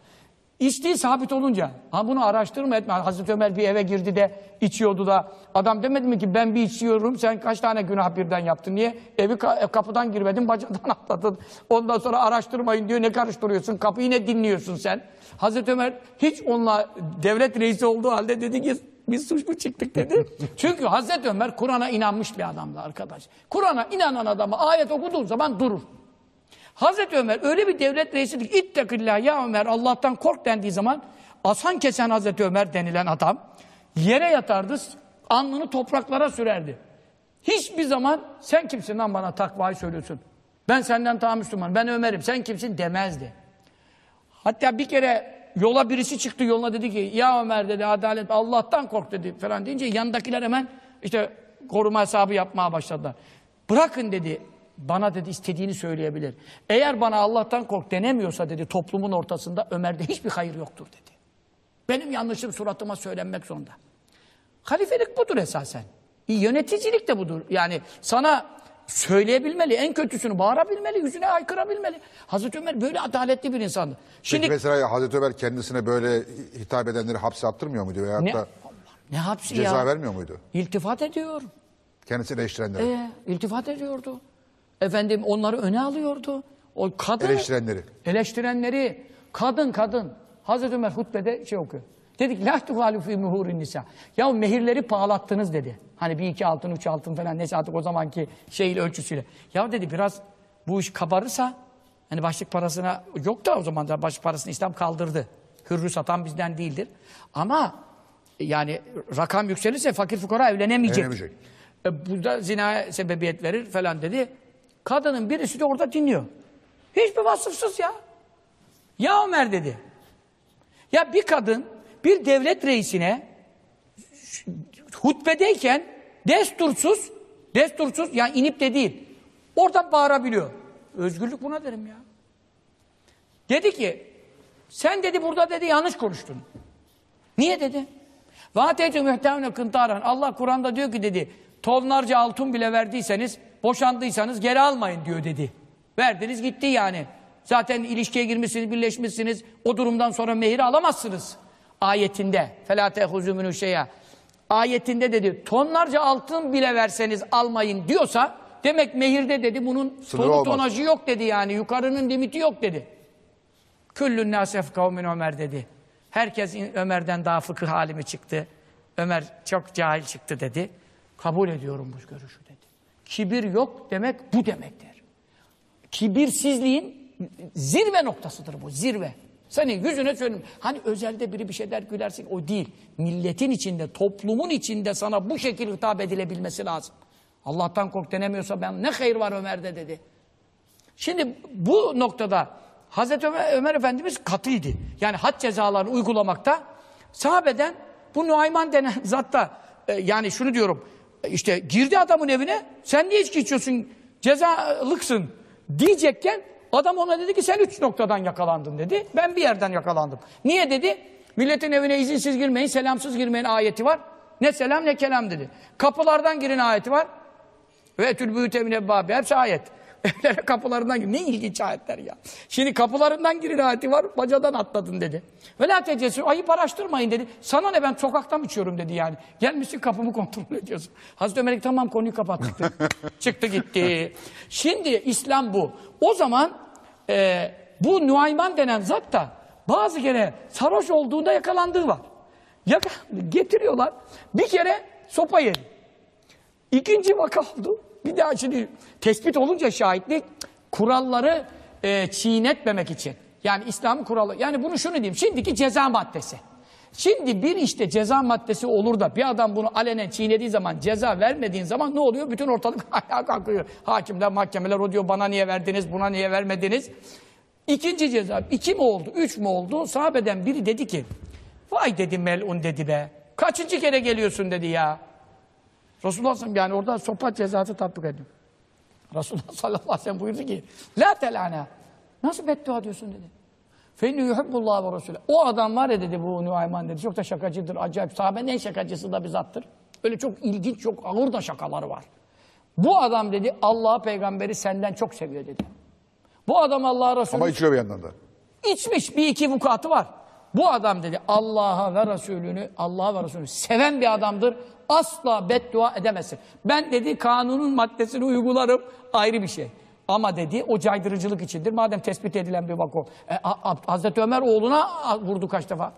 İçtiği sabit olunca, ha bunu araştırma etme. Hazreti Ömer bir eve girdi de içiyordu da adam demedi mi ki ben bir içiyorum sen kaç tane günah birden yaptın niye? Evi kapıdan girmedin bacadan atladın. Ondan sonra araştırmayın diyor ne karıştırıyorsun kapıyı ne dinliyorsun sen? Hazreti Ömer hiç onunla devlet reisi olduğu halde dedi ki biz suçlu çıktık dedi. Çünkü Hazreti Ömer Kur'an'a inanmış bir adamdı arkadaş. Kur'an'a inanan adama ayet okuduğu zaman durur. Hazreti Ömer öyle bir devlet reisidir ki ittekillah ya Ömer Allah'tan kork dendiği zaman asan kesen Hazreti Ömer denilen adam yere yatardı alnını topraklara sürerdi. Hiçbir zaman sen kimsin lan bana takvayı söylüyorsun. Ben senden daha Müslüman ben Ömer'im sen kimsin demezdi. Hatta bir kere yola birisi çıktı yoluna dedi ki ya Ömer dedi adalet Allah'tan kork dedi falan deyince yandakiler hemen işte koruma hesabı yapmaya başladılar. Bırakın dedi bana dedi istediğini söyleyebilir. Eğer bana Allah'tan kork denemiyorsa dedi toplumun ortasında Ömer'de hiçbir hayır yoktur dedi. Benim yanlışım suratıma söylenmek zorunda. Halifelik budur esasen. Yöneticilik de budur. Yani sana söyleyebilmeli, en kötüsünü bağırabilmeli, yüzüne aykırabilmeli. Hazreti Ömer böyle adaletli bir insandı. Şimdi Şimdi mesela Hazreti Ömer kendisine böyle hitap edenleri hapse attırmıyor muydu? Veyahut ne, da ne hapsi ceza ya? vermiyor muydu? İltifat ediyor. Kendisini eleştirenlere. Ee, iltifat ediyordu. Efendim onları öne alıyordu. O kadın Eleştirenleri. eleştirenleri kadın kadın Hazreti Ömer hutbede şey okuyor. Dedik la tuhalu fi muhurin nisa. Ya mehirleri pahallattınız dedi. Hani bir iki altın, üç altın falan neyse artık o zamanki şeyle ölçüsüyle. Ya dedi biraz bu iş kabarırsa hani başlık parasına yok da o zaman da başlık parasını İslam kaldırdı. Hürrü satan bizden değildir. Ama yani rakam yükselirse fakir fukara evlenemeyecek. Evlenemeyecek. E, burada zina sebebiyet verir falan dedi. Kadının birisi de orada dinliyor. Hiçbir vasıfsız ya. Ya Ömer dedi. Ya bir kadın bir devlet reisine hutbedeyken destursuz, destursuz yani inip de değil. Oradan bağırabiliyor. Özgürlük buna derim ya. Dedi ki sen dedi burada dedi yanlış konuştun. Niye dedi? Vâteytü mühtevne kıntaran. Allah Kur'an'da diyor ki dedi tonlarca altın bile verdiyseniz boşandıysanız geri almayın diyor dedi. Verdiniz gitti yani. Zaten ilişkiye girmişsiniz, birleşmişsiniz. O durumdan sonra mehir alamazsınız. Ayetinde. Felâ tehuzû şeya. Ayetinde dedi tonlarca altın bile verseniz almayın diyorsa demek mehirde dedi bunun tonu olmaz. tonajı yok dedi yani. Yukarının limiti yok dedi. Küllün nâsef kavmin Ömer dedi. Herkes Ömer'den daha fıkıh alimi çıktı. Ömer çok cahil çıktı dedi. Kabul ediyorum bu görüşü dedi. Kibir yok demek bu demektir. Kibirsizliğin zirve noktasıdır bu, zirve. Senin yüzüne söyleyeyim. Hani özelde biri bir şey der gülersin o değil. Milletin içinde, toplumun içinde sana bu şekilde hitap edilebilmesi lazım. Allah'tan kork denemiyorsa ben ne hayır var Ömer'de dedi. Şimdi bu noktada Hazreti Ömer, Ömer Efendimiz katıydı. Yani had cezalarını uygulamakta sahabeden bu Nuayman denen zatta e, yani şunu diyorum e, işte girdi adamın evine sen niye içki içiyorsun cezalıksın diyecekken adam ona dedi ki sen üç noktadan yakalandın dedi. Ben bir yerden yakalandım. Niye dedi? Milletin evine izinsiz girmeyin, selamsız girmeyin ayeti var. Ne selam ne kelam dedi. Kapılardan girin ayeti var. Ve etül büyüt evine babi. Hepsi ayet. Evlere kapılarından girin. Ne ilginç ayetler ya. Şimdi kapılarından girin ayeti var. Bacadan atladın dedi. Ve la tecessü. Ayıp araştırmayın dedi. Sana ne ben sokakta mı içiyorum dedi yani. Gelmişsin kapımı kontrol ediyorsun. Hazreti Ömer tamam konuyu kapat çıktı. çıktı gitti. Şimdi İslam bu. O zaman e, bu Nuayman denen zat da bazı kere sarhoş olduğunda yakalandığı var. Yaka, getiriyorlar. Bir kere sopa yedi. İkinci vaka oldu. Bir daha şimdi tespit olunca şahitlik kuralları e, çiğnetmemek için. Yani İslam'ın kuralı. Yani bunu şunu diyeyim. Şimdiki ceza maddesi. Şimdi bir işte ceza maddesi olur da bir adam bunu alenen çiğnediği zaman ceza vermediğin zaman ne oluyor? Bütün ortalık ayağa kalkıyor. Hakimler, mahkemeler o diyor bana niye verdiniz, buna niye vermediniz? İkinci ceza iki mi oldu, üç mü oldu? Sahabeden biri dedi ki vay dedi melun dedi be. Kaçıncı kere geliyorsun dedi ya. Resulullah sallallahu yani orada sopa cezası tatbik ediyor. Resulullah sallallahu aleyhi ve sellem buyurdu ki La telana. Nasıl beddua diyorsun dedi. Fenni yuhibbullah ve Resulü. O adam var ya dedi bu Nuayman dedi. Çok da şakacıdır. Acayip. Sahabenin en şakacısı da bizattır. Öyle çok ilginç, çok ağır da şakaları var. Bu adam dedi Allah peygamberi senden çok seviyor dedi. Bu adam Allah Resulü Ama içiyor bir yandan da. İçmiş bir iki vukuatı var. Bu adam dedi Allah'a ve Resulünü, Allah'a ve Resulünü seven bir adamdır. Asla beddua edemezsin. Ben dedi kanunun maddesini uygularım ayrı bir şey. Ama dedi o caydırıcılık içindir. Madem tespit edilen bir vaka. E, A- Hazreti Ömer oğluna vurdu kaç defa.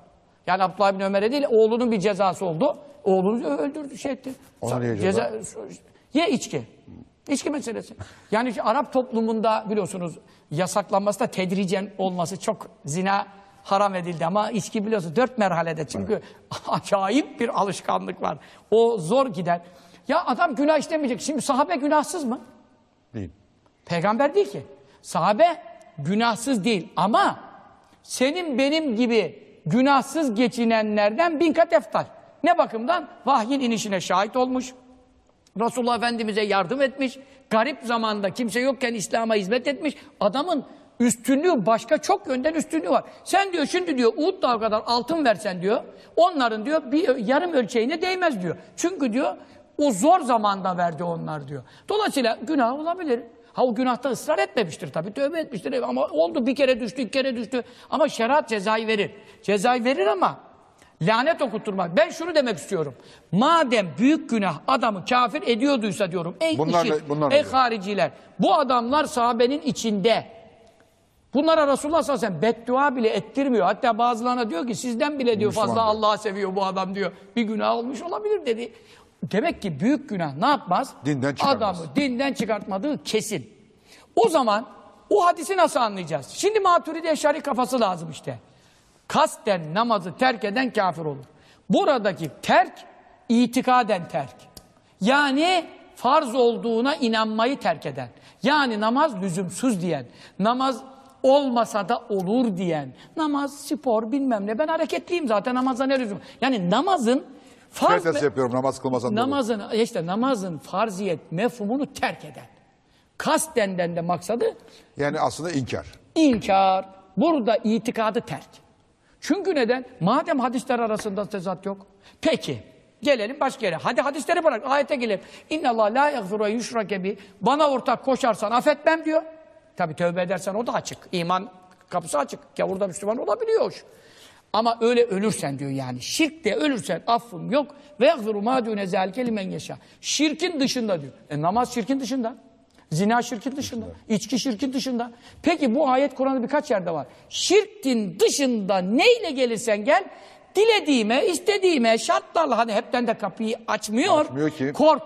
Yani Abdullah bin Ömer'e değil oğlunun bir cezası oldu. Oğlunu öldürdü şey etti. Ona ceza? Ye içki. İçki meselesi. Yani Arap toplumunda biliyorsunuz yasaklanması da tedricen olması çok zina haram edildi ama içki biliyorsunuz dört merhalede çünkü acayip bir alışkanlık var. O zor gider. Ya adam günah işlemeyecek. Şimdi sahabe günahsız mı? Değil. Peygamber değil ki. Sahabe günahsız değil ama senin benim gibi günahsız geçinenlerden bin kat eftal. Ne bakımdan? Vahyin inişine şahit olmuş. Resulullah Efendimiz'e yardım etmiş. Garip zamanda kimse yokken İslam'a hizmet etmiş. Adamın üstünlüğü başka çok yönden üstünlüğü var. Sen diyor şimdi diyor Uhud dağı kadar altın versen diyor. Onların diyor bir yarım ölçeğine değmez diyor. Çünkü diyor o zor zamanda verdi onlar diyor. Dolayısıyla günah olabilir. Ha o günahta ısrar etmemiştir tabii. Tövbe etmiştir ama oldu bir kere düştü, iki kere düştü. Ama şeriat cezayı verir. Cezayı verir ama lanet okutturmak. Ben şunu demek istiyorum. Madem büyük günah adamı kafir ediyorduysa diyorum. Ey Bunlar işin, ne- bunlar ey hariciler. Bu adamlar sahabenin içinde. Bunlara Resulullah sallallahu aleyhi ve sellem beddua bile ettirmiyor. Hatta bazılarına diyor ki sizden bile diyor Müslüman fazla. Allah'ı seviyor bu adam diyor. Bir günah olmuş olabilir dedi. Demek ki büyük günah ne yapmaz? Dinden çıkarmaz. Adamı dinden çıkartmadığı kesin. O zaman o hadisi nasıl anlayacağız? Şimdi Maturidi Eşari kafası lazım işte. Kasten namazı terk eden kafir olur. Buradaki terk itikaden terk. Yani farz olduğuna inanmayı terk eden. Yani namaz lüzumsuz diyen. Namaz olmasa da olur diyen. Namaz, spor bilmem ne. Ben hareketliyim zaten namaza ne lüzum? Yani namazın farz Pilates yapıyorum namaz kılmasam da olur. namazın işte namazın farziyet mefhumunu terk eden. Kastenden de maksadı Yani aslında inkar. inkar. Burada itikadı terk. Çünkü neden? Madem hadisler arasında tezat yok. Peki gelelim başka yere. Hadi hadisleri bırak. Ayete gelelim. İnna Allah la yaghfiru yushrake bi. Bana ortak koşarsan affetmem diyor. Tabi tövbe edersen o da açık. İman kapısı açık. Gavur da Müslüman olabiliyor. Ama öyle ölürsen diyor yani. Şirkte ölürsen affım yok. Ve yaghfiru ma dune zalike limen yaşa. Şirkin dışında diyor. E namaz şirkin dışında. Zina şirkin dışında. içki şirkin dışında. Peki bu ayet Kur'an'da birkaç yerde var. Şirkin dışında neyle gelirsen gel dilediğime, istediğime, şartlarla hani hepten de kapıyı açmıyor. Açmıyor ki. Kork.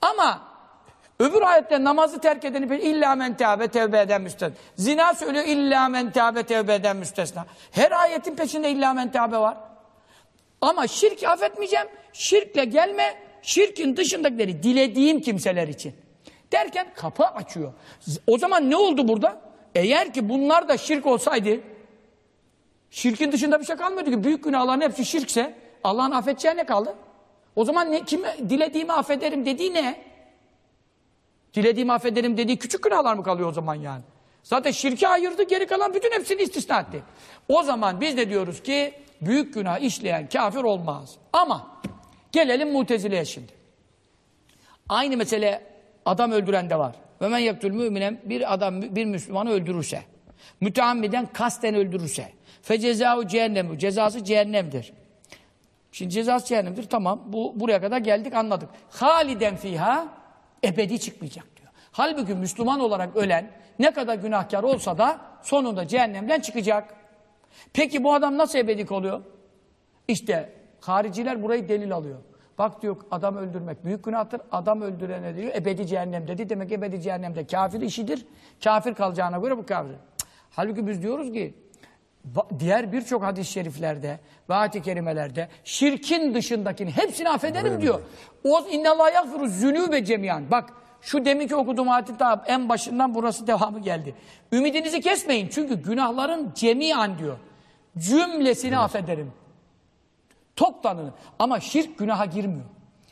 Ama öbür ayette namazı terk edeni illa men tevbe tevbe eden müstesna. Zina söylüyor illa men tevbe tevbe eden müstesna. Her ayetin peşinde illa men tevbe var. Ama şirki affetmeyeceğim. Şirkle gelme. Şirkin dışındakileri dilediğim kimseler için. Derken kapı açıyor. O zaman ne oldu burada? Eğer ki bunlar da şirk olsaydı şirkin dışında bir şey kalmıyordu ki. Büyük günahların hepsi şirkse Allah'ın affedeceği ne kaldı? O zaman ne, kime dilediğimi affederim dediği ne? Dilediğimi affederim dediği küçük günahlar mı kalıyor o zaman yani? Zaten şirki ayırdı geri kalan bütün hepsini istisna etti. O zaman biz de diyoruz ki büyük günah işleyen kafir olmaz. Ama gelelim mutezile'ye şimdi. Aynı mesele adam öldüren de var. Ve men yektül müminen bir adam bir Müslümanı öldürürse, müteammiden kasten öldürürse, fe cezâhu cehennemu, cezası cehennemdir. Şimdi cezası cehennemdir tamam bu buraya kadar geldik anladık. Haliden fiha ebedi çıkmayacak diyor. Halbuki Müslüman olarak ölen ne kadar günahkar olsa da sonunda cehennemden çıkacak. Peki bu adam nasıl ebedi oluyor? İşte hariciler burayı delil alıyor. Bak diyor adam öldürmek büyük günahtır. Adam öldürene diyor ebedi cehennem dedi. Demek ebedi cehennemde kafir işidir. Kafir kalacağına göre bu kafir. Halbuki biz diyoruz ki diğer birçok hadis-i şeriflerde ve ayet-i kerimelerde şirkin dışındakini hepsini affederim diyor. O innallâh yagfiru zünûbe cemiyan. Bak şu deminki okuduğum ayetin daha en başından burası devamı geldi. Ümidinizi kesmeyin çünkü günahların cemiyan diyor. Cümlesini affederim. Toptanını. Ama şirk günaha girmiyor.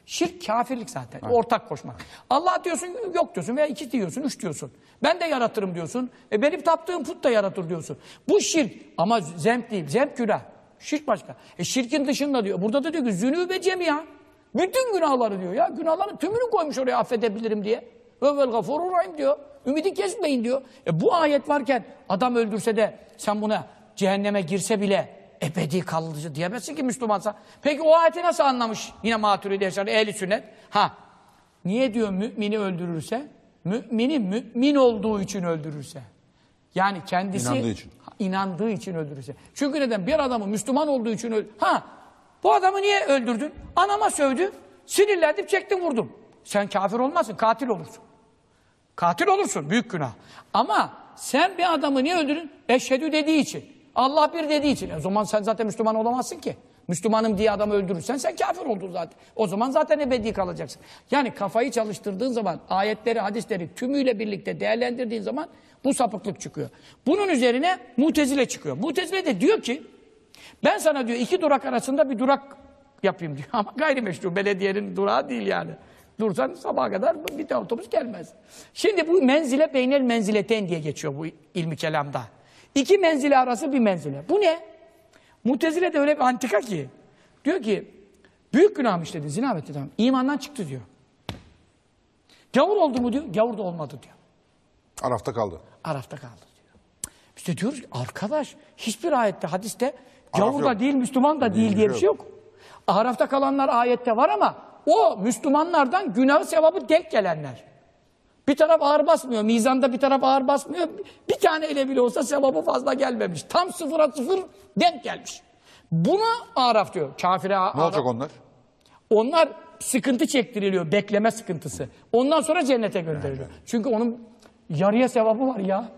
Şirk kafirlik zaten. Ortak koşmak. Allah diyorsun yok diyorsun veya iki diyorsun, üç diyorsun. Ben de yaratırım diyorsun. E benim taptığım put da yaratır diyorsun. Bu şirk ama zemp değil. Zemp günah. Şirk başka. E şirkin dışında diyor. Burada da diyor ki zünübe cemiya. Bütün günahları diyor ya. Günahların tümünü koymuş oraya affedebilirim diye. Ve vel gafurur rahim diyor. Ümidi kesmeyin diyor. E bu ayet varken adam öldürse de sen buna cehenneme girse bile ebedi kalıcı diyemezsin ki Müslümansa. Peki o ayeti nasıl anlamış yine Maturidi Eşari, ehli sünnet? Ha, niye diyor mümini öldürürse? Mümini mümin olduğu için öldürürse. Yani kendisi İnandığı için. İnandığı için öldürürse. Çünkü neden? Bir adamı Müslüman olduğu için öldür. Ha, bu adamı niye öldürdün? Anama sövdü, sinirlendim, çektim, vurdum. Sen kafir olmazsın, katil olursun. Katil olursun, büyük günah. Ama sen bir adamı niye öldürün? Eşhedü dediği için. Allah bir dediği için. O zaman sen zaten Müslüman olamazsın ki. Müslümanım diye adamı öldürürsen sen kafir oldun zaten. O zaman zaten ebedi kalacaksın. Yani kafayı çalıştırdığın zaman ayetleri, hadisleri tümüyle birlikte değerlendirdiğin zaman bu sapıklık çıkıyor. Bunun üzerine mutezile çıkıyor. Mutezile de diyor ki ben sana diyor iki durak arasında bir durak yapayım diyor. Ama gayrimeşru belediyenin durağı değil yani. Dursan sabaha kadar bir tane otobüs gelmez. Şimdi bu menzile beynel menzileten diye geçiyor bu ilmi kelamda. İki menzile arası bir menzile. Bu ne? Mutezile de öyle bir antika ki. Diyor ki büyük günah işledin zina etti tamam. İmandan çıktı diyor. Gavur oldu mu diyor. Gavur da olmadı diyor. Arafta kaldı. Arafta kaldı diyor. Biz de diyoruz ki arkadaş hiçbir ayette hadiste gavur da değil Müslüman da değil diye bir şey yok. Arafta kalanlar ayette var ama o Müslümanlardan günahı sevabı denk gelenler. Bir taraf ağır basmıyor. Mizanda bir taraf ağır basmıyor. Bir tane ele bile olsa sevabı fazla gelmemiş. Tam sıfıra sıfır denk gelmiş. Buna Araf diyor. Kafire Ne Araf. olacak onlar? Onlar sıkıntı çektiriliyor, bekleme sıkıntısı. Ondan sonra cennete gönderiliyor. Çünkü onun yarıya sevabı var ya.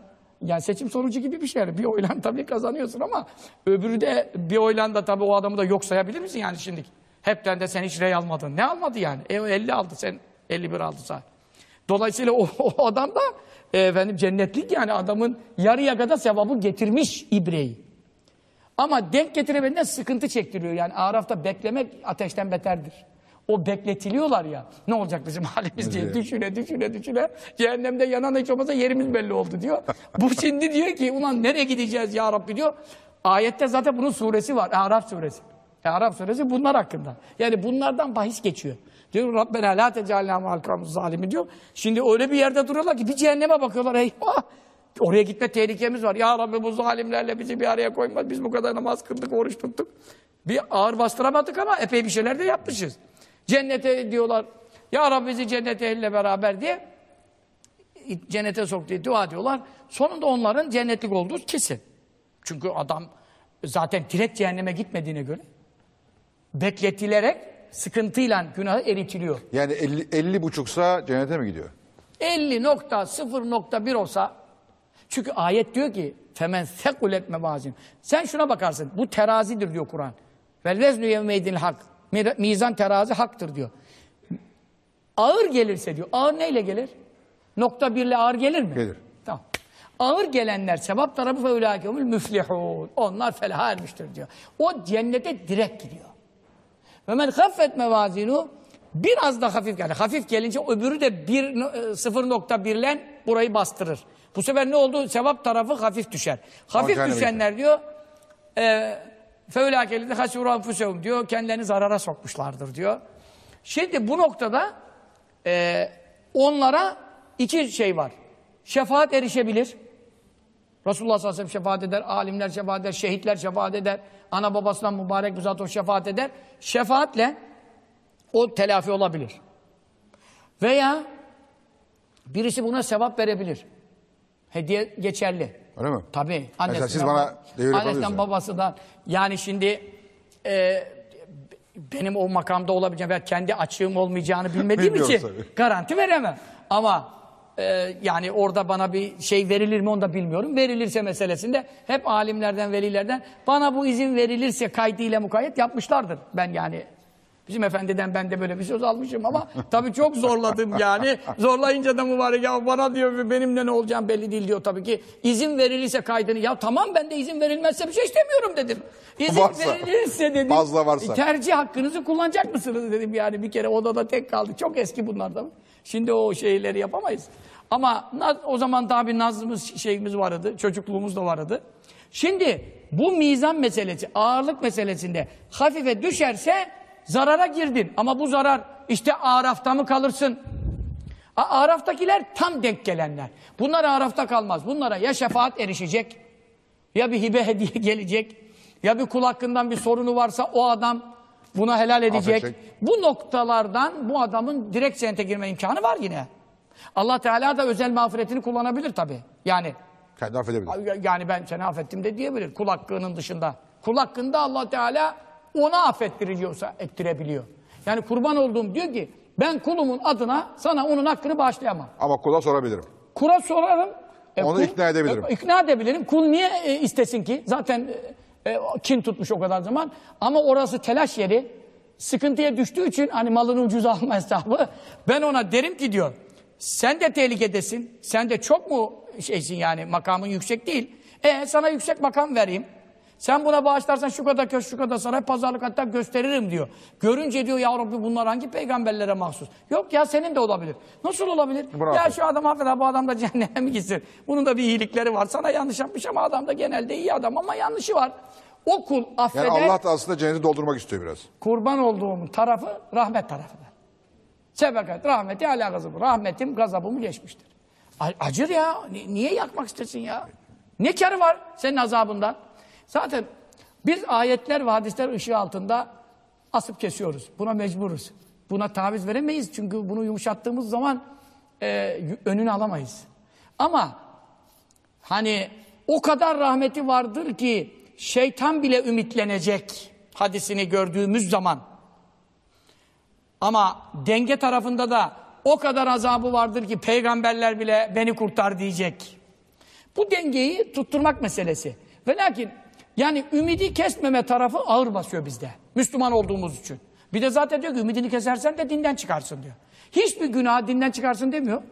Yani seçim sonucu gibi bir şey. Bir oyla tabii kazanıyorsun ama öbürü de bir oyla da tabii o adamı da yok sayabilir misin yani şimdi? Hepten de sen hiç rey almadın. Ne almadı yani? E, o 50 aldı sen 51 aldı sen. Dolayısıyla o, o adam da e, efendim cennetlik yani adamın yarıya kadar sevabı getirmiş ibreyi. Ama denk getiremediğinden sıkıntı çektiriyor. Yani Araf'ta beklemek ateşten beterdir. O bekletiliyorlar ya. Ne olacak bizim halimiz diye düşüne düşüne düşüne. Cehennemde yanan hiç olmazsa yerimiz belli oldu diyor. Bu şimdi diyor ki ulan nereye gideceğiz ya Rabbi diyor. Ayette zaten bunun suresi var. Araf suresi. Araf suresi bunlar hakkında. Yani bunlardan bahis geçiyor. Diyor Rabbena la tecalna ma'al zalimi diyor. Şimdi öyle bir yerde duruyorlar ki bir cehenneme bakıyorlar. Eyvah! Oraya gitme tehlikemiz var. Ya Rabbi bu zalimlerle bizi bir araya koyma. Biz bu kadar namaz kıldık, oruç tuttuk. Bir ağır bastıramadık ama epey bir şeyler de yapmışız. Cennete diyorlar. Ya Rabbi bizi cennete elle beraber diye cennete sok diye dua diyorlar. Sonunda onların cennetlik olduğu kesin. Çünkü adam zaten direkt cehenneme gitmediğine göre bekletilerek sıkıntıyla günahı eritiliyor. Yani 50, 50 buçuksa cennete mi gidiyor? 50.0.1 olsa çünkü ayet diyor ki femen sekulet mevazin. Sen şuna bakarsın. Bu terazidir diyor Kur'an. Vel veznu yevmeydin hak. Mi- Mizan terazi haktır diyor. Ağır gelirse diyor. Ağır neyle gelir? Nokta birle ağır gelir mi? Gelir. Tamam. Ağır gelenler sevap tarafı ulâkehumul müflihûn. Onlar felaha ermiştir diyor. O cennete direkt gidiyor. Ve men haffet mevazinu biraz da hafif geldi. Hafif gelince öbürü de bir, e, 0.1'len burayı bastırır. Bu sefer ne oldu? Sevap tarafı hafif düşer. Hafif düşenler diyor e, feulâkelinde hasûrû anfusehum diyor. Kendilerini zarara sokmuşlardır diyor. Şimdi bu noktada e, onlara iki şey var. Şefaat erişebilir. Resulullah sallallahu aleyhi ve sellem şefaat eder, alimler şefaat eder, şehitler şefaat eder, ana babasından mübarek bir zat o şefaat eder. Şefaatle o telafi olabilir. Veya birisi buna sevap verebilir. Hediye geçerli. Öyle mi? Tabii. Mesela siz bana annesinden babasından. Yani şimdi e, benim o makamda olabileceğim veya kendi açığım olmayacağını bilmediğim için tabii. garanti veremem. Ama e, yani orada bana bir şey verilir mi onu da bilmiyorum. Verilirse meselesinde hep alimlerden, velilerden bana bu izin verilirse kaydıyla mukayyet yapmışlardır. Ben yani bizim efendiden ben de böyle bir söz almışım ama tabii çok zorladım yani. Zorlayınca da mübarek ya bana diyor benimle ne olacağım belli değil diyor tabii ki. İzin verilirse kaydını ya tamam ben de izin verilmezse bir şey istemiyorum dedim. İzin Varsa, verilirse dedim. fazla varsa. Tercih hakkınızı kullanacak mısınız dedim yani bir kere odada tek kaldı. Çok eski bunlardan. Şimdi o şeyleri yapamayız. Ama o zaman daha bir nazımız şeyimiz vardı. Çocukluğumuz da vardı. Şimdi bu mizan meselesi, ağırlık meselesinde hafife düşerse zarara girdin. Ama bu zarar işte Araf'ta mı kalırsın? A- Araf'takiler tam denk gelenler. Bunlar Araf'ta kalmaz. Bunlara ya şefaat erişecek, ya bir hibe hediye gelecek, ya bir kul hakkından bir sorunu varsa o adam buna helal edecek. Affedecek. Bu noktalardan bu adamın direkt cennete girme imkanı var yine. Allah Teala da özel mağfiretini kullanabilir tabii. Yani Kendi affedebilir. yani ben seni affettim de diyebilir kul hakkının dışında. Kul hakkında Allah Teala ona affettiriyorsa ettirebiliyor. Yani kurban olduğum diyor ki ben kulumun adına sana onun hakkını bağışlayamam. Ama kula sorabilirim. Kura sorarım. E, Onu ikna edebilirim. e, ikna edebilirim. Kul niye e, istesin ki? Zaten e, e, kin tutmuş o kadar zaman. Ama orası telaş yeri. Sıkıntıya düştüğü için hani malını ucuz alma hesabı. Ben ona derim ki diyor. Sen de tehlikedesin. Sen de çok mu şeysin yani makamın yüksek değil. E sana yüksek makam vereyim. Sen buna bağışlarsan şu kadar köşk, şu kadar saray, pazarlık hatta gösteririm diyor. Görünce diyor ya Rabbi bunlar hangi peygamberlere mahsus? Yok ya senin de olabilir. Nasıl olabilir? Bravo. Ya şu adam affeder bu adam da cehenneme mi gitsin? Bunun da bir iyilikleri var. Sana yanlış yapmış ama adam da genelde iyi adam ama yanlışı var. O kul affeder. Yani Allah da aslında cenneti doldurmak istiyor biraz. Kurban olduğum tarafı rahmet tarafıdır. Sebekat, rahmeti ala gazabı. Rahmetim gazabımı geçmiştir. Acır ya. Ni- niye yakmak istesin ya? Ne karı var senin azabından? Zaten biz ayetler ve hadisler ışığı altında asıp kesiyoruz. Buna mecburuz. Buna taviz veremeyiz. Çünkü bunu yumuşattığımız zaman e, önünü alamayız. Ama hani o kadar rahmeti vardır ki şeytan bile ümitlenecek hadisini gördüğümüz zaman. Ama denge tarafında da o kadar azabı vardır ki peygamberler bile beni kurtar diyecek. Bu dengeyi tutturmak meselesi. Ve lakin yani ümidi kesmeme tarafı ağır basıyor bizde. Müslüman olduğumuz için. Bir de zaten diyor ki ümidini kesersen de dinden çıkarsın diyor. Hiçbir günah dinden çıkarsın demiyor.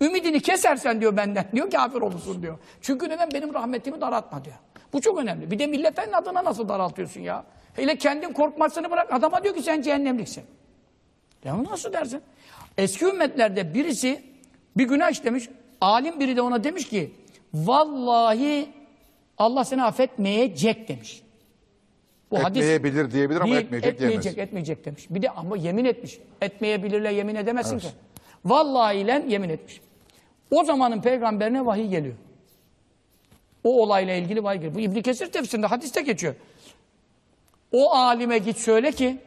Ümidini kesersen diyor benden diyor kafir olursun diyor. Çünkü neden benim rahmetimi daraltma diyor. Bu çok önemli. Bir de milletin adına nasıl daraltıyorsun ya? Hele kendin korkmasını bırak adama diyor ki sen cehennemliksin. Ya nasıl dersin? Eski ümmetlerde birisi bir günah işlemiş. Alim biri de ona demiş ki vallahi Allah seni affetmeyecek demiş. Bu Etmeyebilir diyebilir ama Değil, etmeyecek etmeyecek, diyemez. etmeyecek demiş. Bir de ama yemin etmiş. Etmeyebilirle yemin edemezsin ki. Vallahi ile yemin etmiş. O zamanın peygamberine vahiy geliyor. O olayla ilgili vahiy geliyor. Bu İbn Kesir tefsirinde hadiste geçiyor. O alime git söyle ki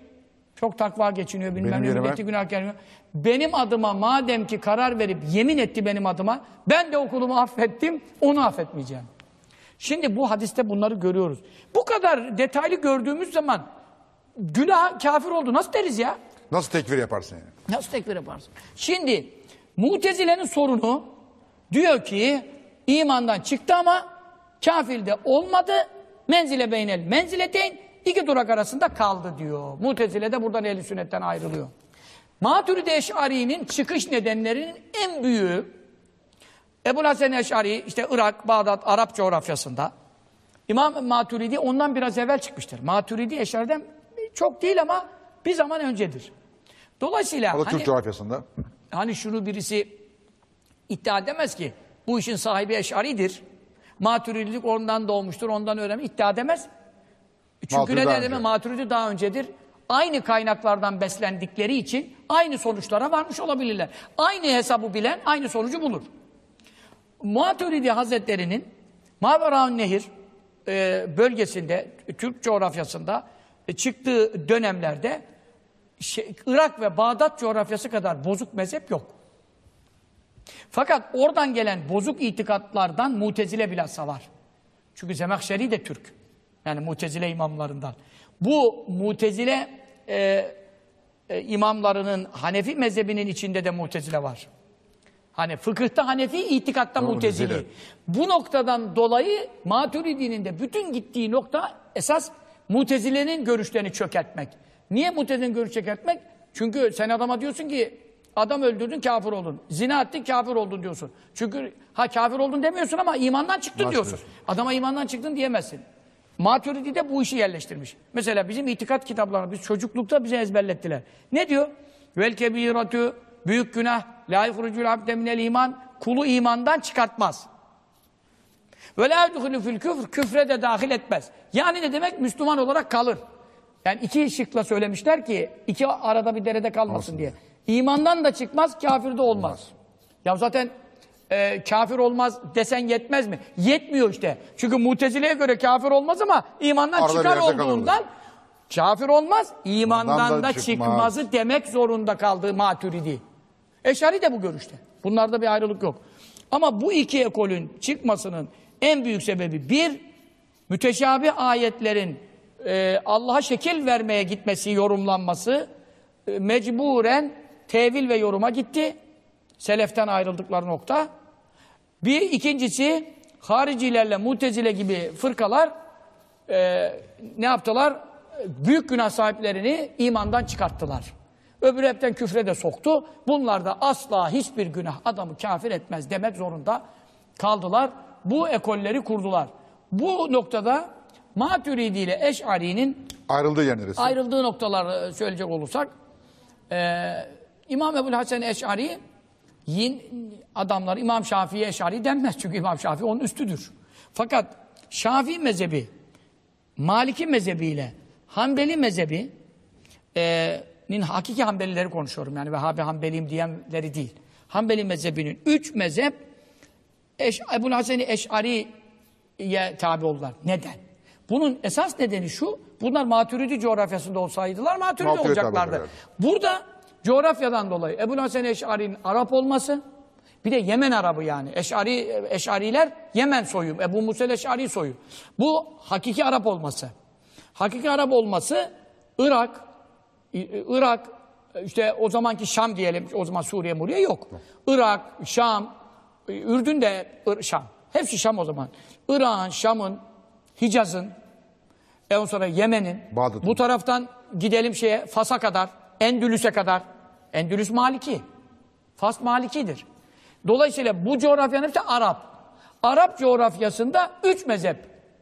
çok takva geçiniyor bilmem Benim ne yerime- günah gelmiyor. Benim adıma madem ki karar verip yemin etti benim adıma ben de okulumu affettim onu affetmeyeceğim. Şimdi bu hadiste bunları görüyoruz. Bu kadar detaylı gördüğümüz zaman günah kafir oldu nasıl deriz ya? Nasıl tekfir yaparsın yani? Nasıl tekfir yaparsın? Şimdi Mutezile'nin sorunu diyor ki imandan çıktı ama kafirde olmadı. Menzile beynel menzileteyn iki durak arasında kaldı diyor. Mutezile de buradan ehl sünnetten ayrılıyor. Maturidi Eş'ari'nin çıkış nedenlerinin en büyüğü Ebu Hasan Eş'ari işte Irak, Bağdat, Arap coğrafyasında İmam Maturidi ondan biraz evvel çıkmıştır. Maturidi Eş'ari'den çok değil ama bir zaman öncedir. Dolayısıyla O da hani, Türk coğrafyasında. hani şunu birisi iddia edemez ki bu işin sahibi Eş'ari'dir. Maturidilik ondan doğmuştur, ondan öğrenmiş. iddia edemez. Çünkü Maturidi neden deme? Maturidi daha öncedir. Aynı kaynaklardan beslendikleri için aynı sonuçlara varmış olabilirler. Aynı hesabı bilen aynı sonucu bulur. Maturidi Hazretleri'nin Maveraun Nehir e, bölgesinde, Türk coğrafyasında e, çıktığı dönemlerde şey, Irak ve Bağdat coğrafyası kadar bozuk mezhep yok. Fakat oradan gelen bozuk itikatlardan mutezile bilhassa var. Çünkü Zemahşeri de Türk. Yani mutezile imamlarından. Bu mutezile e, e, imamlarının Hanefi mezhebinin içinde de mutezile var. Hani fıkıhta Hanefi, itikatta mutezili. Bu noktadan dolayı Maturidi'nin de bütün gittiği nokta esas mutezilenin görüşlerini çökertmek. Niye mutezilenin görüş çökertmek? Çünkü sen adama diyorsun ki adam öldürdün kafir oldun. Zina ettin kafir oldun diyorsun. Çünkü ha kafir oldun demiyorsun ama imandan çıktın diyorsun? Adama imandan çıktın diyemezsin. Maturidi de bu işi yerleştirmiş. Mesela bizim itikat kitaplarını biz çocuklukta bize ezberlettiler. Ne diyor? Vel kebiratu büyük günah la yuhrucul abde minel iman kulu imandan çıkartmaz. Ve la fil küfr küfre de dahil etmez. Yani ne demek? Müslüman olarak kalır. Yani iki şıkla söylemişler ki iki arada bir derede kalmasın diye. İmandan da çıkmaz, kafir de olmaz. Ya zaten e, kafir olmaz desen yetmez mi? Yetmiyor işte. Çünkü mutezileye göre kafir olmaz ama imandan Arada çıkar olduğundan kafir olmaz, imandan da da çıkmazı demek zorunda kaldığı maturidi. Eşari de bu görüşte. Bunlarda bir ayrılık yok. Ama bu iki ekolün çıkmasının en büyük sebebi bir, müteşabih ayetlerin e, Allah'a şekil vermeye gitmesi, yorumlanması e, mecburen tevil ve yoruma gitti. Seleften ayrıldıkları nokta. Bir ikincisi haricilerle mutezile gibi fırkalar e, ne yaptılar? Büyük günah sahiplerini imandan çıkarttılar. Öbürü hepten küfre de soktu. Bunlar da asla hiçbir günah adamı kafir etmez demek zorunda kaldılar. Bu ekolleri kurdular. Bu noktada Maturidi ile Eş'ari'nin Ayrıldığı yer neresi? ayrıldığı noktaları söyleyecek olursak e, İmam Ebu'l Hasan Eş'ari yin adamlar İmam Şafii Eş'ari denmez çünkü İmam Şafii onun üstüdür. Fakat Şafii mezhebi Maliki mezhebiyle Hanbeli mezhebi e, nin hakiki Hanbelileri konuşuyorum yani Vehhabi Hanbeliyim diyenleri değil. Hanbeli mezhebinin üç mezhep Eş, Ebu'l Hasan Eş'ari'ye tabi oldular. Neden? Bunun esas nedeni şu, bunlar Maturidi coğrafyasında olsaydılar Maturidi Maturidi olacaklardı. Burada coğrafyadan dolayı Ebu'l Hasan Eş'ari'nin Arap olması, bir de Yemen Arabı yani. Eş'ari, Eş'ariler Yemen soyu, Ebu Musel Eş'ari soyu. Bu hakiki Arap olması. Hakiki Arap olması Irak, İ- Irak, işte o zamanki Şam diyelim, o zaman Suriye Muriye yok. Irak, Şam, Ürdün de Şam. Hepsi Şam o zaman. Irak'ın, Şam'ın, Hicaz'ın, e ondan sonra Yemen'in, bu taraftan gidelim şeye Fas'a kadar, Endülüs'e kadar. Endülüs Maliki. Fas Malikidir. Dolayısıyla bu coğrafyanın hepsi Arap. Arap coğrafyasında üç mezhep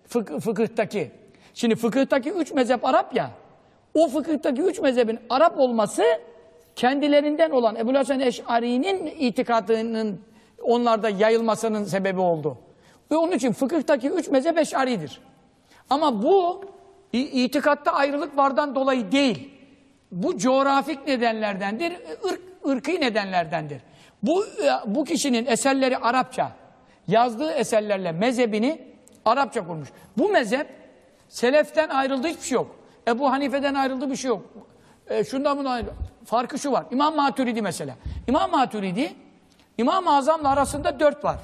fık- fıkıhtaki. Şimdi fıkıhtaki üç mezhep Arap ya. O fıkıhtaki üç mezhebin Arap olması kendilerinden olan Ebu Hasan Eş'ari'nin itikadının onlarda yayılmasının sebebi oldu. Ve onun için fıkıhtaki üç mezhep Eş'ari'dir. Ama bu itikatta ayrılık vardan dolayı değil. Bu coğrafik nedenlerdendir, ırk, ırkı nedenlerdendir. Bu, e, bu kişinin eserleri Arapça, yazdığı eserlerle mezhebini Arapça kurmuş. Bu mezhep seleften ayrıldığı hiçbir şey yok. Ebu Hanife'den ayrıldığı bir şey yok. E, şundan bundan ayrı- Farkı şu var. İmam Maturidi mesela. İmam Maturidi, İmam-ı Azam'la arasında dört var.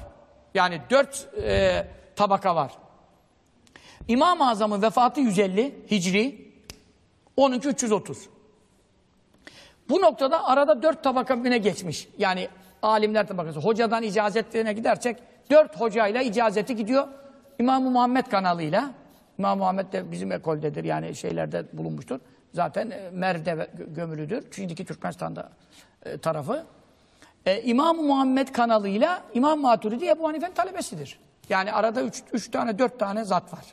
Yani dört e, tabaka var. İmam-ı Azam'ın vefatı 150 Hicri, onunki 330. Bu noktada arada dört tabaka birbirine geçmiş. Yani alimler tabakası. Hocadan icazetlerine gidersek dört hocayla icazeti gidiyor. İmam-ı Muhammed kanalıyla. İmam Muhammed de bizim ekoldedir yani şeylerde bulunmuştur. Zaten e, Mer'de gö- gömülüdür. Şimdiki Türkmenistan'da e, tarafı. E, İmam-ı Muhammed kanalıyla İmam Maturidi Ebu Hanife'nin talebesidir. Yani arada üç, üç tane, dört tane zat var.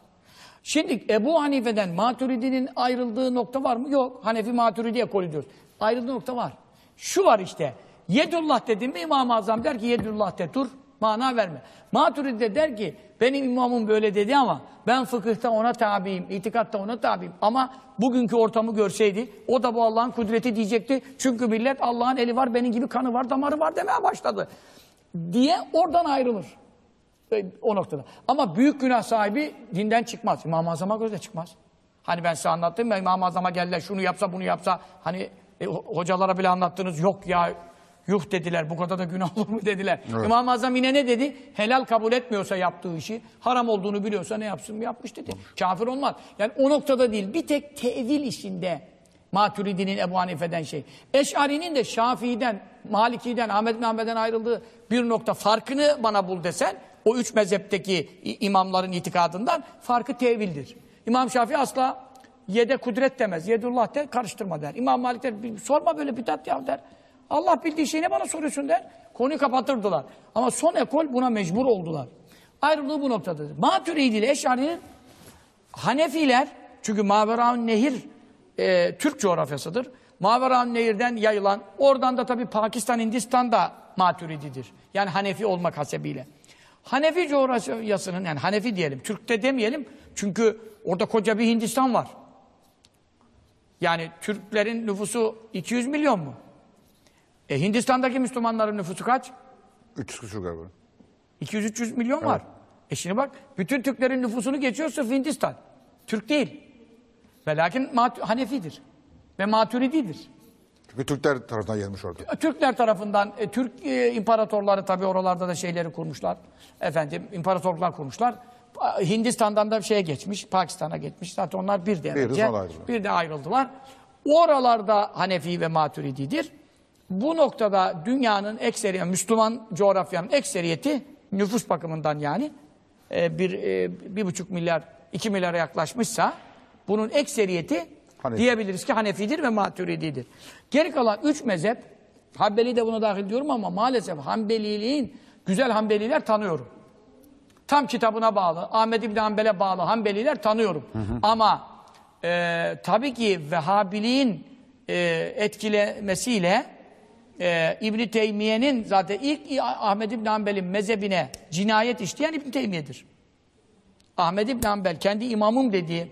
Şimdi Ebu Hanife'den Maturidi'nin ayrıldığı nokta var mı? Yok. Hanefi Maturidi ekolü diyoruz. Ayrıldığı nokta var. Şu var işte. Yedullah dedim mi İmam-ı Azam der ki Yedullah de dur. Mana verme. Maturidi de der ki benim imamım böyle dedi ama ben fıkıhta ona tabiyim, itikatta ona tabiyim. Ama bugünkü ortamı görseydi o da bu Allah'ın kudreti diyecekti. Çünkü millet Allah'ın eli var, benim gibi kanı var, damarı var demeye başladı. Diye oradan ayrılır. E, O noktada. Ama büyük günah sahibi dinden çıkmaz. İmam-ı Azam'a göre de çıkmaz. Hani ben size anlattım ya İmam-ı Azam'a geldiler şunu yapsa bunu yapsa hani e, ho- hocalara bile anlattınız yok ya yuh dediler bu kadar da günah olur mu dediler. İmam-ı Azam yine ne dedi? Helal kabul etmiyorsa yaptığı işi haram olduğunu biliyorsa ne yapsın yapmış dedi. Kafir olmaz. Yani o noktada değil bir tek tevil işinde Maturidi'nin Ebu Hanife'den şey. Eş'ari'nin de Şafii'den, Maliki'den, Ahmet Hanbel'den ayrıldığı bir nokta farkını bana bul desen o üç mezhepteki imamların itikadından farkı tevildir. İmam Şafii asla yede kudret demez. Yedullah der karıştırma der. İmam Malik der "Bir- sorma böyle bidat ya der. Allah bildiği şeyi ne bana soruyorsun der. Konuyu kapatırdılar. Ama son ekol buna mecbur oldular. Ayrılığı bu noktadadır. Maturidi ile Eş'ari'nin Hanefiler, çünkü Maveraun Nehir e, Türk coğrafyasıdır. Maveraun Nehir'den yayılan, oradan da tabii Pakistan, Hindistan da Maturididir. Yani Hanefi olmak hasebiyle. Hanefi coğrafyasının, yani Hanefi diyelim, Türk'te demeyelim. Çünkü orada koca bir Hindistan var. Yani Türklerin nüfusu 200 milyon mu? E Hindistan'daki Müslümanların nüfusu kaç? 300 küsur galiba. 200-300 milyon var. E şimdi bak bütün Türklerin nüfusunu geçiyor sırf Hindistan. Türk değil. Ve lakin Hanefidir. Ve Maturididir. Çünkü Türkler tarafından gelmiş orada. Türkler tarafından, e, Türk e, imparatorları tabii oralarda da şeyleri kurmuşlar. Efendim imparatorluklar kurmuşlar. Hindistan'dan da şeye geçmiş, Pakistan'a geçmiş. Zaten onlar bir de önce, ayrıldılar. bir de ayrıldılar. Oralarda Hanefi ve Maturididir. Bu noktada dünyanın ekseri, Müslüman coğrafyanın ekseriyeti nüfus bakımından yani e, bir, e, bir buçuk milyar, iki milyara yaklaşmışsa bunun ekseriyeti Hanefi. diyebiliriz ki Hanefidir ve Maturididir. Geri kalan üç mezhep, Hanbeli de buna dahil diyorum ama maalesef Hanbeliliğin, güzel Hanbeliler tanıyorum. Tam kitabına bağlı, Ahmed İbni Hanbel'e bağlı Hanbeliler tanıyorum. Ama e, tabii ki Vehhabiliğin e, etkilemesiyle e, İbni Teymiye'nin zaten ilk Ahmed İbni Hanbel'in mezhebine cinayet işleyen İbni Teymiye'dir. Ahmed İbni Hanbel kendi imamım dediği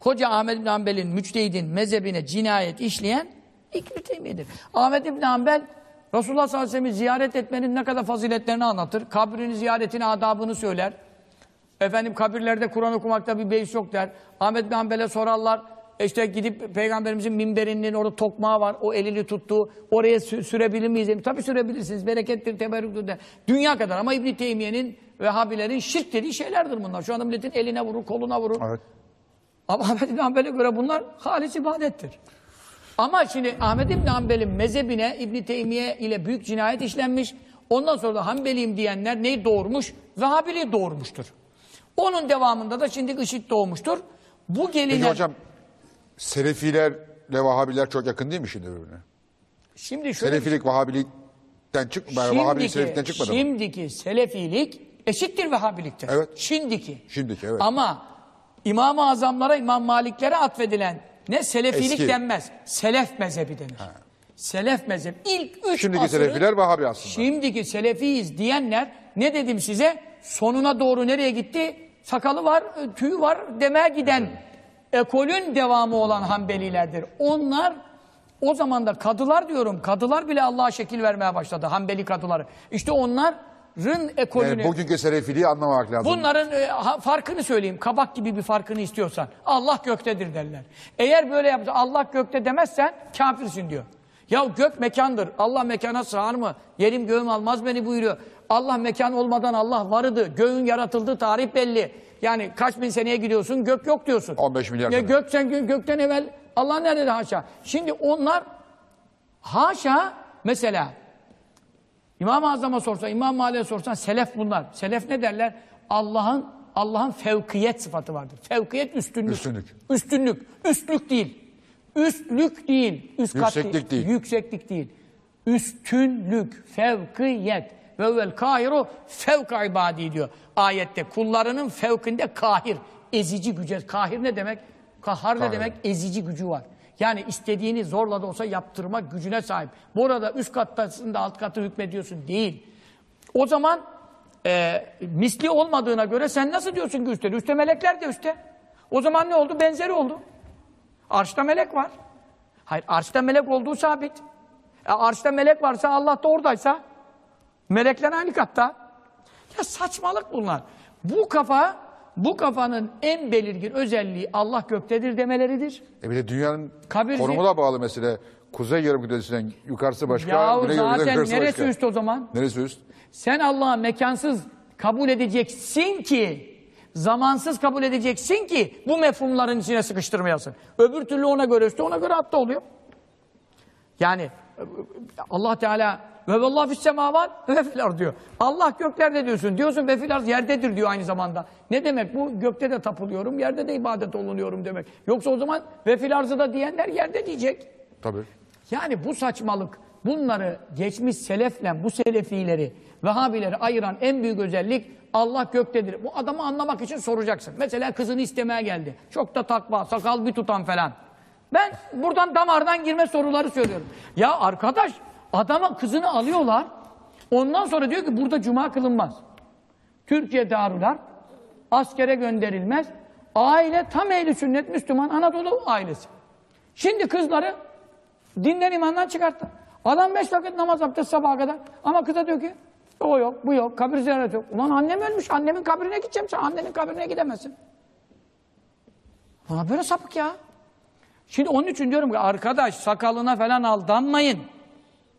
koca Ahmed İbni Hanbel'in müçtehidin mezhebine cinayet işleyen İbni Teymiye'dir. Ahmed İbni Hanbel Resulullah sallallahu aleyhi ve sellem'i ziyaret etmenin ne kadar faziletlerini anlatır. Kabrini ziyaretin adabını söyler. Efendim kabirlerde Kur'an okumakta bir beis yok der. Ahmet bin Hanbel'e sorarlar. E İşte gidip Peygamberimizin minberinin orada tokmağı var. O elini tuttu. Oraya sü- sürebilir miyiz? demiş. Tabii sürebilirsiniz. Berekettir, teberrüktür der. Dünya kadar. Ama İbn Teymiye'nin Vehhabilerin şirk dediği şeylerdir bunlar. Şu anda milletin eline vurur, koluna vurur. Evet. Ama Ahmet bin Hanbel'e göre bunlar halis ibadettir. Ama şimdi Ahmet bin Hanbel'in mezhebine İbn Teymiye ile büyük cinayet işlenmiş. Ondan sonra da Hanbeliyim diyenler neyi doğurmuş? Vehhabiliği doğurmuştur. Onun devamında da şimdi IŞİD doğmuştur. Bu Peki gelinen... hocam Selefilerle Vahabiler çok yakın değil mi şimdi birbirine? şimdi şöyle Selefilik Vahabilikten çık, Vahabilik Selefilikten şimdiki, çıkmadı mı? şimdiki Selefilik eşittir Vehhabiliktir. Evet. Şimdiki. Şimdiki, evet. Ama İmam-ı Azamlara, İmam Maliklere atfedilen ne Selefilik Eski. denmez. Selef mezhebi denir. Selef mezhep. İlk üç Şimdiki asırın- Selefiler Vahabi aslında. Şimdiki Selefiyiz diyenler ne dedim size? Sonuna doğru nereye gitti? Sakalı var, tüyü var demeye giden ekolün devamı olan Hanbelilerdir. Onlar o zaman da kadılar diyorum. Kadılar bile Allah'a şekil vermeye başladı. Hanbeli kadıları. İşte onların ekolünü... Yani bugünkü Selefiliği anlamamak lazım. Bunların e, ha- farkını söyleyeyim. Kabak gibi bir farkını istiyorsan. Allah göktedir derler. Eğer böyle yapsa Allah gökte demezsen kafirsin diyor. Ya gök mekandır. Allah mekana sığar mı? Yerim göğüm almaz beni buyuruyor. Allah mekan olmadan Allah vardı. Göğün yaratıldığı tarih belli. Yani kaç bin seneye gidiyorsun gök yok diyorsun. 15 milyar Ya gök sen gö- gökten evvel Allah nerede haşa. Şimdi onlar haşa mesela İmam-ı Azam'a sorsan, İmam Malik'e sorsan selef bunlar. Selef ne derler? Allah'ın Allah'ın fevkiyet sıfatı vardır. Fevkiyet üstünlük. Üstünlük. Üstünlük. Üstlük değil. Üstlük değil. Üst Yükseklik değil. Yükseklik değil. Üstünlük. Fevkiyet. Ve vel kahiru fevka ibadi diyor ayette. Kullarının fevkinde kahir. Ezici güce. Kahir ne demek? Kahhar ne Kahir. demek? Ezici gücü var. Yani istediğini zorla da olsa yaptırma gücüne sahip. Bu arada üst kattasın da alt katı hükmediyorsun. Değil. O zaman e, misli olmadığına göre sen nasıl diyorsun ki üstte? Üstte melekler de üstte. O zaman ne oldu? Benzeri oldu. Arşta melek var. Hayır arşta melek olduğu sabit. E, arşta melek varsa Allah da oradaysa melekler aynı katta. Ya saçmalık bunlar. Bu kafa bu kafanın en belirgin özelliği Allah göktedir demeleridir. E bir de dünyanın Kabir- konumu da bağlı mesele. Kuzey yarımküresinden yukarısı başka, Ya güney yarımküresinden zaten yukarısı neresi başka. üst o zaman? Neresi üst? Sen Allah'ı mekansız kabul edeceksin ki, zamansız kabul edeceksin ki bu mefhumların içine sıkıştırmayasın. Öbür türlü ona göre üstte, ona göre altta oluyor. Yani Allah Teala ve vallahi fis semavat ve fil diyor. Allah göklerde diyorsun. Diyorsun ve fil yerdedir diyor aynı zamanda. Ne demek bu? Gökte de tapılıyorum, yerde de ibadet olunuyorum demek. Yoksa o zaman ve fil da diyenler yerde diyecek. Tabii. Yani bu saçmalık, bunları geçmiş selefle bu selefileri, Vehhabileri ayıran en büyük özellik Allah göktedir. Bu adamı anlamak için soracaksın. Mesela kızını istemeye geldi. Çok da takva, sakal bir tutan falan. Ben buradan damardan girme soruları söylüyorum. Ya arkadaş, adama kızını alıyorlar. Ondan sonra diyor ki burada cuma kılınmaz. Türkiye darülar askere gönderilmez. Aile tam ehli sünnet Müslüman Anadolu ailesi. Şimdi kızları dinden imandan çıkarttı. Adam beş vakit namaz abdest sabaha kadar. Ama kıza diyor ki o yok, bu yok, kabir ziyareti yok. Ulan annem ölmüş, annemin kabrine gideceğim. Sen annenin kabrine gidemezsin. Ulan böyle sapık ya. Şimdi onun için diyorum ki arkadaş sakalına falan aldanmayın.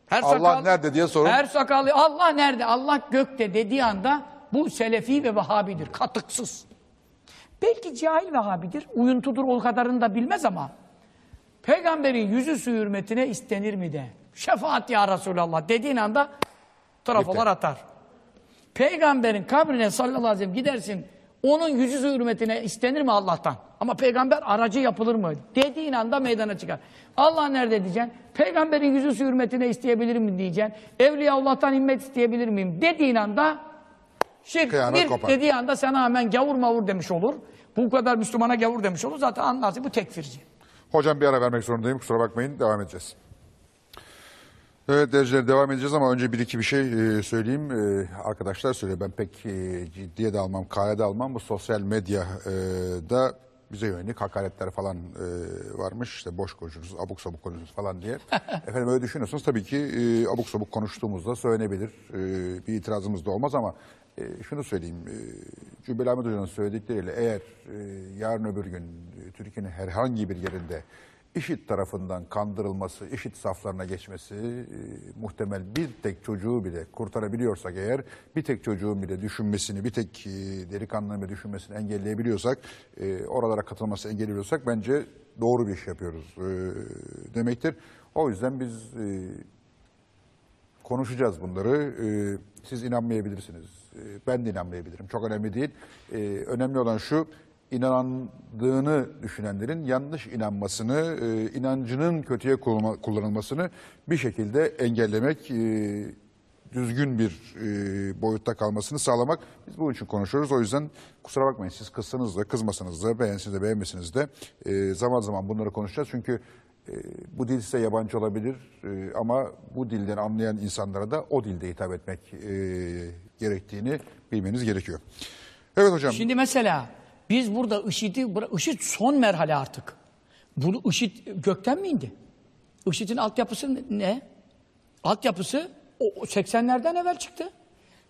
Her Allah nerede diye sorun. Her sakalı Allah nerede? Allah gökte dediği anda bu selefi ve vehhabidir. Katıksız. Belki cahil vehhabidir. Uyuntudur o kadarını da bilmez ama peygamberin yüzü su hürmetine istenir mi de? Şefaat ya Resulallah dediğin anda trafolar atar. Peygamberin kabrine sallallahu aleyhi ve sellem gidersin. Onun yüzü su hürmetine istenir mi Allah'tan? Ama peygamber aracı yapılır mı? Dediğin anda meydana çıkar. Allah nerede diyeceksin? Peygamberin yüzü hürmetine isteyebilir miyim diyeceksin. Evliyaullah'tan himmet isteyebilir miyim? Dediğin anda Şirk Kıyamet bir kopar. dediği anda sana hemen gavur mavur demiş olur. Bu kadar Müslümana gavur demiş olur. Zaten anlarsın bu tekfirci. Hocam bir ara vermek zorundayım. Kusura bakmayın. Devam edeceğiz. Evet dereceler devam edeceğiz ama önce bir iki bir şey e, söyleyeyim. E, arkadaşlar söylüyor. Ben pek e, ciddiye de almam, kaya da almam. Bu sosyal medya e, da bize yönelik hakaretler falan e, varmış. İşte boş konuşuyorsunuz, abuk sabuk konuşuyorsunuz falan diye. Efendim öyle düşünüyorsunuz. Tabii ki e, abuk sabuk konuştuğumuzda söylenebilir. E, bir itirazımız da olmaz ama e, şunu söyleyeyim. E, Cübbeli Ahmet Hoca'nın söyledikleriyle eğer e, yarın öbür gün e, Türkiye'nin herhangi bir yerinde IŞİD tarafından kandırılması, IŞİD saflarına geçmesi e, muhtemel bir tek çocuğu bile kurtarabiliyorsak eğer, bir tek çocuğun bile düşünmesini, bir tek e, delikanlının bile düşünmesini engelleyebiliyorsak, e, oralara katılması engelleyebiliyorsak bence doğru bir iş yapıyoruz e, demektir. O yüzden biz e, konuşacağız bunları. Ee, siz inanmayabilirsiniz. Ee, ben de inanmayabilirim. Çok önemli değil. Ee, önemli olan şu, inandığını düşünenlerin yanlış inanmasını, e, inancının kötüye kullanılmasını bir şekilde engellemek, e, düzgün bir e, boyutta kalmasını sağlamak. Biz bunun için konuşuyoruz. O yüzden kusura bakmayın siz kızsanız da kızmasanız da beğensiniz de beğenmesiniz de e, zaman zaman bunları konuşacağız. Çünkü e, bu dil size yabancı olabilir e, ama bu dilden anlayan insanlara da o dilde hitap etmek e, gerektiğini bilmeniz gerekiyor. Evet hocam. Şimdi mesela biz burada IŞİD'i, IŞİD son merhale artık. Bunu IŞİD gökten mi indi? IŞİD'in altyapısı ne? Altyapısı o o 80'lerden evvel çıktı.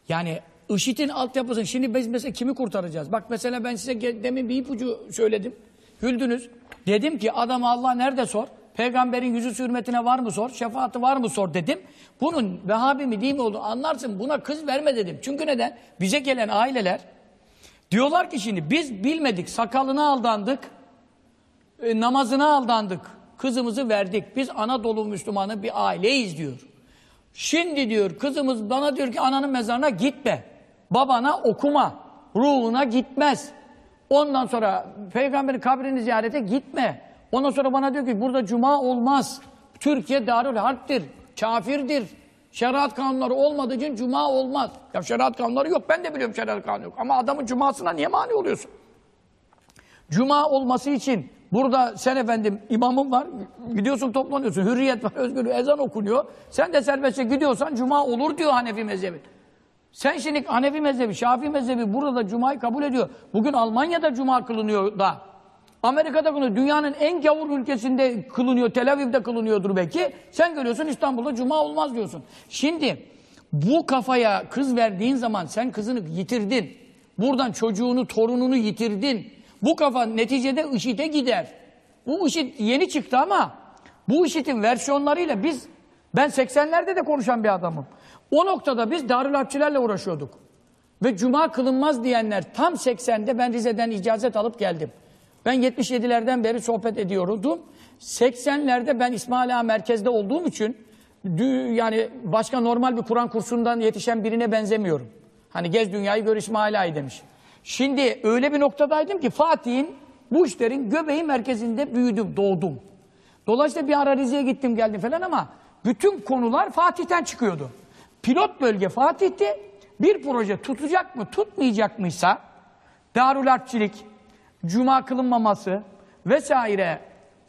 Yani IŞİD'in altyapısını şimdi biz mesela kimi kurtaracağız? Bak mesela ben size demin bir ipucu söyledim. Güldünüz. Dedim ki adama Allah nerede sor? Peygamberin yüzü hürmetine var mı sor? Şefaati var mı sor dedim. Bunun Vehhabi mi değil mi olduğunu anlarsın. Buna kız verme dedim. Çünkü neden? Bize gelen aileler Diyorlar ki şimdi biz bilmedik, sakalına aldandık, e, namazına aldandık, kızımızı verdik. Biz Anadolu Müslümanı bir aileyiz diyor. Şimdi diyor kızımız bana diyor ki ananın mezarına gitme. Babana okuma. Ruhuna gitmez. Ondan sonra peygamberin kabrini ziyarete gitme. Ondan sonra bana diyor ki burada cuma olmaz. Türkiye darül harptir. Kafirdir. Şeriat kanunları olmadığı için cuma olmaz. Ya şeriat kanunları yok. Ben de biliyorum şeriat kanunu yok. Ama adamın cumasına niye mani oluyorsun? Cuma olması için burada sen efendim imamın var, gidiyorsun toplanıyorsun, hürriyet var, özgürlük, ezan okunuyor. Sen de serbestçe gidiyorsan cuma olur diyor Hanefi mezhebi. Sen şimdi Hanefi mezhebi, Şafii mezhebi burada cumayı kabul ediyor. Bugün Almanya'da cuma kılınıyor da. Amerika'da kılınıyor. Dünyanın en gavur ülkesinde kılınıyor. Tel Aviv'de kılınıyordur belki. Sen görüyorsun İstanbul'da cuma olmaz diyorsun. Şimdi bu kafaya kız verdiğin zaman sen kızını yitirdin. Buradan çocuğunu, torununu yitirdin. Bu kafa neticede IŞİD'e gider. Bu IŞİD yeni çıktı ama bu IŞİD'in versiyonlarıyla biz, ben 80'lerde de konuşan bir adamım. O noktada biz Darül Harpçilerle uğraşıyorduk. Ve cuma kılınmaz diyenler tam 80'de ben Rize'den icazet alıp geldim. Ben 77'lerden beri sohbet ediyordum. 80'lerde ben İsmaila merkezde olduğum için yani başka normal bir Kur'an kursundan yetişen birine benzemiyorum. Hani gez dünyayı gör İsmaila'yı demiş. Şimdi öyle bir noktadaydım ki Fatih'in bu işlerin göbeği merkezinde büyüdüm, doğdum. Dolayısıyla bir ara Rize'ye gittim geldim falan ama bütün konular Fatih'ten çıkıyordu. Pilot bölge Fatih'ti. Bir proje tutacak mı tutmayacak mıysa Darül Harpçilik, Cuma kılınmaması vesaire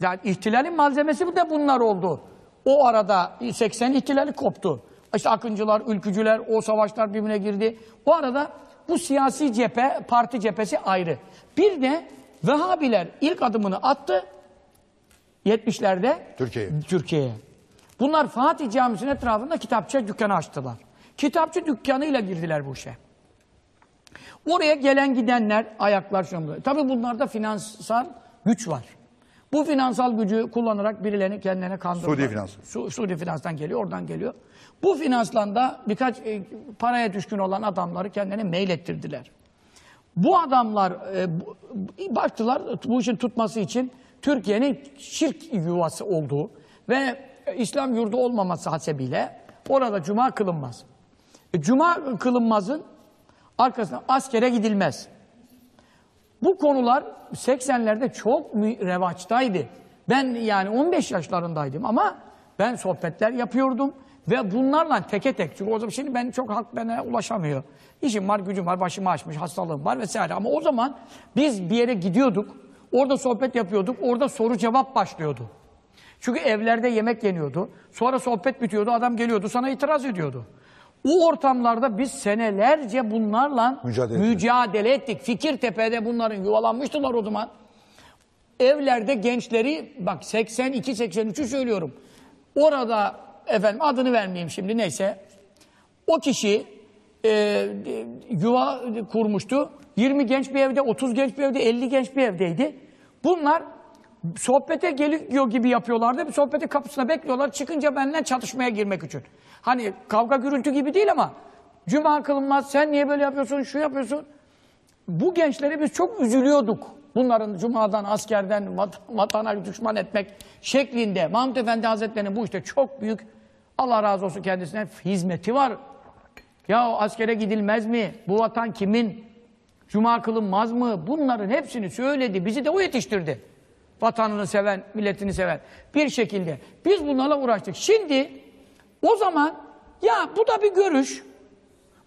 yani ihtilalin malzemesi de bunlar oldu. O arada 80 ihtilali koptu. İşte Akıncılar, Ülkücüler, o savaşlar birbirine girdi. O arada bu siyasi cephe, parti cephesi ayrı. Bir de Vehhabiler ilk adımını attı 70'lerde Türkiye'ye. Türkiye'ye. Bunlar Fatih Camisi'nin etrafında kitapçı dükkanı açtılar. Kitapçı dükkanıyla girdiler bu işe. Oraya gelen gidenler, ayaklar şunlar. Tabii bunlarda finansal güç var. Bu finansal gücü kullanarak birilerini kendilerine kandırdılar. Suudi finans. Su, Suudi finanstan geliyor, oradan geliyor. Bu finansla da birkaç e, paraya düşkün olan adamları kendilerine mail ettirdiler. Bu adamlar e, bu- baktılar bu işin tutması için Türkiye'nin şirk yuvası olduğu ve İslam yurdu olmaması hasebiyle orada cuma kılınmaz. E, cuma kılınmazın arkasına askere gidilmez. Bu konular 80'lerde çok revaçtaydı. Ben yani 15 yaşlarındaydım ama ben sohbetler yapıyordum Ve bunlarla teke tek. Çünkü o zaman şimdi ben çok halk bana ulaşamıyor. İşim var, gücüm var, başımı açmış, hastalığım var vesaire. Ama o zaman biz bir yere gidiyorduk. Orada sohbet yapıyorduk. Orada soru cevap başlıyordu. Çünkü evlerde yemek yeniyordu. Sonra sohbet bitiyordu. Adam geliyordu sana itiraz ediyordu. O ortamlarda biz senelerce bunlarla Mücadele ettik. mücadele ettik. Fikirtepe'de bunların yuvalanmıştılar o zaman. Evlerde gençleri bak 82-83'ü söylüyorum. Orada efendim adını vermeyeyim şimdi neyse. O kişi e, yuva kurmuştu. 20 genç bir evde, 30 genç bir evde, 50 genç bir evdeydi. Bunlar sohbete geliyor gibi yapıyorlardı. Bir sohbetin kapısına bekliyorlar. Çıkınca benden çatışmaya girmek için. Hani kavga gürültü gibi değil ama cuma kılınmaz, sen niye böyle yapıyorsun, şu yapıyorsun. Bu gençlere biz çok üzülüyorduk. Bunların cumadan, askerden, vat- vatana düşman etmek şeklinde. Mahmut Efendi Hazretleri'nin bu işte çok büyük, Allah razı olsun kendisine hizmeti var. Ya askere gidilmez mi? Bu vatan kimin? Cuma kılınmaz mı? Bunların hepsini söyledi. Bizi de o yetiştirdi. Vatanını seven, milletini seven. Bir şekilde. Biz bunlarla uğraştık. Şimdi o zaman ya bu da bir görüş.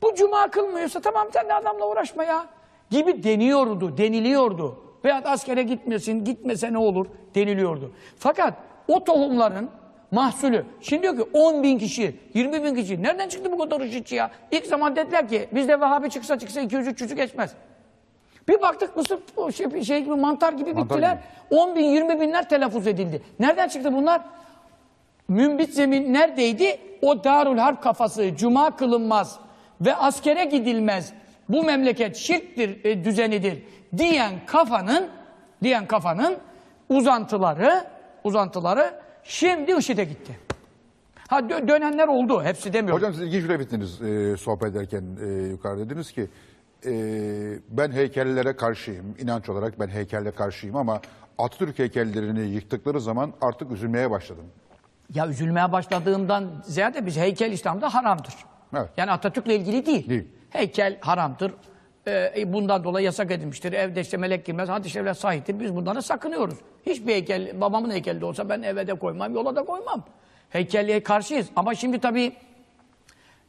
Bu cuma kılmıyorsa tamam sen de adamla uğraşma ya. Gibi deniyordu, deniliyordu. Veyahut askere gitmesin, gitmese ne olur deniliyordu. Fakat o tohumların mahsulü. Şimdi diyor ki 10 bin kişi, 20 bin kişi. Nereden çıktı bu kadar işitçi ya? İlk zaman dediler ki bizde Vehhabi çıksa çıksa 200-300'ü geçmez. Bir baktık Mısır şey, şey gibi mantar gibi Mantar bittiler. 10 bin 20 binler telaffuz edildi. Nereden çıktı bunlar? Mümbit zemin neredeydi? O Darül Harp kafası, cuma kılınmaz ve askere gidilmez. Bu memleket şirktir e, düzenidir diyen kafanın diyen kafanın uzantıları uzantıları şimdi IŞİD'e gitti. Ha dö- dönenler oldu. Hepsi demiyorum. Hocam siz ilginç ettiniz e, sohbet ederken e, yukarıda dediniz ki e, ben heykellere karşıyım. İnanç olarak ben heykelle karşıyım ama Atatürk heykellerini yıktıkları zaman artık üzülmeye başladım. Ya üzülmeye başladığımdan ziyade biz heykel İslam'da haramdır. Evet. Yani Atatürk'le ilgili değil. Değil. Heykel haramdır. Ee, bundan dolayı yasak edilmiştir. Evde işte melek girmez, hadis-i şerifler sahiptir. Biz bunlara sakınıyoruz. Hiçbir heykel, babamın heykeli de olsa ben eve de koymam, yola da koymam. Heykelliğe karşıyız. Ama şimdi tabii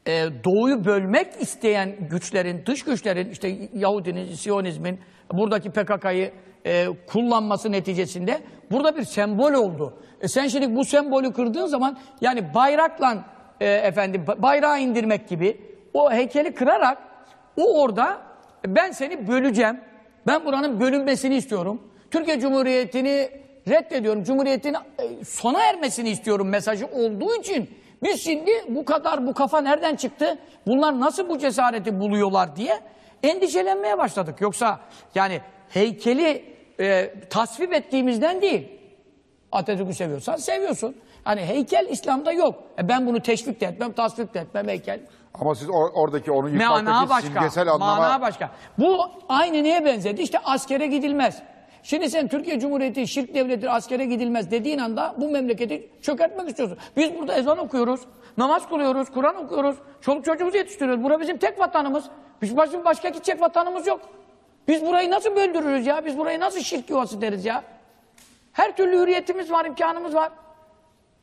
e, doğuyu bölmek isteyen güçlerin, dış güçlerin, işte Yahudinin, Siyonizmin, buradaki PKK'yı e, kullanması neticesinde burada bir sembol oldu. E sen şimdi bu sembolü kırdığın zaman yani bayrakla e, efendim ba- bayrağı indirmek gibi o heykeli kırarak o orada ben seni böleceğim. Ben buranın bölünmesini istiyorum. Türkiye Cumhuriyeti'ni reddediyorum. Cumhuriyetin e, sona ermesini istiyorum mesajı olduğu için biz şimdi bu kadar bu kafa nereden çıktı? Bunlar nasıl bu cesareti buluyorlar diye endişelenmeye başladık. Yoksa yani heykeli e, tasvip ettiğimizden değil. Atatürk'ü seviyorsan seviyorsun. Hani heykel İslam'da yok. E ben bunu teşvik de etmem, tasvip de etmem heykel. Ama siz or- oradaki onu Mana yıkmaktaki başka. simgesel anlama... Mana başka. Bu aynı neye benzedi? İşte askere gidilmez. Şimdi sen Türkiye Cumhuriyeti şirk devletidir askere gidilmez dediğin anda bu memleketi çökertmek istiyorsun. Biz burada ezan okuyoruz, namaz kılıyoruz, Kur'an okuyoruz, çoluk çocuğumuzu yetiştiriyoruz. Bura bizim tek vatanımız. Biz başka, başka gidecek vatanımız yok. Biz burayı nasıl böldürürüz ya? Biz burayı nasıl şirk yuvası deriz ya? Her türlü hürriyetimiz var, imkanımız var.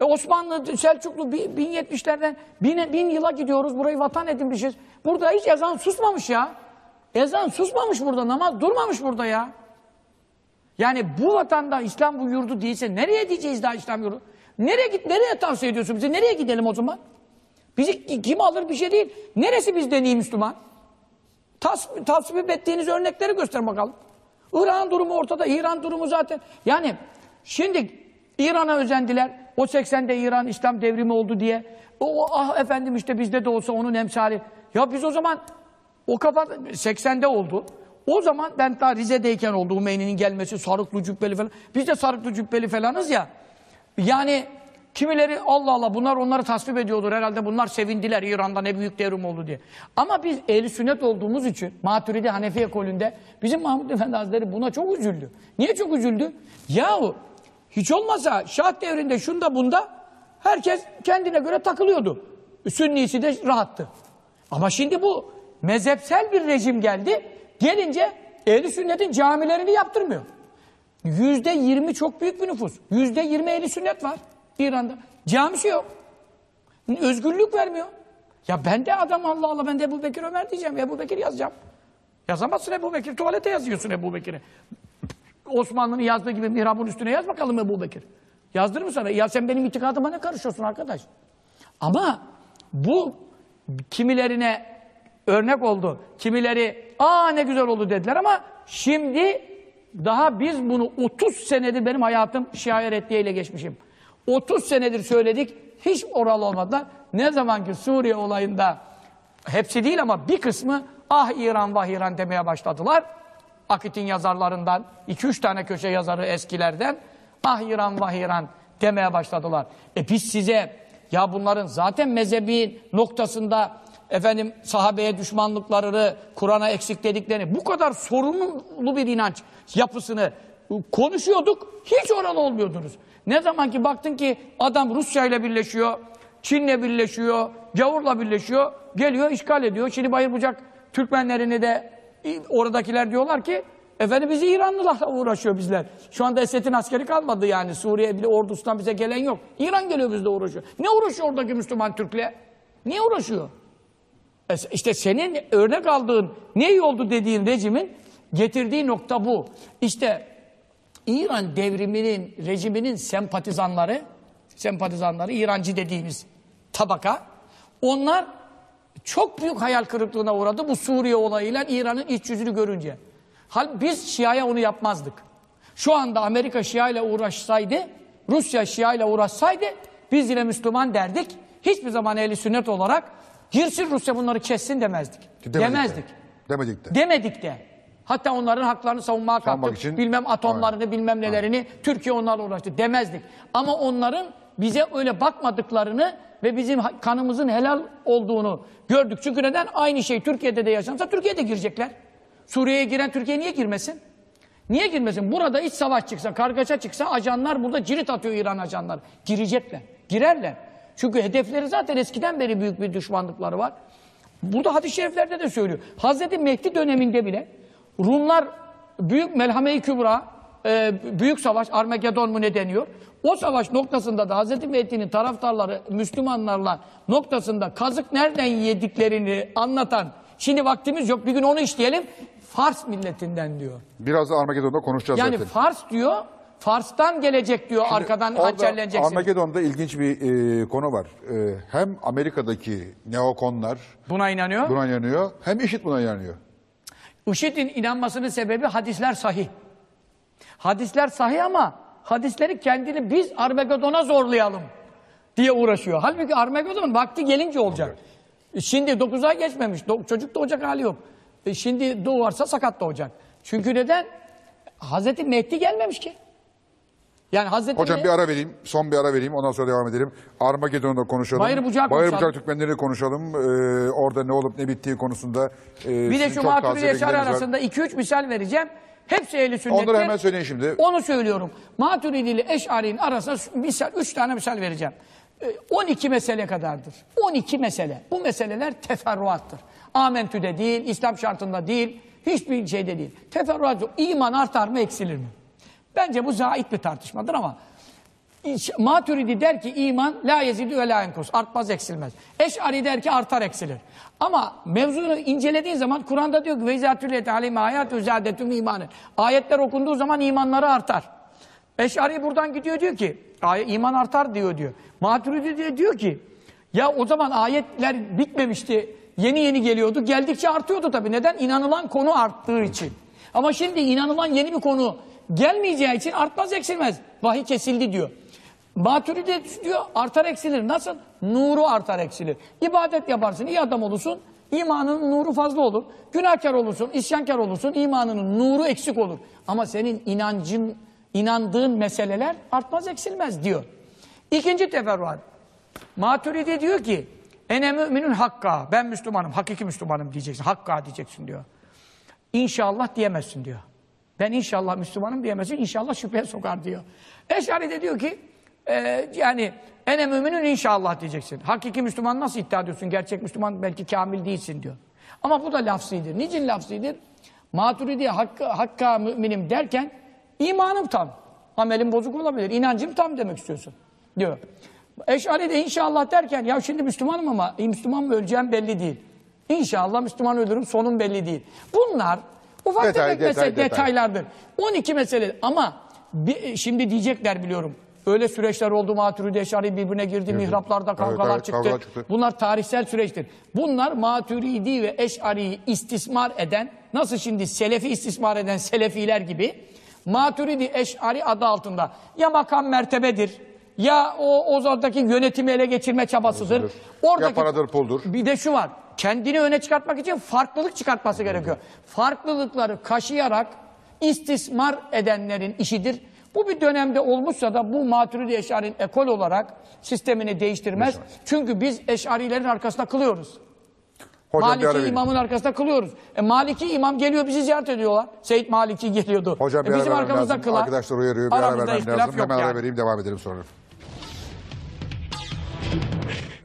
E Osmanlı, Selçuklu bi- 1070'lerden bin, bin yıla gidiyoruz. Burayı vatan edinmişiz. Burada hiç ezan susmamış ya. Ezan susmamış burada. Namaz durmamış burada ya. Yani bu vatanda İslam bu yurdu değilse nereye diyeceğiz daha İslam yurdu? Nereye git, nereye tavsiye ediyorsun bize? Nereye gidelim o zaman? Bizi ki- kim alır bir şey değil. Neresi bizden iyi Müslüman? Tas, tasvip ettiğiniz örnekleri göster bakalım. İran durumu ortada. İran durumu zaten. Yani şimdi İran'a özendiler. O 80'de İran İslam devrimi oldu diye. O, ah efendim işte bizde de olsa onun emsali. Ya biz o zaman o kafa 80'de oldu. O zaman ben daha Rize'deyken oldu Hümeyni'nin gelmesi sarıklı cübbeli falan. Biz de sarıklı cübbeli falanız ya. Yani kimileri Allah Allah bunlar onları tasvip ediyordur herhalde bunlar sevindiler İran'da ne büyük devrim oldu diye. Ama biz ehli sünnet olduğumuz için Maturidi Hanefi ekolünde bizim Mahmud Efendi Hazretleri buna çok üzüldü. Niye çok üzüldü? Yahu hiç olmazsa şah devrinde şunda bunda herkes kendine göre takılıyordu. Sünnisi de rahattı. Ama şimdi bu mezhepsel bir rejim geldi. Gelince ehli sünnetin camilerini yaptırmıyor. Yüzde yirmi çok büyük bir nüfus. Yüzde yirmi ehli sünnet var İran'da. Camisi yok. Özgürlük vermiyor. Ya ben de adam Allah Allah ben de Ebu Bekir Ömer diyeceğim. Ebu Bekir yazacağım. Yazamazsın Ebu Bekir. Tuvalete yazıyorsun Ebu Bekir'i. Osmanlı'nın yazdığı gibi mihrabın üstüne yaz bakalım Ebu Bekir. Yazdırır mı sana? Ya sen benim itikadıma ne karışıyorsun arkadaş? Ama bu kimilerine örnek oldu. Kimileri aa ne güzel oldu dediler ama şimdi daha biz bunu 30 senedir benim hayatım şair ettiğiyle geçmişim. 30 senedir söyledik hiç oral olmadan ne zamanki Suriye olayında hepsi değil ama bir kısmı ah İran vah İran demeye başladılar. Akit'in yazarlarından 2-3 tane köşe yazarı eskilerden ah İran vah İran demeye başladılar. E biz size ya bunların zaten mezhebi noktasında efendim sahabeye düşmanlıklarını, Kur'an'a eksik dediklerini bu kadar sorunlu bir inanç yapısını konuşuyorduk. Hiç oralı olmuyordunuz. Ne zaman ki baktın ki adam Rusya ile birleşiyor, Çin'le birleşiyor, gavurla birleşiyor, geliyor işgal ediyor. Şimdi Bayır Bucak Türkmenlerini de oradakiler diyorlar ki efendim bizi İranlılarla uğraşıyor bizler. Şu anda Esed'in askeri kalmadı yani. Suriye bile ordusundan bize gelen yok. İran geliyor bizle uğraşıyor. Ne uğraşıyor oradaki Müslüman Türk'le? Niye uğraşıyor? E, İşte senin örnek aldığın ne iyi oldu dediğin rejimin getirdiği nokta bu. İşte İran devriminin, rejiminin sempatizanları, sempatizanları, İrancı dediğimiz tabaka, onlar çok büyük hayal kırıklığına uğradı bu Suriye olayıyla İran'ın iç yüzünü görünce. Hal biz Şia'ya onu yapmazdık. Şu anda Amerika Şia ile uğraşsaydı, Rusya Şia ile uğraşsaydı biz yine Müslüman derdik. Hiçbir zaman ehli sünnet olarak girsin Rusya bunları kessin demezdik. Demedik de. Demezdik. Demedik de. Demedik de. Hatta onların haklarını savunmaya kalktık. için- bilmem atomlarını bilmem nelerini Türkiye onlarla uğraştı demezdik. Ama onların bize öyle bakmadıklarını ve bizim kanımızın helal olduğunu gördük. Çünkü neden? Aynı şey Türkiye'de de yaşansa Türkiye'de girecekler. Suriye'ye giren Türkiye niye girmesin? Niye girmesin? Burada iç savaş çıksa, kargaşa çıksa ajanlar burada cirit atıyor İran ajanlar. Girecekler. Girerler. Çünkü hedefleri zaten eskiden beri büyük bir düşmanlıkları var. Burada hadis-i şeriflerde de söylüyor. Hazreti Mehdi döneminde bile Rumlar büyük Melhame-i Kübra, e, büyük savaş, Armagedon mu ne deniyor? O savaş noktasında da Hazreti Mehdi'nin taraftarları Müslümanlarla noktasında kazık nereden yediklerini anlatan, şimdi vaktimiz yok bir gün onu işleyelim, Fars milletinden diyor. Biraz da Armageddon'da konuşacağız Yani zaten. Fars diyor, Fars'tan gelecek diyor arkadan Orada hançerleneceksin. Armageddon'da ilginç bir e, konu var. E, hem Amerika'daki neokonlar Buna inanıyor. buna inanıyor, hem IŞİD buna inanıyor. IŞİD'in inanmasının sebebi hadisler sahih. Hadisler sahih ama hadisleri kendini biz Armageddon'a zorlayalım diye uğraşıyor. Halbuki Armageddon vakti gelince olacak. E Şimdi 9 ay geçmemiş. Do- çocuk doğacak hali yok. E Şimdi doğarsa sakat doğacak. Çünkü neden? Hazreti Mehdi gelmemiş ki. Yani Hazreti Hocam Mehdi- bir ara vereyim, son bir ara vereyim, ondan sonra devam edelim. Armageddon'da konuşalım. Bayır Bucağı Bayır. Bucağı Türkmenleri konuşalım. Ee, orada ne olup ne bittiği konusunda. e, Bir de şu bilgileriniz var. arasında 2-3 misal vereceğim. Hepsi ehli sünnettir. Onları hemen söyleyin şimdi. Onu söylüyorum. Maturidi ile Eş'ari'nin arasında misal, 3 tane misal vereceğim. Ee, 12 mesele kadardır. 12 mesele. Bu meseleler teferruattır. Amentü de değil, İslam şartında değil, hiçbir şeyde değil. Teferruat yok. İman artar mı eksilir mi? Bence bu zait bir tartışmadır ama Maturidi der ki iman la yezidü ve la enkus. Artmaz eksilmez. Eş'ari der ki artar eksilir. Ama mevzunu incelediğin zaman Kur'an'da diyor ki ve izâtüllete aleyhime hayatü zâdetüm imanı. Ayetler okunduğu zaman imanları artar. Eş'ari buradan gidiyor diyor ki iman artar diyor diyor. Maturidi de diyor ki ya o zaman ayetler bitmemişti. Yeni yeni geliyordu. Geldikçe artıyordu tabii. Neden? İnanılan konu arttığı için. Ama şimdi inanılan yeni bir konu gelmeyeceği için artmaz eksilmez. Vahiy kesildi diyor. Maturidi diyor artar eksilir. Nasıl? Nuru artar eksilir. İbadet yaparsın, iyi adam olursun. imanının nuru fazla olur. Günahkar olursun, isyankar olursun. imanının nuru eksik olur. Ama senin inancın, inandığın meseleler artmaz eksilmez diyor. İkinci teferruat. Maturidi diyor ki ene müminün hakka. Ben Müslümanım, hakiki Müslümanım diyeceksin. Hakka diyeceksin diyor. İnşallah diyemezsin diyor. Ben inşallah Müslümanım diyemezsin. İnşallah şüpheye sokar diyor. Eşari de diyor ki e, yani ene müminin inşallah diyeceksin. Hakiki Müslüman nasıl iddia ediyorsun? Gerçek Müslüman belki kamil değilsin diyor. Ama bu da lafzidir. Niçin lafzidir? Maturidi hakka, hakka müminim derken imanım tam. Amelim bozuk olabilir. İnancım tam demek istiyorsun diyor. Eşari de inşallah derken ya şimdi Müslümanım ama Müslüman mı öleceğim belli değil. İnşallah Müslüman ölürüm sonum belli değil. Bunlar ufak Detay, tefek detay, mesele, detay. detaylardır. 12 mesele ama bir- şimdi diyecekler biliyorum. Öyle süreçler oldu Maturidi Eşari birbirine girdi, mihraplarda kavgalar evet, çıktı. kavgalar çıktı. Bunlar tarihsel süreçtir. Bunlar Maturidi ve Eş'ari'yi istismar eden, nasıl şimdi Selefi istismar eden Selefiler gibi, Maturidi Eş'ari adı altında ya makam mertebedir, ya o Ozan'daki yönetimi ele geçirme çabasıdır. Ya paradır, puldur. Bir de şu var, kendini öne çıkartmak için farklılık çıkartması gerekiyor. Farklılıkları kaşıyarak istismar edenlerin işidir. Bu bir dönemde olmuşsa da bu Maturidi Eş'ari'nin ekol olarak sistemini değiştirmez. Çünkü biz Eş'arilerin arkasında kılıyoruz. Hocam ara Maliki imamın arkasında kılıyoruz. E, Maliki imam geliyor bizi ziyaret ediyorlar. Seyit Maliki geliyordu. Hocam E, ara bizim arkamızda kılar. Arkadaşlar uyarıyor. Bir ara vermem lazım. Hemen ara yani. vereyim devam edelim sonra.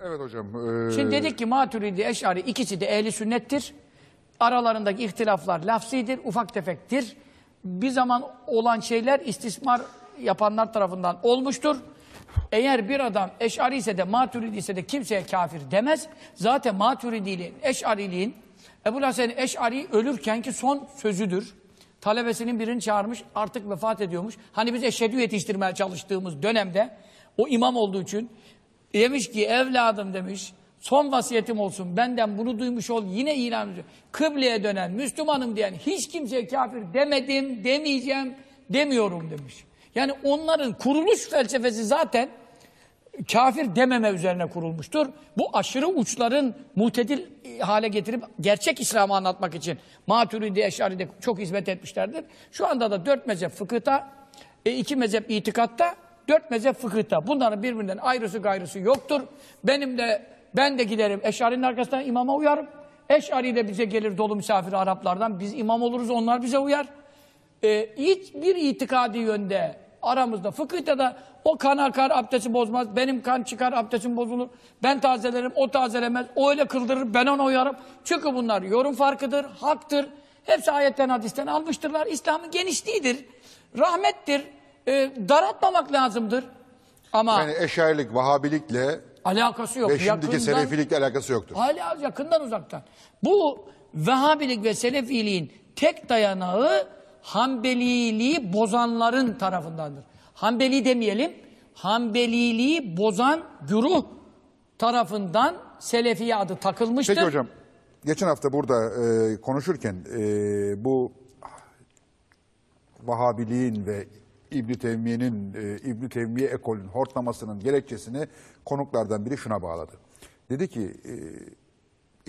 Evet hocam. e, Şimdi dedik ki Maturidi, Eş'ari ikisi de ehli sünnettir. Aralarındaki ihtilaflar lafzidir, ufak tefektir. Bir zaman olan şeyler istismar yapanlar tarafından olmuştur. Eğer bir adam Eş'ari ise de Maturidi ise de kimseye kafir demez. Zaten Maturidiliğin, Eş'ariliğin Ebu Hasan Eş'ari ölürken ki son sözüdür. Talebesinin birini çağırmış artık vefat ediyormuş. Hani biz eşhedü yetiştirmeye çalıştığımız dönemde o imam olduğu için Demiş ki evladım demiş son vasiyetim olsun benden bunu duymuş ol yine ilan. Kıbleye dönen Müslümanım diyen hiç kimseye kafir demedim demeyeceğim demiyorum demiş. Yani onların kuruluş felsefesi zaten kafir dememe üzerine kurulmuştur. Bu aşırı uçların mutedil hale getirip gerçek İslam'ı anlatmak için Maturidi, Eşari'de çok hizmet etmişlerdir. Şu anda da dört mezhep fıkıhta, e, iki mezhep itikatta, dört mezhep fıkıhta. Bunların birbirinden ayrısı gayrısı yoktur. Benim de, ben de giderim Eşari'nin arkasından imama uyarım. Eşari de bize gelir dolu misafir Araplardan. Biz imam oluruz, onlar bize uyar e, hiçbir itikadi yönde aramızda fıkıhta da o kan akar abdesti bozmaz. Benim kan çıkar abdestim bozulur. Ben tazelerim o tazelemez. O öyle kıldırır ben ona uyarım. Çünkü bunlar yorum farkıdır, haktır. Hepsi ayetten hadisten almıştırlar. İslam'ın genişliğidir. Rahmettir. E, daraltmamak lazımdır. Ama Yani eşarilik, vahabilikle alakası yok. ve şimdiki Yakından- selefilikle alakası yoktur. Hala yakından uzaktan. Bu Vehhabilik ve Selefiliğin tek dayanağı Hanbeliliği bozanların tarafındandır. Hanbeli demeyelim, Hanbeliliği bozan güruh tarafından Selefiye adı takılmıştır. Peki hocam, geçen hafta burada e, konuşurken e, bu Vahabiliğin ve İbn Tevmiye'nin e, İbn Tevmiye ekolünün hortlamasının gerekçesini konuklardan biri şuna bağladı. Dedi ki e,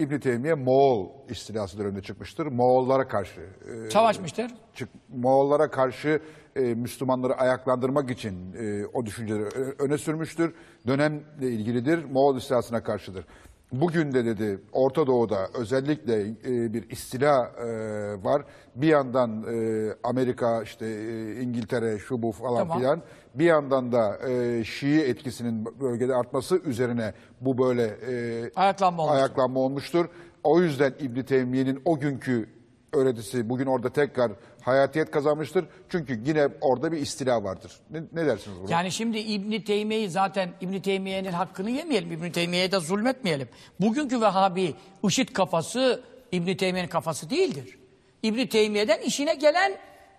İbn Tevmiye Moğol istilası döneminde çıkmıştır. Moğollara karşı e, Savaşmıştır. çık, Moğollara karşı e, Müslümanları ayaklandırmak için e, o düşünceleri öne sürmüştür. Dönemle ilgilidir, Moğol istilasına karşıdır. Bugün de dedi Orta Doğu'da özellikle e, bir istila e, var. Bir yandan e, Amerika, işte e, İngiltere, şu bu falan Tamam. filan. Bir yandan da e, Şii etkisinin bölgede artması üzerine bu böyle e, Ayaklanma olmuştur. ayaklanma olmuştur. O yüzden İbn Teymiye'nin o günkü öğretisi bugün orada tekrar hayatiyet kazanmıştır. Çünkü yine orada bir istila vardır. Ne, ne dersiniz buna? Yani şimdi İbn Teymiye'yi zaten İbn Teymiye'nin hakkını yemeyelim. İbn Teymiye'ye de zulmetmeyelim. Bugünkü Vehhabi IŞİD kafası İbn Teymiye'nin kafası değildir. İbn Teymiye'den işine gelen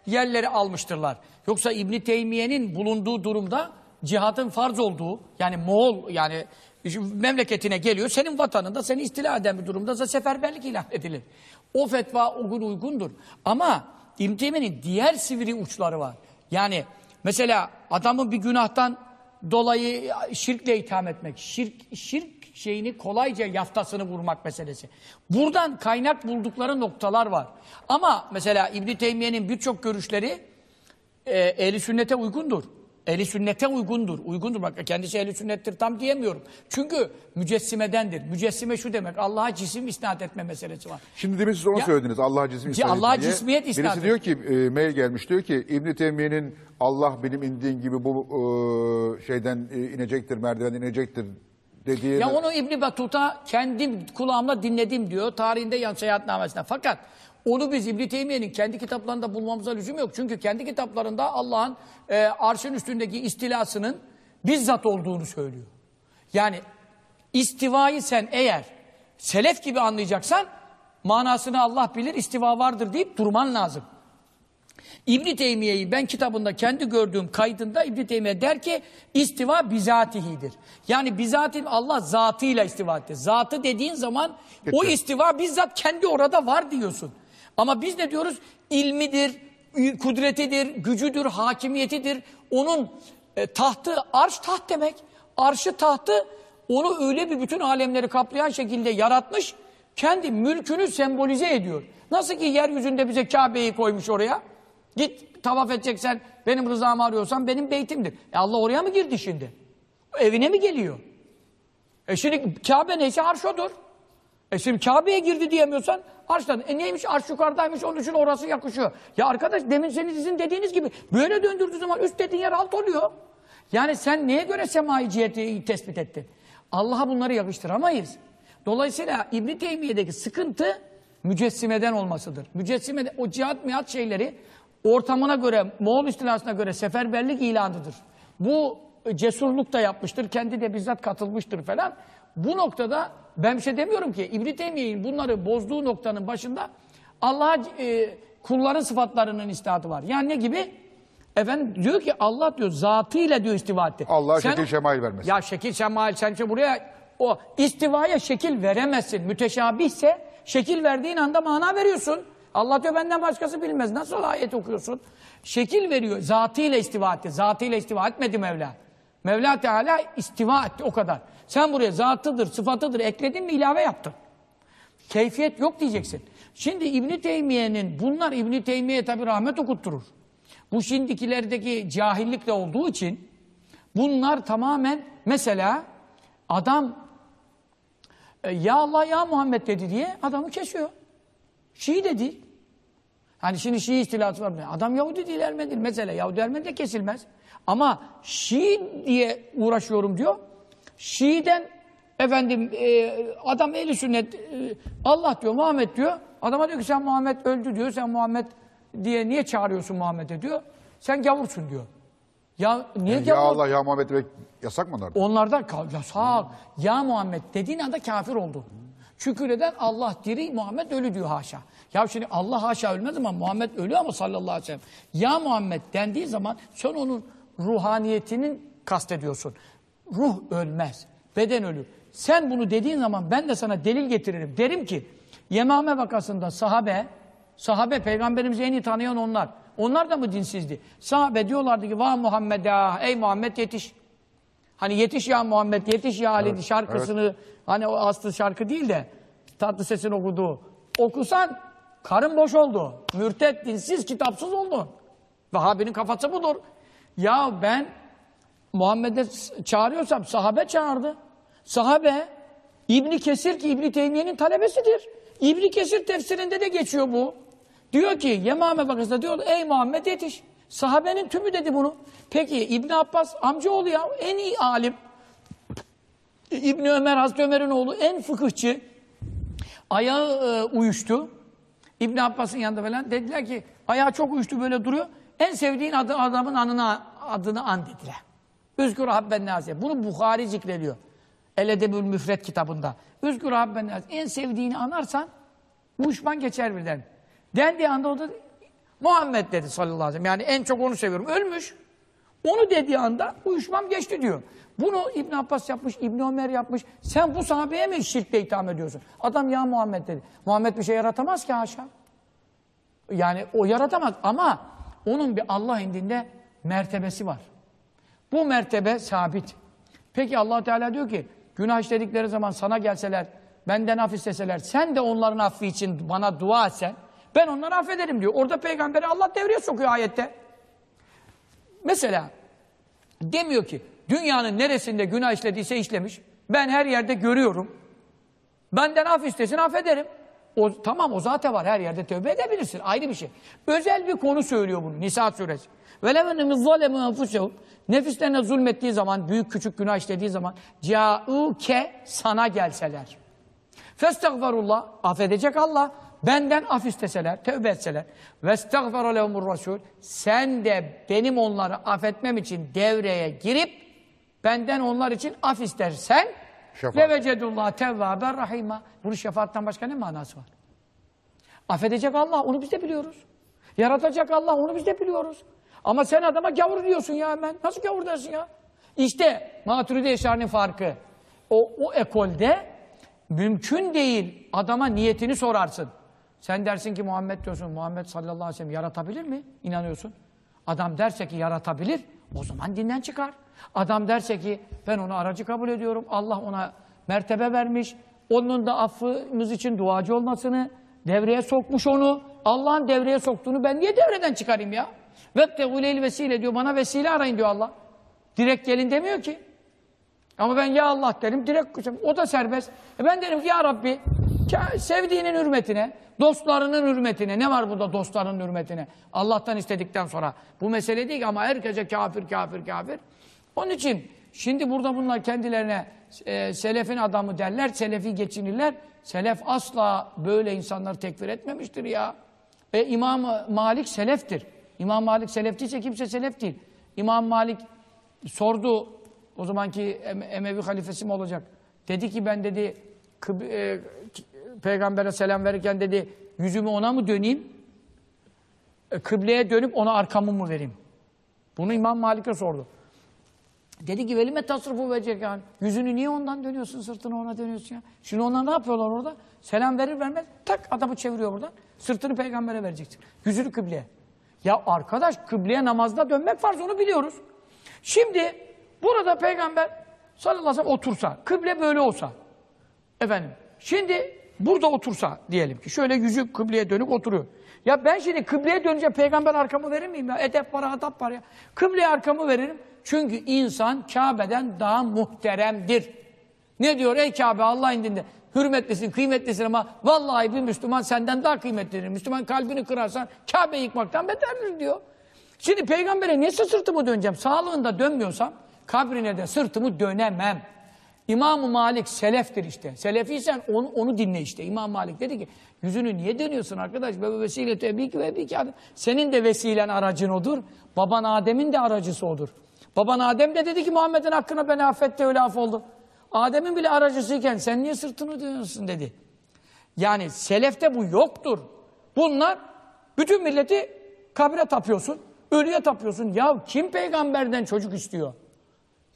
yerleri almıştırlar. Yoksa İbn Teymiye'nin bulunduğu durumda cihatın farz olduğu yani Moğol yani memleketine geliyor. Senin vatanında seni istila eden bir durumda da seferberlik ilan edilir. O fetva o gün uygundur. Ama İbn Teymiye'nin diğer sivri uçları var. Yani mesela adamın bir günahtan dolayı şirkle itham etmek, şirk, şirk şeyini kolayca yaftasını vurmak meselesi. Buradan kaynak buldukları noktalar var. Ama mesela İbn Teymiye'nin birçok görüşleri e, ehli sünnete uygundur. Ehli sünnete uygundur. Uygundur. Bak kendisi ehli sünnettir tam diyemiyorum. Çünkü mücessimedendir. Mücessime şu demek. Allah'a cisim isnat etme meselesi var. Şimdi demin siz onu Ya- söylediniz. Allah'a cismi isnat Allah'a etti diye. cismiyet isnat Birisi diyor ki e, mail gelmiş diyor ki İbn Teymiye'nin Allah benim indiğin gibi bu e, şeyden e, inecektir, merdivenden inecektir dediği Ya onu İbn Battuta kendim kulağımla dinledim diyor tarihinde yan seyahatnamesinde. Fakat onu biz İbn Teymiye'nin kendi kitaplarında bulmamıza lüzum yok. Çünkü kendi kitaplarında Allah'ın e, arşın üstündeki istilasının bizzat olduğunu söylüyor. Yani istivayı sen eğer selef gibi anlayacaksan manasını Allah bilir istiva vardır deyip durman lazım. İbn Teymiye'yi ben kitabında kendi gördüğüm kaydında İbn Teymiye der ki istiva bizatihidir. Yani bizatin Allah zatıyla istiva etti. Zatı dediğin zaman o Peki. istiva bizzat kendi orada var diyorsun. Ama biz ne diyoruz? İlmidir, kudretidir, gücüdür, hakimiyetidir. Onun e, tahtı, arş taht demek. Arşı tahtı onu öyle bir bütün alemleri kaplayan şekilde yaratmış. Kendi mülkünü sembolize ediyor. Nasıl ki yeryüzünde bize Kabe'yi koymuş oraya. Git tavaf edeceksen benim rızamı arıyorsan benim beytimdir. E Allah oraya mı girdi şimdi? Evine mi geliyor? E şimdi Kabe neyse arş odur. E şimdi Kabe'ye girdi diyemiyorsan arştan. E neymiş arş yukarıdaymış onun için orası yakışıyor. Ya arkadaş demin senin sizin dediğiniz gibi böyle döndürdüğü zaman üst dediğin yer alt oluyor. Yani sen neye göre semai ciheti tespit ettin? Allah'a bunları yakıştıramayız. Dolayısıyla İbn Teymiye'deki sıkıntı mücessimeden olmasıdır. Mücessimede o cihat mihat şeyleri ortamına göre, Moğol istilasına göre seferberlik ilanıdır. Bu cesurluk da yapmıştır, kendi de bizzat katılmıştır falan. Bu noktada ben bir şey demiyorum ki İbn Teymiye'nin bunları bozduğu noktanın başında Allah'a e, kulların sıfatlarının istihatı var. Yani ne gibi? Efendim diyor ki Allah diyor zatıyla diyor istiva etti. Allah'a Sen- şekil şemail vermesin. ya şekil şemail sen işte buraya o istivaya şekil veremezsin. Müteşabihse şekil verdiğin anda mana veriyorsun. Allah diyor benden başkası bilmez. Nasıl ayet okuyorsun? Şekil veriyor. Zatıyla istiva etti. Zatıyla istiva etmedi Mevla. Mevla Teala istiva etti o kadar. Sen buraya zatıdır, sıfatıdır ekledin mi ilave yaptın. Keyfiyet yok diyeceksin. Şimdi İbn Teymiye'nin bunlar İbn Teymiye tabi rahmet okutturur. Bu şimdikilerdeki cahillikle olduğu için bunlar tamamen mesela adam e, ya Allah ya Muhammed dedi diye adamı kesiyor. Şii de değil. Hani şimdi Şii istilası var. Adam Yahudi değil Ermeni değil. Mesela Yahudi Ermeni de kesilmez. Ama Şii diye uğraşıyorum diyor. Şii'den efendim e, adam eli sünnet e, Allah diyor Muhammed diyor. Adama diyor ki sen Muhammed öldü diyor. Sen Muhammed diye niye çağırıyorsun Muhammed'e diyor. Sen gavursun diyor. Ya niye ya gavur? Allah ya Muhammed demek yasak mı onlarda? Onlardan ka- yasak. Ya Muhammed dediğin anda kafir oldu. Çünkü neden? Allah diri, Muhammed ölü diyor haşa. Ya şimdi Allah haşa ölmez ama Muhammed ölü ama sallallahu aleyhi ve sellem. Ya Muhammed dendiği zaman sen onun ruhaniyetinin kastediyorsun. Ruh ölmez, beden ölür. Sen bunu dediğin zaman ben de sana delil getiririm. Derim ki Yemame vakasında sahabe, sahabe peygamberimizi en iyi tanıyan onlar. Onlar da mı dinsizdi? Sahabe diyorlardı ki vah Muhammed ah, ey Muhammed yetiş. Hani yetiş ya Muhammed, yetiş ya Ali şarkısını hani o aslı şarkı değil de tatlı sesin okuduğu. Okusan karın boş oldu. Mürtet, dinsiz, kitapsız oldu. Vahhabinin kafası budur. Ya ben Muhammed'e çağırıyorsam sahabe çağırdı. Sahabe İbni Kesir ki İbni Teymiye'nin talebesidir. İbni Kesir tefsirinde de geçiyor bu. Diyor ki Yemame bakışta diyor ey Muhammed yetiş. Sahabenin tümü dedi bunu. Peki İbni Abbas amcaoğlu ya en iyi alim. İbni Ömer Hazreti Ömer'in oğlu en fıkıhçı. Ayağı e, uyuştu. İbni Abbas'ın yanında falan dediler ki ayağı çok uyuştu böyle duruyor. En sevdiğin adı, adamın anına, adını an dediler. Üzgür Habben Naziye. Bunu Bukhari zikrediyor. El Edebül Müfret kitabında. Üzgür Habben Naziye. En sevdiğini anarsan uyuşman geçer birden. Dendiği anda o da Muhammed dedi sallallahu aleyhi ve sellem. Yani en çok onu seviyorum. Ölmüş. Onu dediği anda uyuşmam geçti diyor. Bunu İbn Abbas yapmış, İbn Ömer yapmış. Sen bu sahabeye mi şirkle itham ediyorsun? Adam ya Muhammed dedi. Muhammed bir şey yaratamaz ki haşa. Yani o yaratamaz ama onun bir Allah indinde mertebesi var. Bu mertebe sabit. Peki allah Teala diyor ki günah işledikleri zaman sana gelseler, benden af isteseler, sen de onların affı için bana dua etsen, ben onları affederim diyor. Orada peygamberi Allah devreye sokuyor ayette. Mesela demiyor ki dünyanın neresinde günah işlediyse işlemiş. Ben her yerde görüyorum. Benden af istesin affederim. O, tamam o zaten var her yerde tövbe edebilirsin ayrı bir şey. Özel bir konu söylüyor bunu Nisa suresi. Levenemiz zalemu enfusehum nefislerine zulmettiği zaman büyük küçük günah işlediği zaman cauke sana gelseler. Festagfirullah affedecek Allah benden af isteseler, tövbe etseler. Vestagfara lehumur rasul sen de benim onları affetmem için devreye girip benden onlar için af istersen vecedullah tevvaben rahima. Bunun şefaattan başka ne manası var? Affedecek Allah, onu biz de biliyoruz. Yaratacak Allah, onu biz de biliyoruz. Ama sen adama gavur diyorsun ya hemen. Nasıl gavur dersin ya? İşte Maturidi Eşar'ın farkı. O, o ekolde mümkün değil adama niyetini sorarsın. Sen dersin ki Muhammed diyorsun. Muhammed sallallahu aleyhi ve sellem yaratabilir mi? İnanıyorsun. Adam derse ki yaratabilir. O zaman dinden çıkar. Adam derse ki ben onu aracı kabul ediyorum. Allah ona mertebe vermiş. Onun da affımız için duacı olmasını devreye sokmuş onu. Allah'ın devreye soktuğunu ben niye devreden çıkarayım ya? Vetteguleyl vesile diyor. Bana vesile arayın diyor Allah. Direkt gelin demiyor ki. Ama ben ya Allah derim direkt. O da serbest. E ben derim ki ya Rabbi sevdiğinin hürmetine, dostlarının hürmetine. Ne var burada dostlarının hürmetine? Allah'tan istedikten sonra. Bu mesele değil ama herkese kafir kafir kafir. Onun için şimdi burada bunlar kendilerine e, selefin adamı derler, selefi geçinirler. Selef asla böyle insanları tekfir etmemiştir ya. E, İmam Malik seleftir. İmam Malik selef değilse kimse selef değil. İmam Malik sordu o zamanki Em- Emevi halifesi mi olacak? Dedi ki ben dedi kıb- e, peygambere selam verirken dedi yüzümü ona mı döneyim? E, kıbleye dönüp ona arkamı mı vereyim? Bunu İmam Malik'e sordu. Dedi ki velime tasrıfu verecek yani. Yüzünü niye ondan dönüyorsun, sırtını ona dönüyorsun ya? Şimdi onlar ne yapıyorlar orada? Selam verir vermez tak adamı çeviriyor buradan. Sırtını peygambere vereceksin. Yüzünü kıbleye. Ya arkadaş kıbleye namazda dönmek farz onu biliyoruz. Şimdi burada peygamber sallallahu aleyhi ve sellem otursa, kıble böyle olsa. Efendim şimdi burada otursa diyelim ki şöyle yüzü kıbleye dönük oturuyor. Ya ben şimdi kıbleye dönünce peygamber arkamı verir miyim ya? Edep var, adap var ya. Kıbleye arkamı veririm. Çünkü insan Kabe'den daha muhteremdir. Ne diyor ey Kabe Allah indinde? Hürmetlisin, kıymetlisin ama vallahi bir Müslüman senden daha kıymetlidir. Müslüman kalbini kırarsan Kabe yıkmaktan beterdir diyor. Şimdi peygambere niye sırtımı döneceğim? Sağlığında dönmüyorsam kabrine de sırtımı dönemem. İmam-ı Malik seleftir işte. Selefiysen onu, onu dinle işte. İmam Malik dedi ki yüzünü niye dönüyorsun arkadaş? Ve vesile tebrik ve adam. Senin de vesilen aracın odur. Baban Adem'in de aracısı odur. Baban Adem de dedi ki Muhammed'in hakkına beni affetti öyle af oldu. Adem'in bile aracısıyken sen niye sırtını dönüyorsun dedi. Yani selefte bu yoktur. Bunlar bütün milleti kabre tapıyorsun, ölüye tapıyorsun. Ya kim peygamberden çocuk istiyor?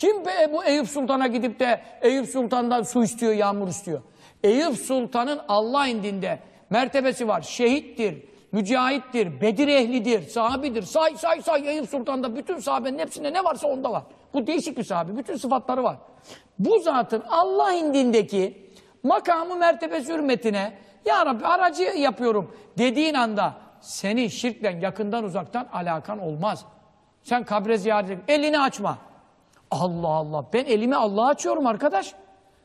Kim be bu Eyüp Sultan'a gidip de Eyüp Sultan'dan su istiyor, yağmur istiyor? Eyüp Sultan'ın Allah indinde mertebesi var. Şehittir, mücahittir, Bedir ehlidir, sahabidir. Say say say Eyüp Sultan'da bütün sahabenin hepsinde ne varsa onda var. Bu değişik bir sahabe. Bütün sıfatları var. Bu zatın Allah indindeki makamı mertebesi hürmetine Ya Rabbi aracı yapıyorum dediğin anda senin şirkle yakından uzaktan alakan olmaz. Sen kabre ziyaret et. Elini açma. Allah Allah. Ben elimi Allah'a açıyorum arkadaş.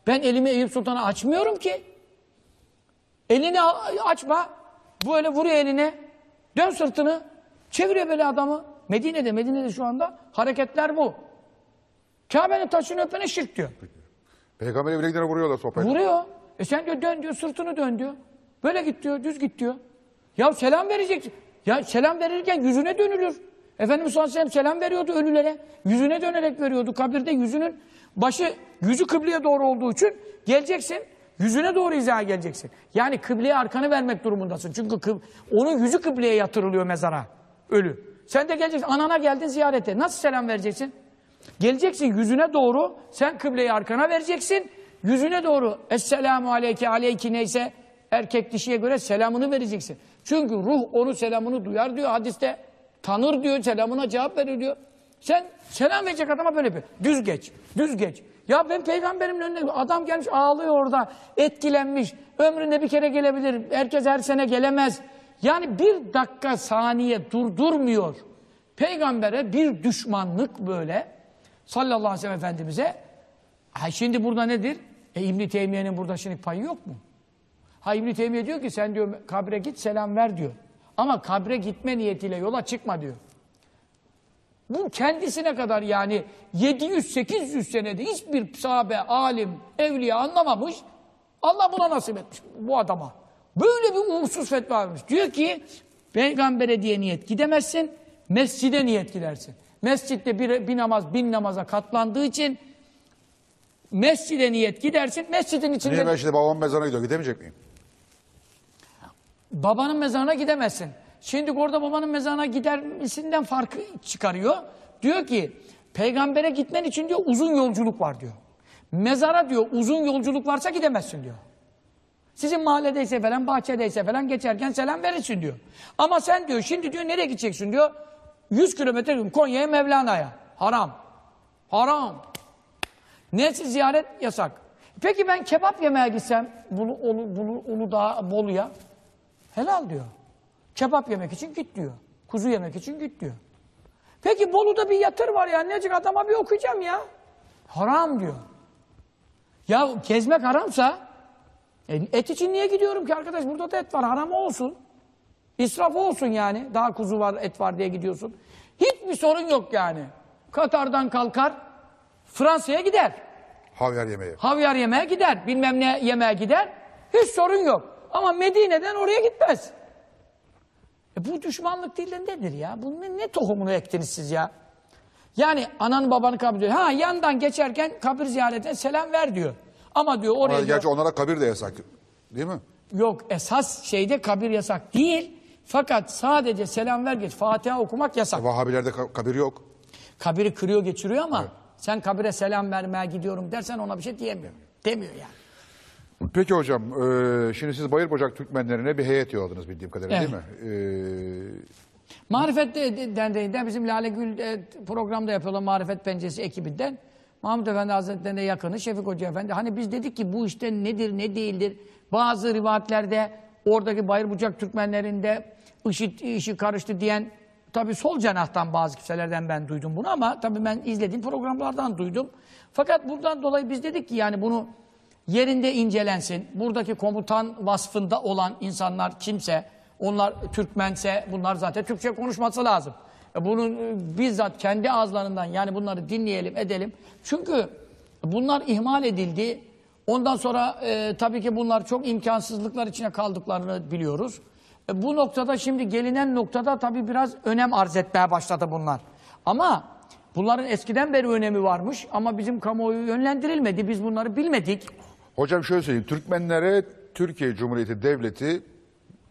Ben elimi Eyüp Sultan'a açmıyorum ki. Elini açma. Böyle vuruyor eline. Dön sırtını. Çeviriyor böyle adamı. Medine'de, Medine'de şu anda hareketler bu. Kabe'nin taşını öpene şirk diyor. Peygamber evine gidene vuruyorlar sopayla. Vuruyor. E sen diyor dön diyor, sırtını dön diyor. Böyle git diyor, düz git diyor. Ya selam vereceksin. Ya selam verirken yüzüne dönülür. Efendimiz sallallahu aleyhi ve sellem selam veriyordu ölülere. Yüzüne dönerek veriyordu. Kabirde yüzünün başı, yüzü kıbleye doğru olduğu için geleceksin. Yüzüne doğru hizaya geleceksin. Yani kıbleye arkanı vermek durumundasın. Çünkü onun yüzü kıbleye yatırılıyor mezara. Ölü. Sen de geleceksin. Anana geldin ziyarete. Nasıl selam vereceksin? Geleceksin yüzüne doğru. Sen kıbleyi arkana vereceksin. Yüzüne doğru. Esselamu aleyke aleyki neyse erkek dişiye göre selamını vereceksin. Çünkü ruh onu selamını duyar diyor hadiste. Tanır diyor, selamına cevap verir diyor. Sen selam verecek adama böyle bir düz geç, düz geç. Ya ben peygamberimin önüne adam gelmiş ağlıyor orada, etkilenmiş. Ömründe bir kere gelebilir, herkes her sene gelemez. Yani bir dakika saniye durdurmuyor. Peygambere bir düşmanlık böyle sallallahu aleyhi ve sellem Efendimiz'e. Ha şimdi burada nedir? E İbn Teymiye'nin burada şimdi payı yok mu? Ha İbn Teymiye diyor ki sen diyor kabre git selam ver diyor. Ama kabre gitme niyetiyle yola çıkma diyor. Bu kendisine kadar yani 700-800 senede hiçbir sahabe, alim, evliya anlamamış. Allah buna nasip etmiş bu adama. Böyle bir uğursuz fetva vermiş. Diyor ki peygambere diye niyet gidemezsin, mescide niyet gidersin. Mescitte bir, bir namaz bin namaza katlandığı için mescide niyet gidersin. Mescidin içinde Niye ben şimdi babamın mezarına gidiyor gidemeyecek miyim? Babanın mezarına gidemezsin. Şimdi orada babanın mezarına gidermesinden farkı çıkarıyor. Diyor ki peygambere gitmen için diyor uzun yolculuk var diyor. Mezara diyor uzun yolculuk varsa gidemezsin diyor. Sizin mahalledeyse falan, bahçedeyse falan geçerken selam verirsin diyor. Ama sen diyor şimdi diyor nereye gideceksin diyor. 100 kilometre Konya'ya Mevlana'ya. Haram. Haram. Nesi ziyaret yasak. Peki ben kebap yemeye gitsem bunu, onu, bunu, Uludağ, Bolu'ya helal diyor. Kebap yemek için git diyor. Kuzu yemek için git diyor. Peki Bolu'da bir yatır var ya necik adama bir okuyacağım ya. Haram diyor. Ya gezmek haramsa e, et için niye gidiyorum ki arkadaş? Burada da et var. Haram olsun. İsraf olsun yani. Daha kuzu var, et var diye gidiyorsun. Hiçbir sorun yok yani. Katar'dan kalkar, Fransa'ya gider. Havyar yemeği. Havyar yemeğe gider, bilmem ne yemeğe gider. Hiç sorun yok. Ama Medine'den oraya gitmez. E bu düşmanlık değil de nedir ya? Bu ne, tohumunu ektiniz siz ya? Yani ananı babanı kabul ediyor. Ha yandan geçerken kabir ziyaretine selam ver diyor. Ama diyor oraya Ama diyor, gerçi onlara kabir de yasak. Değil mi? yok esas şeyde kabir yasak değil. Fakat sadece selam ver geç. Fatiha okumak yasak. Vahabilerde ka- kabir yok. Kabiri kırıyor geçiriyor ama sen kabire selam vermeye gidiyorum dersen ona bir şey diyemiyor. Demiyor yani. Peki hocam, e, şimdi siz Bayır Bocak Türkmenlerine bir heyet yolladınız bildiğim kadarıyla Evet. değil mi? E, Marifet de- de- Derneği'nden bizim Lale Gül e, programda yapıyorlar Marifet Penceresi ekibinden. Mahmut Efendi Hazretleri'ne yakını Şefik Hoca Efendi. Hani biz dedik ki bu işte nedir ne değildir. Bazı rivayetlerde oradaki Bayırbucak Türkmenlerinde IŞİD işi karıştı diyen tabi sol cenahtan bazı kimselerden ben duydum bunu ama tabi ben izlediğim programlardan duydum. Fakat buradan dolayı biz dedik ki yani bunu yerinde incelensin. Buradaki komutan vasfında olan insanlar kimse, onlar Türkmense bunlar zaten Türkçe konuşması lazım. E Bunun e, bizzat kendi ağızlarından yani bunları dinleyelim, edelim. Çünkü bunlar ihmal edildi. Ondan sonra e, tabii ki bunlar çok imkansızlıklar içine kaldıklarını biliyoruz. E, bu noktada şimdi gelinen noktada tabii biraz önem arz etmeye başladı bunlar. Ama bunların eskiden beri önemi varmış ama bizim kamuoyu yönlendirilmedi. Biz bunları bilmedik. Hocam şöyle söyleyeyim, Türkmenlere Türkiye Cumhuriyeti Devleti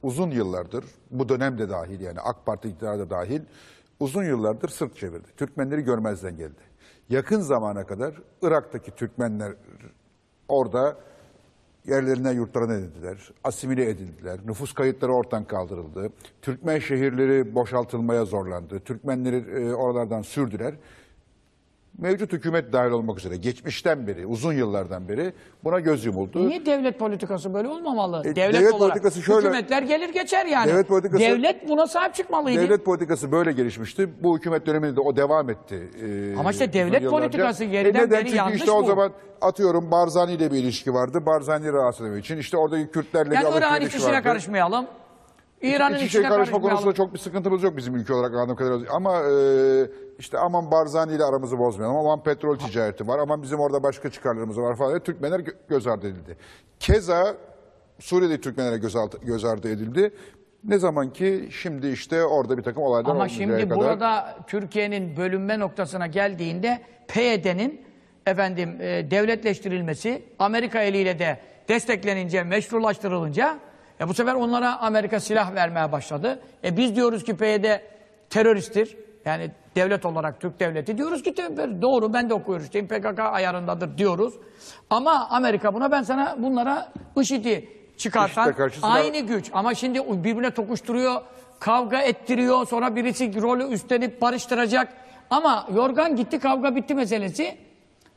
uzun yıllardır, bu dönemde dahil yani AK Parti iktidarı da dahil, uzun yıllardır sırt çevirdi. Türkmenleri görmezden geldi. Yakın zamana kadar Irak'taki Türkmenler orada yerlerine yurtlarına edildiler, asimile edildiler, nüfus kayıtları ortadan kaldırıldı, Türkmen şehirleri boşaltılmaya zorlandı, Türkmenleri e, oralardan sürdüler. Mevcut hükümet dahil olmak üzere geçmişten beri, uzun yıllardan beri buna göz yumuldu. Niye devlet politikası böyle olmamalı? E, devlet, devlet olarak. politikası şöyle- Hükümetler gelir geçer yani. Devlet politikası- Devlet buna sahip çıkmalıydı. Devlet politikası böyle gelişmişti. Bu hükümet döneminde de o devam etti. e, Ama işte devlet yıllarca. politikası E yeniden neden? beri Çünkü yanlış işte o bu. zaman atıyorum Barzani ile bir ilişki vardı. Barzani rahatsız etmek için. işte oradaki Kürtlerle yani bir Irak'ın alışveriş içine vardı. karışmayalım. İran'ın İç içine içe karışma konusunda çok bir sıkıntımız yok bizim ülke olarak anladığım kadarıyla. Ama e, işte aman Barzani ile aramızı bozmayalım. Aman petrol ticareti var. Aman bizim orada başka çıkarlarımız var falan. Türkmenler gö- göz ardı edildi. Keza Suriye'de Türkmenlere göz, altı, göz ardı edildi. Ne zaman ki şimdi işte orada bir takım olaylar Ama şimdi kadar. burada Türkiye'nin bölünme noktasına geldiğinde PYD'nin efendim e, devletleştirilmesi Amerika eliyle de desteklenince, meşrulaştırılınca e, bu sefer onlara Amerika silah vermeye başladı. E, biz diyoruz ki PYD teröristtir. Yani devlet olarak Türk devleti diyoruz ki doğru ben de okuyoruz işte PKK ayarındadır diyoruz. Ama Amerika buna ben sana bunlara IŞİD'i çıkartan IŞİD'e karşı silah- aynı güç ama şimdi birbirine tokuşturuyor, kavga ettiriyor, sonra birisi rolü üstlenip barıştıracak. Ama yorgan gitti, kavga bitti meselesi.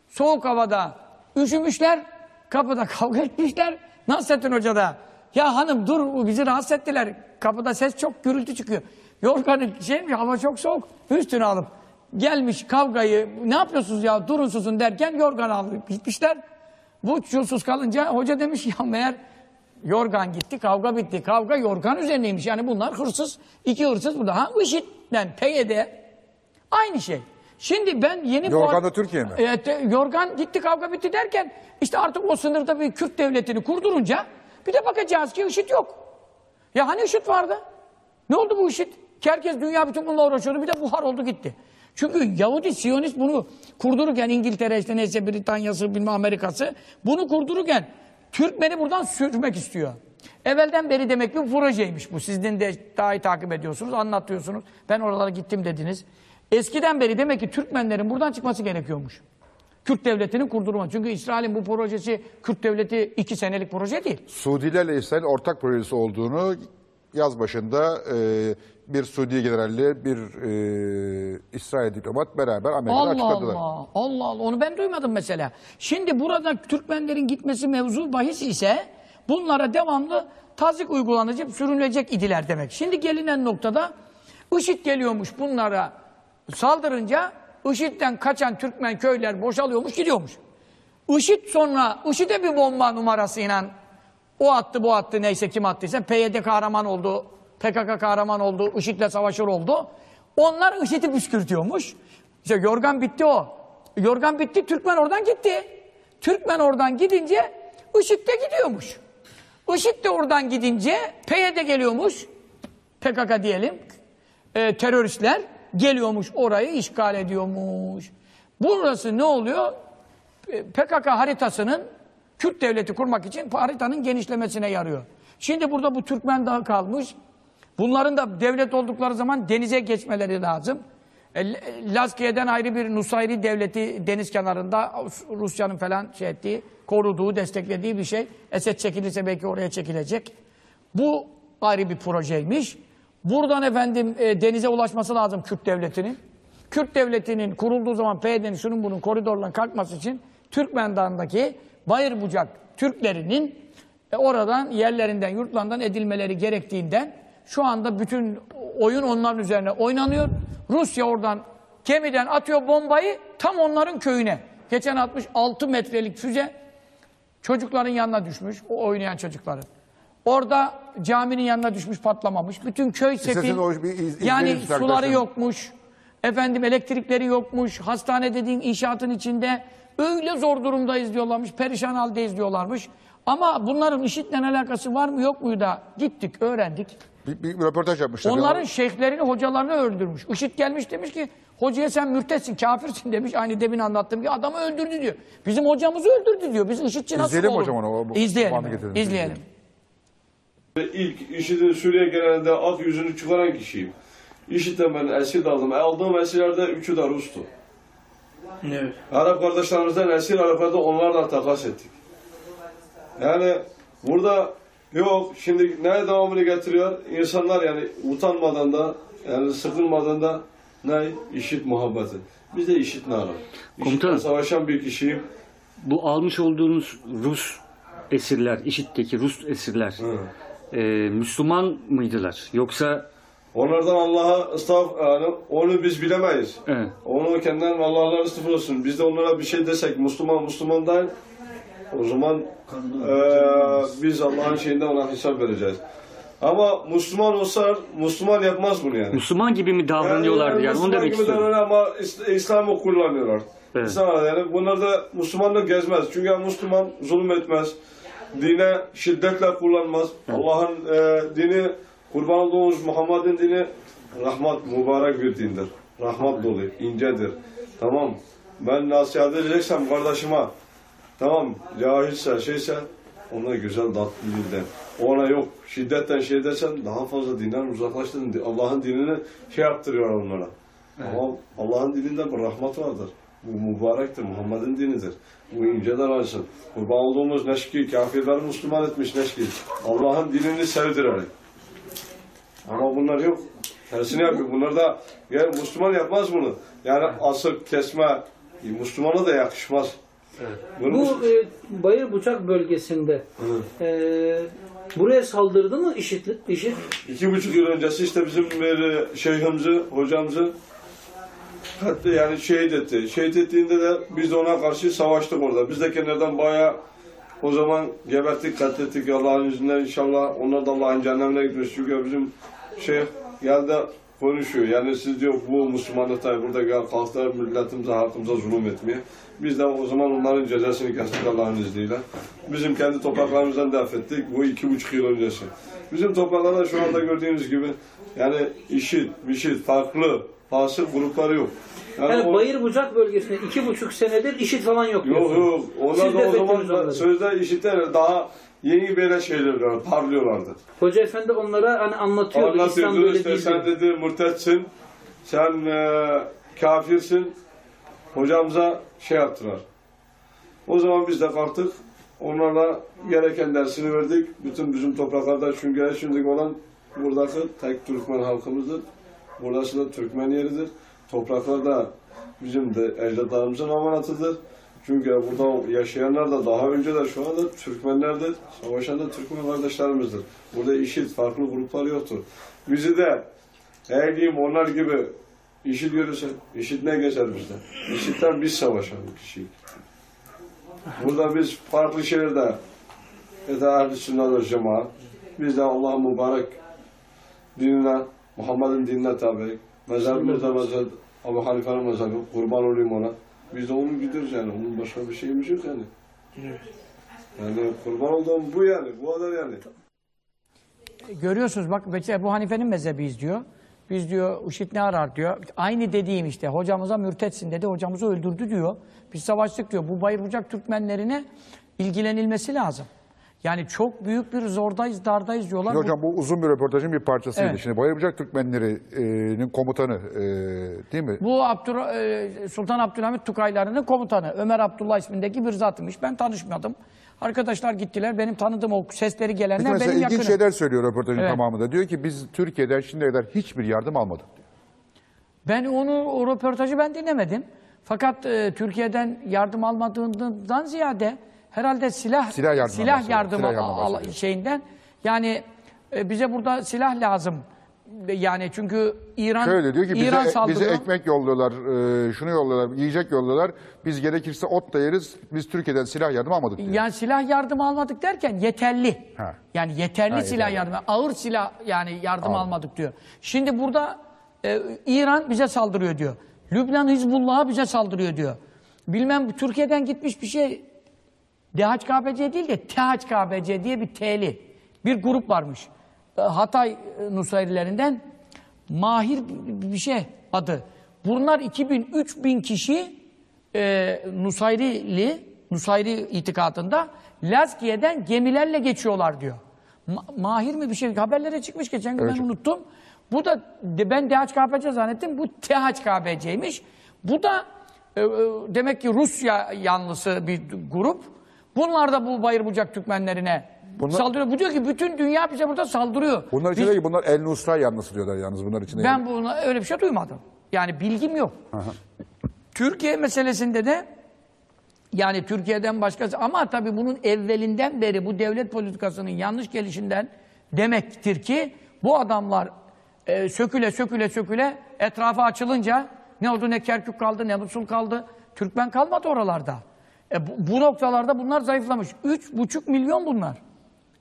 Soğuk havada üşümüşler, kapıda kavga etmişler. Nasrettin Hoca da, ya hanım dur bizi rahatsız ettiler. Kapıda ses çok gürültü çıkıyor. Yorganı şey mi, hava çok soğuk, üstüne alıp gelmiş kavgayı, ne yapıyorsunuz ya durun susun derken yorgan alıp gitmişler. Bu çulsuz kalınca hoca demiş ya meğer yorgan gitti, kavga bitti. Kavga yorgan üzerineymiş. Yani bunlar hırsız, iki hırsız burada. Ha IŞİD'den PYD aynı şey. Şimdi ben yeni... Yorgan da Türkiye mi? Evet, e, yorgan gitti, kavga bitti derken işte artık o sınırda bir Kürt devletini kurdurunca bir de bakacağız ki IŞİD yok. Ya hani IŞİD vardı? Ne oldu bu IŞİD? Ki herkes dünya bütün bununla uğraşıyordu. Bir de buhar oldu gitti. Çünkü Yahudi Siyonist bunu kurdururken İngiltere işte neyse Britanya'sı bilmem Amerika'sı bunu kurdururken Türkmeni buradan sürmek istiyor. Evvelden beri demek ki projeymiş bu. Sizin de daha iyi takip ediyorsunuz, anlatıyorsunuz. Ben oralara gittim dediniz. Eskiden beri demek ki Türkmenlerin buradan çıkması gerekiyormuş. Kürt devletinin kurdurma. Çünkü İsrail'in bu projesi Kürt devleti iki senelik proje değil. Suudilerle İsrail ortak projesi olduğunu yaz başında e, bir Suudi generalli, bir e, İsrail diplomat beraber Amerika'da Allah açıkladılar. Allah. Allah Allah. Onu ben duymadım mesela. Şimdi burada Türkmenlerin gitmesi mevzu bahis ise bunlara devamlı tazik uygulanacak, sürülecek idiler demek. Şimdi gelinen noktada IŞİD geliyormuş bunlara saldırınca IŞİD'den kaçan Türkmen köyler boşalıyormuş, gidiyormuş. IŞİD sonra IŞİD'e bir bomba numarasıyla o attı bu attı neyse kim attıysa PYD kahraman oldu, PKK kahraman oldu, IŞİD'le savaşır oldu. Onlar IŞİD'i püskürtüyormuş. İşte yorgan bitti o. Yorgan bitti, Türkmen oradan gitti. Türkmen oradan gidince IŞİD de gidiyormuş. IŞİD de oradan gidince PYD geliyormuş. PKK diyelim. e, teröristler geliyormuş orayı işgal ediyormuş. Burası ne oluyor? PKK haritasının Kürt devleti kurmak için haritanın genişlemesine yarıyor. Şimdi burada bu Türkmen Dağı kalmış. Bunların da devlet oldukları zaman denize geçmeleri lazım. E, Lazkiye'den ayrı bir Nusayri devleti deniz kenarında Rusya'nın falan şey ettiği, koruduğu, desteklediği bir şey. Esed çekilirse belki oraya çekilecek. Bu ayrı bir projeymiş. Buradan efendim e, denize ulaşması lazım Kürt devletinin. Kürt devletinin kurulduğu zaman PYD'nin şunun bunun koridorla kalkması için Türkmen Dağı'ndaki Bayır Bucak Türklerinin e, oradan yerlerinden, yurtlarından edilmeleri gerektiğinden şu anda bütün oyun onların üzerine oynanıyor. Rusya oradan gemiden atıyor bombayı tam onların köyüne. Geçen atmış 6 metrelik füze çocukların yanına düşmüş, o oynayan çocukların. Orada caminin yanına düşmüş patlamamış. Bütün köy sefil. İz- yani suları arkadaşlar. yokmuş. Efendim elektrikleri yokmuş. Hastane dediğin inşaatın içinde öyle zor durumdayız diyorlarmış. Perişan haldeyiz diyorlarmış. Ama bunların IŞİD'le alakası var mı yok muyu da gittik, öğrendik. Bir, bir röportaj yapmışlar. Onların şeyhlerini, hocalarını öldürmüş. IŞİD gelmiş demiş ki hocaya sen mürtetsin, kafirsin demiş. Aynı demin anlattığım gibi adamı öldürdü diyor. Bizim hocamızı öldürdü diyor. Biz IŞİD'ci nasıl İzleyelim olur? hocam onu, o- bu- İzleyelim. İzleyelim. Ve İlk IŞİD'in Suriye genelinde ak yüzünü çıkaran kişiyim. IŞİD'den ben esir aldım. Aldığım esirlerde üçü de Rus'tu. Evet. Arap kardeşlerimizden esir Araplarda onlarla takas ettik. Yani burada yok şimdi ne devamını getiriyor? İnsanlar yani utanmadan da yani sıkılmadan da ne? İşit muhabbeti. Biz de işit ne arar? Komutanım. Savaşan bir kişiyim. Bu almış olduğunuz Rus esirler, IŞİD'deki Rus esirler e, Müslüman mıydılar? Yoksa Onlardan Allah'a estağf yani onu biz bilemeyiz. Evet. Onu kendinden Allah'lar istifa olsun. Biz de onlara bir şey desek Müslüman Müslüman değil. O zaman eee, biz Allah'ın şeyinde ona hesap vereceğiz. Ama Müslüman olsa Müslüman yapmaz bunu yani. Müslüman gibi mi davranıyorlardı yani, onu Müslüman demek gibi istiyorum. Ama İs- İslam'ı kullanıyorlar. Evet. İslam yani bunlar da Müslümanlık gezmez. Çünkü Müslüman zulüm etmez. Dine şiddetle kullanmaz. Allah'ın e, dini kurban olduğumuz Muhammed'in dini rahmet mübarek bir dindir. Rahmet dolu, incedir. Tamam. Ben nasihat edeceksem kardeşime tamam cahilse şeyse ona güzel tatlı dilden. Ona yok şiddetten şey dersen daha fazla dinden uzaklaştın. Allah'ın dinini şey yaptırıyor onlara. Ama Allah'ın dininde bir rahmet vardır. Bu mübarektir, Muhammed'in dinidir. Bu inceden alsın. Kurban olduğumuz neşki, kafirler Müslüman etmiş neşki. Allah'ın dinini sevdirerek. Ama bunlar yok. Tersini yapıyor. Bunlar da yani Müslüman yapmaz bunu. Yani asık, kesme, Müslümana da yakışmaz. Bunu Bu e, Bayır Bucak bölgesinde e, buraya saldırdı mı IŞİD? IŞİD? İki buçuk yıl öncesi işte bizim bir şeyhimizi, hocamızı hatta yani şehit etti. Şehit ettiğinde de biz de ona karşı savaştık orada. Biz de kenardan bayağı o zaman geberttik, katlettik Allah'ın izniyle inşallah. Onlar da Allah'ın cehennemine gitmiş. Çünkü bizim şeyh geldi konuşuyor. Yani siz diyor bu Müslümanlıkta burada gel kalktılar milletimize, halkımıza zulüm etmeye. Biz de o zaman onların cezasını kestik Allah'ın izniyle. Bizim kendi topraklarımızdan def ettik. Bu iki buçuk yıl öncesi. Bizim topraklarda şu anda gördüğünüz gibi yani işit, mişit, farklı fasıl grupları yok. Yani Yani o- Bayır Bucak bölgesinde iki buçuk senedir işit falan yok. Yok yok. Onlar Siz da o zaman sözde işitler daha yeni böyle şeyler var, parlıyorlardı. Hoca Efendi onlara hani anlatıyordu. İslam Anlatıyordu böyle işte sen dedi mürtetsin, sen e, kafirsin. Hocamıza şey yaptılar. O zaman biz de kalktık. Onlarla gereken dersini verdik. Bütün bizim topraklarda çünkü şimdi olan buradaki tek Türkmen halkımızdır. Burası da Türkmen yeridir. Topraklar da bizim de ecdadlarımızın amanatıdır. Çünkü burada yaşayanlar da daha önce de şu anda Türkmenlerdir. Savaşan da Türkmen kardeşlerimizdir. Burada işit, farklı gruplar yoktur. Bizi de her diyeyim onlar gibi işit görürse, işit ne geçer bizden? İşitten biz savaşan kişi. Burada biz farklı şeylerde Eda Ehl-i Sünnet Cemaat biz de Allah'ın mübarek dinine, Muhammed'in dinine tabi. Mezarımızda mezar, Abu Hanife'nin mezarı, kurban olayım ona. Biz de onu gideriz yani. Onun başka bir şeyimiz yok yani. Yani kurban olduğum bu yani. Bu kadar yani. Görüyorsunuz bak mesela Ebu Hanife'nin mezhebiyiz diyor. Biz diyor IŞİD ne arar diyor. Aynı dediğim işte hocamıza mürtetsin dedi. Hocamızı öldürdü diyor. Biz savaştık diyor. Bu Bayır Bucak Türkmenlerine ilgilenilmesi lazım. Yani çok büyük bir zordayız, dardayız diyorlar. Şimdi hocam bu uzun bir röportajın bir parçasıydı. Evet. Şimdi Bayırbucak Türkmenleri'nin komutanı e, değil mi? Bu Abdur, e, Sultan Abdülhamit Tukayları'nın komutanı. Ömer Abdullah ismindeki bir zatmış. Ben tanışmadım. Arkadaşlar gittiler. Benim tanıdığım o sesleri Peki gelenler mesela benim ilginç yakınım. şeyler söylüyor röportajın Evet. tamamında. Diyor ki biz Türkiye'den şimdiye kadar hiçbir yardım almadık. Ben onu o röportajı ben dinlemedim. Fakat e, Türkiye'den yardım almadığından ziyade herhalde silah Silah yardımı silah yardımı Silah yardımı şeyinden yani e, bize burada silah lazım. Yani çünkü İran Şöyle diyor ki bize, İran bize saldırıyor. ekmek yolluyorlar, e, şunu yolluyorlar, yiyecek yolluyorlar. Biz gerekirse ot da yeriz. Biz Türkiye'den silah yardımı almadık diyor. Yani silah yardımı almadık derken yeterli. Ha. Yani yeterli Ha, silah yeterli. yardımı, ağır silah yani yardım almadık diyor. Şimdi burada e, İran bize saldırıyor diyor. Lübnan Hizbullah'a bize saldırıyor diyor. Bilmem Türkiye'den gitmiş bir şey DHKPC değil de THKPC diye bir T'li bir grup varmış. E, Hatay e, Nusayrilerinden Mahir bir şey adı. Bunlar 2000-3000 kişi e, Nusayrili, Nusayri itikadında Lazkiye'den gemilerle geçiyorlar diyor. Ma- mahir mi bir şey haberlere çıkmış geçen gün Evet. ben unuttum. Bu da ben DHKPC zannettim. Bu THKPC'ymiş. Bu da e, e, demek ki Rusya yanlısı bir grup. Bunlar da bu Bayır Bucak Türkmenlerine Bunlar- saldırıyor. Bu diyor ki bütün dünya bize burada saldırıyor. Bunlar için Biz- ki bunlar El Nusra yanlısı diyorlar yalnız bunlar içinde. ben buna öyle bir şey duymadım. Yani bilgim yok. Türkiye meselesinde de yani Türkiye'den başkası ama tabii bunun evvelinden beri bu devlet politikasının yanlış gelişinden demektir ki bu adamlar e, söküle söküle söküle etrafa açılınca ne oldu ne Kerkük kaldı ne Musul kaldı. Türkmen kalmadı oralarda. E, bu, bu noktalarda bunlar zayıflamış. Üç buçuk milyon bunlar.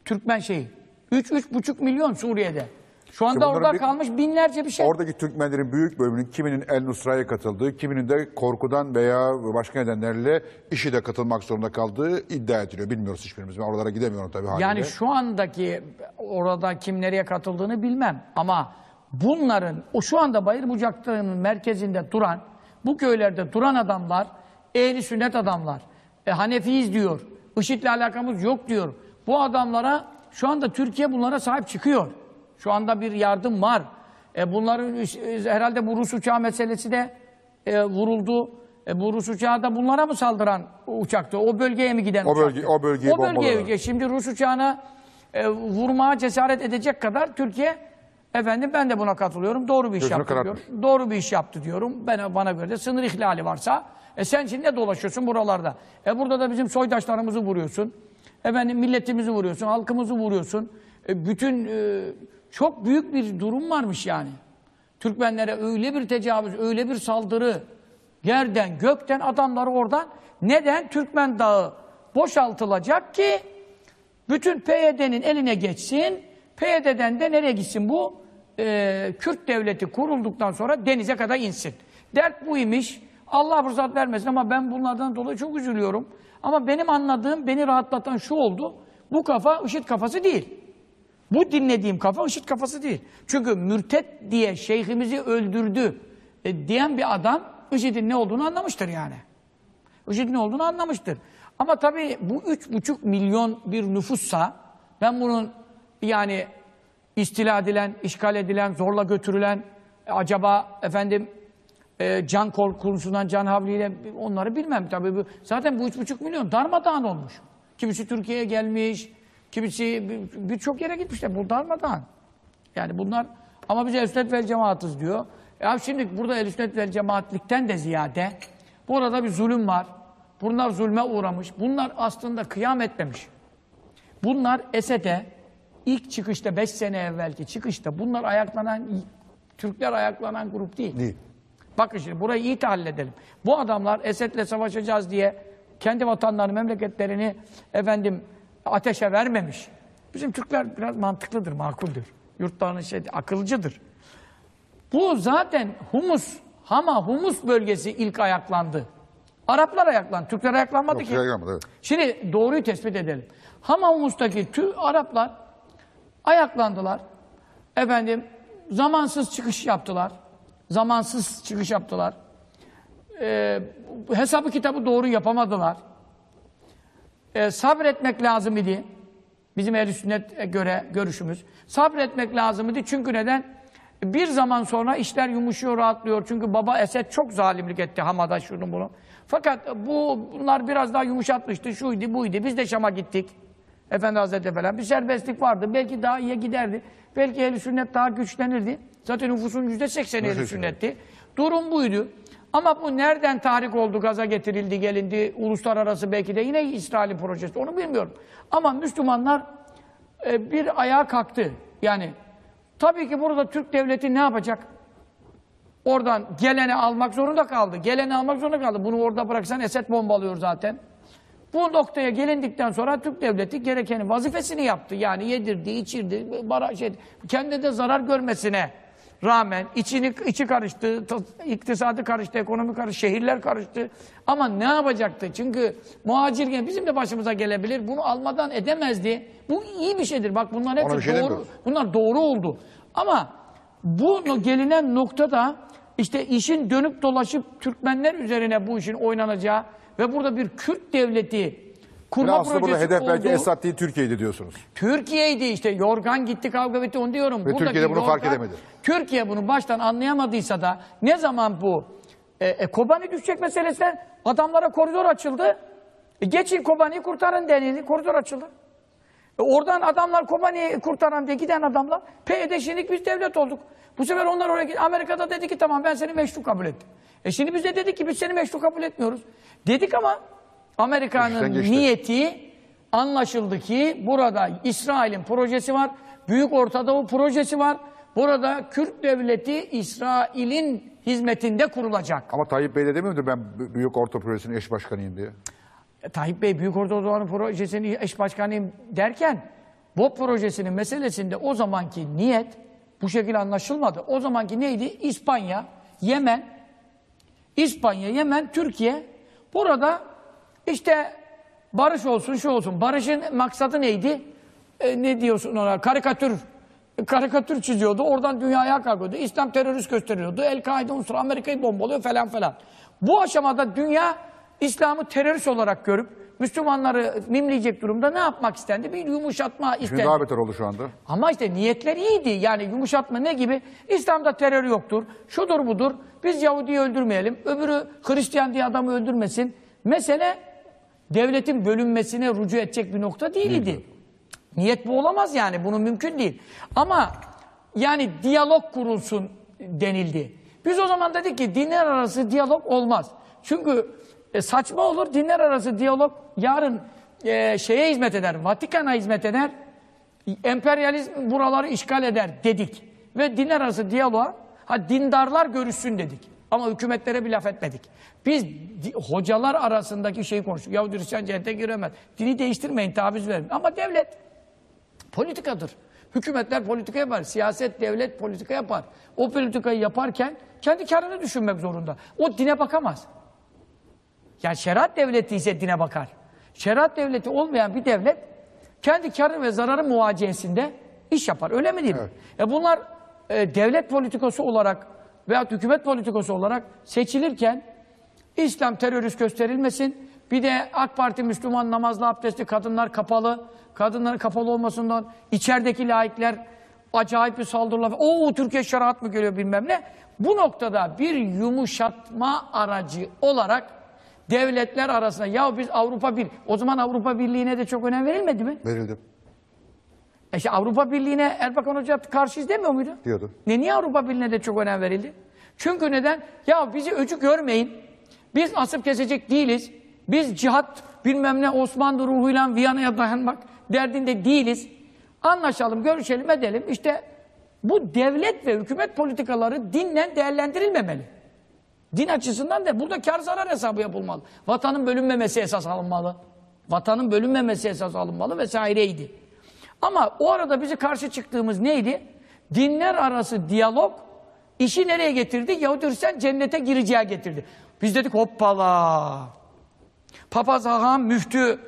Türkmen şeyi. Üç, üç buçuk milyon Suriye'de. Şu anda bunların orada bir- kalmış binlerce bir şey. Oradaki Türkmenlerin büyük bölümünün kiminin El Nusra'ya katıldığı, kiminin de korkudan veya başka nedenlerle işi de katılmak zorunda kaldığı iddia ediliyor. Bilmiyoruz hiçbirimiz. Ben oralara gidemiyorum tabii haliyle. Yani şu andaki orada kim nereye katıldığını bilmem ama bunların o şu anda Bayır Bucak'ın merkezinde duran bu köylerde duran adamlar ehli sünnet adamlar. E, Hanefiyiz diyor. IŞİD'le alakamız yok diyor. Bu adamlara şu anda Türkiye bunlara sahip çıkıyor. Şu anda bir yardım var. E, bunların herhalde bu Rus uçağı meselesi de e, vuruldu. E, bu Rus uçağı da bunlara mı saldıran uçaktı? O bölgeye mi giden O uçaktı? bölge- o bölgeyi O bölgeye Şimdi Rus uçağına e, vurmaya cesaret edecek kadar Türkiye efendim ben de buna katılıyorum. Doğru bir iş Gözünü yaptı karartmış. diyorum. Doğru bir iş yaptı diyorum. Ben bana göre de sınır ihlali varsa e sen şimdi ne dolaşıyorsun buralarda? E burada da bizim soydaşlarımızı vuruyorsun. Efendim milletimizi vuruyorsun, halkımızı vuruyorsun. E, bütün e, çok büyük bir durum varmış yani. Türkmenlere öyle bir tecavüz, öyle bir saldırı yerden, gökten adamları oradan neden Türkmen Dağı boşaltılacak ki bütün PYD'nin eline geçsin. PYD'den de nereye gitsin bu? Ee, Kürt devleti kurulduktan sonra denize kadar insin. Dert bu imiş. Allah fırsat vermesin ama ben bunlardan dolayı çok üzülüyorum. Ama benim anladığım, beni rahatlatan şu oldu. Bu kafa IŞİD kafası değil. Bu dinlediğim kafa IŞİD kafası değil. Çünkü mürtet diye şeyhimizi öldürdü. e, diyen bir adam IŞİD'in ne olduğunu anlamıştır yani. IŞİD'in ne olduğunu anlamıştır. Ama tabii bu üç buçuk milyon bir nüfussa ben bunun yani istila edilen, işgal edilen, zorla götürülen e, acaba efendim e, can korkusundan, can havliyle onları bilmem tabii. Bu, zaten bu üç buçuk milyon darmadağın olmuş. Kimisi Türkiye'ye gelmiş, kimisi bir- birçok yere gitmişler. Bu darmadağın. Yani bunlar ama biz el sünnet vel cemaatız diyor. Ya şimdi burada el vel cemaatlikten de ziyade burada bir zulüm var. Bunlar zulme uğramış. Bunlar aslında kıyam etmemiş. Bunlar Esed'e ilk çıkışta 5 sene evvelki çıkışta bunlar ayaklanan Türkler ayaklanan grup değil. Değil. Bakın şimdi burayı iyi tahlil edelim. Bu adamlar Esed'le savaşacağız diye kendi vatanlarını, memleketlerini efendim ateşe vermemiş. Bizim Türkler biraz mantıklıdır, makuldür. Yurtlarının şey, akılcıdır. Bu zaten Humus, Hama, Humus bölgesi ilk ayaklandı. Araplar ayaklandı, Türkler ayaklanmadı Yok, ki. gelmedi, evet. Şimdi doğruyu tespit edelim. Hama Humus'taki tüm Araplar ayaklandılar. Efendim zamansız çıkış yaptılar. Zamansız çıkış yaptılar. Ee, hesabı kitabı doğru yapamadılar. Ee, sabretmek lazım idi. Bizim ehl sünnete göre görüşümüz. Sabretmek lazım idi. Çünkü neden? Bir zaman sonra işler yumuşuyor, rahatlıyor. Çünkü baba Esed çok zalimlik etti Hamada şunu bunu. Fakat bu bunlar biraz daha yumuşatmıştı. Şuydu, buydu. Biz de Şam'a gittik. Efendi Hazretleri falan. Bir serbestlik vardı. Belki daha iyiye giderdi. Belki ehl sünnet daha güçlenirdi. Zaten nüfusun yüzde sekseni ehl sünnetti. Durum buydu. Ama bu nereden tahrik oldu, gaza getirildi, gelindi, uluslararası belki de yine İsrail'in projesi, onu bilmiyorum. Ama Müslümanlar e, bir ayağa kalktı. Yani tabii ki burada Türk devleti ne yapacak? Oradan geleni almak zorunda kaldı. Geleni almak zorunda kaldı. Bunu orada bıraksan Esed bombalıyor zaten. Bu noktaya gelindikten sonra Türk devleti gerekeni vazifesini yaptı. Yani yedirdi, içirdi, bara, şey, kendi de zarar görmesine rağmen içini içi karıştı, iktisadı karıştı, ekonomi karıştı, şehirler karıştı. Ama ne yapacaktı? Çünkü muhacir bizim de başımıza gelebilir. Bunu almadan edemezdi. Bu iyi bir şeydir. Bak bunlar bir şey doğru. Bunlar doğru oldu. Ama bu gelinen noktada işte işin dönüp dolaşıp Türkmenler üzerine bu işin oynanacağı ve burada bir Kürt devleti Kurma burada projesi hedef belki olduğu- Esad değil Türkiye'ydi diyorsunuz. Türkiye'ydi işte. Yorgan gitti kavga bitti onu diyorum. Ve Türkiye de bunu fark Yorgan- edemedi. Türkiye bunu baştan anlayamadıysa da ne zaman bu e, e, Kobani düşecek meselesinden adamlara koridor açıldı. E, geçin Kobani'yi kurtarın denildi. Koridor açıldı. E, oradan adamlar Kobani'yi kurtaran diye giden adamlar PYD şimdi biz devlet olduk. Bu sefer onlar oraya gitti. Amerika'da dedi ki tamam ben seni meşru kabul ettim. E şimdi biz de dedik ki biz seni meşru kabul etmiyoruz. Dedik ama Amerika'nın niyeti anlaşıldı ki burada İsrail'in projesi var. Büyük Orta Doğu projesi var. Burada Kürt devleti İsrail'in hizmetinde kurulacak. Ama Tayyip Bey de demiyor mudur ben Büyük Orta Projesi'nin eş başkanıyım diye? E, Tayyip Bey Büyük Orta Doğu'nun projesini eş başkanıyım derken bu projesinin meselesinde o zamanki niyet bu şekilde anlaşılmadı. O zamanki neydi? İspanya, Yemen, İspanya, Yemen, Türkiye. Burada işte barış olsun, şu olsun. Barışın maksadı neydi? E, ne diyorsun ona? Karikatür. Karikatür çiziyordu. Oradan dünyaya kalkıyordu. İslam terörist gösteriyordu. El-Kaide unsuru Amerika'yı bombalıyor falan falan. Bu aşamada dünya İslam'ı terörist olarak görüp Müslümanları mimleyecek durumda ne yapmak istendi? Bir yumuşatma Şimdi istendi. daha beter oldu şu anda. Ama işte niyetler iyiydi. Yani yumuşatma ne gibi? İslam'da terör yoktur. Şudur budur. Biz Yahudi'yi öldürmeyelim. Öbürü Hristiyan diye adamı öldürmesin. Mesele devletin bölünmesine rücu edecek bir nokta değildi. Niyet bu olamaz yani. Bunun mümkün değil. Ama yani diyalog kurulsun denildi. Biz o zaman dedik ki dinler arası diyalog olmaz. Çünkü e, saçma olur dinler arası diyalog yarın e, şeye hizmet eder, Vatikan'a hizmet eder emperyalizm buraları işgal eder dedik. Ve dinler arası diyaloğa ha dindarlar görüşsün dedik. Ama hükümetlere bir laf etmedik. Biz hocalar arasındaki şeyi konuştuk. Yahudi Hristiyan cennete giremez. Dini değiştirmeyin, taviz verin. Ama devlet politikadır. Hükümetler politika yapar. Siyaset, devlet politika yapar. O politikayı yaparken kendi karını düşünmek zorunda. O dine bakamaz. Yani şeriat devleti ise dine bakar. Şeriat devleti olmayan bir devlet kendi karı ve zararı muvaciyesinde iş yapar. Öyle mi değil mi? E bunlar e, devlet politikası olarak veyahut hükümet politikası olarak seçilirken İslam terörist gösterilmesin. Bir de AK Parti Müslüman namazlı abdestli kadınlar kapalı. Kadınların kapalı olmasından içerideki laikler acayip bir saldırılar. Oo Türkiye şeriat mı geliyor bilmem ne. Bu noktada bir yumuşatma aracı olarak devletler arasında ya biz Avrupa bir o zaman Avrupa Birliği'ne de çok önem verilmedi mi? Verildi E işte Avrupa Birliği'ne Erbakan Hoca karşıyız demiyor muydu? diyordu. Ne niye Avrupa Birliği'ne de çok önem verildi? Çünkü neden? Ya bizi öcü görmeyin. Biz asıp kesecek değiliz. Biz cihat bilmem ne Osmanlı ruhuyla Viyana'ya dayanmak derdinde değiliz. Anlaşalım, görüşelim, edelim. İşte bu devlet ve hükümet politikaları dinle değerlendirilmemeli. Din açısından da burada kar zarar hesabı yapılmalı. Vatanın bölünmemesi esas alınmalı. Vatanın bölünmemesi esas alınmalı vesaireydi. Ama o arada bizi karşı çıktığımız neydi? Dinler arası diyalog işi nereye getirdi? Yahudi Hristiyan cennete gireceğe getirdi. Biz dedik hoppala. Papaz Haham müftü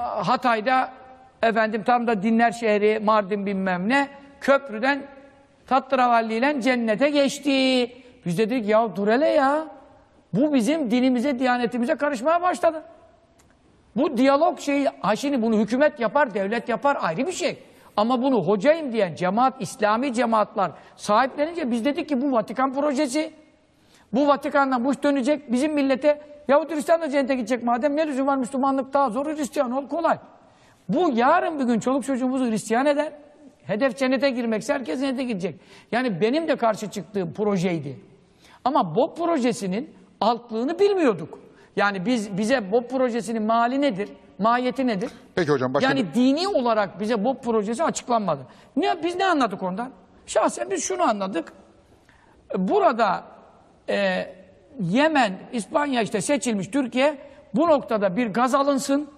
Hatay'da efendim tam da dinler şehri Mardin bilmem ne köprüden Tatravalli ile cennete geçti. Biz dedik ya dur hele ya. Bu bizim dinimize, diyanetimize karışmaya başladı. Bu diyalog şeyi, ha şimdi bunu hükümet yapar, devlet yapar ayrı bir şey. Ama bunu hocayım diyen cemaat, İslami cemaatler sahiplenince biz dedik ki bu Vatikan projesi. Bu Vatikan'dan bu iş dönecek. Bizim millete Yahudi Hristiyan da cennete gidecek madem ne lüzum var Müslümanlık daha zor Hristiyan ol kolay. Bu yarın bir gün çoluk çocuğumuzu Hristiyan eder. Hedef cennete girmekse herkes cennete gidecek. Yani benim de karşı çıktığım projeydi. Ama BOP projesinin altlığını bilmiyorduk. Yani biz bize BOP projesinin mali nedir? Mahiyeti nedir? Peki hocam başka Yani dini olarak bize BOP projesi açıklanmadı. Ne, biz ne anladık ondan? Şahsen biz şunu anladık. Burada e, Yemen, İspanya işte seçilmiş Türkiye bu noktada bir gaz alınsın.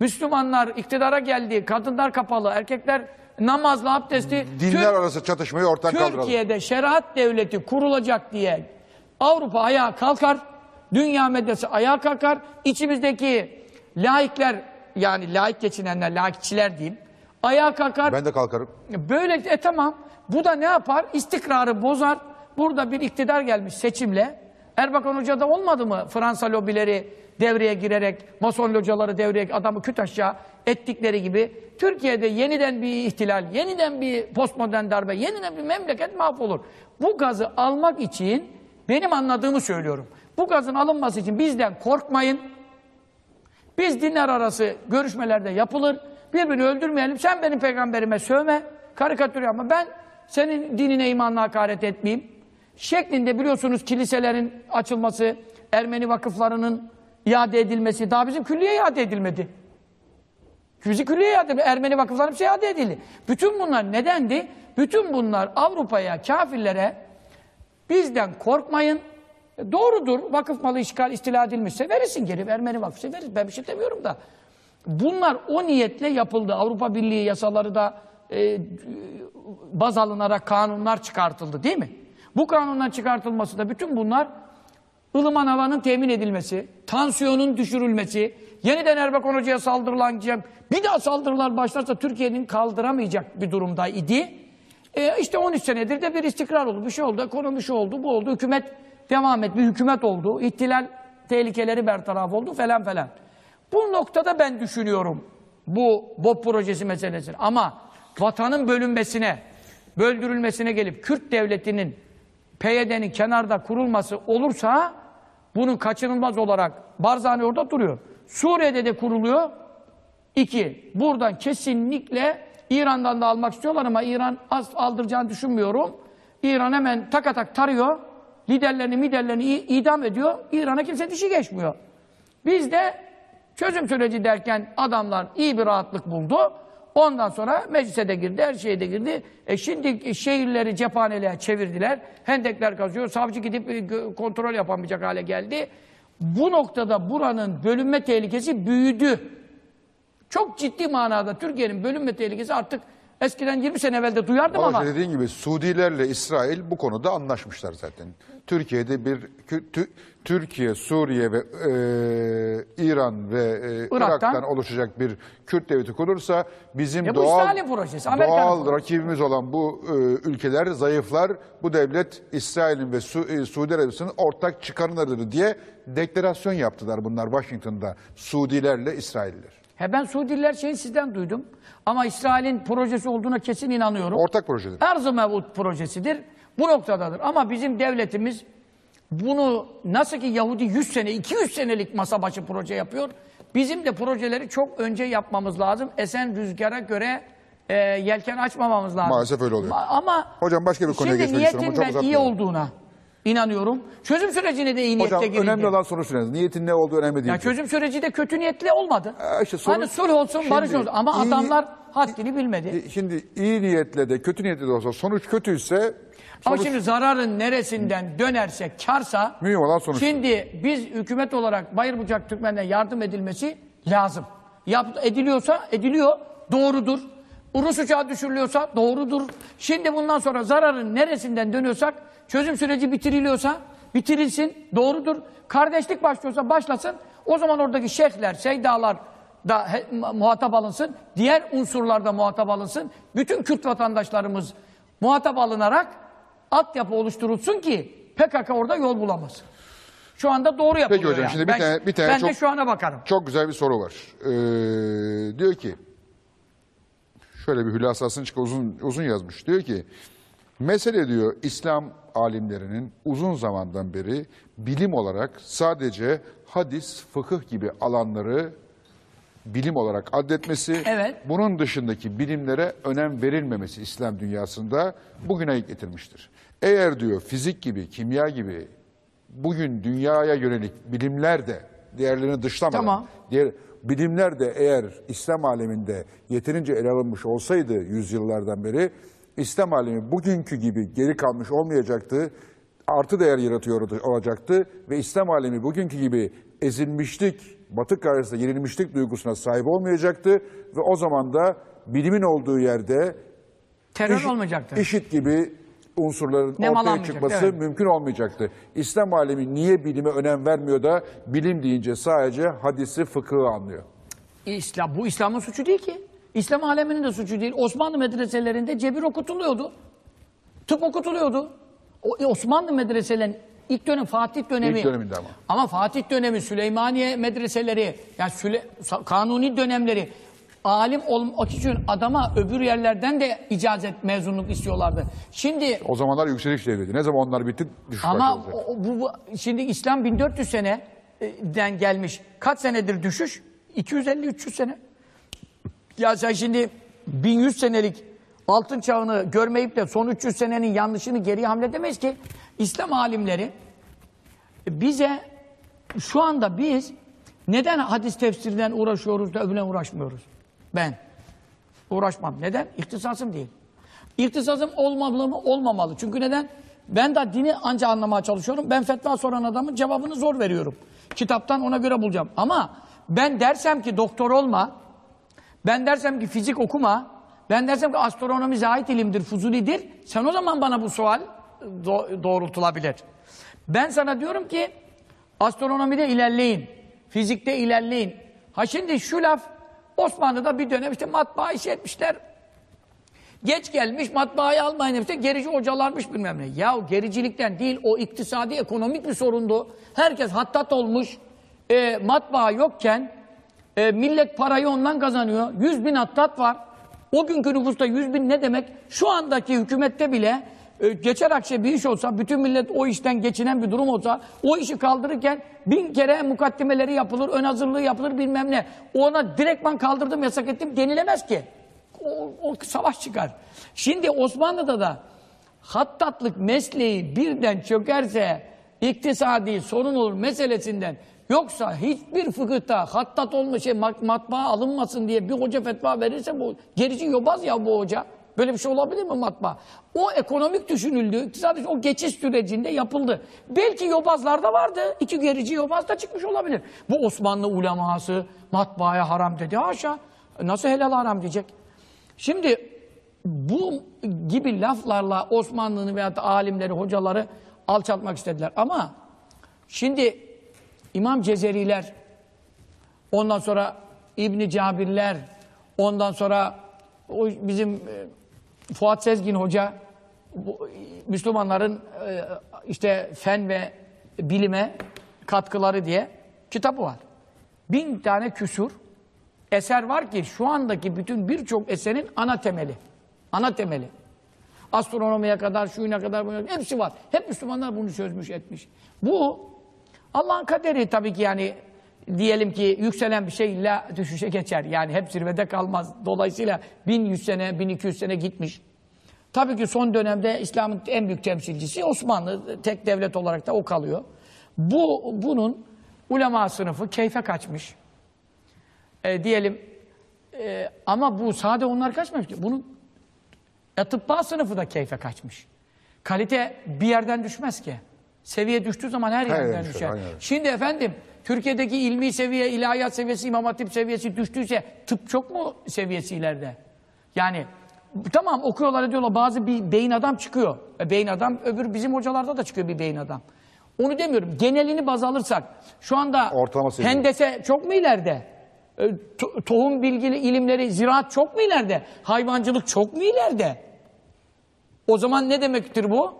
Müslümanlar iktidara geldi, kadınlar kapalı, erkekler namazlı, abdesti. dinler Türk- arası çatışmayı ortadan kaldıralım. Türkiye'de şeriat devleti kurulacak diye Avrupa ayağa kalkar, dünya medyası ayağa kalkar, içimizdeki laikler yani laik geçinenler, laikçiler diyeyim, ayağa kalkar. Ben de kalkarım. Böyle e tamam. Bu da ne yapar? İstikrarı bozar. Burada bir iktidar gelmiş seçimle. Erbakan Hoca da olmadı mı? Fransa lobileri devreye girerek, Mason locaları devreye adamı küt aşağı ettikleri gibi. Türkiye'de yeniden bir ihtilal, yeniden bir postmodern darbe, yeniden bir memleket mahvolur. Bu gazı almak için benim anladığımı söylüyorum. Bu gazın alınması için bizden korkmayın. Biz dinler arası görüşmelerde yapılır. Birbirini öldürmeyelim. Sen benim peygamberime sövme. Karikatür yapma. Ben senin dinine imanına hakaret etmeyeyim. Şeklinde biliyorsunuz kiliselerin açılması, Ermeni vakıflarının iade edilmesi. Daha bizim külliye iade edilmedi. Bizi külliye iade edilmedi. Ermeni vakıfları hepsi iade edildi. Bütün bunlar nedendi? Bütün bunlar Avrupa'ya, kafirlere bizden korkmayın. Doğrudur. Vakıf malı işgal, istila edilmişse verirsin geri. Ermeni vakfı verir. Ben bir şey demiyorum da. Bunlar o niyetle yapıldı. Avrupa Birliği yasaları da e, baz alınarak kanunlar çıkartıldı değil mi? Bu kanunlar çıkartılması da bütün bunlar ılıman havanın temin edilmesi, tansiyonun düşürülmesi, yeniden Erbakan Hoca'ya saldırılan bir daha saldırılar başlarsa Türkiye'nin kaldıramayacak bir durumda idi. E işte 13 senedir de bir istikrar oldu, bir şey oldu, ekonomi şu oldu, bu oldu, hükümet devam et, bir hükümet oldu, ihtilal tehlikeleri bertaraf oldu falan falan. Bu noktada ben düşünüyorum bu BOP projesi meselesini. Ama vatanın bölünmesine, böldürülmesine gelip Kürt devletinin PYD'nin kenarda kurulması olursa bunun kaçınılmaz olarak Barzani orada duruyor. Suriye'de de kuruluyor. İki, buradan kesinlikle İran'dan da almak istiyorlar ama İran az aldıracağını düşünmüyorum. İran hemen takatak tarıyor. Liderlerini, miderlerini idam ediyor. İran'a kimse dişi geçmiyor. Biz de çözüm süreci derken adamlar iyi bir rahatlık buldu. Ondan sonra meclise de girdi, her şeye de girdi. E şimdi şehirleri cephaneliğe çevirdiler. Hendekler kazıyor. Savcı gidip e, kontrol yapamayacak hale geldi. Bu noktada buranın bölünme tehlikesi büyüdü. Çok ciddi manada Türkiye'nin bölünme tehlikesi artık eskiden 20 sene evvel de duyardım Ama ama dediğin gibi Suudilerle İsrail bu konuda anlaşmışlar zaten. Türkiye'de bir Türkiye, Suriye ve e, İran ve e, Irak'tan, oluşacak bir Kürt devleti kurulursa bizim Ya bu doğal projesi, doğal rakibimiz olan bu e, ülkeler zayıflar. Bu devlet İsrail'in ve Su, e, Suudi Arabistan'ın ortak çıkarlarıdır diye deklarasyon yaptılar bunlar Washington'da Suudilerle İsrailliler. He ben Suudiler şeyi sizden duydum. Ama İsrail'in projesi olduğuna kesin inanıyorum. Ortak projedir. Arz-ı mevut projesidir. Bu noktadadır. Ama bizim devletimiz bunu nasıl ki Yahudi 100 sene, 200 senelik masa başı proje yapıyor. Bizim de projeleri çok önce yapmamız lazım. Esen rüzgara göre e, yelken açmamamız lazım. Maalesef öyle oluyor. Ma- Ama Hocam başka bir konuya şimdi geçmek istiyorum. niyetin Çok ben iyi olduğuna inanıyorum. Çözüm sürecine de iyi niyetle Hocam girildi. önemli olan sonuç ne? Niyetin ne olduğu önemli değil. Ya çözüm süreci de kötü niyetli olmadı. Ha, işte sorun- hani sulh olsun, Şimdi barış olsun. Ama iyi- adamlar haddini bilmedi. Şimdi iyi niyetle de kötü niyetle de olsa sonuç kötüyse Ama sonuç şimdi zararın neresinden dönerse karsa mühim olan sonuç. şimdi biz hükümet olarak Bayır Bucak Türkmen'e yardım edilmesi lazım. Yap, ediliyorsa ediliyor doğrudur. Rus uçağı düşürülüyorsa doğrudur. Şimdi bundan sonra zararın neresinden dönüyorsak çözüm süreci bitiriliyorsa bitirilsin doğrudur. Kardeşlik başlıyorsa başlasın. O zaman oradaki şeyhler, seydalar da he- muhatap alınsın. Diğer unsurlar da muhatap alınsın. Bütün Kürt vatandaşlarımız muhatap alınarak altyapı oluşturulsun ki PKK orada yol bulamaz. Şu anda doğru yapılıyor. hocam, yani. şimdi bir ben, tane- bir tane ben de çok- şu ana bakarım. Çok güzel bir soru var. Ee, diyor ki şöyle bir hülasasını çık uzun uzun yazmış. Diyor ki mesele diyor İslam alimlerinin uzun zamandan beri bilim olarak sadece hadis, fıkıh gibi alanları bilim olarak addetmesi, Evet. bunun dışındaki bilimlere önem verilmemesi İslam dünyasında bugüne getirmiştir. Eğer diyor fizik gibi, kimya gibi bugün dünyaya yönelik bilimler de değerlerini dışlamadan, Tamam. diğer bilimler de eğer İslam aleminde yeterince ele alınmış olsaydı yüzyıllardan beri İslam alemi bugünkü gibi geri kalmış olmayacaktı. Artı değer yaratıyor olacaktı ve İslam alemi bugünkü gibi ezilmişlik, batık karşısında yenilmişlik duygusuna sahip olmayacaktı ve o zaman da bilimin olduğu yerde Terör IŞİD olmayacaktı. IŞİD gibi unsurların ortaya çıkması evet. mümkün olmayacaktı. İslam alemi niye bilime önem vermiyor da bilim deyince sadece hadisi, fıkıhı anlıyor. İslam, bu İslam'ın suçu değil ki. İslam aleminin de suçu değil. Osmanlı medreselerinde cebir okutuluyordu. Tıp okutuluyordu. O, e, Osmanlı medreselerin ilk dönem Fatih dönemi. İlk döneminde ama. Ama Fatih dönemi Süleymaniye medreseleri yani Süle, kanuni dönemleri alim olmak için adama öbür yerlerden de icazet mezunluk istiyorlardı. Şimdi O zamanlar yükseliş devriydi. Ne zaman onlar bitti düşüş ama başladı. o- o- bu, bu- şimdi İslam 1400 seneden gelmiş. Kaç senedir düşüş? 250-300 sene. Ya sen şimdi 1100 senelik altın çağını görmeyip de son 300 senenin yanlışını geriye hamledemeyiz ki. İslam alimleri bize şu anda biz neden hadis tefsirinden uğraşıyoruz da öbürüne uğraşmıyoruz? Ben uğraşmam. Neden? İhtisasım değil. İhtisasım olmamalı mı? Olmamalı. Çünkü neden? Ben de dini anca anlamaya çalışıyorum. Ben fetva soran adamın cevabını zor veriyorum. Kitaptan ona göre bulacağım. Ama ben dersem ki doktor olma, ben dersem ki fizik okuma, ben dersem ki astronomi zahit ilimdir, fuzulidir, sen o zaman bana bu sual do- doğrultulabilir. Ben sana diyorum ki astronomide ilerleyin, fizikte ilerleyin. Ha şimdi şu laf Osmanlı'da bir dönem işte matbaa iş etmişler. Geç gelmiş matbaayı almayın işte gerici hocalarmış bilmem ne. Ya gericilikten değil o iktisadi ekonomik bir sorundu. Herkes hattat olmuş. E, matbaa yokken e, millet parayı ondan kazanıyor. 100 bin hattat var. O günkü nüfusta 100 bin ne demek? Şu andaki hükümette bile e, geçer akşe bir iş olsa, bütün millet o işten geçinen bir durum olsa, o işi kaldırırken bin kere mukaddimeleri yapılır, ön hazırlığı yapılır bilmem ne. Ona direktman kaldırdım, yasak ettim denilemez ki. O, o savaş çıkar. Şimdi Osmanlı'da da hattatlık mesleği birden çökerse iktisadi sorun olur meselesinden yoksa hiçbir fıkıhta hattat olma şey mat- matbaa alınmasın diye bir hoca fetva verirse bu gerici yobaz ya bu hoca. Böyle bir şey olabilir mi matbaa? O ekonomik düşünüldü. iktisadi o geçiş sürecinde yapıldı. Belki yobazlar da vardı. İki gerici yobaz da çıkmış olabilir. Bu Osmanlı uleması matbaaya haram dedi. Haşa. Nasıl helal haram diyecek? Şimdi bu gibi laflarla Osmanlı'nın veya da alimleri, hocaları alçaltmak istediler. Ama şimdi İmam Cezeriler Ondan sonra İbni Cabirler, ondan sonra o bizim e, Fuat Sezgin Hoca, Müslümanların e, işte fen ve bilime katkıları diye kitabı var. Bin tane küsur eser var ki şu andaki bütün birçok eserin ana temeli. Ana temeli. Astronomiye kadar, şuyuna kadar, buna hepsi var. Hep Müslümanlar bunu çözmüş, etmiş. Bu Allah'ın kaderi tabii ki yani diyelim ki yükselen bir şey illa düşüşe geçer. Yani hep zirvede kalmaz. Dolayısıyla 1100 sene, 1200 sene gitmiş. Tabii ki son dönemde İslam'ın en büyük temsilcisi Osmanlı. Tek devlet olarak da o kalıyor. Bu Bunun ulema sınıfı keyfe kaçmış. E, diyelim e, ama bu sade onlar kaçmamış ki. Bunun Atıbba sınıfı da keyfe kaçmış. Kalite bir yerden düşmez ki. Seviye düştüğü zaman her, yerden yerden düşer, aynen. Şimdi efendim Türkiye'deki ilmi seviye, ilahiyat seviyesi, imam hatip seviyesi düştüyse tıp çok mu seviyesi ileride? Yani tamam okuyorlar ediyorlar bazı bir beyin adam çıkıyor. E, beyin adam öbür bizim hocalarda da çıkıyor bir beyin adam. Onu demiyorum. Genelini baz alırsak şu anda Ortalama seviye. hendese çok mu ileride? E, to- tohum bilgili ilimleri, ziraat çok mu ileride? Hayvancılık çok mu ileride? O zaman ne demektir bu?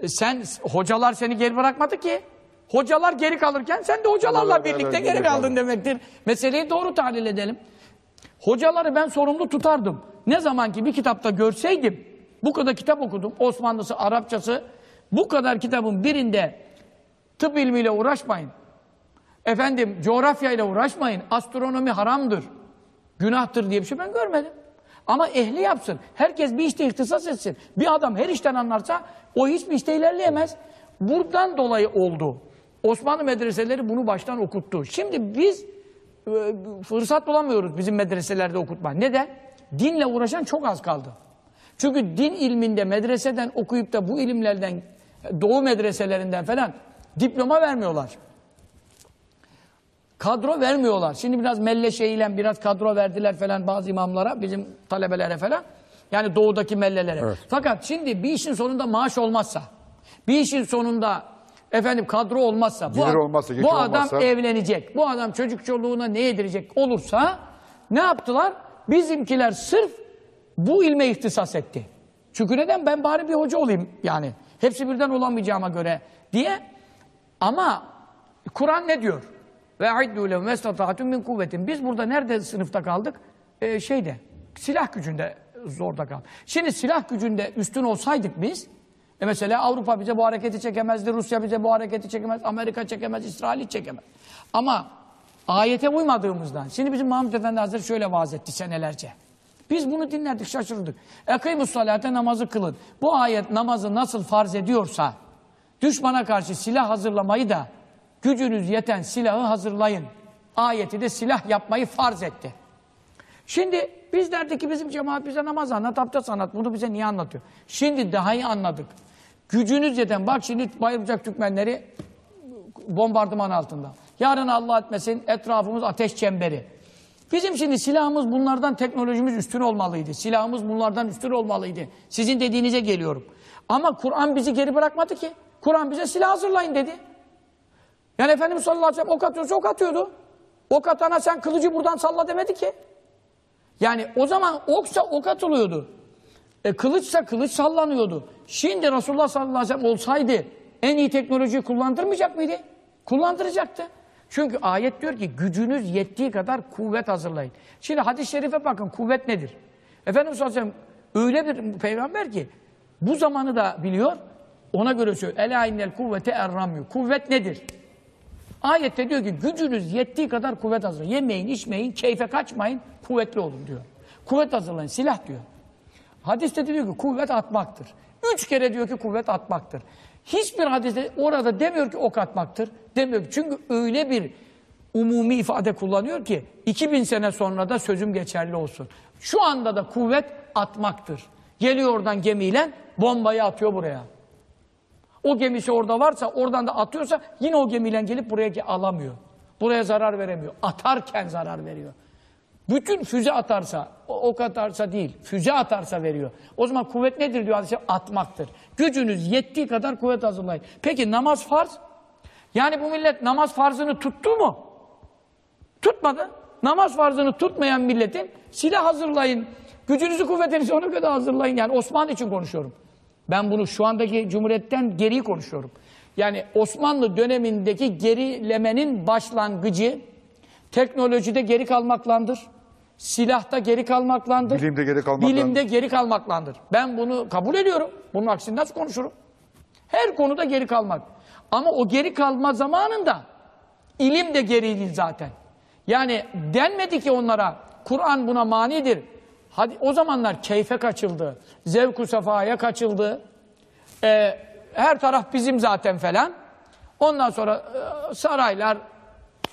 E, Sen hocalar seni geri bırakmadı ki. Hocalar geri kalırken sen de hocalarla Hocalar birlikte beraber geri kaldın kaldın. demektir. Meseleyi doğru tahlil edelim. Hocaları ben sorumlu tutardım. Ne zaman ki bir kitapta görseydim, bu kadar kitap okudum, Osmanlısı, Arapçası, bu kadar kitabın birinde tıp ilmiyle uğraşmayın. Efendim coğrafyayla uğraşmayın. Astronomi haramdır. Günahtır diye bir şey ben görmedim. Ama ehli yapsın. Herkes bir işte ihtisas etsin. Bir adam her işten anlarsa o hiçbir işte ilerleyemez. Buradan dolayı oldu. Osmanlı medreseleri bunu baştan okuttu. Şimdi biz e, fırsat bulamıyoruz bizim medreselerde okutma. Neden? Dinle uğraşan çok az kaldı. Çünkü din ilminde medreseden okuyup da bu ilimlerden doğu medreselerinden falan diploma vermiyorlar. Kadro vermiyorlar. Şimdi biraz melleşeyle biraz kadro verdiler falan bazı imamlara, bizim talebelere falan. Yani doğudaki mellelere. Evet. Fakat şimdi bir işin sonunda maaş olmazsa, bir işin sonunda efendim kadro olmazsa, bu, Gelir olmazsa, geçim bu adam olmazsa- evlenecek, bu adam çocuk çoluğuna ne yedirecek olursa ne yaptılar? Bizimkiler sırf bu ilme ihtisas etti. Çünkü neden? Ben bari bir hoca olayım yani. Hepsi birden olamayacağıma göre diye. Ama Kur'an ne diyor? Ve aiddu lehum mestata'tum min kuvvetin. Biz burada nerede sınıfta kaldık? Ee, şeyde, silah gücünde zorda kaldık. Şimdi silah gücünde üstün olsaydık biz, e mesela Avrupa bize bu hareketi çekemezdi, Rusya bize bu hareketi çekemez, Amerika çekemez, İsrail çekemez. Ama ayete uymadığımızdan, şimdi bizim Mahmud Efendi Hazretleri şöyle vaaz etti senelerce. Biz bunu dinlerdik, şaşırdık. Ekîmus salate namazı kılın. Bu ayet namazı nasıl farz ediyorsa, düşmana karşı silah hazırlamayı da gücünüz yeten silahı hazırlayın. Ayeti de silah yapmayı farz etti. Şimdi biz derdik ki bizim cemaat bize namaz anlat, abdest anlat. Bunu bize niye anlatıyor? Şimdi daha iyi anladık. Gücünüz yeten, bak şimdi Bayırcak Türkmenleri bombardıman altında. Yarın Allah etmesin etrafımız ateş çemberi. Bizim şimdi silahımız bunlardan teknolojimiz üstün olmalıydı. Silahımız bunlardan üstün olmalıydı. Sizin dediğinize geliyorum. Ama Kur'an bizi geri bırakmadı ki. Kur'an bize silah hazırlayın dedi. Yani Efendimiz sallallahu aleyhi ve sellem ok atıyorsa ok atıyordu. Ok atana sen kılıcı buradan salla demedi ki. Yani o zaman oksa ok atılıyordu. E, kılıçsa kılıç sallanıyordu. Şimdi Resulullah sallallahu aleyhi ve sellem olsaydı en iyi teknolojiyi kullandırmayacak mıydı? Kullandıracaktı. Çünkü ayet diyor ki gücünüz yettiği kadar kuvvet hazırlayın. Şimdi hadis-i şerife bakın kuvvet nedir? Efendimiz sallallahu aleyhi ve sellem öyle bir peygamber ki bu zamanı da biliyor. Ona göre söylüyor. Ela innel kuvvete erramyu. Kuvvet nedir? Ayette diyor ki gücünüz yettiği kadar kuvvet hazırlayın. Yemeyin, içmeyin, keyfe kaçmayın, kuvvetli olun diyor. Kuvvet hazırlayın, silah diyor. Hadiste diyor ki kuvvet atmaktır. Üç kere diyor ki kuvvet atmaktır. Hiçbir hadiste orada demiyor ki ok atmaktır. Demiyor ki. Çünkü öyle bir umumi ifade kullanıyor ki 2000 sene sonra da sözüm geçerli olsun. Şu anda da kuvvet atmaktır. Geliyor oradan gemiyle bombayı atıyor buraya. O gemisi orada varsa oradan da atıyorsa yine o gemiyle gelip buraya alamıyor. Buraya zarar veremiyor. Atarken zarar veriyor. Bütün füze atarsa, ok atarsa değil, füze atarsa veriyor. O zaman kuvvet nedir diyor hadis Atmaktır. Gücünüz yettiği kadar kuvvet hazırlayın. Peki namaz farz? Yani bu millet namaz farzını tuttu mu? Tutmadı. Namaz farzını tutmayan milletin silah hazırlayın. Gücünüzü kuvvetinizi ona göre hazırlayın. Yani Osmanlı için konuşuyorum. Ben bunu şu andaki Cumhuriyet'ten geriyi konuşuyorum. Yani Osmanlı dönemindeki gerilemenin başlangıcı teknolojide geri kalmaklandır. Silahta geri kalmaklandır. Bilimde geri kalmaklandır. Bilimde geri kalmaklandır. Ben bunu kabul ediyorum. Bunun aksini nasıl konuşurum? Her konuda geri kalmak. Ama o geri kalma zamanında ilim de geriydi zaten. Yani denmedi ki onlara Kur'an buna manidir. Hadi o zamanlar keyfe kaçıldı. Zevku sefaya kaçıldı. Ee, her taraf bizim zaten falan. Ondan sonra e, saraylar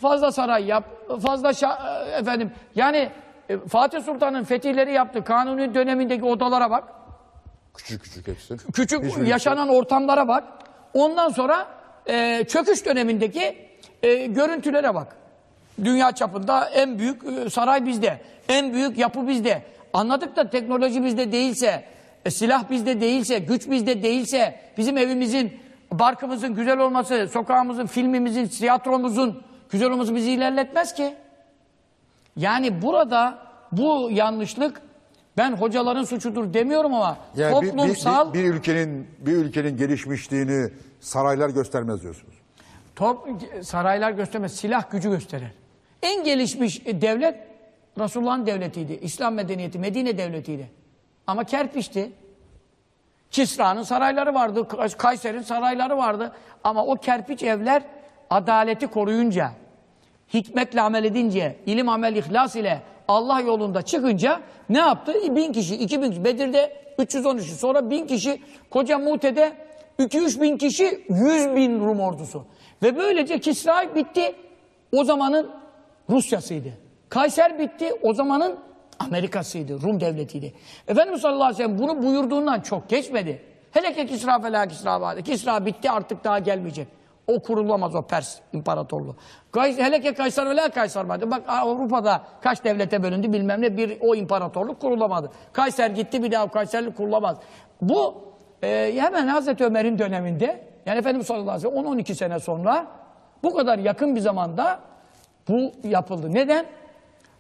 fazla saray yap, fazla şa- e, efendim yani e, Fatih Sultan'ın fetihleri yaptı. Kanuni dönemindeki odalara bak. Küçük küçük hepsi. Küçük Hiçbir- yaşanan ortamlara bak. Ondan sonra e, çöküş dönemindeki e, görüntülere bak. Dünya çapında en büyük e, saray bizde. En büyük yapı bizde. Anladık da teknoloji bizde değilse, e, silah bizde değilse, güç bizde değilse, bizim evimizin, barkımızın güzel olması, sokağımızın, filmimizin, tiyatromuzun güzel olması bizi ilerletmez ki. Yani burada bu yanlışlık ben hocaların suçudur demiyorum ama Yani bir, bir- toplumsal bir, bir ülkenin bir ülkenin gelişmişliğini saraylar göstermez diyorsunuz. Top, saraylar göstermez, silah gücü gösterir. En gelişmiş e, devlet Resulullah'ın devletiydi. İslam medeniyeti, Medine devletiydi. Ama kerpiçti. Kisra'nın sarayları vardı, Kayser'in sarayları vardı. Ama o kerpiç evler adaleti koruyunca, hikmetle amel edince, ilim amel ihlas ile Allah yolunda çıkınca ne yaptı? Bin kişi, iki bin kişi. Bedir'de 313 kişi. Sonra bin kişi. Koca Mute'de 2-3 bin kişi, 100 bin Rum ordusu. Ve böylece Kisra bitti. O zamanın Rusyasıydı. Kayser bitti. O zamanın Amerika'sıydı. Rum devletiydi. Efendimiz sallallahu aleyhi ve sellem bunu buyurduğundan çok geçmedi. Hele ki Kisra felâ Kisra vardı. Kisra bitti artık daha gelmeyecek. O kurulamaz o Pers İmparatorluğu. Kays hele ki Kaysar la Kaysar vardı. Bak Avrupa'da kaç devlete bölündü bilmem ne bir o imparatorluk kurulamadı. Kayser gitti bir daha Kayserlik kurulamaz. Bu e, hemen Hazreti Ömer'in döneminde yani Efendimiz sallallahu aleyhi ve sellem 10-12 sene sonra bu kadar yakın bir zamanda bu yapıldı. Neden?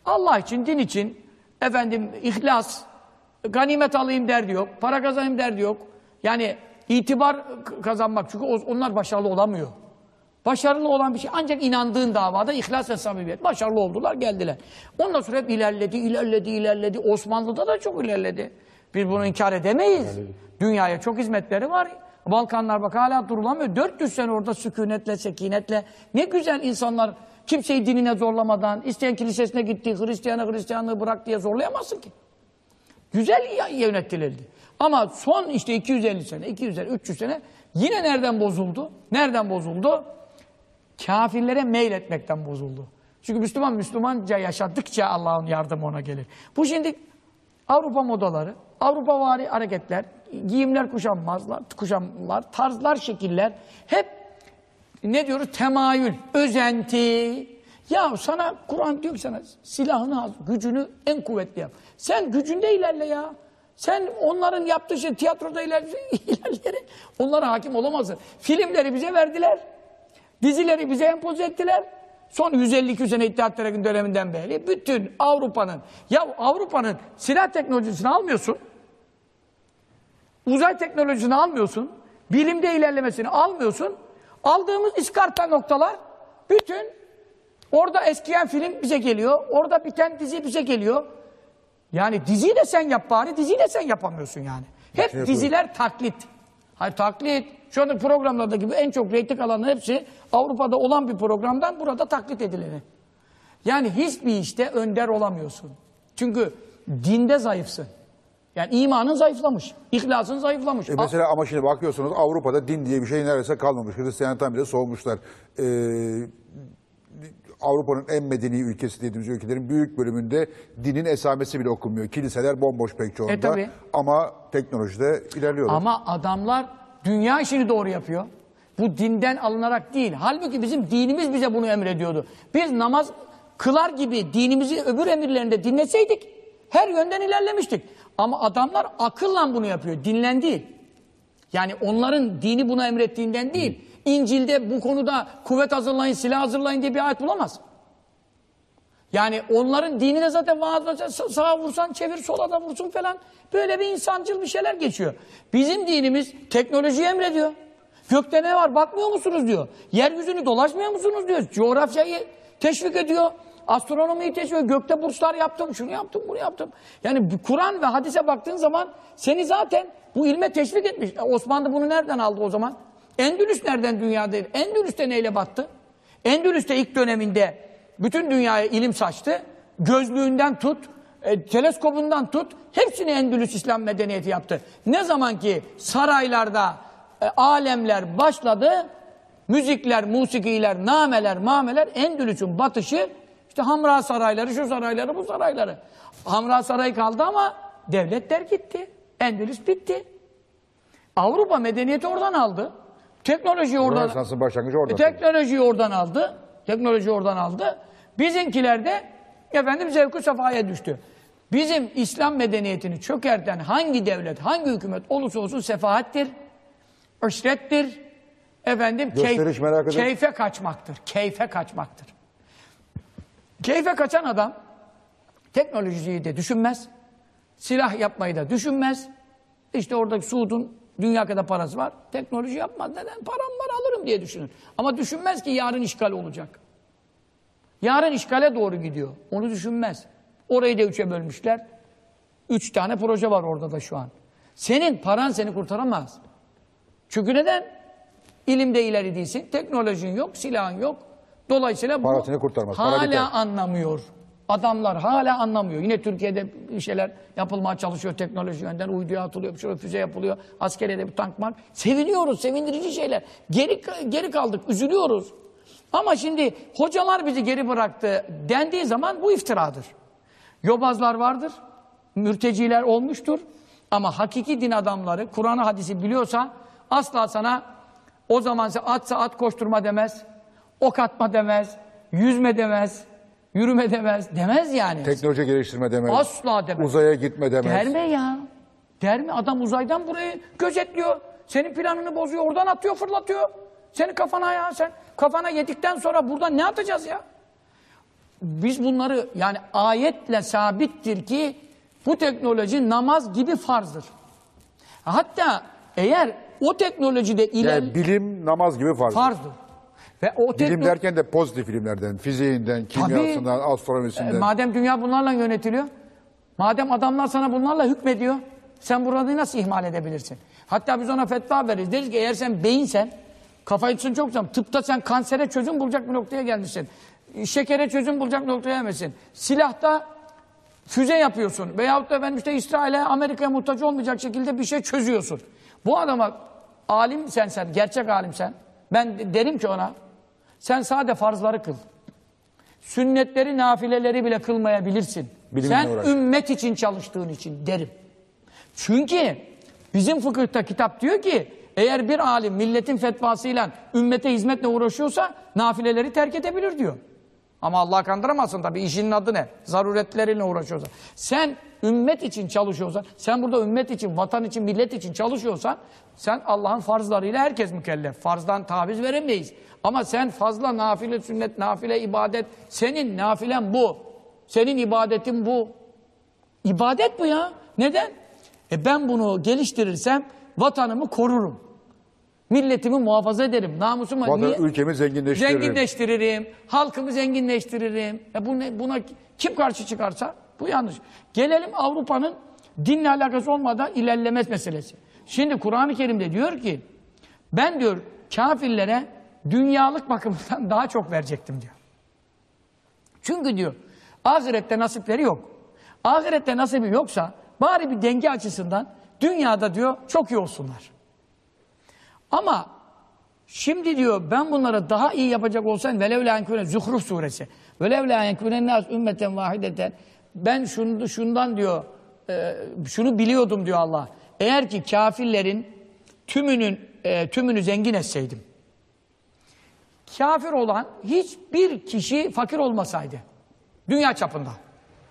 Allah için, din için, efendim ihlas, ganimet alayım derdi yok, para kazanayım derdi yok. Yani itibar kazanmak çünkü onlar başarılı olamıyor. Başarılı olan bir şey ancak inandığın davada ihlas ve samimiyet. Başarılı oldular, geldiler. Ondan sonra hep ilerledi, ilerledi, ilerledi. Osmanlı'da da çok ilerledi. Biz bunu inkar edemeyiz. Dünyaya çok hizmetleri var. Balkanlar bak hala durulamıyor. 400 sene orada sükunetle, sekinetle. Ne güzel insanlar kimseyi dinine zorlamadan, isteyen kilisesine gitti, Hristiyanı Hristiyanlığı bırak diye zorlayamazsın ki. Güzel yönetilildi. Ama son işte 250 sene, 250, 300 sene yine nereden bozuldu? Nereden bozuldu? Kafirlere meyletmekten bozuldu. Çünkü Müslüman Müslümanca yaşadıkça Allah'ın yardımı ona gelir. Bu şimdi Avrupa modaları, Avrupa vari hareketler, giyimler kuşanmazlar, kuşanmalar, tarzlar, şekiller hep ne diyoruz? Temayül, özenti. Ya sana Kur'an diyor ki sana silahını al, gücünü en kuvvetli yap. Sen gücünde ilerle ya. Sen onların yaptığı şey tiyatroda ilerle, ilerleyerek onlara hakim olamazsın. Filmleri bize verdiler. Dizileri bize empoze ettiler. Son 152 sene İttihat Terakki döneminden beri bütün Avrupa'nın ya Avrupa'nın silah teknolojisini almıyorsun. Uzay teknolojisini almıyorsun. Bilimde ilerlemesini almıyorsun. Aldığımız iskarta noktalar bütün orada eskiyen film bize geliyor. Orada biten dizi bize geliyor. Yani diziyi de sen yap bari. Diziyi de sen yapamıyorsun yani. Hep diziler taklit. Hayır taklit. Şu anda programlarda gibi en çok reyting alanın hepsi Avrupa'da olan bir programdan burada taklit edileni. Yani hiçbir işte önder olamıyorsun. Çünkü dinde zayıfsın. Yani imanın zayıflamış. ihlasın zayıflamış. E mesela ama şimdi bakıyorsunuz Avrupa'da din diye bir şey neredeyse kalmamış. Hristiyanlıktan bile soğumuşlar. Ee, Avrupa'nın en medeni ülkesi dediğimiz ülkelerin büyük bölümünde dinin esamesi bile okunmuyor. Kiliseler bomboş pek çoğunda. E, tabii. Ama teknolojide ilerliyorlar. Ama adamlar dünya işini doğru yapıyor. Bu dinden alınarak değil. Halbuki bizim dinimiz bize bunu emrediyordu. Biz namaz kılar gibi dinimizi öbür emirlerinde dinleseydik her yönden ilerlemiştik. Ama adamlar akılla bunu yapıyor. Dinlen değil. Yani onların dini buna emrettiğinden değil. İncil'de bu konuda kuvvet hazırlayın, silah hazırlayın diye bir ayet bulamaz. Yani onların dini de zaten vaazda sağa vursan çevir sola da vursun falan. Böyle bir insancıl bir şeyler geçiyor. Bizim dinimiz teknolojiyi emrediyor. Gökte ne var bakmıyor musunuz diyor. Yeryüzünü dolaşmıyor musunuz diyor. Coğrafyayı teşvik ediyor. Astronomiyi teşvik. Gökte burçlar yaptım, şunu yaptım, bunu yaptım. Yani Kur'an ve hadise baktığın zaman seni zaten bu ilme teşvik etmiş. E, Osmanlı bunu nereden aldı o zaman? Endülüs nereden dünyada? Endülüs'te neyle battı? Endülüs'te ilk döneminde bütün dünyaya ilim saçtı. Gözlüğünden tut, e, teleskobundan tut, hepsini Endülüs İslam medeniyeti yaptı. Ne zaman ki saraylarda e, alemler başladı, müzikler, musikiler, nameler, mameler, Endülüs'ün batışı, işte Hamra sarayları, şu sarayları, bu sarayları. Hamra sarayı kaldı ama devletler gitti. Endülüs bitti. Avrupa medeniyeti oradan aldı. Teknolojiyi oradan... Rönesans'ın başlangıcı orada. E, teknolojiyi oradan aldı. Teknoloji oradan aldı. Bizimkiler de efendim zevku sefaya düştü. Bizim İslam medeniyetini çökerten hangi devlet, hangi hükümet olursa olsun sefahattir, işrettir, efendim Gösteriş eder. keyfe kaçmaktır. Keyfe kaçmaktır. Keyfe kaçan adam teknolojiyi de düşünmez, silah yapmayı da düşünmez. İşte oradaki Suud'un dünya kadar parası var. Teknoloji yapmaz. Neden? Param var alırım diye düşünür. Ama düşünmez ki yarın işgal olacak. Yarın işgale doğru gidiyor. Onu düşünmez. Orayı da üçe bölmüşler. Üç tane proje var orada da şu an. Senin paran seni kurtaramaz. Çünkü neden? İlimde ileri değilsin. Teknolojin yok, silahın yok. Dolayısıyla bu kurtarmaz. Para hala biter. anlamıyor. Adamlar hala anlamıyor. Yine Türkiye'de bir şeyler yapılmaya çalışıyor teknoloji yönden. Uyduya atılıyor, şöyle füze yapılıyor. Askeriye de bir tank var. Seviniyoruz, sevindirici şeyler. Geri, geri kaldık, üzülüyoruz. Ama şimdi hocalar bizi geri bıraktı dendiği zaman bu iftiradır. Yobazlar vardır, mürteciler olmuştur. Ama hakiki din adamları, Kur'an'ı hadisi biliyorsa asla sana o zaman atsa at koşturma demez, ok atma demez, yüzme demez, yürüme demez, demez yani. Teknoloji geliştirme demez. Asla demez. Uzaya gitme demez. Der mi ya? Der mi? Adam uzaydan burayı gözetliyor. Senin planını bozuyor, oradan atıyor, fırlatıyor. Senin kafana ya sen. Kafana yedikten sonra buradan ne atacağız ya? Biz bunları yani ayetle sabittir ki bu teknoloji namaz gibi farzdır. Hatta eğer o teknolojide iler Yani bilim namaz gibi farz. farzdır. Ve o Bilim tekno- derken de pozitif ilimlerden, fiziğinden, kimyasından, E, astronomisinden. madem dünya bunlarla yönetiliyor, madem adamlar sana bunlarla hükmediyor, sen burada nasıl ihmal edebilirsin? Hatta biz ona fetva veririz. Deriz ki eğer sen beyinsen, kafayı tutsun çok zaman, tıpta sen kansere çözüm bulacak bir noktaya gelmişsin. Şekere çözüm bulacak noktaya gelmişsin. Silahta füze yapıyorsun. Veyahut da ben işte İsrail'e, Amerika'ya muhtaç olmayacak şekilde bir şey çözüyorsun. Bu adama alim sen sen, gerçek alim sen. Ben de- derim ki ona, sen sade farzları kıl. Sünnetleri, nafileleri bile kılmayabilirsin. Bilimle Sen uğraş. ümmet için çalıştığın için derim. Çünkü bizim fıkıhta kitap diyor ki eğer bir alim milletin fetvasıyla ümmete hizmetle uğraşıyorsa nafileleri terk edebilir diyor. Ama Allah kandıramazsın tabii işinin adı ne? Zaruretleriyle uğraşıyorsan. Sen ümmet için çalışıyorsan, sen burada ümmet için, vatan için, millet için çalışıyorsan sen Allah'ın farzlarıyla herkes mükellef. Farzdan taviz veremeyiz. Ama sen fazla nafile, sünnet, nafile, ibadet, senin nafilen bu. Senin ibadetin bu. İbadet bu ya. Neden? E ben bunu geliştirirsem vatanımı korurum. Milletimi muhafaza ederim. Namusumu Vatan, niye? ülkemi zenginleştiririm. Zenginleştiririm. Halkımı zenginleştiririm. E bu ne, buna kim karşı çıkarsa bu yanlış. Gelelim Avrupa'nın dinle alakası olmadan ilerlemez meselesi. Şimdi Kur'an-ı Kerim'de diyor ki ben diyor kafirlere dünyalık bakımından daha çok verecektim diyor. Çünkü diyor ahirette nasipleri yok. Ahirette nasibi yoksa bari bir denge açısından dünyada diyor çok iyi olsunlar. Ama şimdi diyor ben bunları daha iyi yapacak olsam velev la enkûne Zuhruf suresi. Velev la enkûne nas ümmeten vahideten ben şunu, şundan diyor e, şunu biliyordum diyor Allah. Eğer ki kafirlerin tümünün e, tümünü zengin etseydim. Kafir olan hiçbir kişi fakir olmasaydı. Dünya çapında.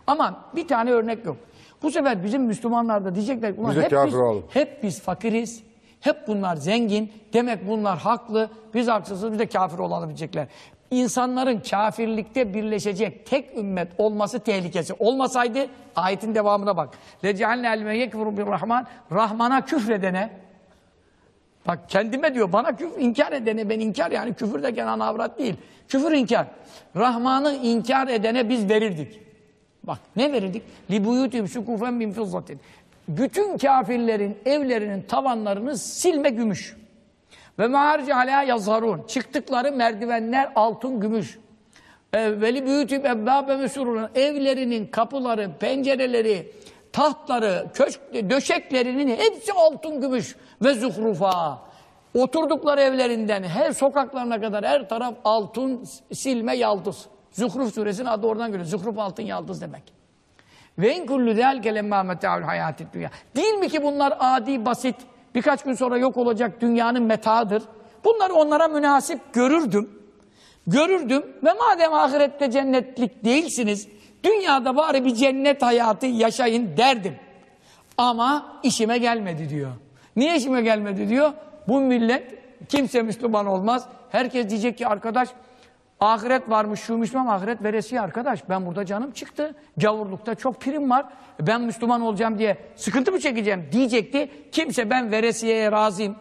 Ama bir tane örnek yok. Bu sefer bizim Müslümanlar da diyecekler ki, "Ulan Biz de hep biz, olalım." hep biz fakiriz. Hep bunlar zengin. Demek bunlar haklı. Biz haksızız. Biz de kafir olalım diyecekler. insanların kafirlikte birleşecek tek ümmet olması tehlikesi. Olmasaydı ayetin devamına bak. لَجَعَلْنَا الْمَا يَكْفُرُ بِالرَّحْمَنِ Rahman'a küfredene Bak kendime diyor bana küfür inkar edene ben inkar yani küfür de kenan avrat değil. Küfür inkar. Rahman'ı inkar edene biz verirdik. Bak ne verirdik? Libuyutim sukufen min fizzatin. Bütün kafirlerin evlerinin tavanlarını silme gümüş. Ve maharci alâ yazharun. Çıktıkları merdivenler altın gümüş. E, Veli büyütüp ebbâbe mesurun. Evlerinin kapıları, pencereleri, tahtları, köşk, döşeklerinin hepsi altın gümüş ve zuhrufa. Oturdukları evlerinden her sokaklarına kadar her taraf altın silme yaldız. Zuhruf suresinin adı oradan geliyor. Zuhruf altın yaldız demek. Ve in kullu zâlike lemmâ metâ'ul hayâtid dünya. Değil mi ki bunlar adi, basit, birkaç gün sonra yok olacak dünyanın metağıdır. Bunları onlara münasip görürdüm. Görürdüm ve madem ahirette cennetlik değilsiniz, dünyada bari bir cennet hayatı yaşayın derdim. Ama işime gelmedi diyor. Niye işime gelmedi diyor? Bu millet kimse Müslüman olmaz. Herkes diyecek ki arkadaş ahiret varmış şu Müslüman ahiret veresiye arkadaş. Ben burada canım çıktı. Gavurlukta çok prim var. Ben Müslüman olacağım diye sıkıntı mı çekeceğim diyecekti. Kimse ben veresiyeye razıyım.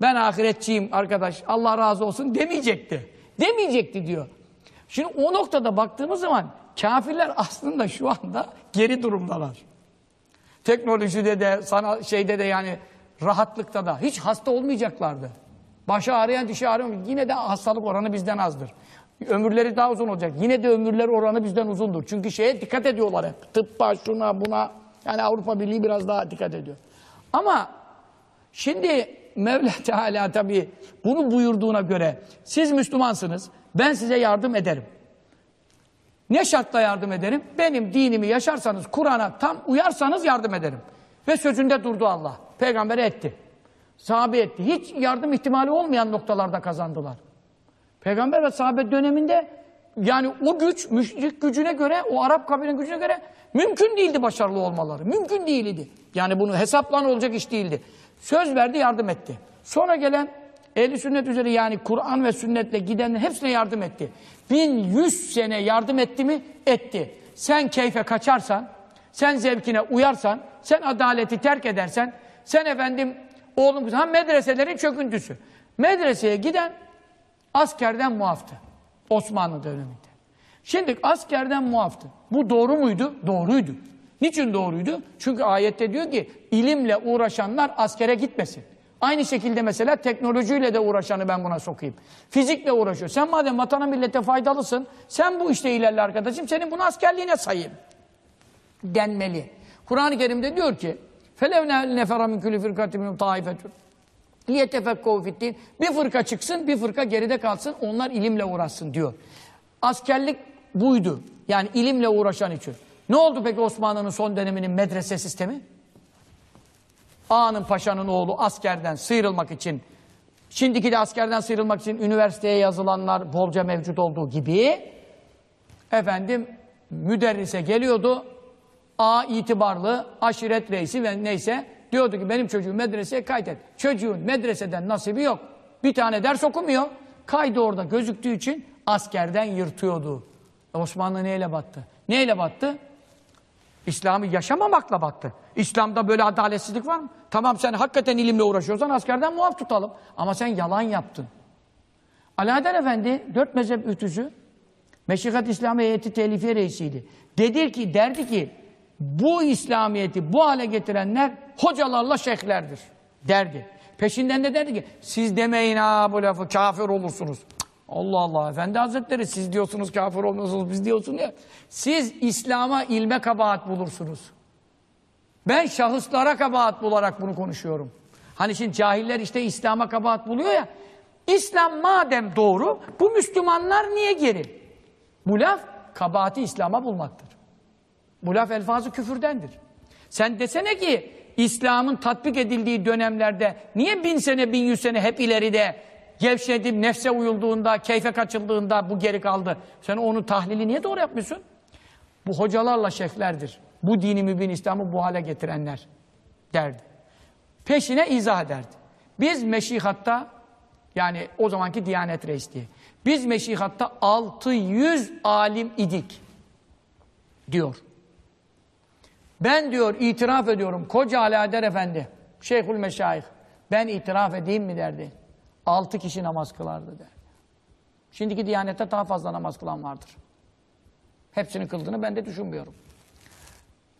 Ben ahiretçiyim arkadaş. Allah razı olsun demeyecekti. Demeyecekti diyor. Şimdi o noktada baktığımız zaman kafirler aslında şu anda geri durumdalar. Teknolojide de, sana şeyde de yani rahatlıkta da hiç hasta olmayacaklardı. Başı ağrıyan, dişi ağrıyan yine de hastalık oranı bizden azdır. Ömürleri daha uzun olacak. Yine de ömürleri oranı bizden uzundur. Çünkü şeye dikkat ediyorlar hep. Tıbba, şuna, buna. Yani Avrupa Birliği biraz daha dikkat ediyor. Ama şimdi Mevla Teala tabii bunu buyurduğuna göre siz Müslümansınız. Ben size yardım ederim. Ne şartla yardım ederim? Benim dinimi yaşarsanız, Kur'an'a tam uyarsanız yardım ederim. Ve sözünde durdu Allah. Peygamber etti. Sahabe etti. Hiç yardım ihtimali olmayan noktalarda kazandılar. Peygamber ve sahabe döneminde yani o güç, müşrik gücüne göre, o Arap kabilenin gücüne göre mümkün değildi başarılı olmaları. Mümkün değildi. Yani bunu hesaplan olacak iş değildi. Söz verdi, yardım etti. Sonra gelen ehli sünnet üzere yani Kur'an ve sünnetle gidenlerin hepsine yardım etti. 1100 sene yardım etti mi? Etti. Sen keyfe kaçarsan, sen zevkine uyarsan, sen adaleti terk edersen, sen efendim oğlum ha medreselerin çöküntüsü. Medreseye giden askerden muaftı. Osmanlı döneminde. Şimdi askerden muaftı. Bu doğru muydu? Doğruydu. Niçin doğruydu? Çünkü ayette diyor ki ilimle uğraşanlar askere gitmesin. Aynı şekilde mesela teknolojiyle de uğraşanı ben buna sokayım. Fizikle uğraşıyor. Sen madem vatana millete faydalısın, sen bu işte ilerle arkadaşım, senin bunu askerliğine sayayım. Denmeli. Kur'an-ı Kerim'de diyor ki فَلَوْ نَفَرَ مِنْ كُلِّ فِرْقَةٍ مِنْهُمْ طَائِفَةٌ Niye tefekkuhu fittin? Bir fırka çıksın, bir fırka geride kalsın, onlar ilimle uğraşsın diyor. Askerlik buydu. Yani ilimle uğraşan için. Ne oldu peki Osmanlı'nın son döneminin medrese sistemi? Ağa'nın paşanın oğlu askerden sıyrılmak için, şimdiki de askerden sıyrılmak için üniversiteye yazılanlar bolca mevcut olduğu gibi, efendim müderrise geliyordu, A itibarlı, aşiret reisi ve neyse diyordu ki benim çocuğu medreseye kaydet. Çocuğun medreseden nasibi yok. Bir tane ders okumuyor. Kaydı orada gözüktüğü için askerden yırtıyordu. Osmanlı neyle battı? Neyle battı? İslam'ı yaşamamakla battı. İslam'da böyle adaletsizlik var mı? Tamam sen hakikaten ilimle uğraşıyorsan askerden muaf tutalım. Ama sen yalan yaptın. Alaeddin Efendi, dört mezhep ütüsü, Meşikat İslam Heyeti Telifiye Reisiydi. Dedi ki, derdi ki, bu İslamiyet'i bu hale getirenler hocalarla şeyhlerdir, derdi. Peşinden de derdi ki, siz demeyin ha bu lafı, kafir olursunuz. Allah Allah, Efendi Hazretleri siz diyorsunuz kafir olmuyorsunuz, biz diyorsunuz ya. Siz İslam'a ilme kabahat bulursunuz. Ben şahıslara kabahat bularak bunu konuşuyorum. Hani şimdi cahiller işte İslam'a kabahat buluyor ya. İslam madem doğru, bu Müslümanlar niye geri? Bu laf kabahati İslam'a bulmaktır. Bu laf elfazı küfürdendir. Sen desene ki İslam'ın tatbik edildiği dönemlerde niye bin sene, bin yüz sene hep ileride gevşedip nefse uyulduğunda, keyfe kaçıldığında bu geri kaldı. Sen onun tahlili niye doğru yapmıyorsun? Bu hocalarla şeyhlerdir. Bu dini mübin İslam'ı bu hale getirenler derdi. Peşine izah ederdi. Biz meşihatta yani o zamanki Diyanet Reisliği. Biz meşihatta 600 alim idik diyor. Ben diyor itiraf ediyorum koca Alaeddin Efendi, Şeyhül Meşayih. Ben itiraf edeyim mi derdi. Altı kişi namaz kılardı der. Şimdiki Diyanet'te daha fazla namaz kılan vardır. Hepsini kıldığını ben de düşünmüyorum.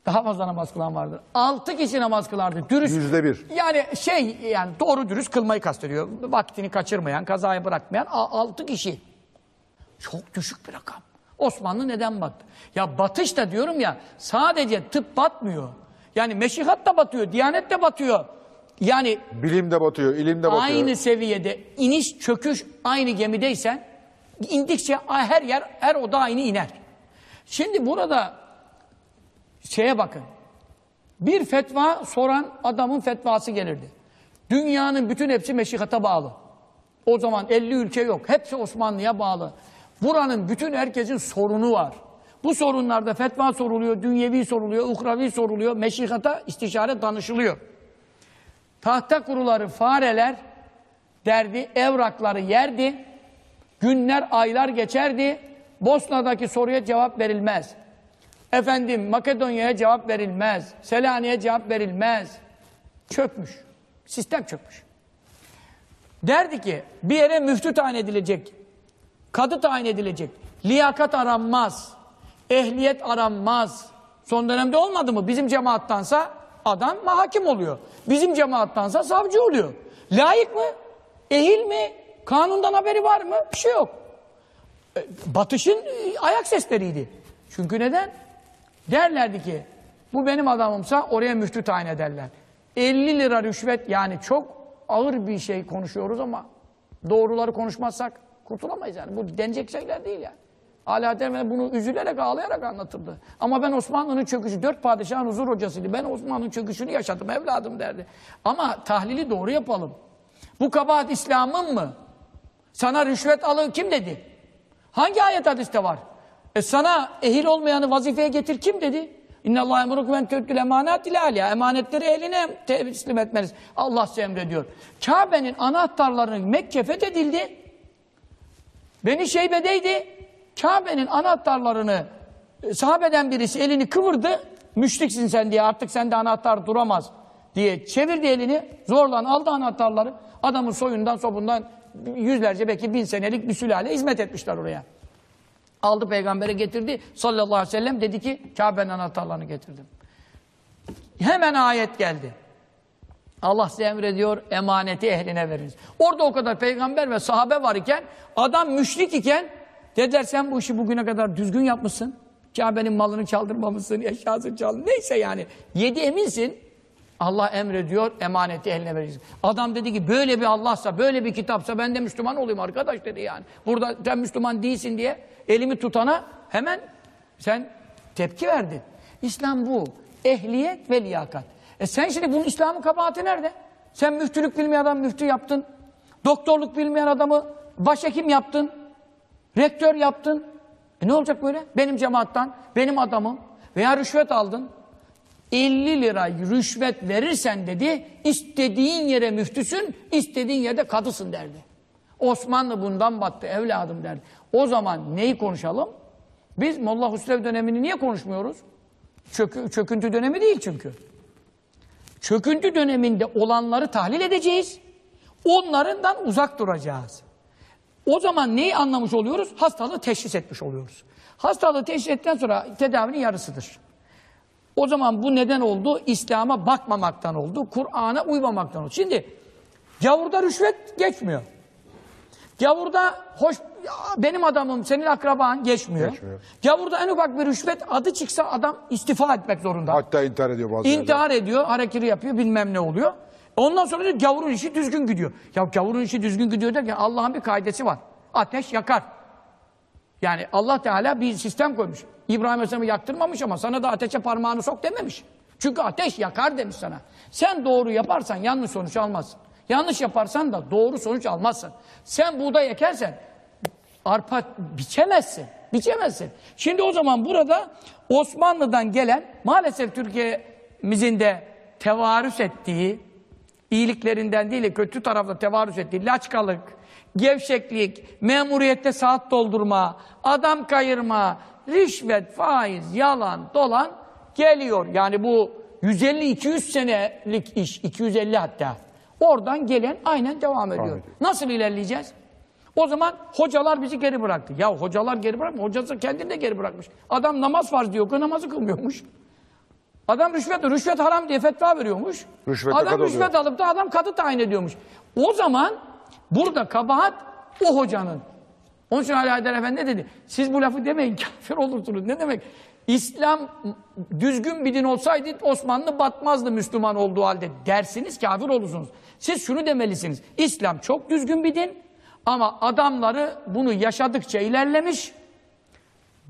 Daha fazla namaz kılan vardır. Altı kişi namaz kılardı. Dürüst. Yüzde bir. Yani şey yani doğru dürüst kılmayı kastediyor. Vaktini kaçırmayan, kazaya bırakmayan altı kişi. Çok düşük bir rakam. Osmanlı neden battı? Ya batış da diyorum ya sadece tıp batmıyor. Yani meşihat da batıyor, diyanet de batıyor. Yani Bilim de batıyor, ilim de batıyor. aynı seviyede iniş çöküş aynı gemideysen indikçe her yer her oda aynı iner. Şimdi burada şeye bakın. Bir fetva soran adamın fetvası gelirdi. Dünyanın bütün hepsi meşihata bağlı. O zaman 50 ülke yok. Hepsi Osmanlı'ya bağlı. Buranın bütün herkesin sorunu var. Bu sorunlarda fetva soruluyor, dünyevi soruluyor, uhravi soruluyor, meşihata istişare danışılıyor. Tahta kuruları fareler derdi, evrakları yerdi. Günler, aylar geçerdi. Bosna'daki soruya cevap verilmez. Efendim Makedonya'ya cevap verilmez. Selanik'e cevap verilmez. Çökmüş. Sistem çökmüş. Derdi ki bir yere müftü tayin edilecek. Kadı tayin edilecek. Liyakat aranmaz. Ehliyet aranmaz. Son dönemde olmadı mı? Bizim cemaattansa adam hakim oluyor. Bizim cemaattansa savcı oluyor. Layık mı? Ehil mi? Kanundan haberi var mı? Bir şey yok. E, Batışın e, ayak sesleriydi. Çünkü neden? Derlerdi ki bu benim adamımsa oraya müftü tayin ederler. 50 lira rüşvet yani çok ağır bir şey konuşuyoruz ama doğruları konuşmazsak kurtulamayız yani. Bu denecek şeyler değil yani. Alaaddin bunu üzülerek ağlayarak anlatırdı. Ama ben Osmanlı'nın çöküşü, dört padişahın huzur hocasıydı. Ben Osmanlı'nın çöküşünü yaşadım evladım derdi. Ama tahlili doğru yapalım. Bu kabahat İslam'ın mı? Sana rüşvet alın kim dedi? Hangi ayet hadiste var? E sana ehil olmayanı vazifeye getir kim dedi? İnna Allah emrukum en tu'tul emanat ila aliya. Emanetleri eline teslim etmeniz. Allah size emrediyor. Kabe'nin anahtarlarının Mekke fethedildi. Beni Şeybe'deydi. Kabe'nin anahtarlarını e, sahabeden birisi elini kıvırdı. Müşriksin sen diye artık sende anahtar duramaz diye çevirdi elini. Zorlan aldı anahtarları. Adamın soyundan sopundan yüzlerce belki bin senelik bir sülale hizmet etmişler oraya. Aldı peygambere getirdi sallallahu aleyhi ve sellem dedi ki Kabe'nin anahtarlarını getirdim. Hemen ayet geldi. Allah size emrediyor emaneti ehline veriniz. Orada o kadar peygamber ve sahabe var iken adam müşrik iken dediler sen bu işi bugüne kadar düzgün yapmışsın. Kabe'nin malını çaldırmamışsın, eşyasını çaldın. Neyse yani yedi eminsin. Allah emrediyor emaneti eline vereceksin. Adam dedi ki böyle bir Allah'sa, böyle bir kitapsa ben de Müslüman olayım arkadaş dedi yani. Burada sen Müslüman değilsin diye elimi tutana hemen sen tepki verdin. İslam bu. Ehliyet ve liyakat. E sen şimdi bunun İslam'ın kabahati nerede? Sen müftülük bilmeyen adam müftü yaptın. Doktorluk bilmeyen adamı başhekim yaptın. Rektör yaptın. E ne olacak böyle? Benim cemaattan, benim adamım veya rüşvet aldın. 50 lira rüşvet verirsen dedi, istediğin yere müftüsün, istediğin yerde kadısın derdi. Osmanlı bundan battı evladım derdi. O zaman neyi konuşalım? Biz Molla Husrev dönemini niye konuşmuyoruz? Çökü, çöküntü dönemi değil çünkü. Çöküntü döneminde olanları tahlil edeceğiz. Onlarından uzak duracağız. O zaman neyi anlamış oluyoruz? Hastalığı teşhis etmiş oluyoruz. Hastalığı teşhis ettikten sonra tedavinin yarısıdır. O zaman bu neden oldu? İslam'a bakmamaktan oldu. Kur'an'a uymamaktan oldu. Şimdi gavurda rüşvet geçmiyor. Gavurda hoş benim adamım senin akraban geçmiyor. Geçmiyor. Gavurda en ufak bir rüşvet adı çıksa adam istifa etmek zorunda. Hatta intihar ediyor yerler. İntihar ediyor, hareketi yapıyor, bilmem ne oluyor. Ondan sonra diyor gavurun işi düzgün gidiyor. Ya gavurun işi düzgün gidiyor derken Allah'ın bir kaidesi var. Ateş yakar. Yani Allah Teala bir sistem koymuş. İbrahim Aleyhisselam'ı yaktırmamış ama sana da ateşe parmağını sok dememiş. Çünkü ateş yakar demiş sana. Sen doğru yaparsan yanlış sonuç almazsın. Yanlış yaparsan da doğru sonuç almazsın. Sen buğday ekersen arpa biçemezsin. Biçemezsin. Şimdi o zaman burada Osmanlı'dan gelen maalesef Türkiye'mizin de tevarüs ettiği iyiliklerinden değil de kötü tarafta tevarüs ettiği laçkalık, gevşeklik, memuriyette saat doldurma, adam kayırma, rişvet, faiz, yalan, dolan geliyor. Yani bu 150-200 senelik iş, 250 hatta. Oradan gelen aynen devam ediyor. ediyor. Nasıl ilerleyeceğiz? O zaman hocalar bizi geri bıraktı. Ya hocalar geri bırakma, hocası kendini de geri bırakmış. Adam namaz farz diyor, ki namazı kılmıyormuş. Adam rüşvet, rüşvet haram diye fetva veriyormuş. Rüşvete adam rüşvet oluyor. alıp da adam kadı tayin ediyormuş. O zaman burada kabahat o hocanın. Onun için Ali Haydar Efendi ne dedi? Siz bu lafı demeyin kafir olursunuz. Ne demek? İslam düzgün bir din olsaydı Osmanlı batmazdı Müslüman olduğu halde dersiniz kafir olursunuz. Siz şunu demelisiniz. İslam çok düzgün bir din ama adamları bunu yaşadıkça ilerlemiş.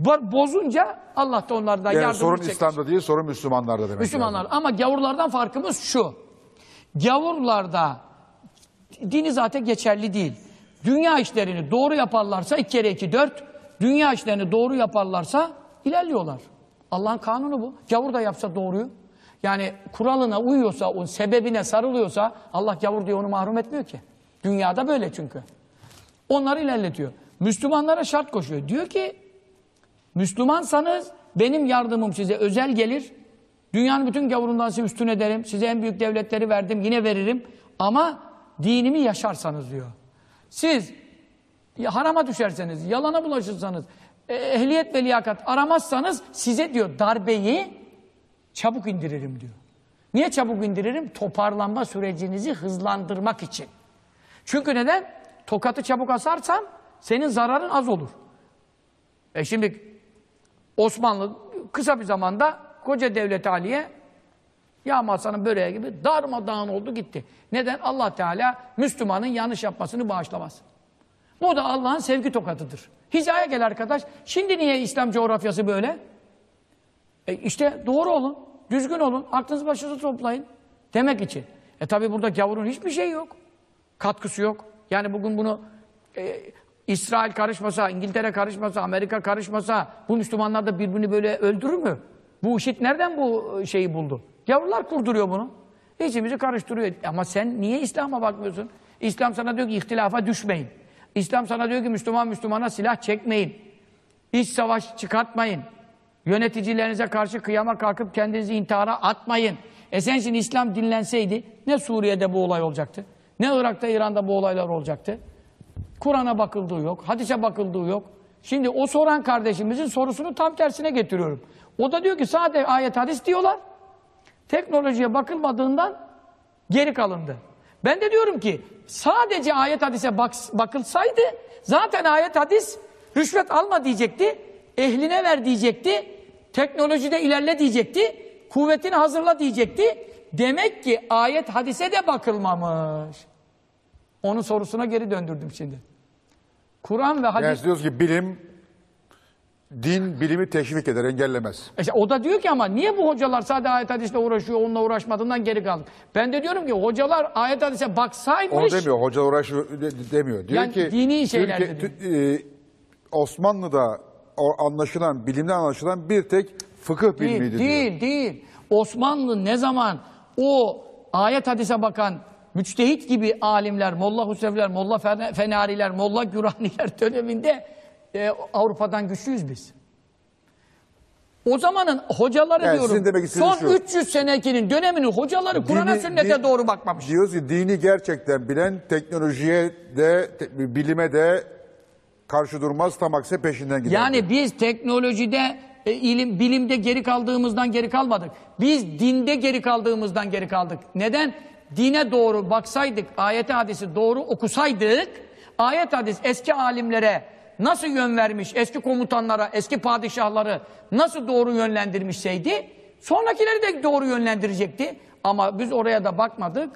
Bo- Bozunca Allah da onlardan Yani yardımcı sorun çekmiş. İslam'da değil, sorun Müslümanlarda demek Müslümanlar. lazım. Ama gavurlardan farkımız şu. Gavurlarda dini zaten geçerli değil. Dünya işlerini doğru yaparlarsa iki kere iki dört. Dünya işlerini doğru yaparlarsa ilerliyorlar. Allah'ın kanunu bu. Gavur da yapsa doğruyu. Yani kuralına uyuyorsa, onun sebebine sarılıyorsa Allah gavur diye onu mahrum etmiyor ki. Dünyada böyle çünkü. Onları ilerletiyor. Müslümanlara şart koşuyor. Diyor ki Müslümansanız benim yardımım size özel gelir. Dünyanın bütün gavurundan size üstün ederim. Size en büyük devletleri verdim yine veririm. Ama dinimi yaşarsanız diyor. Siz harama düşerseniz, yalana bulaşırsanız, ehliyet ve liyakat aramazsanız size diyor darbeyi çabuk indiririm diyor. Niye çabuk indiririm? Toparlanma sürecinizi hızlandırmak için. Çünkü neden? Tokatı çabuk asarsan senin zararın az olur. E şimdi Osmanlı kısa bir zamanda koca devlet aliye yağmasanın böreği gibi darmadağın oldu gitti. Neden? Allah Teala Müslümanın yanlış yapmasını bağışlamaz. Bu da Allah'ın sevgi tokatıdır. Hizaya gel arkadaş. Şimdi niye İslam coğrafyası böyle? E işte doğru olun, düzgün olun, aklınızı başınıza toplayın demek için. E tabi burada gavurun hiçbir şey yok. Katkısı yok. Yani bugün bunu e, İsrail karışmasa, İngiltere karışmasa, Amerika karışmasa bu Müslümanlar da birbirini böyle öldürür mü? Bu işit nereden bu e, şeyi buldu? Gavurlar kurduruyor bunu. İçimizi karıştırıyor. Ama sen niye İslam'a bakmıyorsun? İslam sana diyor ki ihtilafa düşmeyin. İslam sana diyor ki Müslüman Müslümana silah çekmeyin. İç savaş çıkartmayın. Yöneticilerinize karşı kıyama kalkıp kendinizi intihara atmayın. E sen şimdi İslam dinlenseydi ne Suriye'de bu olay olacaktı? Ne Irak'ta, İran'da bu olaylar olacaktı? Kur'an'a bakıldığı yok, hadise bakıldığı yok. Şimdi o soran kardeşimizin sorusunu tam tersine getiriyorum. O da diyor ki sade ayet hadis diyorlar. Teknolojiye bakılmadığından geri kalındı. Ben de diyorum ki sadece ayet hadise bak, bakılsaydı zaten ayet hadis rüşvet alma diyecekti, ehline ver diyecekti, teknolojide ilerle diyecekti, kuvvetini hazırla diyecekti. Demek ki ayet hadise de bakılmamış. Onun sorusuna geri döndürdüm şimdi. Kur'an ve Yani hadis... siz diyorsunuz ki bilim, din bilimi teşvik eder, engellemez. İşte o da diyor ki ama niye bu hocalar sadece ayet hadisle uğraşıyor, onunla uğraşmadığından geri kaldı. Ben de diyorum ki hocalar ayet hadise baksaymış... Onu demiyor, hoca uğraşıyor de- demiyor. Diyor Yani ki dini şeyler Türkiye-. Tü- e, Osmanlı'da o anlaşılan, bilimden anlaşılan bir tek fıkıh Değil, bilmiydi diyor. değil, değil. Osmanlı ne zaman o ayet hadise bakan müçtehit gibi alimler, Molla Husevler, Molla Fen- Fenariler, Molla Güraniler döneminde e, Avrupa'dan güçlüyüz biz. O zamanın hocaları Yani diyorum, demek son şu. 300 senekinin döneminin hocaları Kur'an'a sünnete din- doğru bakmamış. Diyoruz ki dini gerçekten bilen teknolojiye de, te- bilime de karşı durmaz, tam aksine peşinden gider. Yani biz teknolojide, e, ilim, bilimde geri kaldığımızdan geri kalmadık. Biz dinde geri kaldığımızdan geri kaldık. Neden? Dine doğru baksaydık, ayet hadisi doğru okusaydık, ayet hadis eski alimlere nasıl yön vermiş, eski komutanlara, eski padişahları nasıl doğru yönlendirmişseydi, sonrakileri de doğru yönlendirecekti. Ama biz oraya da bakmadık,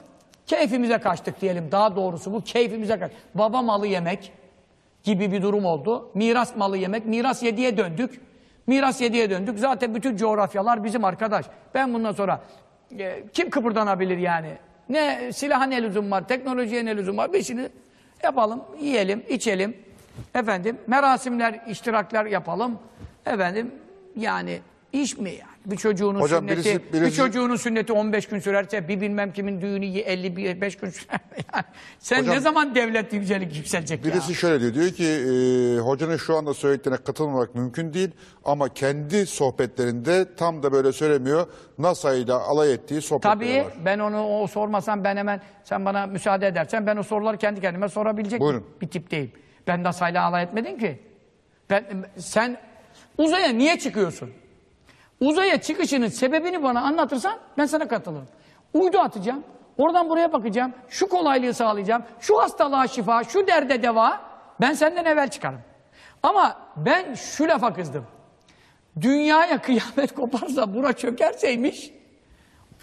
keyfimize kaçtık diyelim. Daha doğrusu bu keyfimize kaç. Baba malı yemek, gibi bir durum oldu. Miras malı yemek, miras yediye döndük. Miras yediye döndük. Zaten bütün coğrafyalar bizim arkadaş. Ben bundan sonra e, kim kıpırdanabilir yani? Ne silaha ne lüzum var, teknolojiye ne lüzum var? Bir şimdi yapalım, yiyelim, içelim. Efendim, merasimler, iştirakler yapalım. Efendim, yani İş mi yani? Bir çocuğunun Hocam sünneti, birisi- bir birisi- çocuğunun sünneti 15 gün sürerse bir bilmem kimin düğünü 55 gün sürer. Yani sen Hocam- ne zaman devlet yükselecek ya? Birisi şöyle diyor, diyor ki e, hocanın şu anda söylediklerine katılmamak mümkün değil ama kendi sohbetlerinde tam da böyle söylemiyor. NASA ile alay ettiği sohbetleri Tabii var. ben onu o sormasam ben hemen sen bana müsaade edersen ben o soruları kendi kendime sorabilecek Buyurun. bir tipteyim. Ben NASA'yla alay etmedin ki. Ben sen uzaya niye çıkıyorsun? Uzaya çıkışının sebebini bana anlatırsan ben sana katılırım. Uydu atacağım. Oradan buraya bakacağım. Şu kolaylığı sağlayacağım. Şu hastalığa şifa, şu derde deva. Ben senden evvel çıkarım. Ama ben şu lafa kızdım. Dünyaya kıyamet koparsa bura çökerseymiş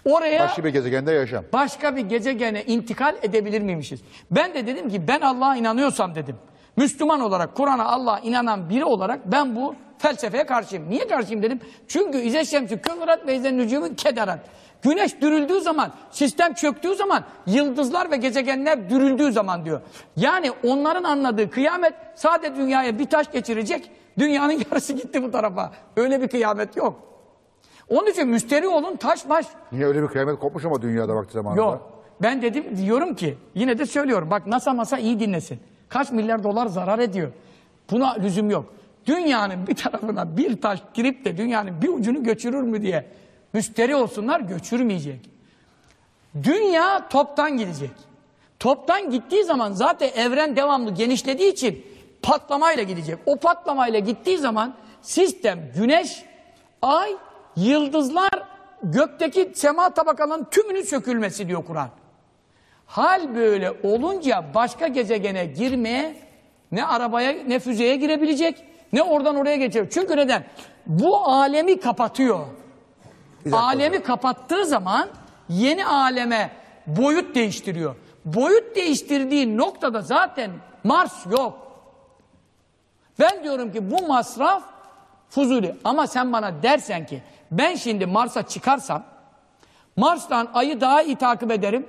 oraya Başka bir gezegende yaşam. başka bir gezegene intikal edebilir miymişiz? Ben de dedim ki ben Allah'a inanıyorsam dedim. Müslüman olarak, Kur'an'a Allah'a inanan biri olarak ben bu felsefeye karşıyım. Niye karşıyım dedim? Çünkü İze Şemsü Kıvırat ve İze Nücumu Kederat. Güneş dürüldüğü zaman, sistem çöktüğü zaman, yıldızlar ve gezegenler dürüldüğü zaman diyor. Yani onların anladığı kıyamet sadece dünyaya bir taş geçirecek, dünyanın yarısı gitti bu tarafa. Öyle bir kıyamet yok. Onun için müsteri olun taş baş. Niye öyle bir kıyamet kopmuş ama dünyada vakti zamanında? Yok. Ben dedim diyorum ki yine de söylüyorum. Bak NASA masa iyi dinlesin. Kaç milyar dolar zarar ediyor. Buna lüzum yok. Dünyanın bir tarafına bir taş girip de dünyanın bir ucunu götürür mü diye müsteri olsunlar götürmeyecek. Dünya toptan gidecek. Toptan gittiği zaman zaten evren devamlı genişlediği için patlamayla gidecek. O patlamayla gittiği zaman sistem güneş, ay, yıldızlar gökteki sema tabakalarının tümünün sökülmesi diyor Kur'an. Hal böyle olunca başka gezegene girmeye ne arabaya ne füzeye girebilecek ne oradan oraya geçecek. Çünkü neden? Bu alemi kapatıyor. Alemi kapattığı zaman yeni aleme boyut değiştiriyor. Boyut değiştirdiği noktada zaten Mars yok. Ben diyorum ki bu masraf fuzuli. Ama sen bana dersen ki ben şimdi Mars'a çıkarsam Mars'tan ayı daha iyi takip ederim.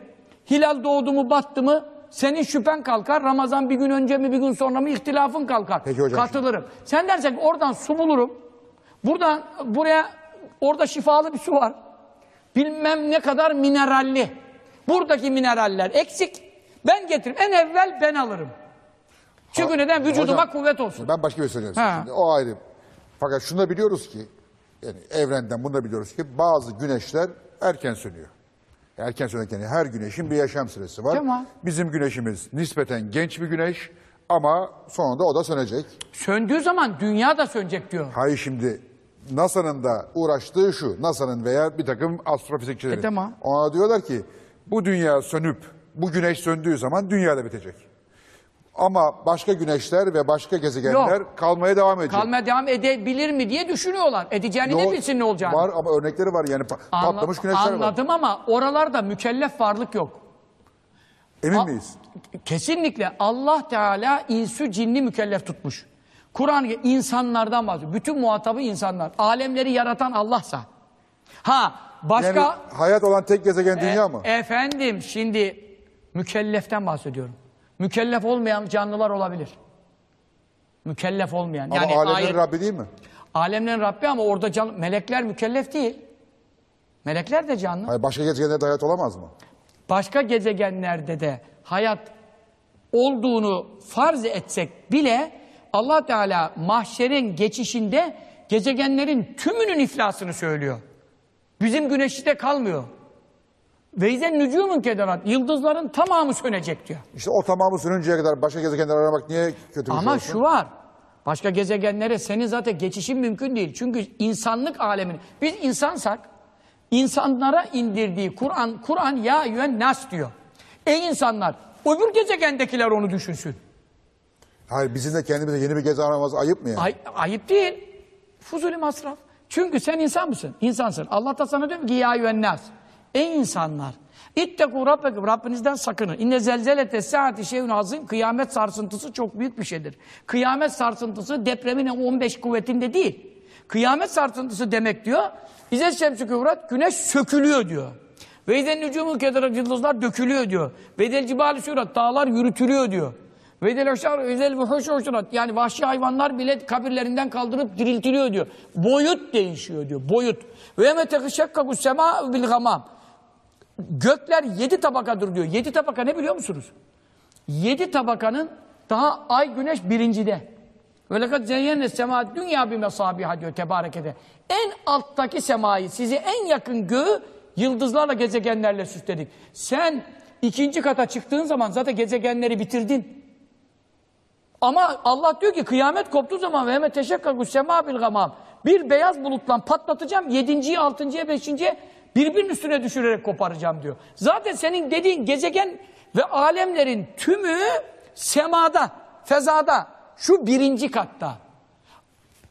Hilal doğdu mu battı mı senin şüphen kalkar. Ramazan bir gün önce mi bir gün sonra mı ihtilafın kalkar. Peki hocam. Katılırım. Sen dersen ki oradan su bulurum. Buradan buraya orada şifalı bir su var. Bilmem ne kadar mineralli. Buradaki mineraller eksik. Ben getiririm. En evvel ben alırım. Çünkü neden? Vücuduma Hocam, kuvvet olsun. Ben başka bir şey söyleyeyim. Ha. Şimdi o ayrı. Fakat şunu da biliyoruz ki, yani evrenden bunu da biliyoruz ki bazı güneşler erken sönüyor. Erken sönerken her güneşin bir yaşam süresi var. Tamam. Bizim güneşimiz nispeten genç bir güneş ama sonunda o da sönecek. Söndüğü zaman dünya da sönecek diyor. Hayır şimdi NASA'nın da uğraştığı şu, NASA'nın veya bir takım astrofizikçilerin. E tamam. Ona diyorlar ki bu dünya sönüp bu güneş söndüğü zaman dünya da bitecek. Ama başka güneşler ve başka gezegenler Yok. kalmaya devam edecek. Kalmaya devam edebilir mi diye düşünüyorlar. Edeceğini de bilsin ne olacağını. Var ama örnekleri var yani pa- Anla- patlamış güneşler var. Anladım ama oralarda mükellef varlık yok. Emin A- miyiz? Kesinlikle Allah Teala insü cinni mükellef tutmuş. Kur'an insanlardan bahsediyor. Bütün muhatabı insanlar. Alemleri yaratan Allah'sa. Ha başka Yani hayat olan tek gezegen dünya mı? efendim şimdi mükelleften bahsediyorum. Mükellef olmayan canlılar olabilir. Mükellef olmayan. ama yani alemlerin ayet- Rabbi değil mi? Alemlerin Rabbi ama orada can, melekler mükellef değil. Melekler de canlı. Hayır, başka gezegenlerde hayat olamaz mı? Başka gezegenlerde de hayat olduğunu farz etsek bile Allah Teala mahşerin geçişinde gezegenlerin tümünün iflasını söylüyor. Bizim güneşte kalmıyor. Veyzen nücumun kederat. Yıldızların tamamı sönecek diyor. İşte o tamamı sürünceye kadar başka gezegenler aramak niye kötü bir şey Ama olsun? şu var. Başka gezegenlere senin zaten geçişin mümkün değil. Çünkü insanlık alemini biz insansak insanlara indirdiği Kur'an Kur'an ya yüen nas diyor. Ey insanlar öbür gezegendekiler onu düşünsün. Hayır bizim de kendimize yeni bir gezi aramamız ayıp mı yani? Ay, ayıp değil. Fuzuli masraf. Çünkü sen insan mısın? İnsansın. Allah da sana diyor ki ya yüen nas. Ey insanlar. İttekû rabbekum. Rabbinizden sakının. İnne zelzelete saati şeyun azim. Kıyamet sarsıntısı çok büyük bir şeydir. Kıyamet sarsıntısı depremin 15 kuvvetinde değil. Kıyamet sarsıntısı demek diyor. İze şemsü küvrat. Güneş sökülüyor diyor. Ve izen nücumu kederat yıldızlar dökülüyor diyor. Ve del cibali surat dağlar yürütülüyor diyor. Ve del özel vuhuş uçurat. Yani vahşi hayvanlar bile kabirlerinden kaldırıp diriltiliyor diyor. Boyut değişiyor diyor. Boyut. Ve metekşekkaku sema bil gamam. Gökler yedi tabakadır diyor. Yedi tabaka ne biliyor musunuz? Yedi tabakanın daha ay güneş birincide. Lekad zeyyenne sema dünya bir mesabiha diyor tebarekede. En alttaki semayı sizi en yakın göğü yıldızlarla gezegenlerle süsledik. Sen ikinci kata çıktığın zaman zaten gezegenleri bitirdin. Ama Allah diyor ki kıyamet koptuğu zaman ve hemen teşekkaku sema bil gamam. Bir beyaz bulutla patlatacağım. Yedinciyi, altıncıya, beşinciye birbirinin üstüne düşürerek koparacağım diyor. Zaten senin dediğin gezegen ve alemlerin tümü semada, fezada. Şu birinci katta.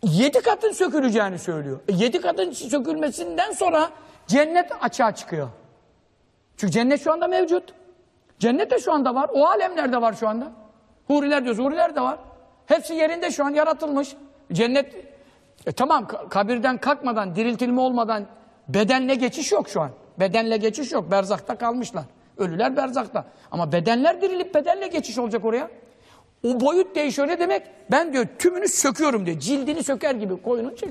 Yedi katın söküleceğini söylüyor. E, yedi katın sökülmesinden sonra cennet açığa çıkıyor. Çünkü cennet şu anda mevcut. Cennet de şu anda var. O alemlerde var şu anda. Huriler diyoruz. Huriler de var. Hepsi yerinde şu an yaratılmış. Cennet e tamam ka- kabirden kalkmadan, diriltilme olmadan bedenle geçiş yok şu an. Bedenle geçiş yok. Berzakta kalmışlar. Ölüler berzakta. Ama bedenler dirilip bedenle geçiş olacak oraya. O boyut değişiyor ne demek? Ben diyor tümünü söküyorum diyor. Cildini söker gibi koyunu çek.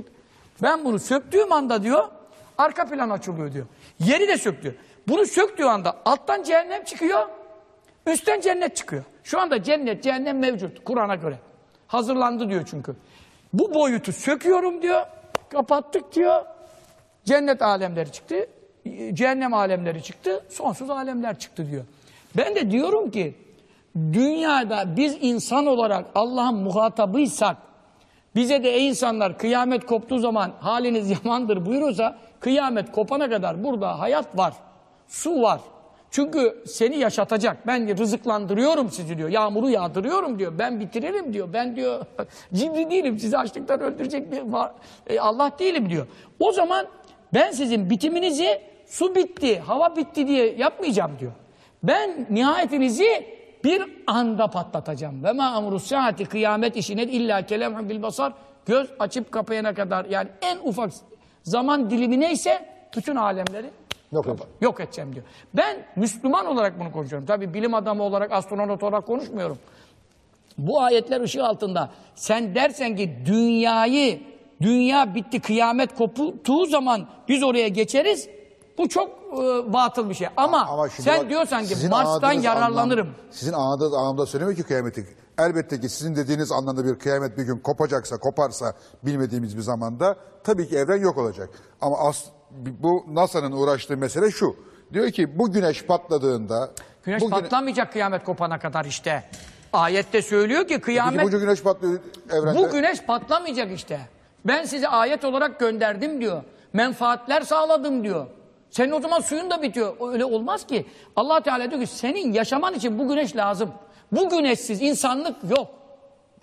Ben bunu söktüğüm anda diyor arka plan açılıyor diyor. Yeri de söktü. Bunu söktüğü anda alttan cehennem çıkıyor. Üstten cennet çıkıyor. Şu anda cennet, cehennem mevcut Kur'an'a göre. Hazırlandı diyor çünkü. Bu boyutu söküyorum diyor. Kapattık diyor. Cennet alemleri çıktı. Cehennem alemleri çıktı. Sonsuz alemler çıktı diyor. Ben de diyorum ki dünyada biz insan olarak Allah'ın muhatabıysak bize de ey insanlar kıyamet koptuğu zaman haliniz yamandır buyuruyorsa kıyamet kopana kadar burada hayat var. Su var. Çünkü seni yaşatacak. Ben rızıklandırıyorum sizi diyor. Yağmuru yağdırıyorum diyor. Ben bitiririm diyor. Ben diyor cimri değilim. Sizi açlıktan öldürecek bir var. e, Allah değilim diyor. O zaman ben sizin bitiminizi su bitti, hava bitti diye yapmayacağım diyor. Ben nihayetinizi bir anda patlatacağım. Ve ma amru saati kıyamet işine illa kelemhum bil basar. Göz açıp kapayana kadar yani en ufak zaman dilimi neyse bütün alemleri Yok yok. yok edeceğim diyor. Ben Müslüman olarak bunu konuşuyorum. Tabii bilim adamı olarak, astronot olarak konuşmuyorum. Bu ayetler ışığı altında sen dersen ki dünyayı, dünya bitti, kıyamet koptuğu zaman biz oraya geçeriz. Bu çok e, batıl bir şey. Ama, Ama şimdi sen bak, diyorsan ki Mars'tan yararlanırım. Anlam, sizin anladığınız anlamda söylemiyor ki kıyameti. Elbette ki sizin dediğiniz anlamda bir kıyamet bir gün kopacaksa, koparsa bilmediğimiz bir zamanda tabii ki evren yok olacak. Ama as, bu NASA'nın uğraştığı mesele şu. Diyor ki bu güneş patladığında... Güneş bu güne- patlamayacak kıyamet kopana kadar işte. Ayette söylüyor ki Peki kıyamet... bu güneş patlıyor evrende. Bu güneş patlamayacak işte. Ben size ayet olarak gönderdim diyor. Menfaatler sağladım diyor. Senin o zaman suyun da bitiyor. Öyle olmaz ki. allah Teala diyor ki senin yaşaman için bu güneş lazım. Bu güneşsiz insanlık yok.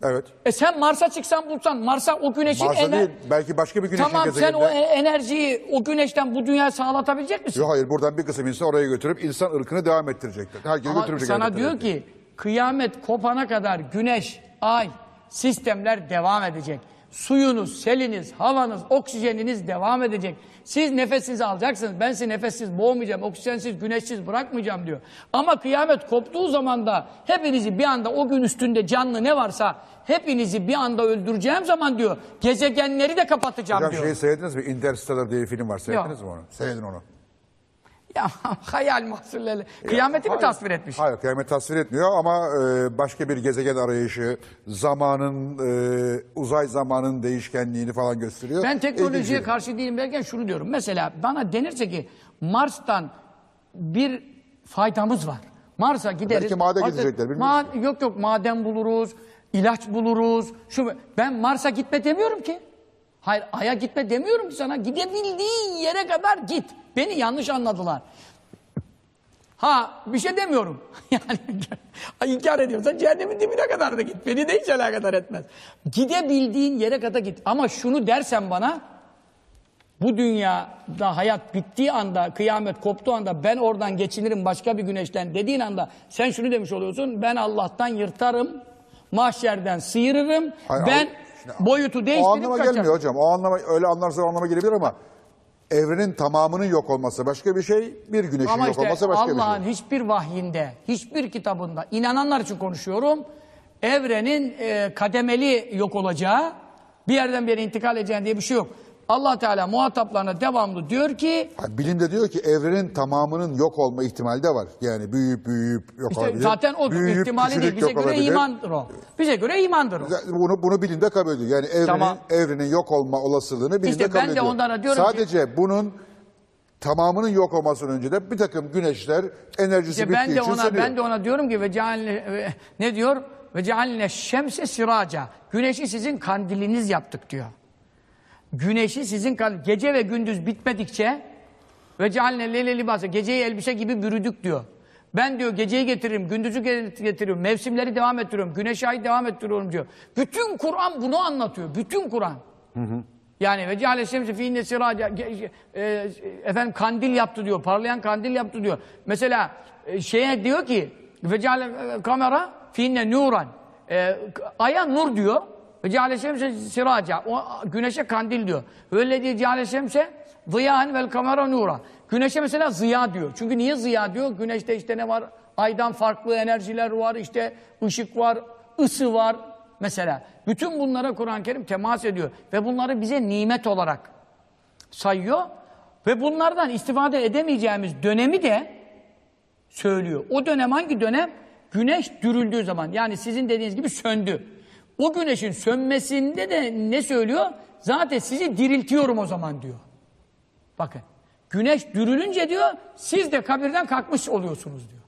Evet. E sen Mars'a çıksan bulsan Mars'a o güneşin Mars'a değil, belki başka bir güneşin Tamam sen o e- enerjiyi o güneşten bu dünyaya sağlatabilecek misin? Yok hayır buradan bir kısım insan oraya götürüp insan ırkını devam ettirecekler. Herkesi Ama götürecek. sana diyor ki kıyamet kopana kadar güneş, ay, sistemler devam edecek. Suyunuz, seliniz, havanız, oksijeniniz devam edecek. Siz nefessiz alacaksınız. Ben sizi nefessiz boğmayacağım, oksijensiz, güneşsiz bırakmayacağım diyor. Ama kıyamet koptuğu zaman da hepinizi bir anda o gün üstünde canlı ne varsa hepinizi bir anda öldüreceğim zaman diyor. Gezegenleri de kapatacağım Hocam diyor. şeyi seyrettiniz mi? Interstellar diye bir film var. Seyrettiniz mi onu? Seyredin onu. Ya hayal mahsulleri. Kıyameti mi Hayır. tasvir etmiş? Hayır kıyamet tasvir etmiyor ama e, başka bir gezegen arayışı, zamanın, e, uzay zamanın değişkenliğini falan gösteriyor. Ben teknolojiye İlginç. karşı değilim derken şunu diyorum. Mesela bana denirse ki Mars'tan bir faydamız var. Mars'a gideriz. Belki Mars'a- gidecekler. Ma- yok yok maden buluruz, ilaç buluruz. Şu ben Mars'a gitme demiyorum ki. Hayır Ay'a gitme demiyorum ki sana. Gidebildiğin yere kadar git. Beni yanlış anladılar. Ha bir şey demiyorum. Yani inkar ediyorsan cehennemin dibine kadar da git. Beni de hiç alakadar etmez. Gidebildiğin yere kadar git. Ama şunu dersen bana bu dünyada hayat bittiği anda, kıyamet koptuğu anda ben oradan geçinirim başka bir güneşten dediğin anda sen şunu demiş oluyorsun. Ben Allah'tan yırtarım, mahşerden sıyırırım. Hayır, ben boyutu O değiştirip anlama kaçarım. gelmiyor hocam. O anlama öyle anlarsa o anlama gelebilir ama evrenin tamamının yok olması başka bir şey, bir güneşin Ama yok işte olması başka bir Allah'ın şey. hiçbir vahyinde, hiçbir kitabında inananlar için konuşuyorum. evrenin e, kademeli yok olacağı, bir yerden bir yere intikal edeceğin diye bir şey yok. Allah Teala muhataplarına devamlı diyor ki Ha, Bilim de diyor ki evrenin tamamının yok olma ihtimali de var. Yani büyüyüp büyüyüp yok işte olabilir. zaten o Büyüyüp ihtimali değil. Bize göre olabilir. imandır o. Bize göre imandır o. Bunu, bunu bilim de kabul ediyor. Yani evrenin, Tamam. evrenin yok olma olasılığını bilim İşte kabul ben de ediyor. onlara diyorum ki- Sadece bunun tamamının yok olmasından önce de bir takım güneşler enerjisi İşte bittiği ben de için ona sönüyor. ben de ona diyorum ki ve ve- ne diyor? Ve cealine şemse siraca. Güneşi sizin kandiliniz yaptık diyor. Güneşi sizin gece ve gündüz bitmedikçe ve cealine lele libası geceyi elbise gibi bürüdük diyor. Ben diyor geceyi getiririm, gündüzü ge- getiriyorum, mevsimleri devam ettiriyorum, güneş ayı devam ettiriyorum diyor. Bütün Kur'an bunu anlatıyor. Bütün Kur'an. Yani ve ceale şemsi fiinne siraca e, efendim kandil yaptı diyor. Parlayan kandil yaptı diyor. Mesela e, şeye diyor ki ve ceale e, kamera fiinne nuran. E, aya nur diyor. Ve ceale şemse siraca. O güneşe kandil diyor. Öyle diye ceale şemse vel kamera nura. Güneşe mesela ziya diyor. Çünkü niye ziya diyor? Güneşte işte ne var? Aydan farklı enerjiler var. işte ışık var, ısı var. Mesela bütün bunlara Kur'an-ı Kerim temas ediyor ve bunları bize nimet olarak sayıyor ve bunlardan istifade edemeyeceğimiz dönemi de söylüyor. O dönem hangi dönem? Güneş dürüldüğü zaman yani sizin dediğiniz gibi söndü. O güneşin sönmesinde de ne söylüyor? Zaten sizi diriltiyorum o zaman diyor. Bakın güneş dürülünce diyor siz de kabirden kalkmış oluyorsunuz diyor.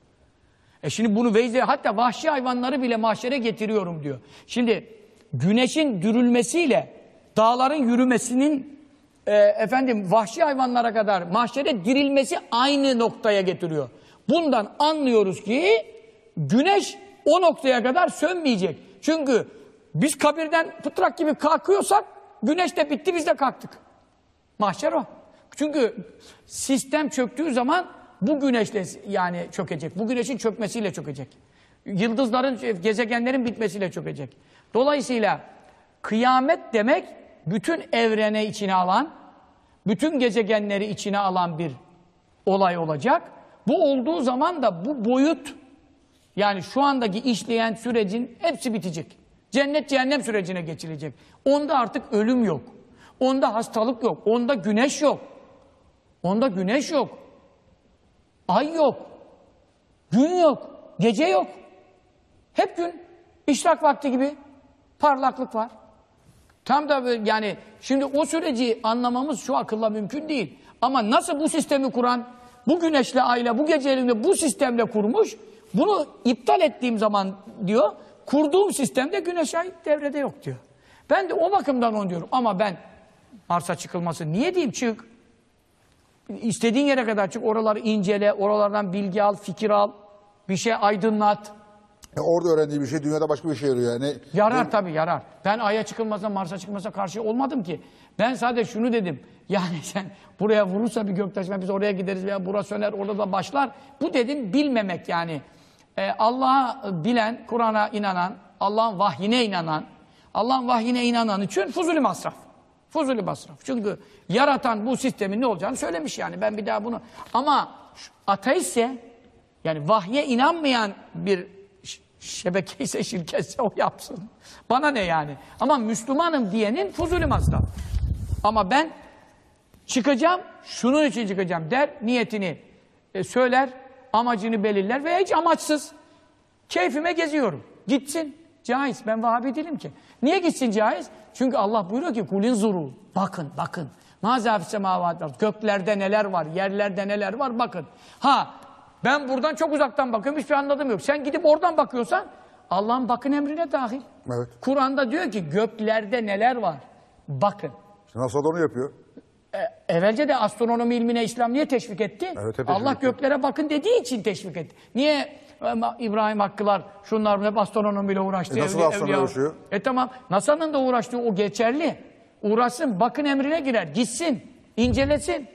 E şimdi bunu vecde hatta vahşi hayvanları bile mahşere getiriyorum diyor. Şimdi güneşin dürülmesiyle dağların yürümesinin e, efendim vahşi hayvanlara kadar mahşere dirilmesi aynı noktaya getiriyor. Bundan anlıyoruz ki güneş o noktaya kadar sönmeyecek. Çünkü biz kabirden fıtrak gibi kalkıyorsak güneş de bitti biz de kalktık. Mahşer o. Çünkü sistem çöktüğü zaman bu güneşle yani çökecek. Bu güneşin çökmesiyle çökecek. Yıldızların, gezegenlerin bitmesiyle çökecek. Dolayısıyla kıyamet demek bütün evrene içine alan, bütün gezegenleri içine alan bir olay olacak. Bu olduğu zaman da bu boyut yani şu andaki işleyen sürecin hepsi bitecek. Cennet cehennem sürecine geçilecek. Onda artık ölüm yok. Onda hastalık yok. Onda güneş yok. Onda güneş yok. Ay yok. Gün yok. Gece yok. Hep gün. İşrak vakti gibi parlaklık var. Tam da böyle yani şimdi o süreci anlamamız şu akılla mümkün değil. Ama nasıl bu sistemi kuran, bu güneşle, ayla, bu gecelerinde bu sistemle kurmuş, bunu iptal ettiğim zaman diyor, kurduğum sistemde güneş ay devrede yok diyor. Ben de o bakımdan onu diyorum. Ama ben Mars'a çıkılması niye diyeyim çık. İstediğin yere kadar çık, oraları incele, oralardan bilgi al, fikir al, bir şey aydınlat. E, orada öğrendiği bir şey dünyada başka bir şey yarıyor yani. Yarar tabii yarar. Ben Ay'a çıkılmasına, Mars'a çıkmasına karşı olmadım ki. Ben sadece şunu dedim. Yani sen buraya vurursa bir göktaşı, biz oraya gideriz veya bura söner, orada da başlar. Bu dedim bilmemek yani. Ee, Allah'ı bilen, Kur'an'a inanan, Allah'ın vahyine inanan, Allah'ın vahyine inanan için fuzuli masraf. Fuzuli masraf. Çünkü yaratan bu sistemin ne olacağını söylemiş yani. Ben bir daha bunu... Ama ateistse, yani vahye inanmayan bir şebeke ise şirketse o yapsın. Bana ne yani? Ama Müslümanım diyenin fuzuli masraf. Ama ben çıkacağım, şunun için çıkacağım der, niyetini e, söyler, amacını belirler veya hiç amaçsız. Keyfime geziyorum. Gitsin. Caiz. Ben Vahabi değilim ki. Niye gitsin caiz? Çünkü Allah buyuruyor ki kulin zuru. Bakın, bakın. Mazafis semavat var. Göklerde neler var, yerlerde neler var bakın. Ha, ben buradan çok uzaktan bakıyorum, hiçbir anladığım yok. Sen gidip oradan bakıyorsan Allah'ın bakın emrine dahil. Evet. Kur'an'da diyor ki göklerde neler var? Bakın. İşte da onu yapıyor. E, evvelce de astronomi ilmine İslam niye teşvik etti? Evet, hep Allah etti. göklere bakın dediği için teşvik etti. Niye e, İbrahim Hakkılar şunlar hep astronomiyle uğraştı? E, nasıl evliya- astronomi uğraşıyor? E tamam. NASA'nın da uğraştığı o geçerli. Uğraşsın, bakın emrine girer. Gitsin, incelesin.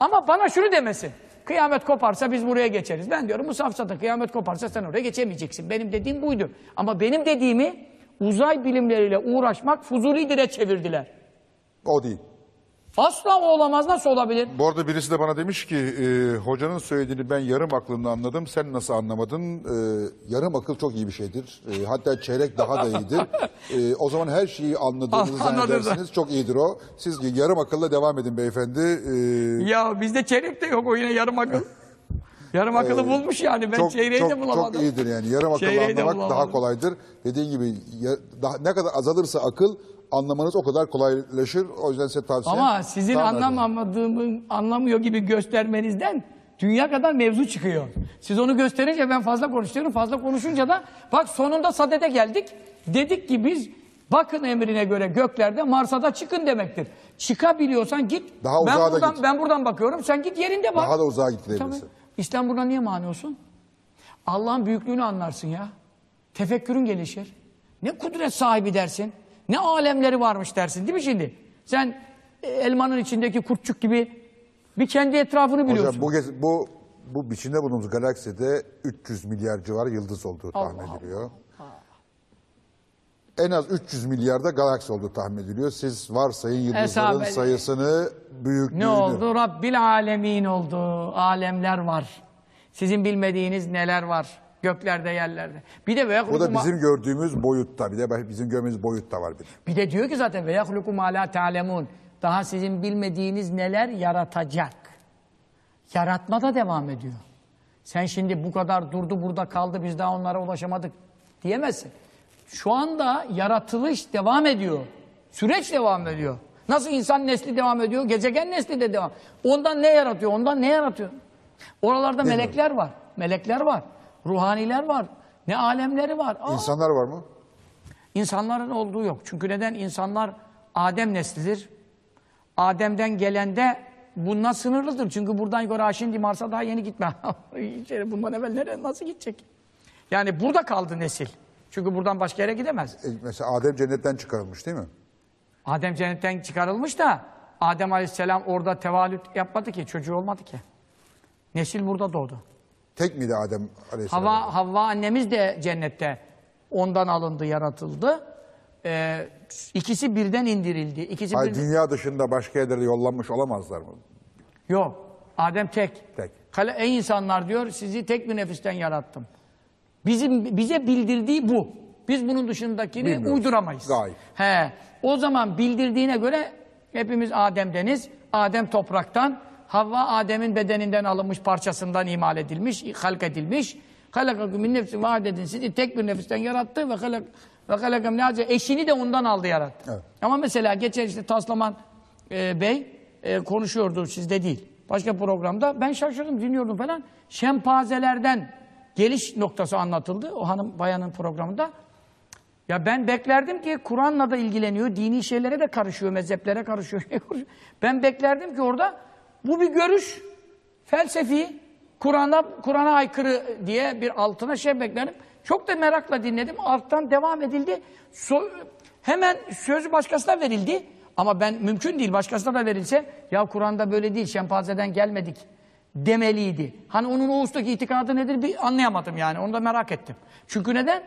Ama bana şunu demesin. Kıyamet koparsa biz buraya geçeriz. Ben diyorum bu safsata kıyamet koparsa sen oraya geçemeyeceksin. Benim dediğim buydu. Ama benim dediğimi uzay bilimleriyle uğraşmak Fuzulidir'e çevirdiler. O değil. Asla o olamaz. Nasıl olabilir? Bu arada birisi de bana demiş ki e, hocanın söylediğini ben yarım aklında anladım. Sen nasıl anlamadın? E, yarım akıl çok iyi bir şeydir. E, hatta çeyrek daha da iyidir. E, o zaman her şeyi anladığınızı zannedersiniz. Çok iyidir o. Siz yarım akılla devam edin beyefendi. E, Ya bizde çeyrek de yok o yine yarım akıl. Yarım akıllı bulmuş yani ben çok, çeyreği çok, de bulamadım. çok iyidir yani. Yarım akıllı Çeyreği anlamak daha kolaydır. Dediğin gibi ya- daha, ne kadar azalırsa akıl anlamanız o kadar kolaylaşır. O yüzden size tavsiyem. Ama sizin Tamam, anlamamadığımı anlamıyor gibi göstermenizden dünya kadar mevzu çıkıyor. Siz onu gösterince ben fazla konuşuyorum. Fazla konuşunca da bak sonunda sadede geldik. Dedik ki biz bakın emrine göre göklerde Mars'a da çıkın demektir. Çıkabiliyorsan git. Daha ben uzağa da buradan, git. Ben buradan bakıyorum. Sen git yerinde bak. Daha da uzağa git Tabii. İslam buna niye mani olsun? Allah'ın büyüklüğünü anlarsın ya. Tefekkürün gelişir. Ne kudret sahibi dersin. Ne alemleri varmış dersin değil mi şimdi? Sen e, elmanın içindeki kurtçuk gibi bir kendi etrafını biliyorsun. Hocam bu, bu, bu içinde bulunduğumuz galakside 300 milyar civarı yıldız olduğu tahmin Allah ediliyor. En az 300 milyarda galaksi olduğu tahmin ediliyor. Siz varsayın yıldızların Hesap sayısını, büyüklüğünü. Ne oldu? Rabbil alemin oldu. Alemler var. Sizin bilmediğiniz neler var. Göklerde yerlerde. Bir de ve Bu da bizim gördüğümüz boyutta. Bir de bizim görmemiz boyutta var bir de. Bir de diyor ki zaten ve yahluku ma la ta'lemun. Daha sizin bilmediğiniz neler yaratacak. Yaratma da devam ediyor. Sen şimdi bu kadar durdu burada kaldı biz daha onlara ulaşamadık diyemezsin. Şu anda yaratılış devam ediyor. Süreç devam ediyor. Nasıl insan nesli devam ediyor? Gezegen nesli de devam. Ondan ne yaratıyor? Ondan ne yaratıyor? Oralarda melekler var. Melekler var. Ruhaniler var. Ne alemleri var. Aa, İnsanlar var mı? İnsanların olduğu yok. Çünkü neden? İnsanlar Adem neslidir. Adem'den gelende bundan sınırlıdır. Çünkü buradan yukarı şimdi Mars'a daha yeni gitme. Bundan evvel nereye, nasıl gidecek? Yani burada kaldı nesil. Çünkü buradan başka yere gidemez. E, mesela Adem cennetten çıkarılmış değil mi? Adem cennetten çıkarılmış da Adem Aleyhisselam orada tevalüt yapmadı ki. Çocuğu olmadı ki. Nesil burada doğdu. Tek miydi Adem aleyhisselam? Hava, Havva annemiz de cennette ondan alındı, yaratıldı. Ee, ikisi birden indirildi. İkisi Hayır, birden... dünya dışında başka yerlere yollanmış olamazlar mı? Yok. Adem tek. Tek. Kale, ey insanlar diyor sizi tek bir nefisten yarattım. Bizim bize bildirdiği bu. Biz bunun dışındakini Bilmiyoruz. uyduramayız. He. O zaman bildirdiğine göre hepimiz Adem'deniz. Adem topraktan, Havva Adem'in bedeninden alınmış parçasından imal edilmiş, halk edilmiş. Halakakum min nefsin vaadedin sizi tek bir nefisten yarattı ve halak ve halakam ne eşini de ondan aldı yarattı. Evet. Ama mesela geçen işte Taslaman e, Bey e, konuşuyordu sizde değil. Başka programda ben şaşırdım dinliyordum falan. Şempazelerden geliş noktası anlatıldı o hanım bayanın programında. Ya ben beklerdim ki Kur'an'la da ilgileniyor, dini şeylere de karışıyor, mezheplere karışıyor. ben beklerdim ki orada bu bir görüş, felsefi, Kur'an'a Kur'an'a aykırı diye bir altına şey beklerim. Çok da merakla dinledim. Alttan devam edildi. So- hemen sözü başkasına verildi. Ama ben mümkün değil başkasına da verilse ya Kur'an'da böyle değil şempazeden gelmedik demeliydi. Hani onun o ustaki itikadı nedir bir anlayamadım yani. Onu da merak ettim. Çünkü neden?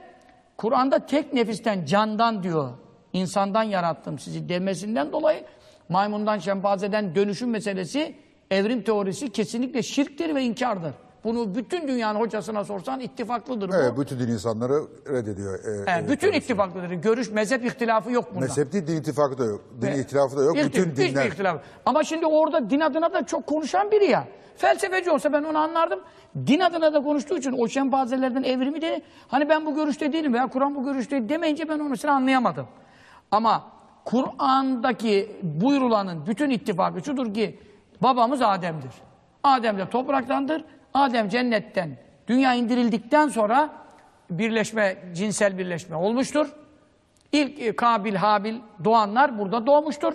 Kur'an'da tek nefisten, candan diyor. insandan yarattım sizi demesinden dolayı maymundan, şempazeden dönüşüm meselesi evrim teorisi kesinlikle şirktir ve inkardır. Bunu bütün dünyanın hocasına sorsan ittifaklıdır bu. Evet, bütün din insanları reddediyor. e, He, e, bütün teorisi. ittifaklıdır. Görüş, mezhep ihtilafı yok bunda. Mezhep değil, din ittifakı da yok. Din Ve- ihtilafı da yok. İhtil- bütün hiçbir dinler. ihtilaf. Ama şimdi orada din adına da çok konuşan biri ya. Felsefeci olsa ben onu anlardım. Din adına da konuştuğu için o şempazelerden evrimi de hani ben bu görüşte değilim veya Kur'an bu görüşte değil demeyince ben onu mesela anlayamadım. Ama Kur'an'daki buyurulanın bütün ittifakı şudur ki babamız Adem'dir. Adem de topraktandır. Adem cennetten dünya indirildikten sonra birleşme, cinsel birleşme olmuştur. İlk e, Kabil, Habil doğanlar burada doğmuştur.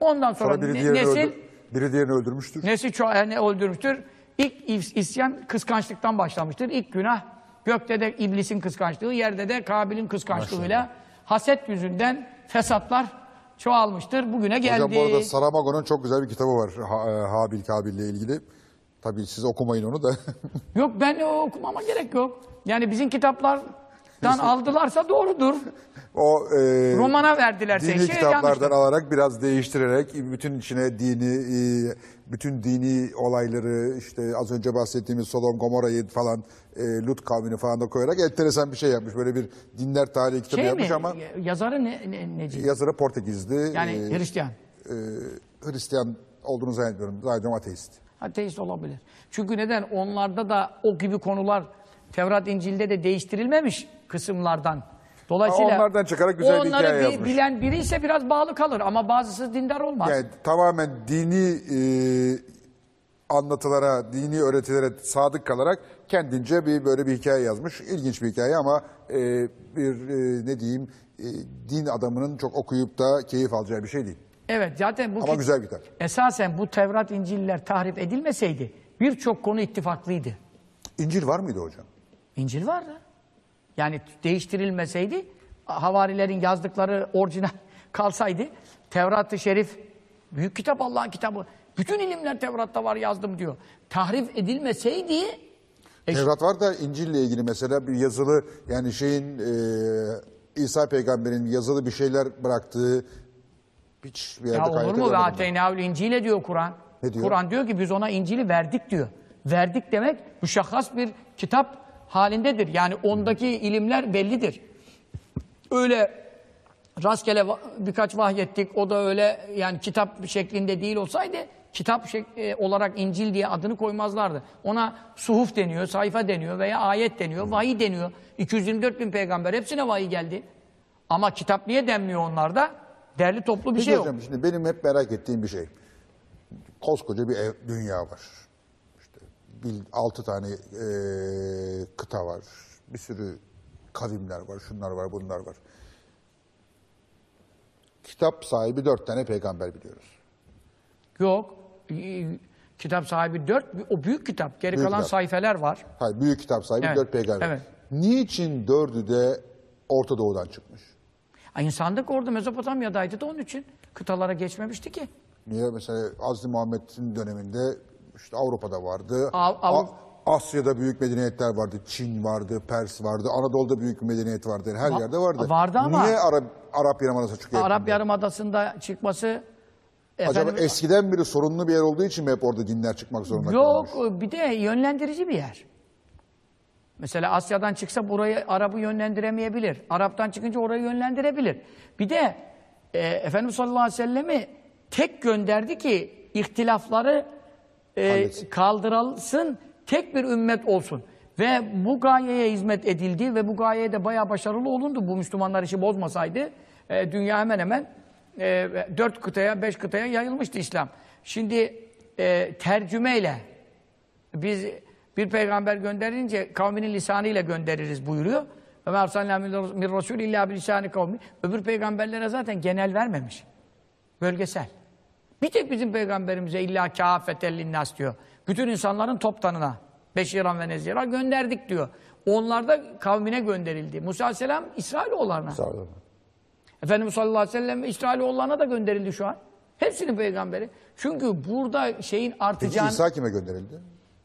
Ondan sonra, Sonra biri nesil öldür, biri diğerini öldürmüştür. nesil ço- ne öldürmüştür. İlk is- isyan kıskançlıktan başlamıştır. İlk günah gökte de iblisin kıskançlığı, yerde de Kabil'in kıskançlığıyla haset yüzünden fesatlar çoğalmıştır. Bugüne geldi. Hocam bu arada Saramago'nun çok güzel bir kitabı var. Ha, e, Habil Kabil ile ilgili. Tabii siz okumayın onu da. Yok ben o okumama gerek yok. Yani bizim kitaplar Dan aldılarsa doğrudur. O e, Romana verdilerse dini şey kitaplardan yanlıştır. alarak biraz değiştirerek bütün içine dini e, bütün dini olayları işte az önce bahsettiğimiz Sodom Gomorra'yı falan e, Lut kavmini falan da koyarak enteresan bir şey yapmış. Böyle bir dinler tarihi kitabı Şey yapmış mi? ama Yazarı ne, ne, neci? yazarı Portekizli. Yani e, Hristiyan. e, Hristiyan olduğunu zannetmiyorum. Zannediyorum ateist. Ateist olabilir. Çünkü neden? Onlarda da o gibi konular Tevrat İncil'de de değiştirilmemiş kısımlardan. Dolayısıyla Onlardan çıkarak güzel bir hikaye bi- yazmış. bilen biri ise biraz bağlı kalır ama bazısı dindar olmaz. Yani tamamen dini e, anlatılara, dini öğretilere sadık kalarak kendince bir böyle bir hikaye yazmış. İlginç bir hikaye ama e, bir e, ne diyeyim e, din adamının çok okuyup da keyif alacağı bir şey değil. Evet zaten bu Ama kit- güzel kitap. esasen bu Tevrat İncil'ler tahrip edilmeseydi birçok konu ittifaklıydı. İncil var mıydı hocam? İncil vardı. Yani değiştirilmeseydi havarilerin yazdıkları orijinal kalsaydı Tevrat-ı Şerif büyük kitap Allah'ın kitabı. Bütün ilimler Tevrat'ta var yazdım diyor. Tahrif edilmeseydi E, Tevrat var da İncil'le ilgili mesela bir yazılı yani şeyin e, İsa peygamberin yazılı bir şeyler bıraktığı hiç bir yerde ya olur mu? Ve ateynâül İncil'e diyor Kur'an. Kur'an diyor ki biz ona İncil'i verdik diyor. Verdik demek müşahhas bir kitap halindedir. Yani ondaki ilimler bellidir. Öyle rastgele birkaç vahyettik. O da öyle yani kitap şeklinde değil olsaydı kitap şek- e, olarak İncil diye adını koymazlardı. Ona suhuf deniyor, sayfa deniyor veya ayet deniyor, vahiy deniyor. 224 bin peygamber hepsine vahiy geldi. Ama kitap niye denmiyor onlarda? Derli toplu bir Peki şey yok. hocam şimdi benim hep merak ettiğim bir şey. Koskoca bir ev, dünya var. İşte bir, altı tane e, kıta var. Bir sürü kavimler var, şunlar var, bunlar var. Kitap sahibi dört tane peygamber biliyoruz. Yok. Ee, Kitap sahibi dört, o büyük kitap. Geri Büyük kalan kitap. sayfeler var. Hayır, büyük kitap sahibi Evet, dört peygamber. evet. Niçin dördü de Orta Doğu'dan çıkmış? Ha, İnsanlık orada Mezopotamya'daydı da onun için kıtalara geçmemişti ki. Niye mesela Azli Muhammed'in döneminde işte Avrupa'da vardı. Av- Av- Asya'da büyük medeniyetler vardı. Çin vardı, Pers vardı. Anadolu'da büyük medeniyet vardı. Her Va- yerde vardı. vardı ama- Niye Arap, Arap Yarımadası çıkıyor? Arap Yarımadası'nda çıkması Acaba efendim, eskiden beri sorunlu bir yer olduğu için mi hep orada dinler çıkmak zorunda yok kalmış? bir de yönlendirici bir yer. Mesela Asya'dan çıksa burayı Arap'ı yönlendiremeyebilir. Arap'tan çıkınca orayı yönlendirebilir. Bir de e, Efendimiz sallallahu aleyhi ve sellem'i tek gönderdi ki ihtilafları e, kaldırılsın, tek bir ümmet olsun. Ve bu gayeye hizmet edildi ve bu gayeye de bayağı başarılı olundu. Bu Müslümanlar işi bozmasaydı e, dünya hemen hemen e, dört kıtaya, beş kıtaya yayılmıştı İslam. Şimdi e, tercümeyle biz bir peygamber gönderince kavminin lisanıyla göndeririz buyuruyor. Ve mâ arsalnâ min rasûl illâ bilisâni kavmi. Öbür peygamberlere zaten genel vermemiş. Bölgesel. Bir tek bizim peygamberimize illa kâfeten linnâs diyor. Bütün insanların toptanına. Beşiran ve nezira gönderdik diyor. Onlar da kavmine gönderildi. Musa aleyhisselam İsrailoğullarına. Efendimiz sallallahu aleyhi ve sellem İsrailoğullarına da gönderildi şu an. Hepsinin peygamberi. Çünkü burada şeyin Peki artacağını... İsa kime gönderildi?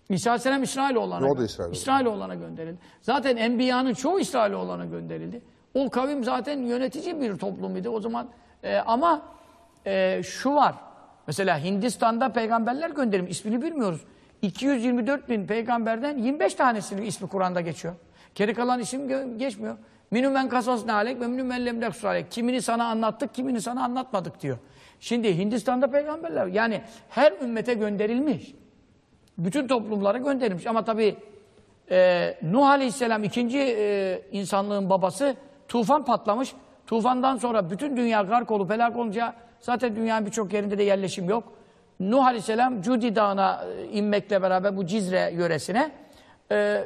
İsa Aleyhisselam İsrailoğullarına O da İsrailoğlu. İsrailoğullarına gönderildi. Zaten Enbiya'nın çoğu İsrailoğullarına gönderildi. O kavim zaten yönetici bir toplum idi o zaman. e, ama e, şu var. Mesela Hindistan'da peygamberler gönderim. ismini bilmiyoruz. 224 bin peygamberden 25 tanesinin ismi Kur'an'da geçiyor. Geri kalan isim geçmiyor. Minü men kasas ne alek ve minü men lemlek alek. Kimini sana anlattık, kimini sana anlatmadık diyor. Şimdi Hindistan'da peygamberler yani her ümmete gönderilmiş. Bütün toplumlara gönderilmiş. Ama tabii e, Nuh Aleyhisselam ikinci e, insanlığın babası tufan patlamış. Tufandan sonra bütün dünya gark olup helak olunca zaten dünyanın birçok yerinde de yerleşim yok. Nuh Aleyhisselam Cudi Dağı'na e, inmekle beraber bu Cizre yöresine e,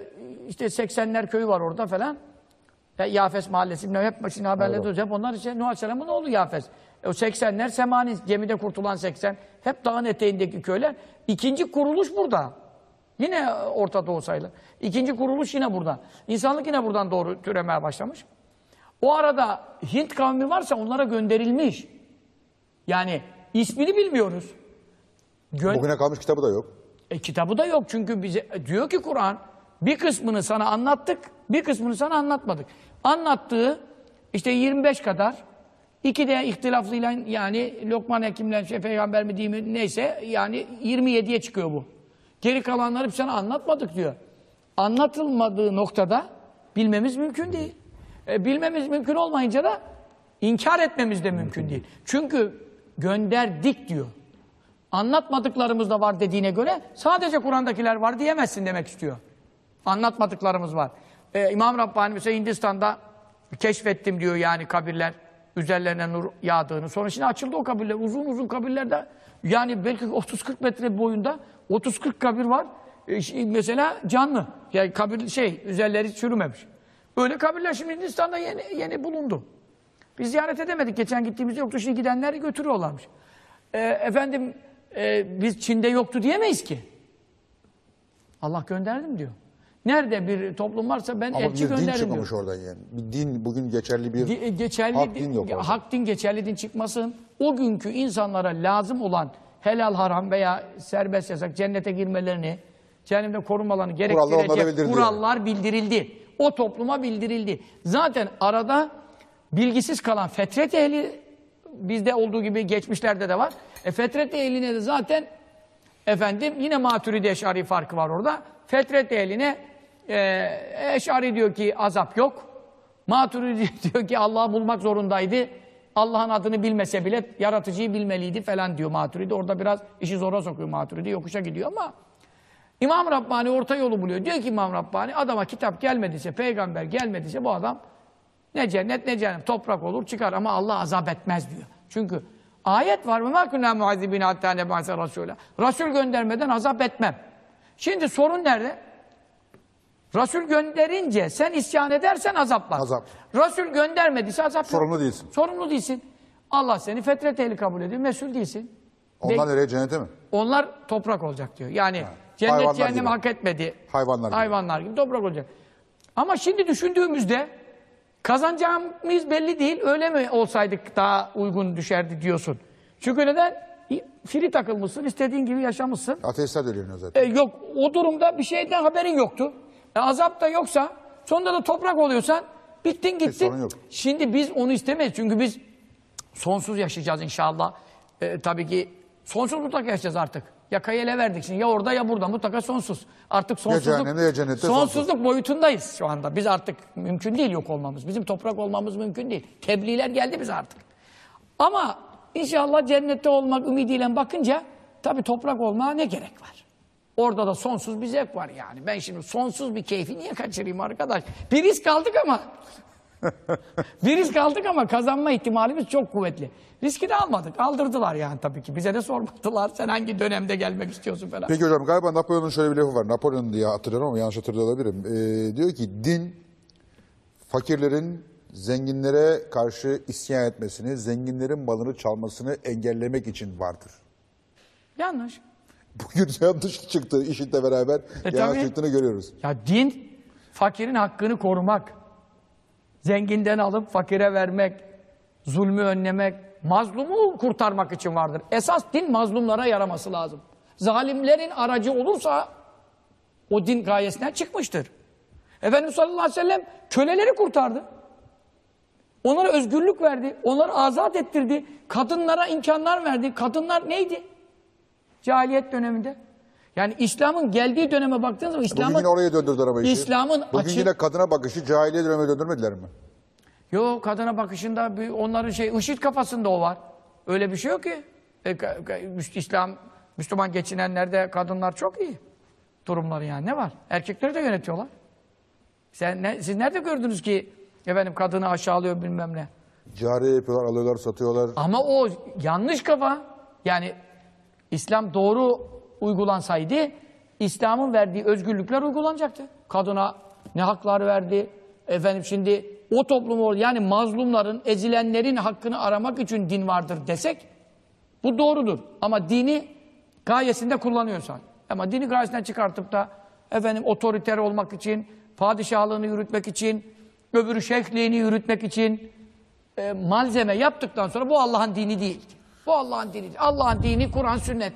işte 80'ler köyü var orada falan. Ya, Yafes mahallesi hep başına haberleri duyuyoruz. Hep onlar işte Nuh Aleyhisselam'ın oğlu Yafes. E, o 80'ler Semani gemide kurtulan 80 hep dağın eteğindeki köyler. İkinci kuruluş burada. Yine e, Orta Doğu sayılır. İkinci kuruluş yine buradan. İnsanlık yine buradan doğru türemeye başlamış. O arada Hint kavmi varsa onlara gönderilmiş. Yani ismini bilmiyoruz. Gö- Bugüne kalmış kitabı da yok. e, kitabı da yok çünkü bize e, diyor ki Kur'an Bir kısmını sana anlattık, bir kısmını sana anlatmadık. Anlattığı işte 25 kadar, iki de ihtilaflıyla yani Lokman Hekim'le şey, peygamber mi değil mi neyse yani 27'ye çıkıyor bu. Geri kalanları biz sana anlatmadık diyor. Anlatılmadığı noktada bilmemiz mümkün değil. E, bilmemiz mümkün olmayınca da inkar etmemiz de mümkün değil. Çünkü gönderdik diyor. Anlatmadıklarımız da var dediğine göre sadece Kur'an'dakiler var diyemezsin demek istiyor. Anlatmadıklarımız var. Ee, İmam Rabbani mesela Hindistan'da keşfettim diyor yani kabirler üzerlerine nur yağdığını. Sonra şimdi açıldı o kabirler. Uzun uzun kabirlerde yani belki 30-40 metre boyunda 30-40 kabir var. Ee, mesela canlı. Yani kabir şey üzerleri çürümemiş. Öyle kabirler şimdi Hindistan'da yeni, yeni bulundu. Biz ziyaret edemedik. Geçen gittiğimizde yoktu. Şimdi gidenler götürüyorlarmış. Ee, efendim e, biz Çin'de yoktu diyemeyiz ki. Allah gönderdim diyor. Nerede bir toplum varsa ben Ama elçi bir din gönderirim diyor. çıkmamış oradan yani. Bir din bugün geçerli bir Ge- geçerli hak din yok orada. hak din geçerli din çıkmasın. O günkü insanlara lazım olan helal haram veya serbest yasak cennete girmelerini, cehennemde korunmalarını Kurallar onlara gerektirecek bildirildi kurallar bildirildi. O topluma bildirildi. Zaten arada bilgisiz kalan fetret ehli bizde olduğu gibi geçmişlerde de var. E, fetret ehline de zaten efendim yine Maturidi Eşari farkı var orada. Fetret ehline e, Eşari diyor ki azap yok. Maturidi diyor ki Allah'ı bulmak zorundaydı. Allah'ın adını bilmese bile yaratıcıyı bilmeliydi falan diyor Maturidi. Orada biraz işi zora sokuyor Maturidi. Yokuşa gidiyor ama İmam Rabbani orta yolu buluyor. Diyor ki İmam Rabbani adama kitap gelmediyse, peygamber gelmediyse bu adam ne cennet ne cehennem toprak olur çıkar ama Allah azap etmez diyor. Çünkü ayet var. وَمَا كُنَّا مُعَذِّبِينَ hatta nebâse rasûlâ. Rasul göndermeden azap etmem. Şimdi sorun nerede? Rasul gönderince sen isyan edersen azap var. Azap. Rasul göndermediyse azap yok. Sorumlu değilsin. Sorumlu değilsin. Allah seni fetret ehli kabul ediyor. Mesul değilsin. Onlar Ve- nereye cennete mi? onlar toprak olacak diyor. Yani cennet Hayvanlar cehennemi gibi. hak etmedi. Hayvanlar gibi. Hayvanlar gibi toprak olacak. Ama şimdi düşündüğümüzde kazanacağımız belli değil. Öyle mi olsaydık daha uygun düşerdi diyorsun. Çünkü neden? Fili takılmışsın, istediğin gibi yaşamışsın. Ateistler öyle zaten. E, yok, o durumda bir şeyden haberin yoktu. E, azap da yoksa, sonunda da toprak oluyorsan bittin gittin. sorun yok. Şimdi biz onu istemeyiz. Çünkü biz sonsuz yaşayacağız inşallah. E, tabii ki sonsuz mutlaka yaşayacağız artık. Yakayı ele verdik şimdi. Ya orada ya burada mutlaka sonsuz. Artık sonsuzluk, cehennemde ya cennette sonsuzluk sonsuz. boyutundayız şu anda. Biz artık mümkün değil yok olmamız. Bizim toprak olmamız mümkün değil. Tebliğler geldi bize artık. Ama inşallah cennette olmak ümidiyle bakınca tabii toprak olmaya ne gerek var? Orada da sonsuz bir zevk var yani. Ben şimdi sonsuz bir keyfi niye kaçırayım arkadaş? Bir risk aldık ama. bir risk aldık ama kazanma ihtimalimiz çok kuvvetli. Riski de almadık. Aldırdılar yani tabii ki. Bize de sormadılar. Sen hangi dönemde gelmek istiyorsun falan. Peki hocam galiba Napolyon'un şöyle bir lafı var. Napolyon diye hatırlıyorum ama yanlış hatırlıyor olabilirim. Ee, diyor ki din fakirlerin zenginlere karşı isyan etmesini, zenginlerin malını çalmasını engellemek için vardır. Yanlış. Bugün yanlış çıktı işitle beraber yanlış tabii. çıktığını görüyoruz. Ya din fakirin hakkını korumak. Zenginden alıp fakire vermek, zulmü önlemek, mazlumu kurtarmak için vardır. Esas din mazlumlara yaraması lazım. Zalimlerin aracı olursa o din gayesinden çıkmıştır. Efendimiz sallallahu aleyhi ve sellem köleleri kurtardı. Onlara özgürlük verdi. Onları azat ettirdi. Kadınlara imkanlar verdi. Kadınlar neydi? Cahiliyet döneminde. Yani İslam'ın geldiği döneme baktığınız zaman Bugün İslam'ın yine oraya döndürdüler ama işi. İslam'ın Bugün açı- yine kadına bakışı cahiliye dönemine döndürmediler mi? Yok kadına bakışında bir, onların şey IŞİD kafasında o var. Öyle bir şey yok ki. E, İslam Müslüman geçinenlerde kadınlar çok iyi. Durumları yani ne var? Erkekleri de yönetiyorlar. Sen ne, siz nerede gördünüz ki efendim kadını aşağılıyor bilmem ne. Cariye yapıyorlar, alıyorlar, satıyorlar. Ama o yanlış kafa. Yani İslam doğru uygulansaydı İslam'ın verdiği özgürlükler uygulanacaktı. Kadına ne haklar verdi? Efendim şimdi o toplumu yani mazlumların, ezilenlerin hakkını aramak için din vardır desek bu doğrudur. Ama dini gayesinde kullanıyorsan. Ama dini gayesinden çıkartıp da efendim otoriter olmak için, padişahlığını yürütmek için, öbürü şeyhliğini yürütmek için e, malzeme yaptıktan sonra bu Allah'ın dini değil. Bu Allah'ın dini. Allah'ın dini Kur'an sünnet.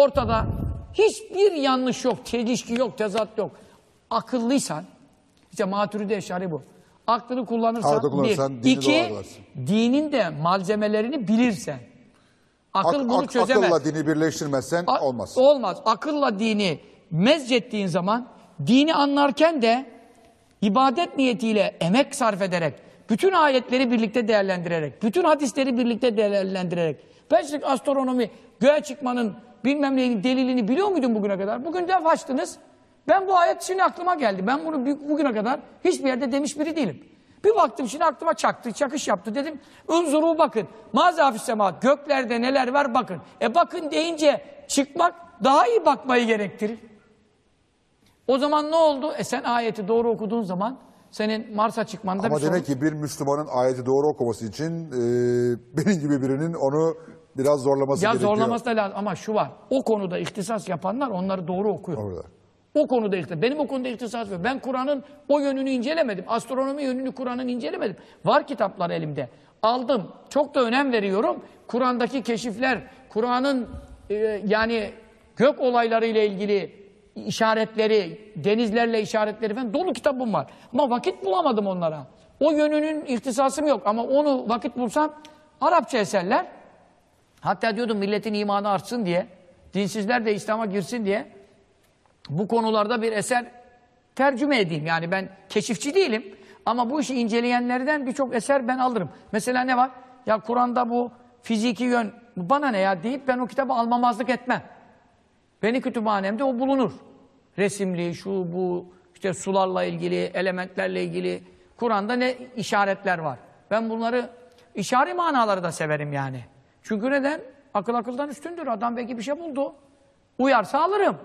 Ortada hiçbir yanlış yok, çelişki yok, tezat yok. akıllıysan, işte maturidi eşari bu. Aklını kullanırsan, Aklı kullanırsan bir. iki, dinin de malzemelerini bilirsen. Akıl Ak- bunu ak- çözemez. akılla dini birleştirmezsen A- olmaz. Olmaz. Akılla dini mezcettiğin zaman dini anlarken de ibadet niyetiyle emek sarf ederek, bütün ayetleri birlikte değerlendirerek, bütün hadisleri birlikte değerlendirerek, şimdi astronomi, göğe çıkmanın bilmem neyin delilini biliyor muydum bugüne kadar? Bugün def açtınız. Ben bu ayet şimdi aklıma geldi. Ben bunu bu- bugüne kadar hiçbir yerde demiş biri değilim. Bir baktım şimdi aklıma çaktı, çakış yaptı dedim. Unzuru bakın. Mazafis sema göklerde neler var bakın. E bakın deyince çıkmak daha iyi bakmayı gerektirir. O zaman ne oldu? E sen ayeti doğru okuduğun zaman senin Mars'a çıkmanda Ama bir sorun. demek ki bir Müslümanın ayeti doğru okuması için e, benim gibi birinin onu biraz zorlaması Ya gerekiyor. zorlaması da lazım ama şu var. O konuda ihtisas yapanlar onları doğru okuyor. Orada. O konuda ihtisas. Benim o konuda ihtisas var. Ben Kur'an'ın o yönünü incelemedim. Astronomi yönünü Kur'an'ın incelemedim. Var kitaplar elimde. Aldım. Çok da önem veriyorum. Kur'an'daki keşifler, Kur'an'ın e, yani gök olayları ile ilgili işaretleri, denizlerle işaretleri falan dolu kitabım var. Ama vakit bulamadım onlara. O yönünün ihtisasım yok ama onu vakit bulsam Arapça eserler. Hatta diyordum milletin imanı artsın diye, dinsizler de İslam'a girsin diye bu konularda bir eser tercüme edeyim. Yani ben keşifçi değilim ama bu işi inceleyenlerden birçok eser ben alırım. Mesela ne var? Ya Kur'an'da bu fiziki yön bana ne ya deyip ben o kitabı almamazlık etmem. Benim kütüphanemde o bulunur. Resimli, şu bu, işte sularla ilgili, elementlerle ilgili Kur'an'da ne işaretler var. Ben bunları işari manaları da severim yani. Çünkü neden? Akıl akıldan üstündür. Adam belki bir şey buldu. Uyarsa alırım.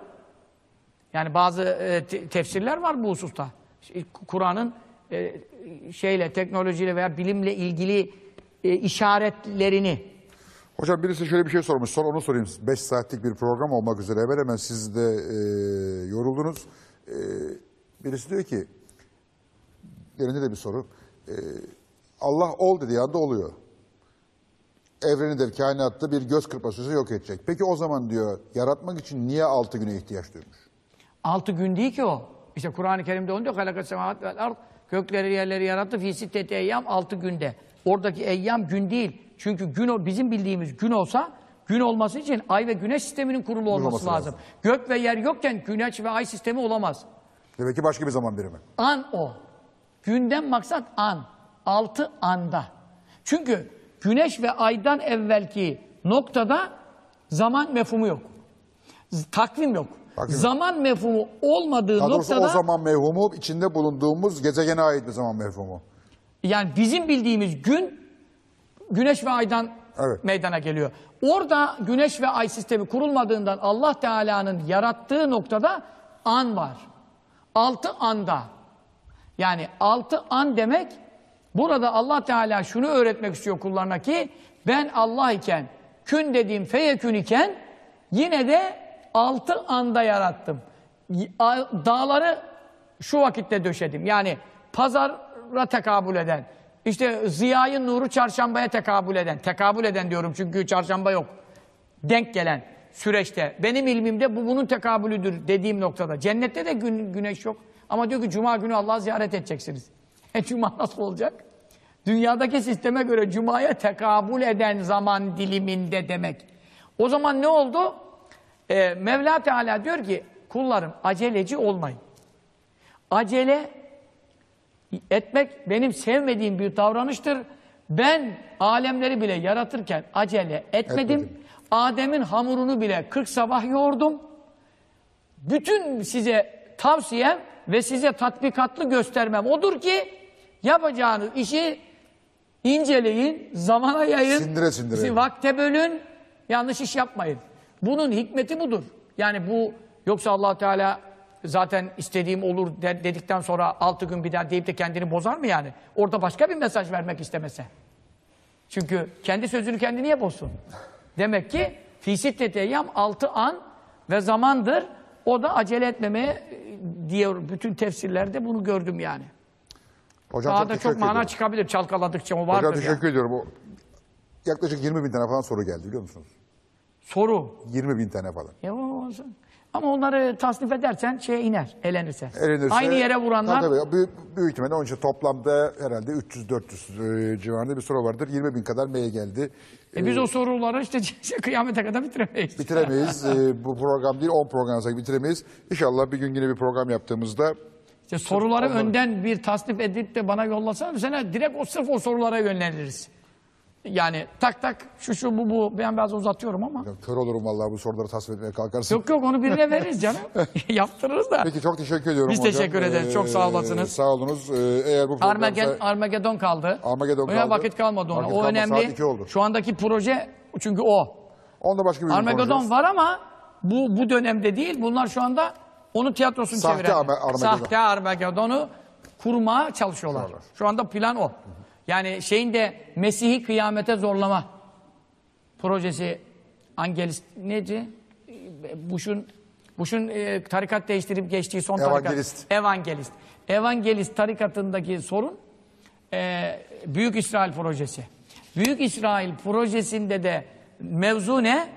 Yani bazı e, te- tefsirler var bu hususta. Kur'an'ın e, şeyle, teknolojiyle veya bilimle ilgili e, işaretlerini Hocam birisi şöyle bir şey sormuş. Sonra onu sorayım. 5 saatlik bir program olmak üzere hemen hemen siz de e, yoruldunuz. E, birisi diyor ki, yerinde de bir soru. E, Allah ol dediği anda oluyor. Evrenidir, kainatta bir göz kırpması yok edecek. Peki o zaman diyor, yaratmak için niye altı güne ihtiyaç duymuş? Altı gün değil ki o. İşte Kur'an-ı Kerim'de onu diyor. Halakat semavat vel ard. Gökleri yerleri yarattı. Fî sitteti eyyam altı günde. Oradaki eyyam gün değil. Çünkü gün o bizim bildiğimiz gün olsa gün olması için ay ve güneş sisteminin kurulu olması, olması lazım. lazım. Gök ve yer yokken güneş ve ay sistemi olamaz. Demek ki başka bir zaman birimi. An o. Günden maksat an. Altı anda. Çünkü güneş ve aydan evvelki noktada zaman mefhumu yok. Takvim yok. Takvim. Zaman mefhumu olmadığı Daha noktada o zaman mevhumu içinde bulunduğumuz gezegene ait bir zaman mevhumu. yani bizim bildiğimiz gün güneş ve aydan Evet. meydana geliyor. Orada güneş ve ay sistemi kurulmadığından Allah Teala'nın yarattığı noktada an var. Altı anda. Yani altı an demek burada Allah Teala şunu öğretmek istiyor kullarına ki ben Allah iken kün dediğim feyekün iken yine de altı anda yarattım. Dağları şu vakitte döşedim. Yani pazara tekabül eden, işte ziyayın nuru çarşambaya tekabül eden, tekabül eden diyorum çünkü çarşamba yok. Denk gelen süreçte. Benim ilmimde bu bunun tekabülüdür dediğim noktada. Cennette de gün, güneş yok. Ama diyor ki cuma günü Allah'ı ziyaret edeceksiniz. E cuma nasıl olacak? Dünyadaki sisteme göre cumaya tekabül eden zaman diliminde demek. O zaman ne oldu? Ee, Mevla Teala diyor ki kullarım aceleci olmayın. Acele etmek benim sevmediğim bir davranıştır. Ben alemleri bile yaratırken acele etmedim. Etmedim. Adem'in hamurunu bile 40 sabah yoğurdum. Bütün size tavsiyem ve size tatbikatlı göstermem odur ki yapacağınız işi inceleyin, zamana yayın, Sindire sindire. vakte bölün, yanlış iş yapmayın. Bunun hikmeti budur. Yani bu yoksa allah Teala zaten istediğim olur de- dedikten sonra altı gün bir daha deyip de kendini bozar mı yani? Orada başka bir mesaj vermek istemese. Çünkü kendi sözünü kendi niye bozsun? Demek ki fisit eyyam altı an ve zamandır. O da acele etmemeye e, diyor. Bütün tefsirlerde bunu gördüm yani. Hocam Daha çok da çok mana ediyorum. çıkabilir çalkaladıkça o vardır. Hocam teşekkür ediyorum. O, yaklaşık 20 bin tane falan soru geldi biliyor musunuz? Soru. 20 bin tane falan. Ya olsun. Ama onları tasnif edersen şeye iner, elenirse. Elenirse- Aynı yere vuranlar Tabii, tabii. büyük, büyük ihtimalle onun için toplamda herhalde 300-400 e, civarında bir soru vardır. 20 bin kadar mail geldi. E biz o soruları işte kıyamete kadar bitiremeyiz. Bitiremeyiz. E, bu program değil 10 program bitiremeyiz. İnşallah bir gün yine bir program yaptığımızda İşte soruları onları- önden bir tasnif edip de bana yollasan sana direkt o sırf o sorulara yönlendiririz. Yani tak tak şu şu bu bu ben biraz uzatıyorum ama. Ya kör olurum vallahi bu soruları tasvir etmeye kalkarsın. Yok yok onu birine veririz canım. Yaptırırız da. Peki çok teşekkür ediyorum Biz hocam. teşekkür ederiz. Çok sağ olasınız. Sağ olunuz. Ee, eğer bu program Armagedon, Armagedon kaldı. Armagedon Öyle kaldı. vakit kalmadı ona. Vakit o kalmadı, önemli. oldu. Şu andaki proje çünkü o. onda başka bir konuşuruz. var ama bu bu dönemde değil. Bunlar şu anda onun tiyatrosunu Sahte çeviren. Arma- Armagedon. Sahte Armagedon'u kurmaya çalışıyorlar. Çalışıyorlar. Şu anda plan o. Yani şeyin de Mesih'i kıyamete zorlama projesi Angelis neydi? Bush'un Bush'un e, tarikat değiştirip geçtiği son tarikat. Evangelist. Evangelist. Evangelist tarikatındaki sorun e, Büyük İsrail projesi. Büyük İsrail projesinde de mevzu ne?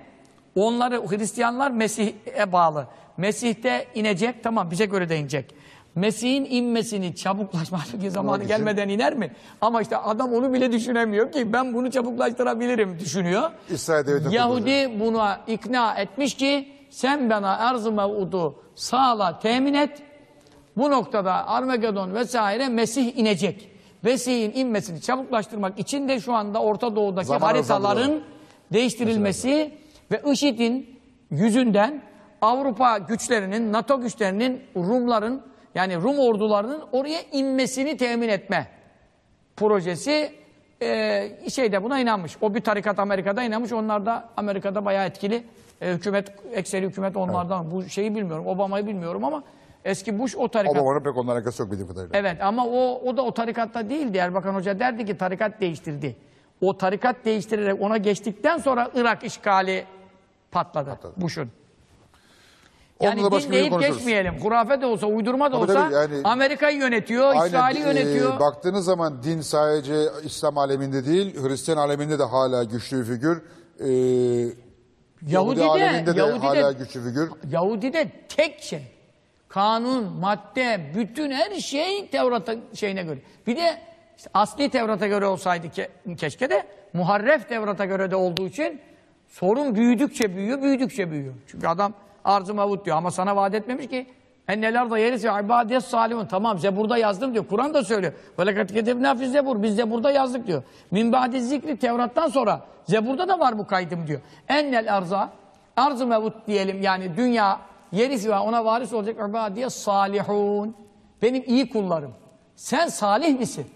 Onları Hristiyanlar Mesih'e bağlı. Mesih'te inecek tamam bize göre de inecek. Mesih'in inmesini çabuklaşmak zamanı gelmeden iner mi? Ama işte adam onu bile düşünemiyor ki ben bunu çabuklaştırabilirim düşünüyor. İsrail devletini Yahudi buna ikna etmiş ki sen bana arz-ı mev'udu sağla temin et. Bu noktada Armagedon vesaire Mesih inecek. Mesih'in inmesini çabuklaştırmak için de şu anda Orta Doğu'daki Zaman haritaların hızlandırıyorlar. değiştirilmesi ve IŞİD'in yüzünden Avrupa güçlerinin, NATO güçlerinin, Rumların yani Rum ordularının oraya inmesini temin etme projesi e, şeyde buna inanmış. O bir tarikat Amerika'da inanmış. Onlar da Amerika'da bayağı etkili. E, hükümet, ekseri hükümet onlardan. Bu şeyi bilmiyorum. Obama'yı bilmiyorum ama eski Bush o tarikat. Obama'nın pek onunla alakası yok bildiğim kadarıyla. Evet ama o, o da o tarikatta değildi. Erbakan Hoca derdi ki tarikat değiştirdi. O tarikat değiştirerek ona geçtikten sonra Irak işgali patladı, Patladı. Bush'un. Onunla Yani din başka konuşuruz. geçmeyelim. Hurafe de olsa, uydurma da olsa tabii, yani- Amerika'yı yönetiyor, Aynen, İsrail'i e, yönetiyor. baktığınız zaman din sadece İslam aleminde değil, Hristiyan aleminde de hala güçlü bir figür. E, Yahudi, Yahudi de- aleminde de Yahudi de- hala güçlü figür. Yahudide tek şey. Kanun, madde, bütün her şey Tevrat'a şeyine göre. Bir de işte asli Tevrat'a göre olsaydı ke, keşke de muharref Tevrat'a göre de olduğu için sorun büyüdükçe büyüyor, büyüdükçe büyüyor. Çünkü adam arz-ı mevut diyor ama sana vaat etmemiş ki enneler da yerisi ibadet salihun. Tamam Zebur'da yazdım diyor. Kur'an da söylüyor. Ve lekad ketebna fi Zebur. Biz Zebur'da yazdık diyor. Min ba'di zikri Tevrat'tan sonra Zebur'da da var bu kaydım diyor. Ennel arza arz-ı mevut diyelim yani dünya yerisi ve ona varis olacak ibadiye salihun. Benim iyi kullarım. Sen salih misin?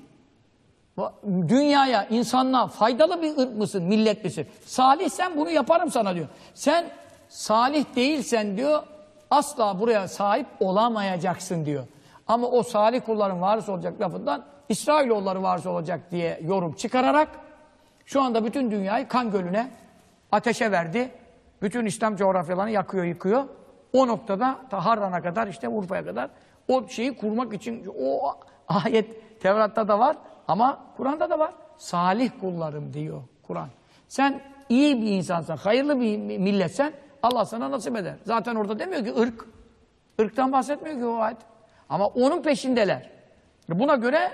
Dünyaya, insanlığa faydalı bir ırk mısın, millet misin? Salih sen bunu yaparım sana diyor. Sen salih değilsen diyor asla buraya sahip olamayacaksın diyor. Ama o salih kulların varis olacak lafından İsrailoğulları varis olacak diye yorum çıkararak şu anda bütün dünyayı kan gölüne ateşe verdi. Bütün İslam coğrafyalarını yakıyor, yıkıyor. O noktada ta Harran'a kadar işte Urfa'ya kadar o şeyi kurmak için o ayet Tevrat'ta da var ama Kur'an'da da var. Salih kullarım diyor Kur'an. Sen iyi bir insansan, hayırlı bir milletsen Allah sana nasip eder. Zaten orada demiyor ki ırk. Irktan bahsetmiyor ki o ayet. Ama onun peşindeler. Buna göre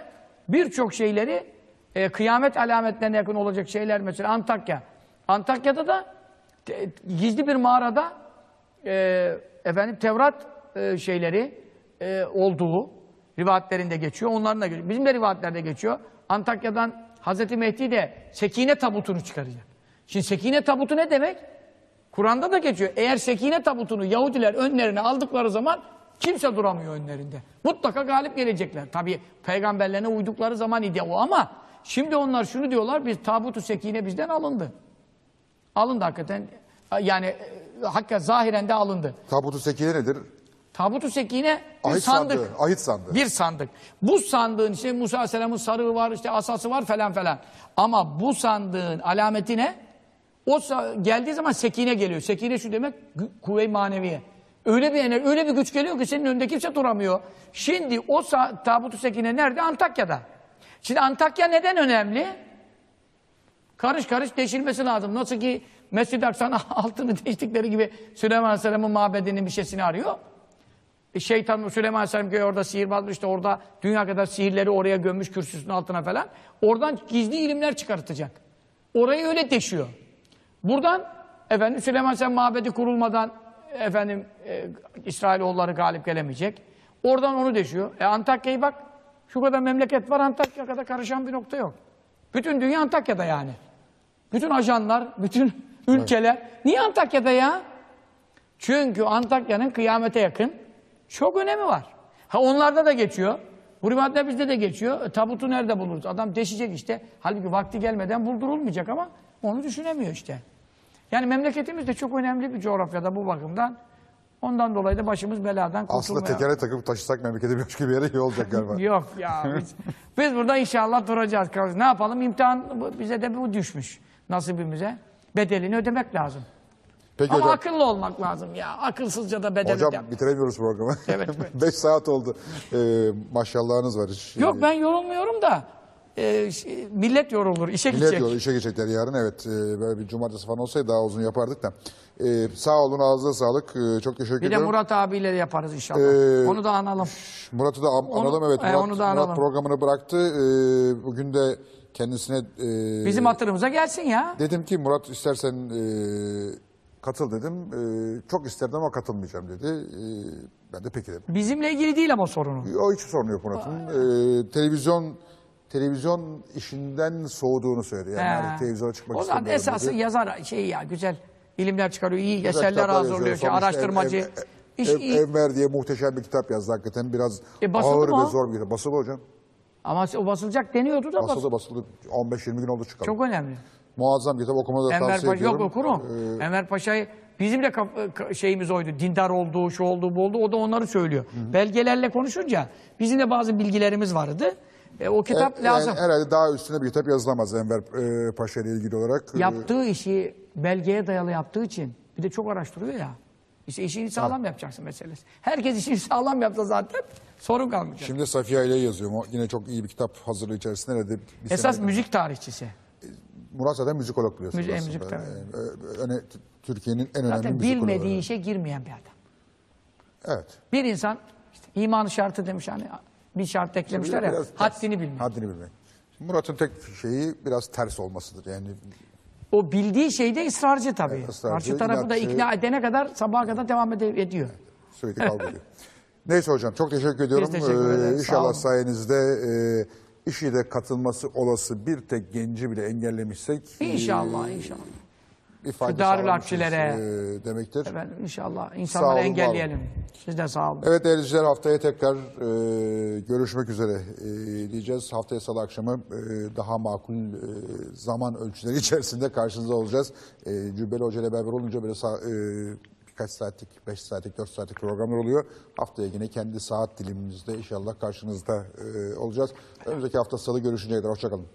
birçok şeyleri e, kıyamet alametlerine yakın olacak şeyler mesela Antakya. Antakya'da da te- gizli bir mağarada e, efendim Tevrat e, şeyleri e, olduğu rivayetlerinde geçiyor. Onların da geçiyor. Bizim de rivayetlerde geçiyor. Antakya'dan Hazreti Mehdi de Sekine tabutunu çıkaracak. Şimdi Sekine tabutu ne demek? Kur'an'da da geçiyor. Eğer Sekine tabutunu Yahudiler önlerine aldıkları zaman kimse duramıyor önlerinde. Mutlaka galip gelecekler. Tabi peygamberlerine uydukları zaman idi o ama şimdi onlar şunu diyorlar biz tabutu Sekine bizden alındı. Alındı hakikaten. Yani e, hakikaten zahiren de alındı. Tabutu sekine nedir? Tabutu Sekine bir Ahit sandık. sandığı. Ahit sandığı. Bir sandık. Bu sandığın işte Musa Aleyhisselam'ın sarığı var, işte asası var falan falan. Ama bu sandığın alameti ne? O geldiği zaman sekine geliyor. Sekine şu demek kuvve-i maneviye. Öyle bir ener, öyle bir güç geliyor ki senin önünde kimse duramıyor. Şimdi o tabutu sekine nerede? Antakya'da. Şimdi Antakya neden önemli? Karış karış deşilmesi lazım. Nasıl ki Mescid-i Aksa'nın altını değiştikleri gibi Süleyman Aleyhisselam'ın mabedinin bir şeysini arıyor. E, şeytan Süleyman Aleyhisselam göğe orada sihirbaz işte orada dünya kadar sihirleri oraya gömmüş kürsüsünün altına falan. Oradan gizli ilimler çıkartacak. Orayı öyle deşiyor. Buradan efendim Süleyman Aleyhisselam mabedi kurulmadan efendim e, İsrailoğulları galip gelemeyecek. Oradan onu deşiyor. E Antakya'yı bak şu kadar memleket var Antakya kadar karışan bir nokta yok. Bütün dünya Antakya'da yani. Bütün ajanlar, bütün ülkeler. Niye Antakya'da ya? Çünkü Antakya'nın kıyamete yakın çok önemi var. Ha onlarda da geçiyor. Bu rivayetler bizde de geçiyor. E, tabutu nerede buluruz? Adam deşecek işte. Halbuki vakti gelmeden buldurulmayacak ama onu düşünemiyor işte. Yani memleketimiz de çok önemli bir coğrafyada bu bakımdan. Ondan dolayı da başımız beladan Aslında kurtulmuyor. tekere takıp taşısak memleketi başka bir yere iyi olacak galiba. Yok ya biz, biz burada inşallah duracağız. Ne yapalım imtihan bize de bu düşmüş nasibimize. Bedelini ödemek lazım. Peki Ama hocam. akıllı olmak lazım ya. Akılsızca da bedel Hocam ödem. bitiremiyoruz programı. Evet, evet. 5 saat oldu. Ee, maşallahınız var. Hiç, Yok ben yorulmuyorum da e, millet yorulur, işe Millet gidecek. yolu işe geçecekler yarın evet. Ee, böyle bir cumartesi falan olsaydı daha uzun yapardık da. Ee, sağ olun ağzınıza sağlık. Ee, çok teşekkür Bir de ediyorum. Murat abiyle de yaparız inşallah. Ee, Onu da analım. Murat'ı da an- Onu- analım evet. e, Murat, onu da analım. Murat programını bıraktı. Ee, bugün de kendisine e, Bizim hatırımıza gelsin ya. dedim ki Murat istersen e, katıl dedim. E, çok isterdim ama katılmayacağım dedi. E, ben de peki dedim. Bizimle ilgili değil ama sorunu. O hiç sorun yok Murat'ın. E, televizyon televizyon işinden soğuduğunu söyledi. Yani He. artık televizyona çıkmak o zaman istemiyorum esası dedi. yazar şey ya güzel ilimler çıkarıyor, iyi eserler kitaplar hazırlıyor, yazıyor. şey, Sonra işte araştırmacı. Ev- Ev- İş Ev- iyi. Enver diye muhteşem bir kitap yazdı hakikaten. Biraz E, basıldı ağır mı ve o? zor bir kitap. Basılı hocam. Ama o basılacak deniyordu da bas- Basıldı basıldı. 15-20 gün oldu çıkalım. çok önemli. Muazzam kitap okumanı da Enver tavsiye Paşa yok ediyorum. okurum. Ee, Enver Paşa'yı bizim de kaf- ka- şeyimiz oydu. Dindar olduğu, şu oldu, bu oldu. O da onları söylüyor. Belgelerle konuşunca bizim de bazı bilgilerimiz vardı. E, o kitap e, lazım. Yani herhalde daha üstüne bir kitap yazılamaz Enver e, Paşa ile ilgili olarak. Ee, Yaptığı işi belgeye dayalı yaptığı için bir de çok araştırıyor ya. İşte işini sağlam yapacaksın meselesi. Herkes işini sağlam yapsa zaten sorun kalmayacak. Şimdi Safiye ile yazıyorum. O yine çok iyi bir kitap hazırlığı içerisinde. Herhalde bir Esas müzik tarihçisi. Murat zaten müzikolog biliyorsunuz Müzik- aslında. müzik tabii. Ee, öne- t- Türkiye'nin en önemli Zaten müzikologu. bilmediği işe girmeyen bir adam. Evet. Bir insan işte iman şartı demiş hani bir şart eklemişler ya Biraz haddini bilmek. Haddini bilmek. Murat'ın tek şeyi biraz ters olmasıdır. Yani O bildiği şeyde ısrarcı tabii. Evet, ısrarcı, Karşı tarafı da ikna edene kadar sabaha kadar devam ede- ediyor. sürekli kavga ediyor. Neyse hocam çok teşekkür ediyorum. teşekkür Ee, ederiz, İnşallah sayenizde e, işi de katılması olası bir tek genci bile engellemişsek e, İnşallah inşallah. Bir fayda Darül sağlamışız, Harpçilere. e, demektir. Efendim inşallah insanları olun, engelleyelim. Siz de sağ olun. Evet değerli izleyiciler haftaya tekrar e, görüşmek üzere e, diyeceğiz. Haftaya salı akşamı e, daha makul e, zaman ölçüleri içerisinde karşınızda olacağız. E, Cübbeli Hoca ile beraber olunca böyle e, birkaç saatlik, 5 saatlik, 4 saatlik programlar oluyor. Haftaya yine kendi saat dilimimizde inşallah karşınızda e, olacağız. Önümüzdeki hafta salı görüşünceye kadar hoşçakalın.